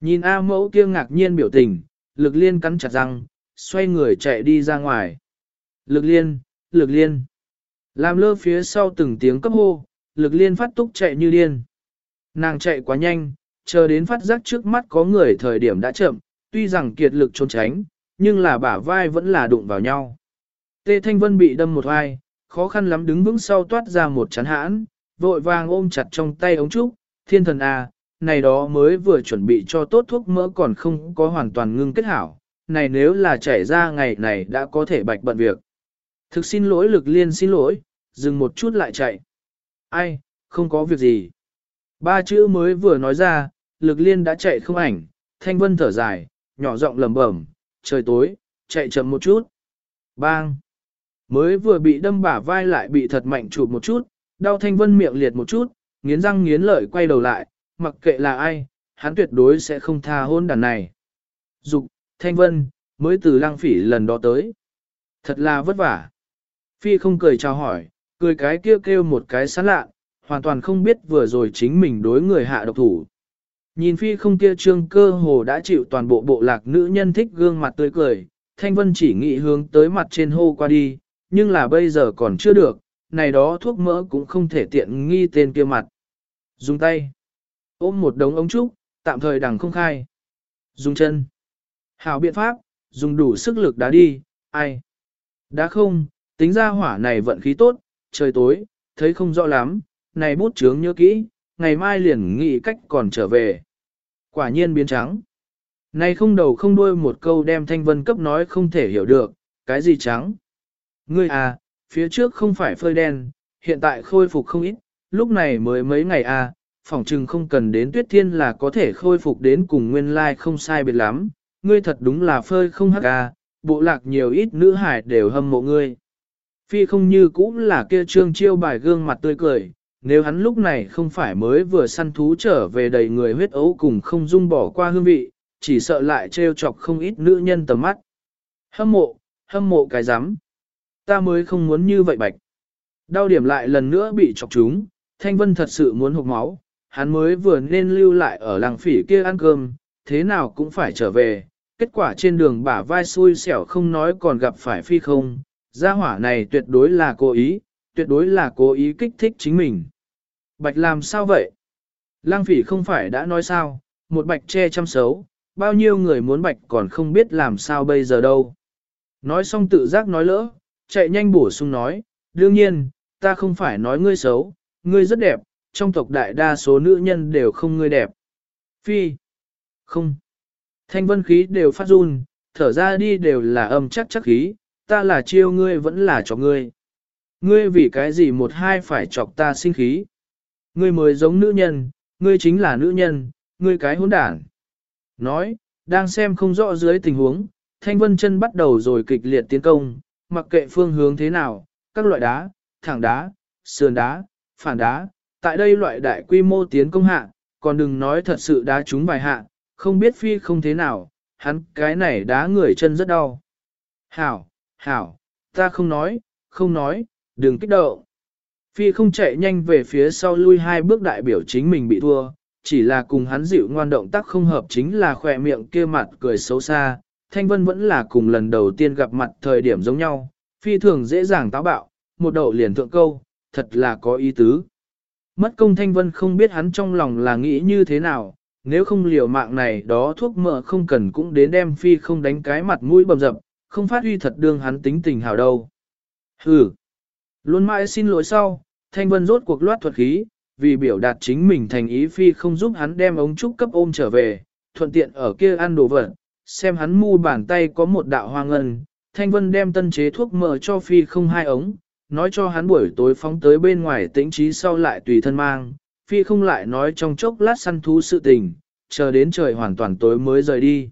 Nhìn A mẫu kia ngạc nhiên biểu tình, lực liên cắn chặt răng, xoay người chạy đi ra ngoài. Lực liên, lực liên. Làm lơ phía sau từng tiếng cấp hô, lực liên phát túc chạy như điên. Nàng chạy quá nhanh, chờ đến phát giác trước mắt có người thời điểm đã chậm, tuy rằng kiệt lực trốn tránh, nhưng là bả vai vẫn là đụng vào nhau. Tê Thanh Vân bị đâm một vai, khó khăn lắm đứng vững sau toát ra một chán hãn, vội vàng ôm chặt trong tay ống trúc, thiên thần à, này đó mới vừa chuẩn bị cho tốt thuốc mỡ còn không có hoàn toàn ngưng kết hảo, này nếu là chảy ra ngày này đã có thể bạch bận việc. Thực xin lỗi lực liên xin lỗi, dừng một chút lại chạy. Ai, không có việc gì. Ba chữ mới vừa nói ra, lực liên đã chạy không ảnh, thanh vân thở dài, nhỏ giọng lầm bẩm, trời tối, chạy chậm một chút. Bang! Mới vừa bị đâm bả vai lại bị thật mạnh chụp một chút, đau thanh vân miệng liệt một chút, nghiến răng nghiến lợi quay đầu lại, mặc kệ là ai, hắn tuyệt đối sẽ không tha hôn đàn này. Dục, thanh vân, mới từ Lang phỉ lần đó tới. Thật là vất vả. Phi không cười chào hỏi, cười cái kêu kêu một cái sán lạ, hoàn toàn không biết vừa rồi chính mình đối người hạ độc thủ. Nhìn phi không kia trương cơ hồ đã chịu toàn bộ bộ lạc nữ nhân thích gương mặt tươi cười, thanh vân chỉ nghĩ hướng tới mặt trên hô qua đi, nhưng là bây giờ còn chưa được, này đó thuốc mỡ cũng không thể tiện nghi tên kia mặt. Dùng tay, ôm một đống ống trúc, tạm thời đằng không khai. Dùng chân, hảo biện pháp, dùng đủ sức lực đá đi, ai. Đá không, tính ra hỏa này vận khí tốt, trời tối, thấy không rõ lắm, này bút chướng nhớ kỹ, ngày mai liền nghĩ cách còn trở về. Quả nhiên biến trắng. Này không đầu không đuôi một câu đem thanh vân cấp nói không thể hiểu được, cái gì trắng? Ngươi à, phía trước không phải phơi đen, hiện tại khôi phục không ít, lúc này mới mấy ngày à, phỏng chừng không cần đến tuyết thiên là có thể khôi phục đến cùng nguyên lai like không sai biệt lắm, ngươi thật đúng là phơi không hắc ca, bộ lạc nhiều ít nữ hải đều hâm mộ ngươi. Phi không như cũng là kia trương chiêu bài gương mặt tươi cười, nếu hắn lúc này không phải mới vừa săn thú trở về đầy người huyết ấu cùng không dung bỏ qua hương vị, chỉ sợ lại trêu chọc không ít nữ nhân tầm mắt. Hâm mộ, hâm mộ cái rắm Ta mới không muốn như vậy bạch. Đau điểm lại lần nữa bị chọc chúng, Thanh Vân thật sự muốn hụt máu, hắn mới vừa nên lưu lại ở làng phỉ kia ăn cơm, thế nào cũng phải trở về. Kết quả trên đường bả vai xui xẻo không nói còn gặp phải phi không, gia hỏa này tuyệt đối là cố ý, tuyệt đối là cố ý kích thích chính mình. Bạch làm sao vậy? Lang phỉ không phải đã nói sao, một bạch che chăm xấu, bao nhiêu người muốn bạch còn không biết làm sao bây giờ đâu. Nói xong tự giác nói lỡ, chạy nhanh bổ sung nói, đương nhiên, ta không phải nói ngươi xấu, ngươi rất đẹp, trong tộc đại đa số nữ nhân đều không ngươi đẹp. Phi, không, thanh vân khí đều phát run, thở ra đi đều là âm chắc chắc khí, ta là chiêu ngươi vẫn là cho ngươi. Ngươi vì cái gì một hai phải chọc ta sinh khí. Ngươi mới giống nữ nhân, ngươi chính là nữ nhân, ngươi cái hỗn đản. Nói, đang xem không rõ dưới tình huống, Thanh Vân chân bắt đầu rồi kịch liệt tiến công, mặc kệ phương hướng thế nào, các loại đá, thẳng đá, sườn đá, phản đá, tại đây loại đại quy mô tiến công hạ, còn đừng nói thật sự đá trúng vài hạ, không biết phi không thế nào, hắn cái này đá người chân rất đau. Hảo, hảo, ta không nói, không nói, đừng kích động. Phi không chạy nhanh về phía sau lui hai bước đại biểu chính mình bị thua, chỉ là cùng hắn dịu ngoan động tác không hợp chính là khỏe miệng kia mặt cười xấu xa. Thanh Vân vẫn là cùng lần đầu tiên gặp mặt thời điểm giống nhau, phi thường dễ dàng táo bạo, một đầu liền thượng câu, thật là có ý tứ. Mất công Thanh Vân không biết hắn trong lòng là nghĩ như thế nào, nếu không liều mạng này đó thuốc mỡ không cần cũng đến đem phi không đánh cái mặt mũi bầm dập, không phát huy thật đương hắn tính tình hào đâu. Hừ, Luôn mãi xin lỗi sau, Thanh Vân rốt cuộc loát thuật khí, vì biểu đạt chính mình thành ý phi không giúp hắn đem ống trúc cấp ôm trở về, thuận tiện ở kia ăn đồ vật, xem hắn mu bàn tay có một đạo hoa ngân, Thanh Vân đem tân chế thuốc mỡ cho phi không hai ống, nói cho hắn buổi tối phóng tới bên ngoài tĩnh trí sau lại tùy thân mang, phi không lại nói trong chốc lát săn thú sự tình, chờ đến trời hoàn toàn tối mới rời đi.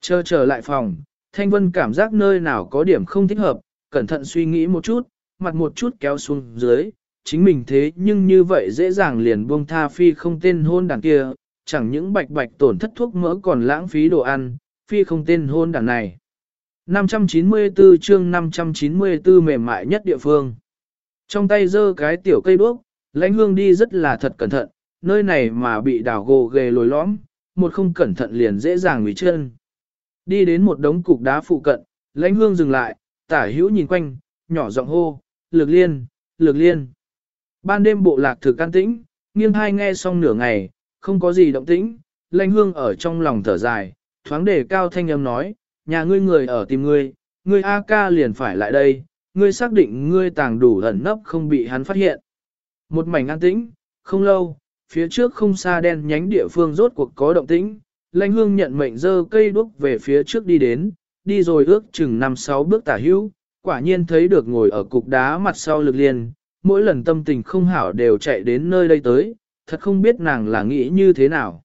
Chờ trở lại phòng, Thanh Vân cảm giác nơi nào có điểm không thích hợp, cẩn thận suy nghĩ một chút, mặt một chút kéo xuống dưới, chính mình thế nhưng như vậy dễ dàng liền buông tha phi không tên hôn đàn kia, chẳng những bạch bạch tổn thất thuốc mỡ còn lãng phí đồ ăn, phi không tên hôn đàn này. 594 chương 594 mềm mại nhất địa phương. Trong tay giơ cái tiểu cây đuốc, lãnh hương đi rất là thật cẩn thận, nơi này mà bị đào gồ ghề lồi lõm, một không cẩn thận liền dễ dàng hủy chân. Đi đến một đống cục đá phụ cận, lãnh hương dừng lại, tả hữu nhìn quanh, nhỏ giọng hô, lực liên, lực liên. Ban đêm bộ lạc thực can tĩnh, nghiêng hai nghe xong nửa ngày, không có gì động tĩnh, lãnh hương ở trong lòng thở dài, thoáng đề cao thanh âm nói, nhà ngươi người ở tìm ngươi, ngươi A ca liền phải lại đây, ngươi xác định ngươi tàng đủ ẩn nấp không bị hắn phát hiện. Một mảnh an tĩnh, không lâu, phía trước không xa đen nhánh địa phương rốt cuộc có động tĩnh, lãnh hương nhận mệnh dơ cây đuốc về phía trước đi đến, đi rồi ước chừng 5-6 bước tả hữu, quả nhiên thấy được ngồi ở cục đá mặt sau lực liên, mỗi lần tâm tình không hảo đều chạy đến nơi đây tới, thật không biết nàng là nghĩ như thế nào.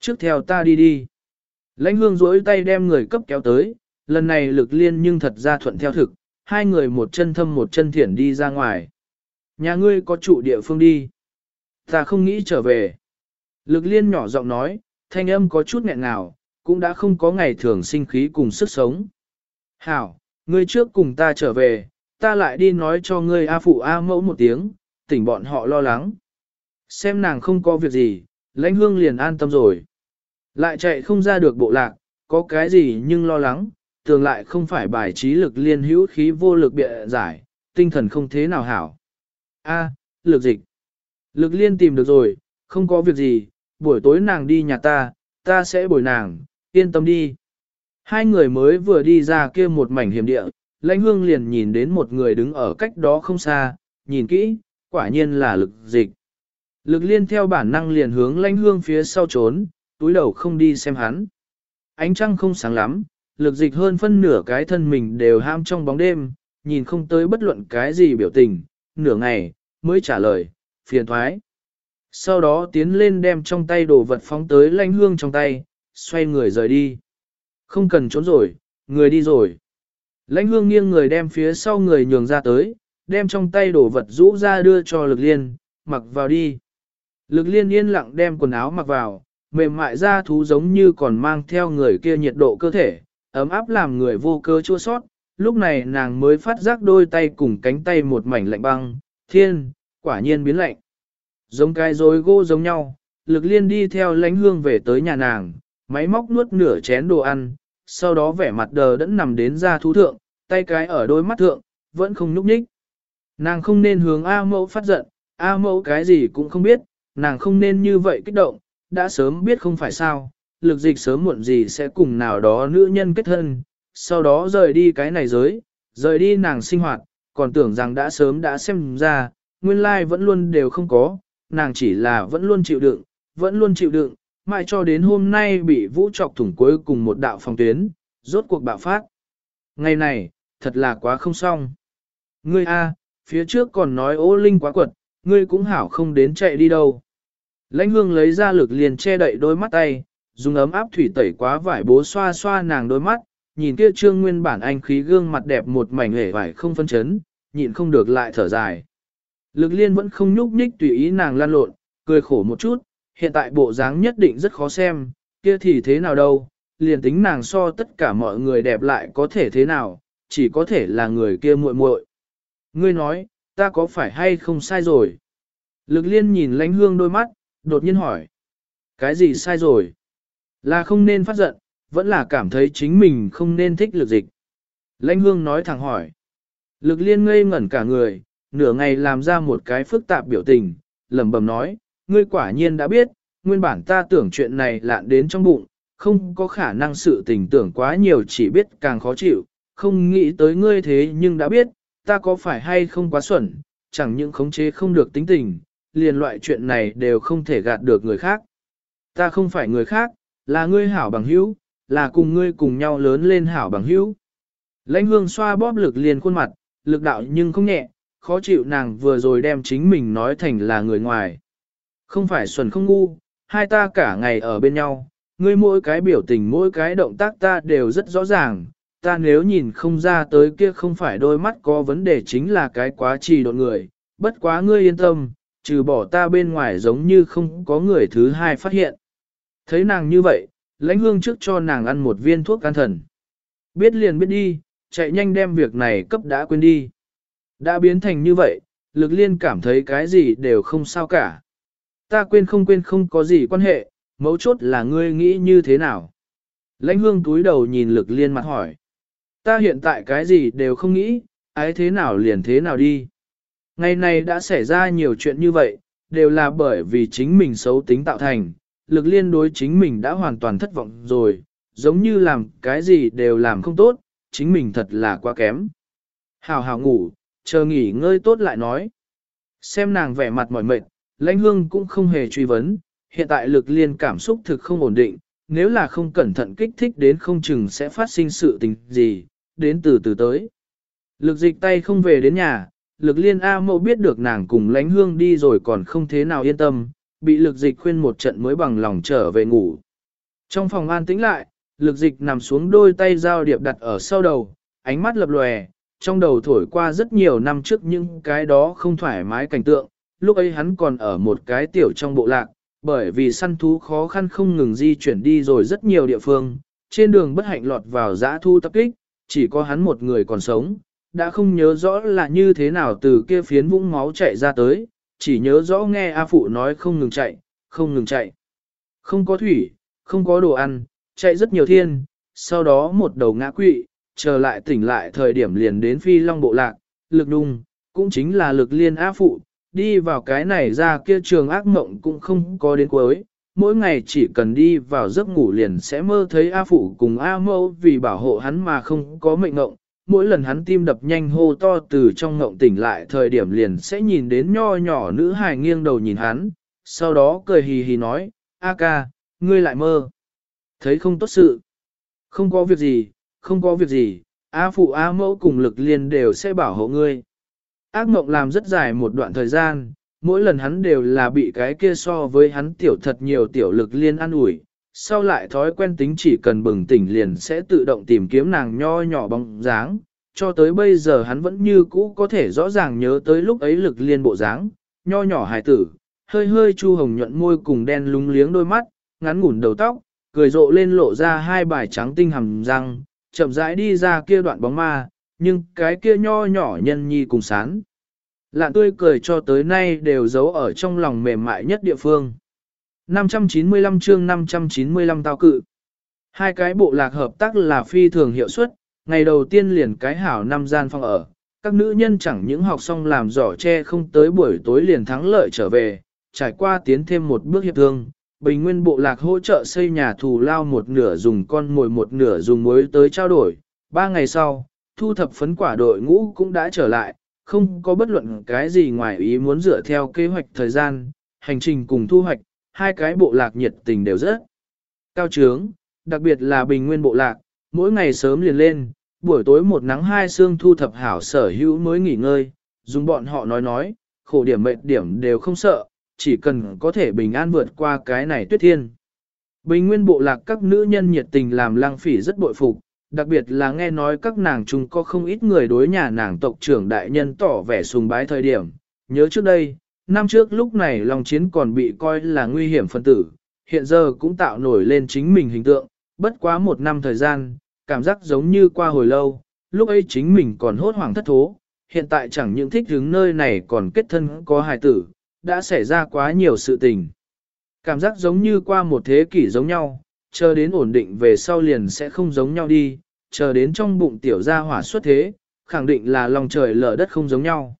Trước theo ta đi đi. Lãnh hương duỗi tay đem người cấp kéo tới, lần này lực liên nhưng thật ra thuận theo thực, hai người một chân thâm một chân thiển đi ra ngoài. Nhà ngươi có trụ địa phương đi. Ta không nghĩ trở về. Lực liên nhỏ giọng nói, thanh âm có chút nghẹn ngào, cũng đã không có ngày thường sinh khí cùng sức sống. Hảo, ngươi trước cùng ta trở về, ta lại đi nói cho ngươi A phụ A mẫu một tiếng, tỉnh bọn họ lo lắng. Xem nàng không có việc gì, lãnh hương liền an tâm rồi. Lại chạy không ra được bộ lạc, có cái gì nhưng lo lắng, tường lại không phải bài trí lực liên hữu khí vô lực bịa giải, tinh thần không thế nào hảo. A, lực dịch. Lực liên tìm được rồi, không có việc gì, buổi tối nàng đi nhà ta, ta sẽ bồi nàng, yên tâm đi. Hai người mới vừa đi ra kia một mảnh hiểm địa, lãnh hương liền nhìn đến một người đứng ở cách đó không xa, nhìn kỹ, quả nhiên là lực dịch. Lực liên theo bản năng liền hướng lãnh hương phía sau trốn, túi đầu không đi xem hắn. Ánh trăng không sáng lắm, lực dịch hơn phân nửa cái thân mình đều ham trong bóng đêm, nhìn không tới bất luận cái gì biểu tình, nửa ngày, mới trả lời, phiền thoái. Sau đó tiến lên đem trong tay đồ vật phóng tới lanh hương trong tay, xoay người rời đi. Không cần trốn rồi, người đi rồi. Lãnh hương nghiêng người đem phía sau người nhường ra tới, đem trong tay đồ vật rũ ra đưa cho lực liên, mặc vào đi. Lực liên yên lặng đem quần áo mặc vào, mềm mại da thú giống như còn mang theo người kia nhiệt độ cơ thể, ấm áp làm người vô cơ chua sót. Lúc này nàng mới phát giác đôi tay cùng cánh tay một mảnh lạnh băng, thiên, quả nhiên biến lạnh. Giống cái rối gỗ giống nhau, lực liên đi theo lánh hương về tới nhà nàng, máy móc nuốt nửa chén đồ ăn, sau đó vẻ mặt đờ đẫn nằm đến ra thú thượng, tay cái ở đôi mắt thượng, vẫn không nhúc nhích. Nàng không nên hướng A mẫu phát giận, A mẫu cái gì cũng không biết, nàng không nên như vậy kích động, đã sớm biết không phải sao, lực dịch sớm muộn gì sẽ cùng nào đó nữ nhân kết thân, sau đó rời đi cái này giới, rời đi nàng sinh hoạt, còn tưởng rằng đã sớm đã xem ra, nguyên lai vẫn luôn đều không có, nàng chỉ là vẫn luôn chịu đựng, vẫn luôn chịu đựng, mãi cho đến hôm nay bị vũ trọc thủng cuối cùng một đạo phòng tuyến, rốt cuộc bạo phát. Ngày này, thật là quá không xong. Ngươi A, phía trước còn nói ô linh quá quật, ngươi cũng hảo không đến chạy đi đâu. Lãnh hương lấy ra lực liền che đậy đôi mắt tay, dùng ấm áp thủy tẩy quá vải bố xoa xoa nàng đôi mắt, nhìn kia trương nguyên bản anh khí gương mặt đẹp một mảnh hề vải không phân chấn, nhịn không được lại thở dài. Lực liên vẫn không nhúc nhích tùy ý nàng lan lộn, cười khổ một chút, hiện tại bộ dáng nhất định rất khó xem, kia thì thế nào đâu, liền tính nàng so tất cả mọi người đẹp lại có thể thế nào, chỉ có thể là người kia muội muội. Ngươi nói, ta có phải hay không sai rồi? Lực liên nhìn lãnh hương đôi mắt, đột nhiên hỏi. Cái gì sai rồi? Là không nên phát giận, vẫn là cảm thấy chính mình không nên thích lực dịch. Lãnh hương nói thẳng hỏi. Lực liên ngây ngẩn cả người, nửa ngày làm ra một cái phức tạp biểu tình, lẩm bẩm nói, ngươi quả nhiên đã biết, nguyên bản ta tưởng chuyện này lạn đến trong bụng, không có khả năng sự tình tưởng quá nhiều chỉ biết càng khó chịu, không nghĩ tới ngươi thế nhưng đã biết, ta có phải hay không quá xuẩn, chẳng những khống chế không được tính tình, liền loại chuyện này đều không thể gạt được người khác. Ta không phải người khác, là ngươi hảo bằng hữu, là cùng ngươi cùng nhau lớn lên hảo bằng hữu. Lãnh hương xoa bóp lực liền khuôn mặt, lực đạo nhưng không nhẹ, khó chịu nàng vừa rồi đem chính mình nói thành là người ngoài. Không phải xuẩn không ngu, hai ta cả ngày ở bên nhau, ngươi mỗi cái biểu tình mỗi cái động tác ta đều rất rõ ràng, ta nếu nhìn không ra tới kia không phải đôi mắt có vấn đề chính là cái quá trì độn người, bất quá ngươi yên tâm, trừ bỏ ta bên ngoài giống như không có người thứ hai phát hiện. Thấy nàng như vậy, lãnh hương trước cho nàng ăn một viên thuốc can thần. Biết liền biết đi, chạy nhanh đem việc này cấp đã quên đi. Đã biến thành như vậy, lực liên cảm thấy cái gì đều không sao cả. Ta quên không quên không có gì quan hệ, mấu chốt là ngươi nghĩ như thế nào. Lãnh hương túi đầu nhìn lực liên mặt hỏi. Ta hiện tại cái gì đều không nghĩ, ái thế nào liền thế nào đi. Ngày này đã xảy ra nhiều chuyện như vậy, đều là bởi vì chính mình xấu tính tạo thành, lực liên đối chính mình đã hoàn toàn thất vọng rồi, giống như làm cái gì đều làm không tốt, chính mình thật là quá kém. Hào hào ngủ, chờ nghỉ ngơi tốt lại nói. Xem nàng vẻ mặt mỏi mệt, lãnh hương cũng không hề truy vấn, hiện tại lực liên cảm xúc thực không ổn định, nếu là không cẩn thận kích thích đến không chừng sẽ phát sinh sự tình gì, đến từ từ tới. Lực dịch tay không về đến nhà, lực liên A mẫu biết được nàng cùng lánh hương đi rồi còn không thế nào yên tâm, bị lực dịch khuyên một trận mới bằng lòng trở về ngủ. Trong phòng an tĩnh lại, lực dịch nằm xuống đôi tay giao điệp đặt ở sau đầu, ánh mắt lập lòe, trong đầu thổi qua rất nhiều năm trước những cái đó không thoải mái cảnh tượng, lúc ấy hắn còn ở một cái tiểu trong bộ lạc, bởi vì săn thú khó khăn không ngừng di chuyển đi rồi rất nhiều địa phương, trên đường bất hạnh lọt vào giã thu tập kích, chỉ có hắn một người còn sống, đã không nhớ rõ là như thế nào từ kia phiến vũng máu chạy ra tới, chỉ nhớ rõ nghe A Phụ nói không ngừng chạy, không ngừng chạy. Không có thủy, không có đồ ăn, chạy rất nhiều thiên, sau đó một đầu ngã quỵ, trở lại tỉnh lại thời điểm liền đến phi long bộ lạc, lực đung, cũng chính là lực liên A Phụ, đi vào cái này ra kia trường ác mộng cũng không có đến cuối. Mỗi ngày chỉ cần đi vào giấc ngủ liền sẽ mơ thấy A Phụ cùng A mâu vì bảo hộ hắn mà không có mệnh ngộng, mỗi lần hắn tim đập nhanh hô to từ trong ngộng tỉnh lại thời điểm liền sẽ nhìn đến nho nhỏ nữ hài nghiêng đầu nhìn hắn, sau đó cười hì hì nói, A ca, ngươi lại mơ. Thấy không tốt sự. Không có việc gì, không có việc gì, A phụ A mẫu cùng lực liên đều sẽ bảo hộ ngươi. Ác mộng làm rất dài một đoạn thời gian, mỗi lần hắn đều là bị cái kia so với hắn tiểu thật nhiều tiểu lực liên ăn ủi, sau lại thói quen tính chỉ cần bừng tỉnh liền sẽ tự động tìm kiếm nàng nho nhỏ bóng dáng, cho tới bây giờ hắn vẫn như cũ có thể rõ ràng nhớ tới lúc ấy lực liên bộ dáng, nho nhỏ hài tử, hơi hơi chu hồng nhuận môi cùng đen lúng liếng đôi mắt, ngắn ngủn đầu tóc, cười rộ lên lộ ra hai bài trắng tinh hầm răng, chậm rãi đi ra kia đoạn bóng ma, nhưng cái kia nho nhỏ nhân nhi cùng sán. Lạn tươi cười cho tới nay đều giấu ở trong lòng mềm mại nhất địa phương. 595 chương 595 tao cự. Hai cái bộ lạc hợp tác là phi thường hiệu suất, ngày đầu tiên liền cái hảo năm gian phòng ở. Các nữ nhân chẳng những học xong làm giỏ che không tới buổi tối liền thắng lợi trở về, trải qua tiến thêm một bước hiệp thương. Bình nguyên bộ lạc hỗ trợ xây nhà thù lao một nửa dùng con mồi một nửa dùng muối tới trao đổi. Ba ngày sau, thu thập phấn quả đội ngũ cũng đã trở lại, không có bất luận cái gì ngoài ý muốn dựa theo kế hoạch thời gian, hành trình cùng thu hoạch, hai cái bộ lạc nhiệt tình đều rất cao trướng, đặc biệt là bình nguyên bộ lạc, mỗi ngày sớm liền lên, buổi tối một nắng hai sương thu thập hảo sở hữu mới nghỉ ngơi, dùng bọn họ nói nói, khổ điểm mệt điểm đều không sợ, chỉ cần có thể bình an vượt qua cái này tuyết thiên. Bình nguyên bộ lạc các nữ nhân nhiệt tình làm lang phỉ rất bội phục, đặc biệt là nghe nói các nàng chung có không ít người đối nhà nàng tộc trưởng đại nhân tỏ vẻ sùng bái thời điểm. Nhớ trước đây, năm trước lúc này Long Chiến còn bị coi là nguy hiểm phân tử, hiện giờ cũng tạo nổi lên chính mình hình tượng, bất quá một năm thời gian, cảm giác giống như qua hồi lâu, lúc ấy chính mình còn hốt hoảng thất thố, hiện tại chẳng những thích hướng nơi này còn kết thân có hài tử, đã xảy ra quá nhiều sự tình. Cảm giác giống như qua một thế kỷ giống nhau, chờ đến ổn định về sau liền sẽ không giống nhau đi, chờ đến trong bụng tiểu gia hỏa xuất thế, khẳng định là lòng trời lở đất không giống nhau.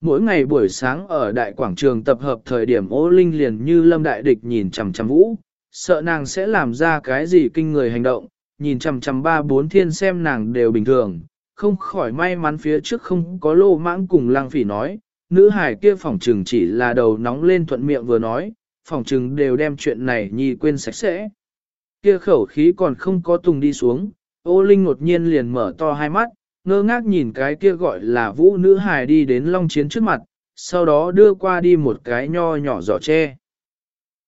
Mỗi ngày buổi sáng ở đại quảng trường tập hợp thời điểm ô linh liền như lâm đại địch nhìn chằm chằm vũ, sợ nàng sẽ làm ra cái gì kinh người hành động, nhìn chằm chằm ba bốn thiên xem nàng đều bình thường, không khỏi may mắn phía trước không có lô mãng cùng lang phỉ nói, nữ hải kia phỏng trừng chỉ là đầu nóng lên thuận miệng vừa nói, phỏng trừng đều đem chuyện này nhi quên sạch sẽ. Kia khẩu khí còn không có tùng đi xuống, ô linh ngột nhiên liền mở to hai mắt, ngơ ngác nhìn cái kia gọi là vũ nữ hài đi đến long chiến trước mặt, sau đó đưa qua đi một cái nho nhỏ giỏ tre.